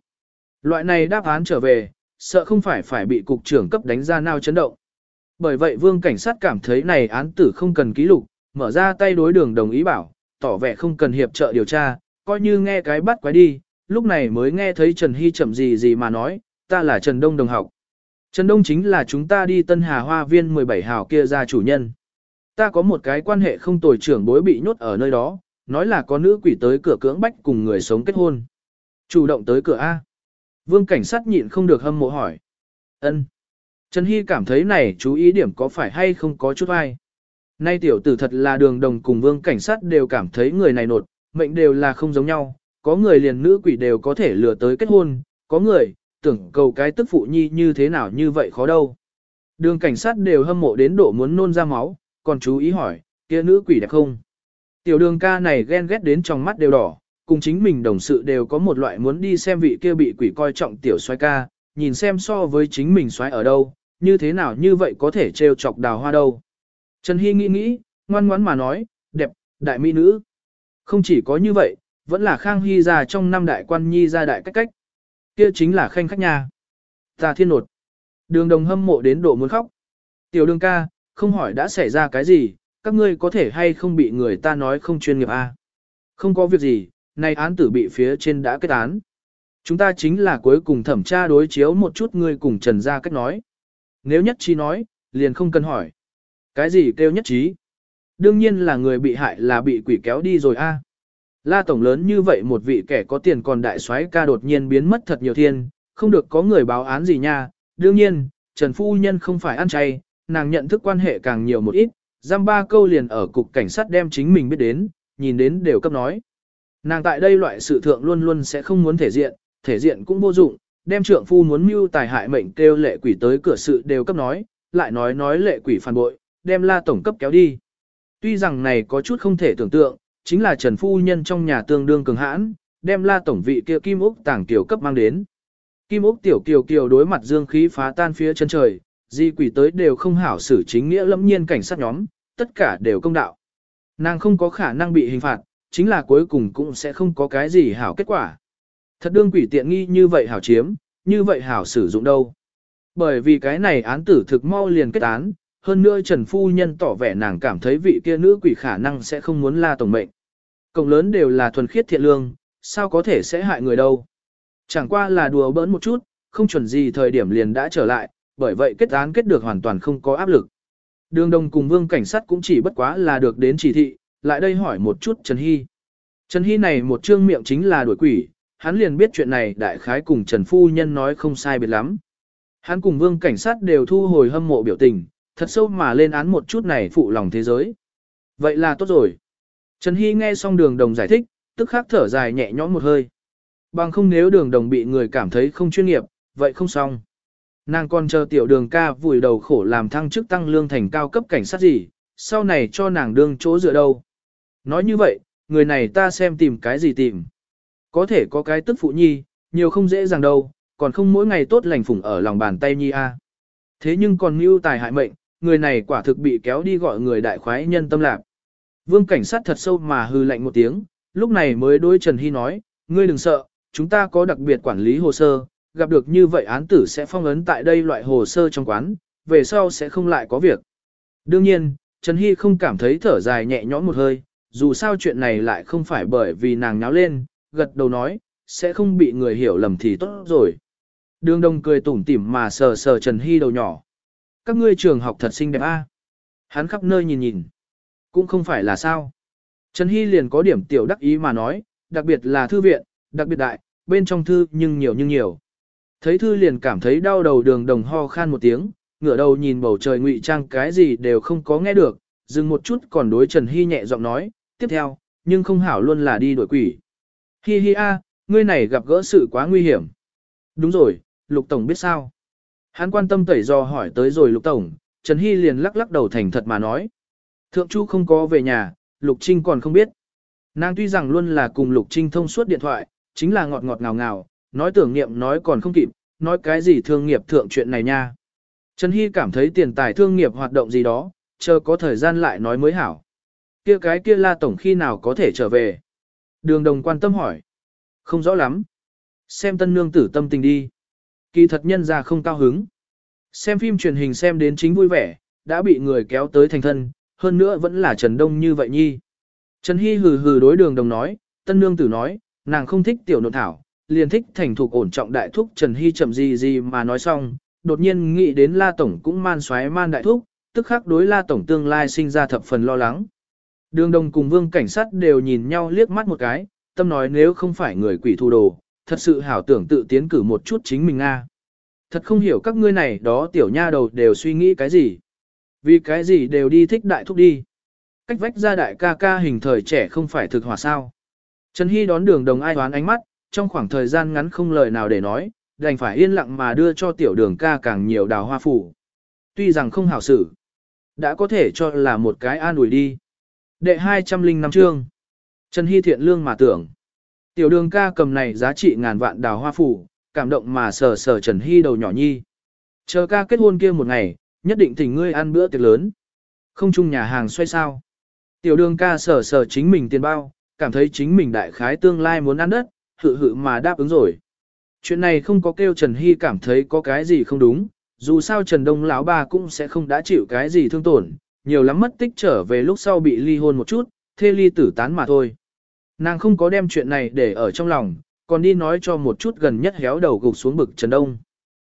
Loại này đáp án trở về, sợ không phải phải bị cục trưởng cấp đánh ra nào chấn động. Bởi vậy vương cảnh sát cảm thấy này án tử không cần ký lục, mở ra tay đối đường đồng ý bảo, tỏ vẻ không cần hiệp trợ điều tra, coi như nghe cái bắt quái đi, lúc này mới nghe thấy Trần Hy chậm gì gì mà nói, ta là Trần Đông đồng học. Trần Đông chính là chúng ta đi Tân Hà Hoa Viên 17 hào kia ra chủ nhân. Ta có một cái quan hệ không tồi trưởng bối bị nhốt ở nơi đó, nói là có nữ quỷ tới cửa cưỡng bách cùng người sống kết hôn. Chủ động tới cửa A. Vương cảnh sát nhịn không được hâm mộ hỏi. ân Trần Hy cảm thấy này chú ý điểm có phải hay không có chút ai. Nay tiểu tử thật là đường đồng cùng vương cảnh sát đều cảm thấy người này nột, mệnh đều là không giống nhau, có người liền nữ quỷ đều có thể lừa tới kết hôn, có người, tưởng cầu cái tức phụ nhi như thế nào như vậy khó đâu. Đường cảnh sát đều hâm mộ đến độ muốn nôn ra máu, còn chú ý hỏi, kia nữ quỷ đẹp không? Tiểu đường ca này ghen ghét đến trong mắt đều đỏ, cùng chính mình đồng sự đều có một loại muốn đi xem vị kia bị quỷ coi trọng tiểu xoay ca, nhìn xem so với chính mình xoay ở đâu, như thế nào như vậy có thể trêu chọc đào hoa đâu. Trần Hy nghĩ nghĩ, ngoan ngoãn mà nói, đẹp, đại mỹ nữ. Không chỉ có như vậy, vẫn là Khang Hy ra trong năm đại quan nhi ra đại cách cách. Kia chính là khanh khách nhà. Tà thiên nột. Đường đồng hâm mộ đến độ muốn khóc. Tiểu đường ca, không hỏi đã xảy ra cái gì, các ngươi có thể hay không bị người ta nói không chuyên nghiệp a à? Không có việc gì, nay án tử bị phía trên đã kết án. Chúng ta chính là cuối cùng thẩm tra đối chiếu một chút ngươi cùng trần ra cách nói. Nếu nhất trí nói, liền không cần hỏi. Cái gì kêu nhất trí? Đương nhiên là người bị hại là bị quỷ kéo đi rồi a. La tổng lớn như vậy một vị kẻ có tiền còn đại soái ca đột nhiên biến mất thật nhiều thiên, không được có người báo án gì nha. Đương nhiên, Trần Phu Nhân không phải ăn chay, nàng nhận thức quan hệ càng nhiều một ít, giam ba câu liền ở cục cảnh sát đem chính mình biết đến, nhìn đến đều cấp nói. Nàng tại đây loại sự thượng luôn luôn sẽ không muốn thể diện, thể diện cũng vô dụng, đem trượng phu muốn mưu tài hại mệnh kêu lệ quỷ tới cửa sự đều cấp nói, lại nói nói lệ quỷ phản bội, đem la tổng cấp kéo đi. Tuy rằng này có chút không thể tưởng tượng, chính là Trần Phu Nhân trong nhà tương đương cường hãn, đem la tổng vị kia Kim Úc tàng tiểu cấp mang đến. Kim Úc tiểu kiều kiều đối mặt dương khí phá tan phía chân trời, di quỷ tới đều không hảo xử chính nghĩa lâm nhiên cảnh sát nhóm, tất cả đều công đạo. Nàng không có khả năng bị hình phạt, chính là cuối cùng cũng sẽ không có cái gì hảo kết quả. Thật đương quỷ tiện nghi như vậy hảo chiếm, như vậy hảo sử dụng đâu. Bởi vì cái này án tử thực mau liền kết án, hơn nữa Trần Phu Nhân tỏ vẻ nàng cảm thấy vị kia nữ quỷ khả năng sẽ không muốn la tổng mệnh. Cộng lớn đều là thuần khiết thiện lương, sao có thể sẽ hại người đâu. Chẳng qua là đùa bỡn một chút, không chuẩn gì thời điểm liền đã trở lại, bởi vậy kết án kết được hoàn toàn không có áp lực. Đường đồng cùng vương cảnh sát cũng chỉ bất quá là được đến chỉ thị, lại đây hỏi một chút Trần Hy. Trần Hy này một trương miệng chính là đuổi quỷ, hắn liền biết chuyện này đại khái cùng Trần Phu Nhân nói không sai biệt lắm. Hắn cùng vương cảnh sát đều thu hồi hâm mộ biểu tình, thật sâu mà lên án một chút này phụ lòng thế giới. Vậy là tốt rồi. Trần Hy nghe xong đường đồng giải thích, tức khắc thở dài nhẹ nhõm một hơi. Bằng không nếu đường đồng bị người cảm thấy không chuyên nghiệp, vậy không xong. Nàng còn chờ tiểu đường ca vùi đầu khổ làm thăng chức tăng lương thành cao cấp cảnh sát gì, sau này cho nàng đương chỗ dựa đâu. Nói như vậy, người này ta xem tìm cái gì tìm. Có thể có cái tức phụ nhi, nhiều không dễ dàng đâu, còn không mỗi ngày tốt lành phủng ở lòng bàn tay nhi a. Thế nhưng còn mưu tài hại mệnh, người này quả thực bị kéo đi gọi người đại khoái nhân tâm lạc. Vương cảnh sát thật sâu mà hư lạnh một tiếng, lúc này mới đối Trần Hy nói, ngươi đừng sợ, chúng ta có đặc biệt quản lý hồ sơ, gặp được như vậy án tử sẽ phong ấn tại đây loại hồ sơ trong quán, về sau sẽ không lại có việc. Đương nhiên, Trần Hy không cảm thấy thở dài nhẹ nhõm một hơi, dù sao chuyện này lại không phải bởi vì nàng nháo lên, gật đầu nói, sẽ không bị người hiểu lầm thì tốt rồi. Đường đông cười tủm tỉm mà sờ sờ Trần Hy đầu nhỏ. Các ngươi trường học thật xinh đẹp a. Hắn khắp nơi nhìn nhìn. Cũng không phải là sao. Trần Hy liền có điểm tiểu đắc ý mà nói, đặc biệt là thư viện, đặc biệt đại, bên trong thư nhưng nhiều nhưng nhiều. Thấy thư liền cảm thấy đau đầu đường đồng ho khan một tiếng, ngửa đầu nhìn bầu trời ngụy trang cái gì đều không có nghe được, dừng một chút còn đối Trần Hy nhẹ giọng nói, tiếp theo, nhưng không hảo luôn là đi đổi quỷ. Hi hi a, ngươi này gặp gỡ sự quá nguy hiểm. Đúng rồi, Lục Tổng biết sao? Hắn quan tâm tẩy do hỏi tới rồi Lục Tổng, Trần Hy liền lắc lắc đầu thành thật mà nói. Thượng Chu không có về nhà, Lục Trinh còn không biết. Nàng tuy rằng luôn là cùng Lục Trinh thông suốt điện thoại, chính là ngọt ngọt ngào ngào, nói tưởng niệm nói còn không kịp, nói cái gì thương nghiệp thượng chuyện này nha. Trần Hy cảm thấy tiền tài thương nghiệp hoạt động gì đó, chờ có thời gian lại nói mới hảo. Kia cái kia la tổng khi nào có thể trở về? Đường đồng quan tâm hỏi. Không rõ lắm. Xem tân nương tử tâm tình đi. Kỳ thật nhân ra không cao hứng. Xem phim truyền hình xem đến chính vui vẻ, đã bị người kéo tới thành thân, hơn nữa vẫn là Trần Đông như vậy nhi. Trần Hy hừ hừ đối đường đồng nói, tân nương tử nói, nàng không thích tiểu nộn thảo, liền thích thành thục ổn trọng đại thúc Trần Hy chậm gì gì mà nói xong, đột nhiên nghĩ đến La Tổng cũng man xoáy man đại thúc, tức khắc đối La Tổng tương lai sinh ra thập phần lo lắng. Đường đồng cùng vương cảnh sát đều nhìn nhau liếc mắt một cái, tâm nói nếu không phải người quỷ thu đồ, thật sự hảo tưởng tự tiến cử một chút chính mình a. À. Thật không hiểu các ngươi này đó tiểu nha đầu đều suy nghĩ cái gì. Vì cái gì đều đi thích đại thúc đi. Cách vách ra đại ca ca hình thời trẻ không phải thực hòa sao. Trần Hy đón đường đồng ai đoán ánh mắt, trong khoảng thời gian ngắn không lời nào để nói, đành phải yên lặng mà đưa cho tiểu đường ca càng nhiều đào hoa phủ. Tuy rằng không hảo xử, đã có thể cho là một cái an ủi đi. Đệ 205 chương. Trần Hy thiện lương mà tưởng. Tiểu đường ca cầm này giá trị ngàn vạn đào hoa phủ, cảm động mà sờ sờ Trần Hy đầu nhỏ nhi. Chờ ca kết hôn kia một ngày, nhất định thỉnh ngươi ăn bữa tiệc lớn. Không chung nhà hàng xoay sao. Tiểu đường ca sờ sờ chính mình tiền bao, cảm thấy chính mình đại khái tương lai muốn ăn đất, hự hự mà đáp ứng rồi. Chuyện này không có kêu Trần Hy cảm thấy có cái gì không đúng, dù sao Trần Đông lão ba cũng sẽ không đã chịu cái gì thương tổn, nhiều lắm mất tích trở về lúc sau bị ly hôn một chút, thê ly tử tán mà thôi. Nàng không có đem chuyện này để ở trong lòng, còn đi nói cho một chút gần nhất héo đầu gục xuống bực Trần Đông.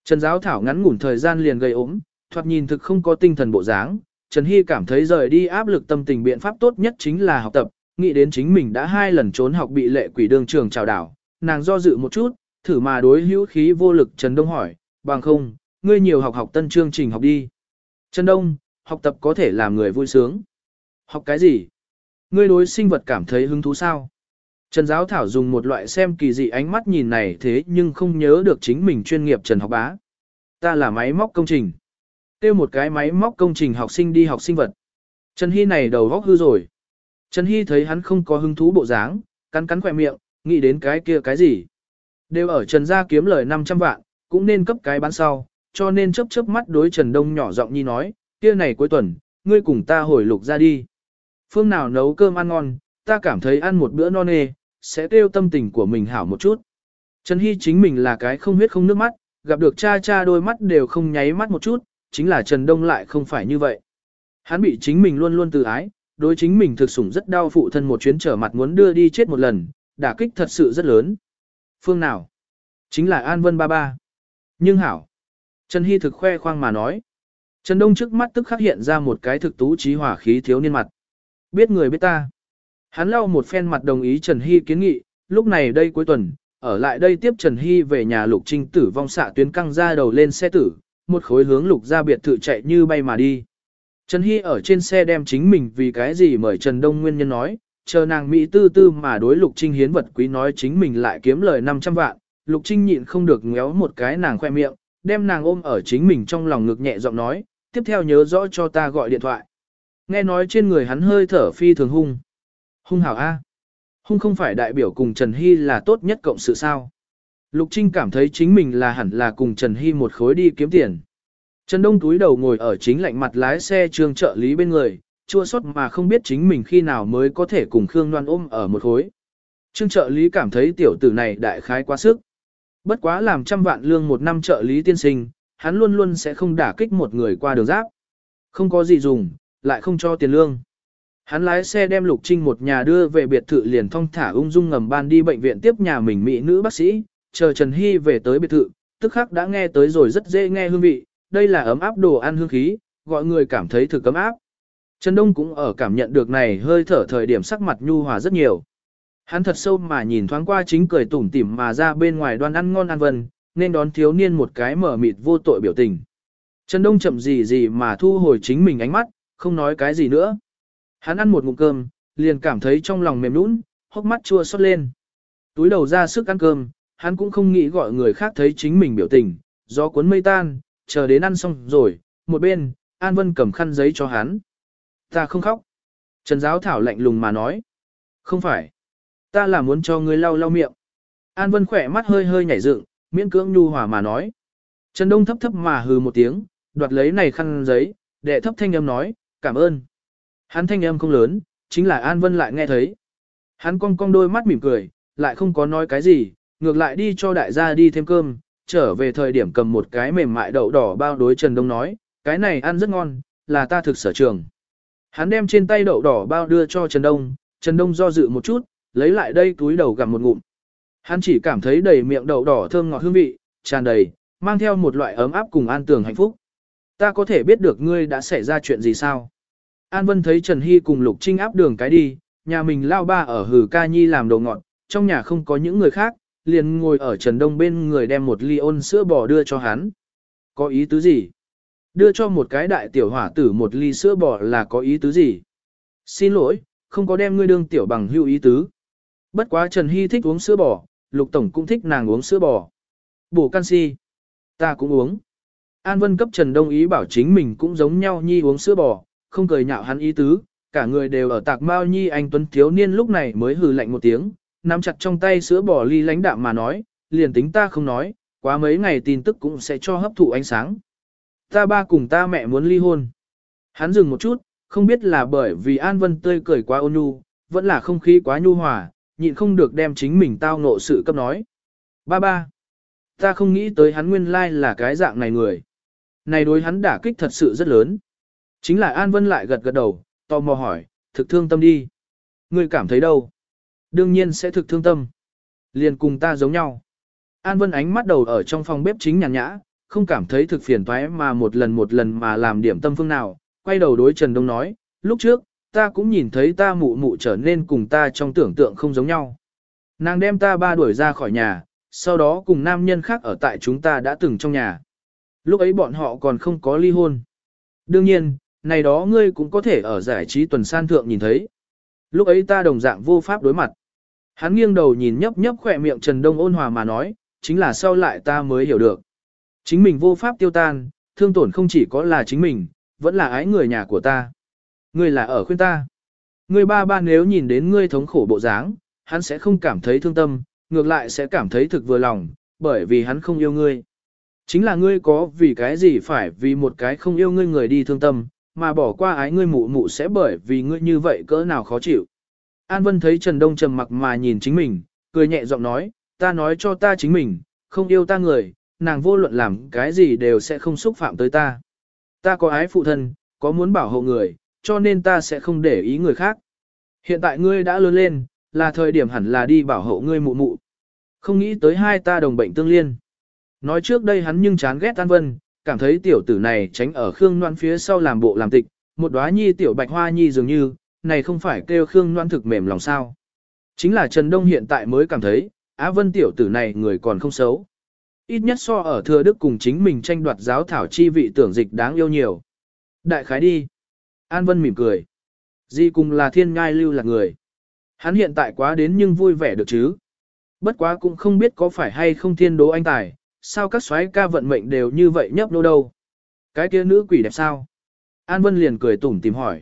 Trần Giáo Thảo ngắn ngủn thời gian liền gây ốm, thoạt nhìn thực không có tinh thần bộ dáng, Trần Hy cảm thấy rời đi áp lực tâm tình biện pháp tốt nhất chính là học tập, nghĩ đến chính mình đã hai lần trốn học bị lệ quỷ đường trường chào đảo, nàng do dự một chút, thử mà đối hữu khí vô lực Trần Đông hỏi, bằng không, ngươi nhiều học học tân chương trình học đi. Trần Đông, học tập có thể làm người vui sướng. Học cái gì? Ngươi đối sinh vật cảm thấy hứng thú sao? Trần Giáo Thảo dùng một loại xem kỳ dị ánh mắt nhìn này thế nhưng không nhớ được chính mình chuyên nghiệp Trần học bá. Ta là máy móc công trình. Tiêu một cái máy móc công trình học sinh đi học sinh vật. Trần Hy này đầu góc hư rồi. Trần Hy thấy hắn không có hứng thú bộ dáng, cắn cắn khỏe miệng, nghĩ đến cái kia cái gì. Đều ở Trần gia kiếm lời 500 vạn, cũng nên cấp cái bán sau, cho nên chớp chớp mắt đối Trần Đông nhỏ giọng nhi nói, kia này cuối tuần, ngươi cùng ta hồi lục ra đi. Phương nào nấu cơm ăn ngon, ta cảm thấy ăn một bữa non nê, sẽ tiêu tâm tình của mình hảo một chút. Trần Hy chính mình là cái không huyết không nước mắt, gặp được cha cha đôi mắt đều không nháy mắt một chút, chính là Trần Đông lại không phải như vậy. Hắn bị chính mình luôn luôn từ ái, đối chính mình thực sủng rất đau phụ thân một chuyến trở mặt muốn đưa đi chết một lần, đả kích thật sự rất lớn. Phương nào? Chính là An Vân ba ba. Nhưng hảo. Trần Hy thực khoe khoang mà nói. Trần Đông trước mắt tức khắc hiện ra một cái thực tú trí hỏa khí thiếu niên mặt. Biết người biết ta. Hắn lau một phen mặt đồng ý Trần Hy kiến nghị, lúc này đây cuối tuần, ở lại đây tiếp Trần Hy về nhà lục trinh tử vong xạ tuyến căng ra đầu lên xe tử, một khối hướng lục ra biệt thự chạy như bay mà đi. Trần Hy ở trên xe đem chính mình vì cái gì mời Trần Đông Nguyên Nhân nói, chờ nàng Mỹ tư tư mà đối Lục Trinh hiến vật quý nói chính mình lại kiếm lời 500 vạn, Lục Trinh nhịn không được ngéo một cái nàng khoe miệng, đem nàng ôm ở chính mình trong lòng ngực nhẹ giọng nói, tiếp theo nhớ rõ cho ta gọi điện thoại. Nghe nói trên người hắn hơi thở phi thường hung. Hung hảo A. Hung không phải đại biểu cùng Trần Hy là tốt nhất cộng sự sao. Lục Trinh cảm thấy chính mình là hẳn là cùng Trần Hy một khối đi kiếm tiền. Trần Đông túi đầu ngồi ở chính lạnh mặt lái xe trường trợ lý bên người, chua sót mà không biết chính mình khi nào mới có thể cùng Khương Loan ôm ở một khối. Trương trợ lý cảm thấy tiểu tử này đại khái quá sức. Bất quá làm trăm vạn lương một năm trợ lý tiên sinh, hắn luôn luôn sẽ không đả kích một người qua đường giáp. Không có gì dùng, lại không cho tiền lương. Hắn lái xe đem Lục Trinh một nhà đưa về biệt thự liền thong thả ung dung ngầm ban đi bệnh viện tiếp nhà mình mỹ nữ bác sĩ, chờ Trần Hy về tới biệt thự, tức khắc đã nghe tới rồi rất dễ nghe hương vị, đây là ấm áp đồ ăn hương khí, gọi người cảm thấy thực ấm áp. Trần Đông cũng ở cảm nhận được này hơi thở thời điểm sắc mặt nhu hòa rất nhiều. Hắn thật sâu mà nhìn thoáng qua chính cười tủm tỉm mà ra bên ngoài đoan ăn ngon ăn vân, nên đón thiếu niên một cái mở mịt vô tội biểu tình. Trần Đông chậm gì gì mà thu hồi chính mình ánh mắt, không nói cái gì nữa. Hắn ăn một ngụm cơm, liền cảm thấy trong lòng mềm nũng, hốc mắt chua xót lên. Túi đầu ra sức ăn cơm, hắn cũng không nghĩ gọi người khác thấy chính mình biểu tình, gió cuốn mây tan, chờ đến ăn xong rồi, một bên, An Vân cầm khăn giấy cho hắn. Ta không khóc. Trần Giáo Thảo lạnh lùng mà nói. Không phải. Ta là muốn cho ngươi lau lau miệng. An Vân khỏe mắt hơi hơi nhảy dựng, miễn cưỡng nhu hòa mà nói. Trần Đông thấp thấp mà hừ một tiếng, đoạt lấy này khăn giấy, đệ thấp thanh âm nói, cảm ơn. Hắn thanh âm không lớn, chính là An Vân lại nghe thấy. Hắn cong cong đôi mắt mỉm cười, lại không có nói cái gì, ngược lại đi cho đại gia đi thêm cơm, trở về thời điểm cầm một cái mềm mại đậu đỏ bao đối Trần Đông nói, cái này ăn rất ngon, là ta thực sở trường. Hắn đem trên tay đậu đỏ bao đưa cho Trần Đông, Trần Đông do dự một chút, lấy lại đây túi đầu gặm một ngụm. Hắn chỉ cảm thấy đầy miệng đậu đỏ thơm ngọt hương vị, tràn đầy, mang theo một loại ấm áp cùng an tường hạnh phúc. Ta có thể biết được ngươi đã xảy ra chuyện gì sao? An Vân thấy Trần Hy cùng Lục Trinh áp đường cái đi, nhà mình lao ba ở hử ca nhi làm đồ ngọt, trong nhà không có những người khác, liền ngồi ở Trần Đông bên người đem một ly ôn sữa bò đưa cho hắn. Có ý tứ gì? Đưa cho một cái đại tiểu hỏa tử một ly sữa bò là có ý tứ gì? Xin lỗi, không có đem ngươi đương tiểu bằng hưu ý tứ. Bất quá Trần Hy thích uống sữa bò, Lục Tổng cũng thích nàng uống sữa bò. Bổ canxi. Ta cũng uống. An Vân cấp Trần Đông ý bảo chính mình cũng giống nhau nhi uống sữa bò, không cười nhạo hắn ý tứ, cả người đều ở tạc mao nhi anh Tuấn thiếu niên lúc này mới hừ lạnh một tiếng, nắm chặt trong tay sữa bò ly lãnh đạm mà nói, liền tính ta không nói, quá mấy ngày tin tức cũng sẽ cho hấp thụ ánh sáng. Ta ba cùng ta mẹ muốn ly hôn. Hắn dừng một chút, không biết là bởi vì An Vân tươi cười quá ôn nhu, vẫn là không khí quá nhu hòa, nhịn không được đem chính mình tao ngộ sự cấp nói. Ba ba. Ta không nghĩ tới hắn nguyên lai là cái dạng này người. Này đối hắn đả kích thật sự rất lớn. Chính là An Vân lại gật gật đầu, tò mò hỏi, thực thương tâm đi. Ngươi cảm thấy đâu? Đương nhiên sẽ thực thương tâm. Liền cùng ta giống nhau. An Vân ánh mắt đầu ở trong phòng bếp chính nhàn nhã, không cảm thấy thực phiền toái mà một lần một lần mà làm điểm tâm phương nào, quay đầu đối Trần Đông nói, lúc trước, ta cũng nhìn thấy ta mụ mụ trở nên cùng ta trong tưởng tượng không giống nhau. Nàng đem ta ba đuổi ra khỏi nhà, sau đó cùng nam nhân khác ở tại chúng ta đã từng trong nhà. Lúc ấy bọn họ còn không có ly hôn. Đương nhiên, này đó ngươi cũng có thể ở giải trí tuần san thượng nhìn thấy. Lúc ấy ta đồng dạng vô pháp đối mặt. Hắn nghiêng đầu nhìn nhấp nhấp khỏe miệng Trần Đông ôn hòa mà nói, chính là sau lại ta mới hiểu được. Chính mình vô pháp tiêu tan, thương tổn không chỉ có là chính mình, vẫn là ái người nhà của ta. Ngươi là ở khuyên ta. Ngươi ba ba nếu nhìn đến ngươi thống khổ bộ dáng, hắn sẽ không cảm thấy thương tâm, ngược lại sẽ cảm thấy thực vừa lòng, bởi vì hắn không yêu ngươi. Chính là ngươi có vì cái gì phải vì một cái không yêu ngươi người đi thương tâm, mà bỏ qua ái ngươi mụ mụ sẽ bởi vì ngươi như vậy cỡ nào khó chịu. An Vân thấy Trần Đông trầm mặc mà nhìn chính mình, cười nhẹ giọng nói, ta nói cho ta chính mình, không yêu ta người, nàng vô luận làm cái gì đều sẽ không xúc phạm tới ta. Ta có ái phụ thân, có muốn bảo hộ người, cho nên ta sẽ không để ý người khác. Hiện tại ngươi đã lớn lên, là thời điểm hẳn là đi bảo hộ ngươi mụ mụ. Không nghĩ tới hai ta đồng bệnh tương liên. Nói trước đây hắn nhưng chán ghét An Vân, cảm thấy tiểu tử này tránh ở Khương Loan phía sau làm bộ làm tịch, một đóa nhi tiểu bạch hoa nhi dường như, này không phải kêu Khương Loan thực mềm lòng sao. Chính là Trần Đông hiện tại mới cảm thấy, Á Vân tiểu tử này người còn không xấu. Ít nhất so ở thừa đức cùng chính mình tranh đoạt giáo thảo chi vị tưởng dịch đáng yêu nhiều. Đại khái đi. An Vân mỉm cười. Di cùng là thiên ngai lưu là người. Hắn hiện tại quá đến nhưng vui vẻ được chứ. Bất quá cũng không biết có phải hay không thiên đố anh tài, sao các soái ca vận mệnh đều như vậy nhấp nô đâu. Cái kia nữ quỷ đẹp sao? An Vân liền cười tủm tìm hỏi.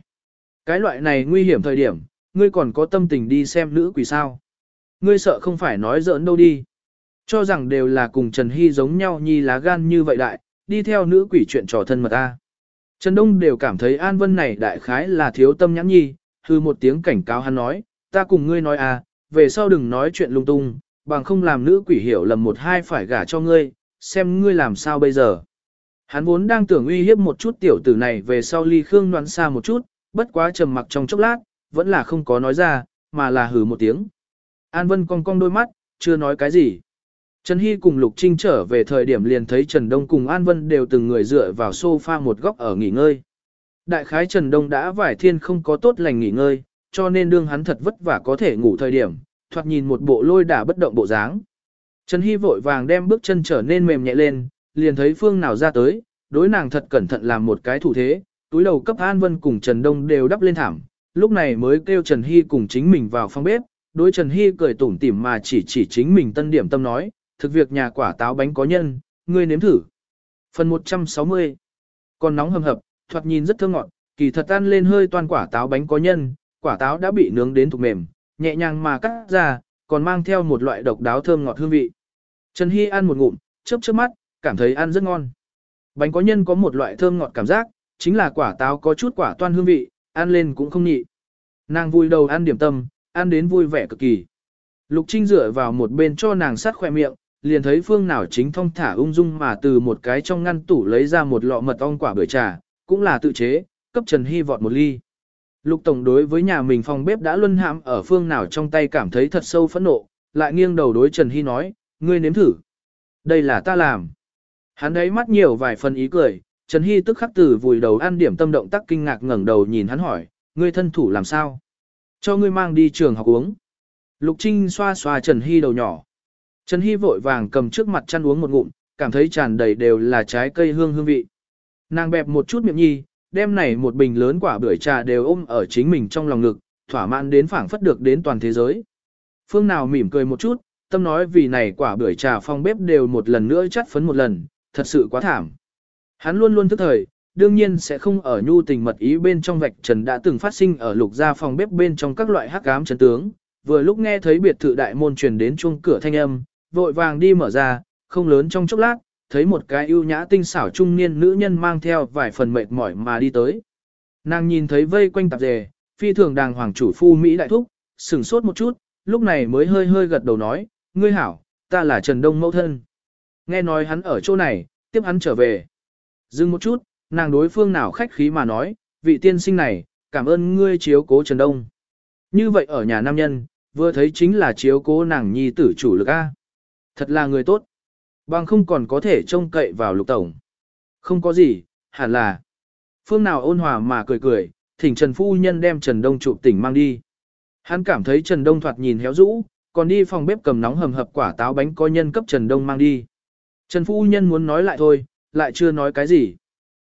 Cái loại này nguy hiểm thời điểm, ngươi còn có tâm tình đi xem nữ quỷ sao? Ngươi sợ không phải nói giỡn đâu đi. Cho rằng đều là cùng Trần Hy giống nhau nhi lá gan như vậy đại, đi theo nữ quỷ chuyện trò thân mật ta. Trần Đông đều cảm thấy An Vân này đại khái là thiếu tâm nhãn nhi, hư một tiếng cảnh cáo hắn nói, ta cùng ngươi nói à, về sau đừng nói chuyện lung tung, bằng không làm nữ quỷ hiểu lầm một hai phải gả cho ngươi, xem ngươi làm sao bây giờ. Hắn vốn đang tưởng uy hiếp một chút tiểu tử này về sau ly khương đoán xa một chút, bất quá trầm mặc trong chốc lát, vẫn là không có nói ra, mà là hừ một tiếng. An Vân cong cong đôi mắt, chưa nói cái gì. Trần Hy cùng Lục Trinh trở về thời điểm liền thấy Trần Đông cùng An Vân đều từng người dựa vào sofa một góc ở nghỉ ngơi. Đại khái Trần Đông đã vải thiên không có tốt lành nghỉ ngơi, cho nên đương hắn thật vất vả có thể ngủ thời điểm, thoạt nhìn một bộ lôi đả bất động bộ dáng. Trần Hy vội vàng đem bước chân trở nên mềm nhẹ lên, liền thấy Phương nào ra tới, đối nàng thật cẩn thận làm một cái thủ thế, túi đầu cấp An Vân cùng Trần Đông đều đắp lên thảm, lúc này mới kêu Trần Hy cùng chính mình vào phòng bếp, đối Trần Hy cười tủm tỉm mà chỉ chỉ chính mình tân điểm tâm nói, thực việc nhà quả táo bánh có nhân, ngươi nếm thử. Phần 160 Còn nóng hầm hập, thoạt nhìn rất thơm ngọt, kỳ thật ăn lên hơi toàn quả táo bánh có nhân, quả táo đã bị nướng đến thục mềm, nhẹ nhàng mà cắt ra, còn mang theo một loại độc đáo thơm ngọt hương vị. Trần Hy ăn một ngụm, chớp chớp mắt, cảm thấy ăn rất ngon. Bánh có nhân có một loại thơm ngọt cảm giác, chính là quả táo có chút quả toan hương vị, ăn lên cũng không nhị. Nàng vui đầu ăn điểm tâm, ăn đến vui vẻ cực kỳ. Lục Trinh dựa vào một bên cho nàng sát khoe miệng, liền thấy phương nào chính thông thả ung dung mà từ một cái trong ngăn tủ lấy ra một lọ mật ong quả bưởi trà, cũng là tự chế, cấp Trần Hy vọt một ly. Lục Tổng đối với nhà mình phòng bếp đã luân hãm ở phương nào trong tay cảm thấy thật sâu phẫn nộ, lại nghiêng đầu đối Trần Hy nói, ngươi nếm thử. Đây là ta làm. Hắn ấy mắt nhiều vài phần ý cười, Trần Hy tức khắc từ vùi đầu ăn điểm tâm động tác kinh ngạc ngẩng đầu nhìn hắn hỏi, ngươi thân thủ làm sao? Cho ngươi mang đi trường học uống. Lục Trinh xoa xoa Trần Hy đầu nhỏ. Trần Hy vội vàng cầm trước mặt chăn uống một ngụm, cảm thấy tràn đầy đều là trái cây hương hương vị. Nàng bẹp một chút miệng nhi, đem này một bình lớn quả bưởi trà đều ôm ở chính mình trong lòng ngực, thỏa mãn đến phảng phất được đến toàn thế giới. Phương nào mỉm cười một chút, tâm nói vì này quả bưởi trà phong bếp đều một lần nữa chắt phấn một lần, thật sự quá thảm. Hắn luôn luôn thức thời, đương nhiên sẽ không ở nhu tình mật ý bên trong vạch trần đã từng phát sinh ở lục gia phòng bếp bên trong các loại hắc ám chấn tướng. Vừa lúc nghe thấy biệt thự đại môn truyền đến chuông cửa thanh âm, vội vàng đi mở ra, không lớn trong chốc lát, thấy một cái ưu nhã tinh xảo trung niên nữ nhân mang theo vài phần mệt mỏi mà đi tới. Nàng nhìn thấy vây quanh tạp dề, phi thường đàng hoàng chủ phu Mỹ đại thúc, sửng sốt một chút, lúc này mới hơi hơi gật đầu nói, ngươi hảo, ta là Trần Đông mẫu thân. Nghe nói hắn ở chỗ này, tiếp hắn trở về. Dừng một chút, nàng đối phương nào khách khí mà nói, vị tiên sinh này, cảm ơn ngươi chiếu cố Trần Đông. Như vậy ở nhà nam nhân, vừa thấy chính là chiếu cố nàng nhi tử chủ lực A. Thật là người tốt. Bằng không còn có thể trông cậy vào lục tổng. Không có gì, hẳn là. Phương nào ôn hòa mà cười cười, thỉnh Trần Phu Nhân đem Trần Đông chụp tỉnh mang đi. Hắn cảm thấy Trần Đông thoạt nhìn héo rũ, còn đi phòng bếp cầm nóng hầm hập quả táo bánh có nhân cấp Trần Đông mang đi. Trần Phu Nhân muốn nói lại thôi, lại chưa nói cái gì.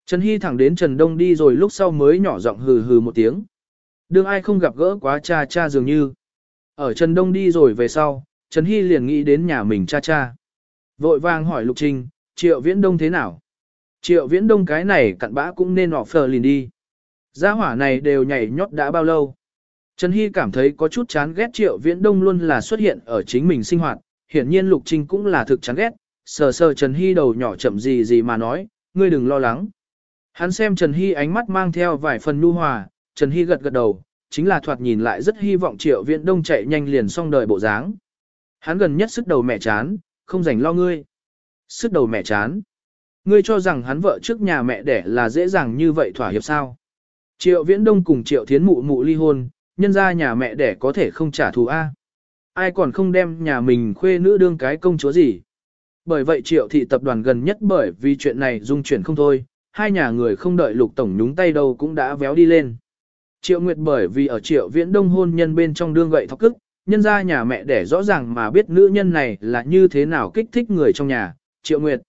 Trần Hy thẳng đến Trần Đông đi rồi lúc sau mới nhỏ giọng hừ hừ một tiếng. Đương ai không gặp gỡ quá cha cha dường như. Ở Trần Đông đi rồi về sau, Trần Hy liền nghĩ đến nhà mình cha cha. Vội vàng hỏi Lục Trinh, Triệu Viễn Đông thế nào? Triệu Viễn Đông cái này cặn bã cũng nên họ phờ liền đi. Gia hỏa này đều nhảy nhót đã bao lâu? Trần Hy cảm thấy có chút chán ghét Triệu Viễn Đông luôn là xuất hiện ở chính mình sinh hoạt, hiển nhiên Lục Trinh cũng là thực chán ghét, sờ sờ Trần Hy đầu nhỏ chậm gì gì mà nói, ngươi đừng lo lắng. Hắn xem Trần Hy ánh mắt mang theo vài phần nu hòa, Trần Hy gật gật đầu, chính là thoạt nhìn lại rất hy vọng Triệu Viễn Đông chạy nhanh liền xong đời bộ dáng. Hắn gần nhất sức đầu mẹ chán, không rảnh lo ngươi. Sức đầu mẹ chán. Ngươi cho rằng hắn vợ trước nhà mẹ đẻ là dễ dàng như vậy thỏa hiệp sao? Triệu Viễn Đông cùng Triệu Thiến Mụ Mụ ly hôn, nhân ra nhà mẹ đẻ có thể không trả thù A. Ai còn không đem nhà mình khuê nữ đương cái công chúa gì. Bởi vậy Triệu Thị tập đoàn gần nhất bởi vì chuyện này dung chuyển không thôi, hai nhà người không đợi Lục Tổng nhúng tay đâu cũng đã véo đi lên. Triệu Nguyệt bởi vì ở Triệu Viễn Đông hôn nhân bên trong đương gậy thọc cức, nhân ra nhà mẹ đẻ rõ ràng mà biết nữ nhân này là như thế nào kích thích người trong nhà, Triệu Nguyệt.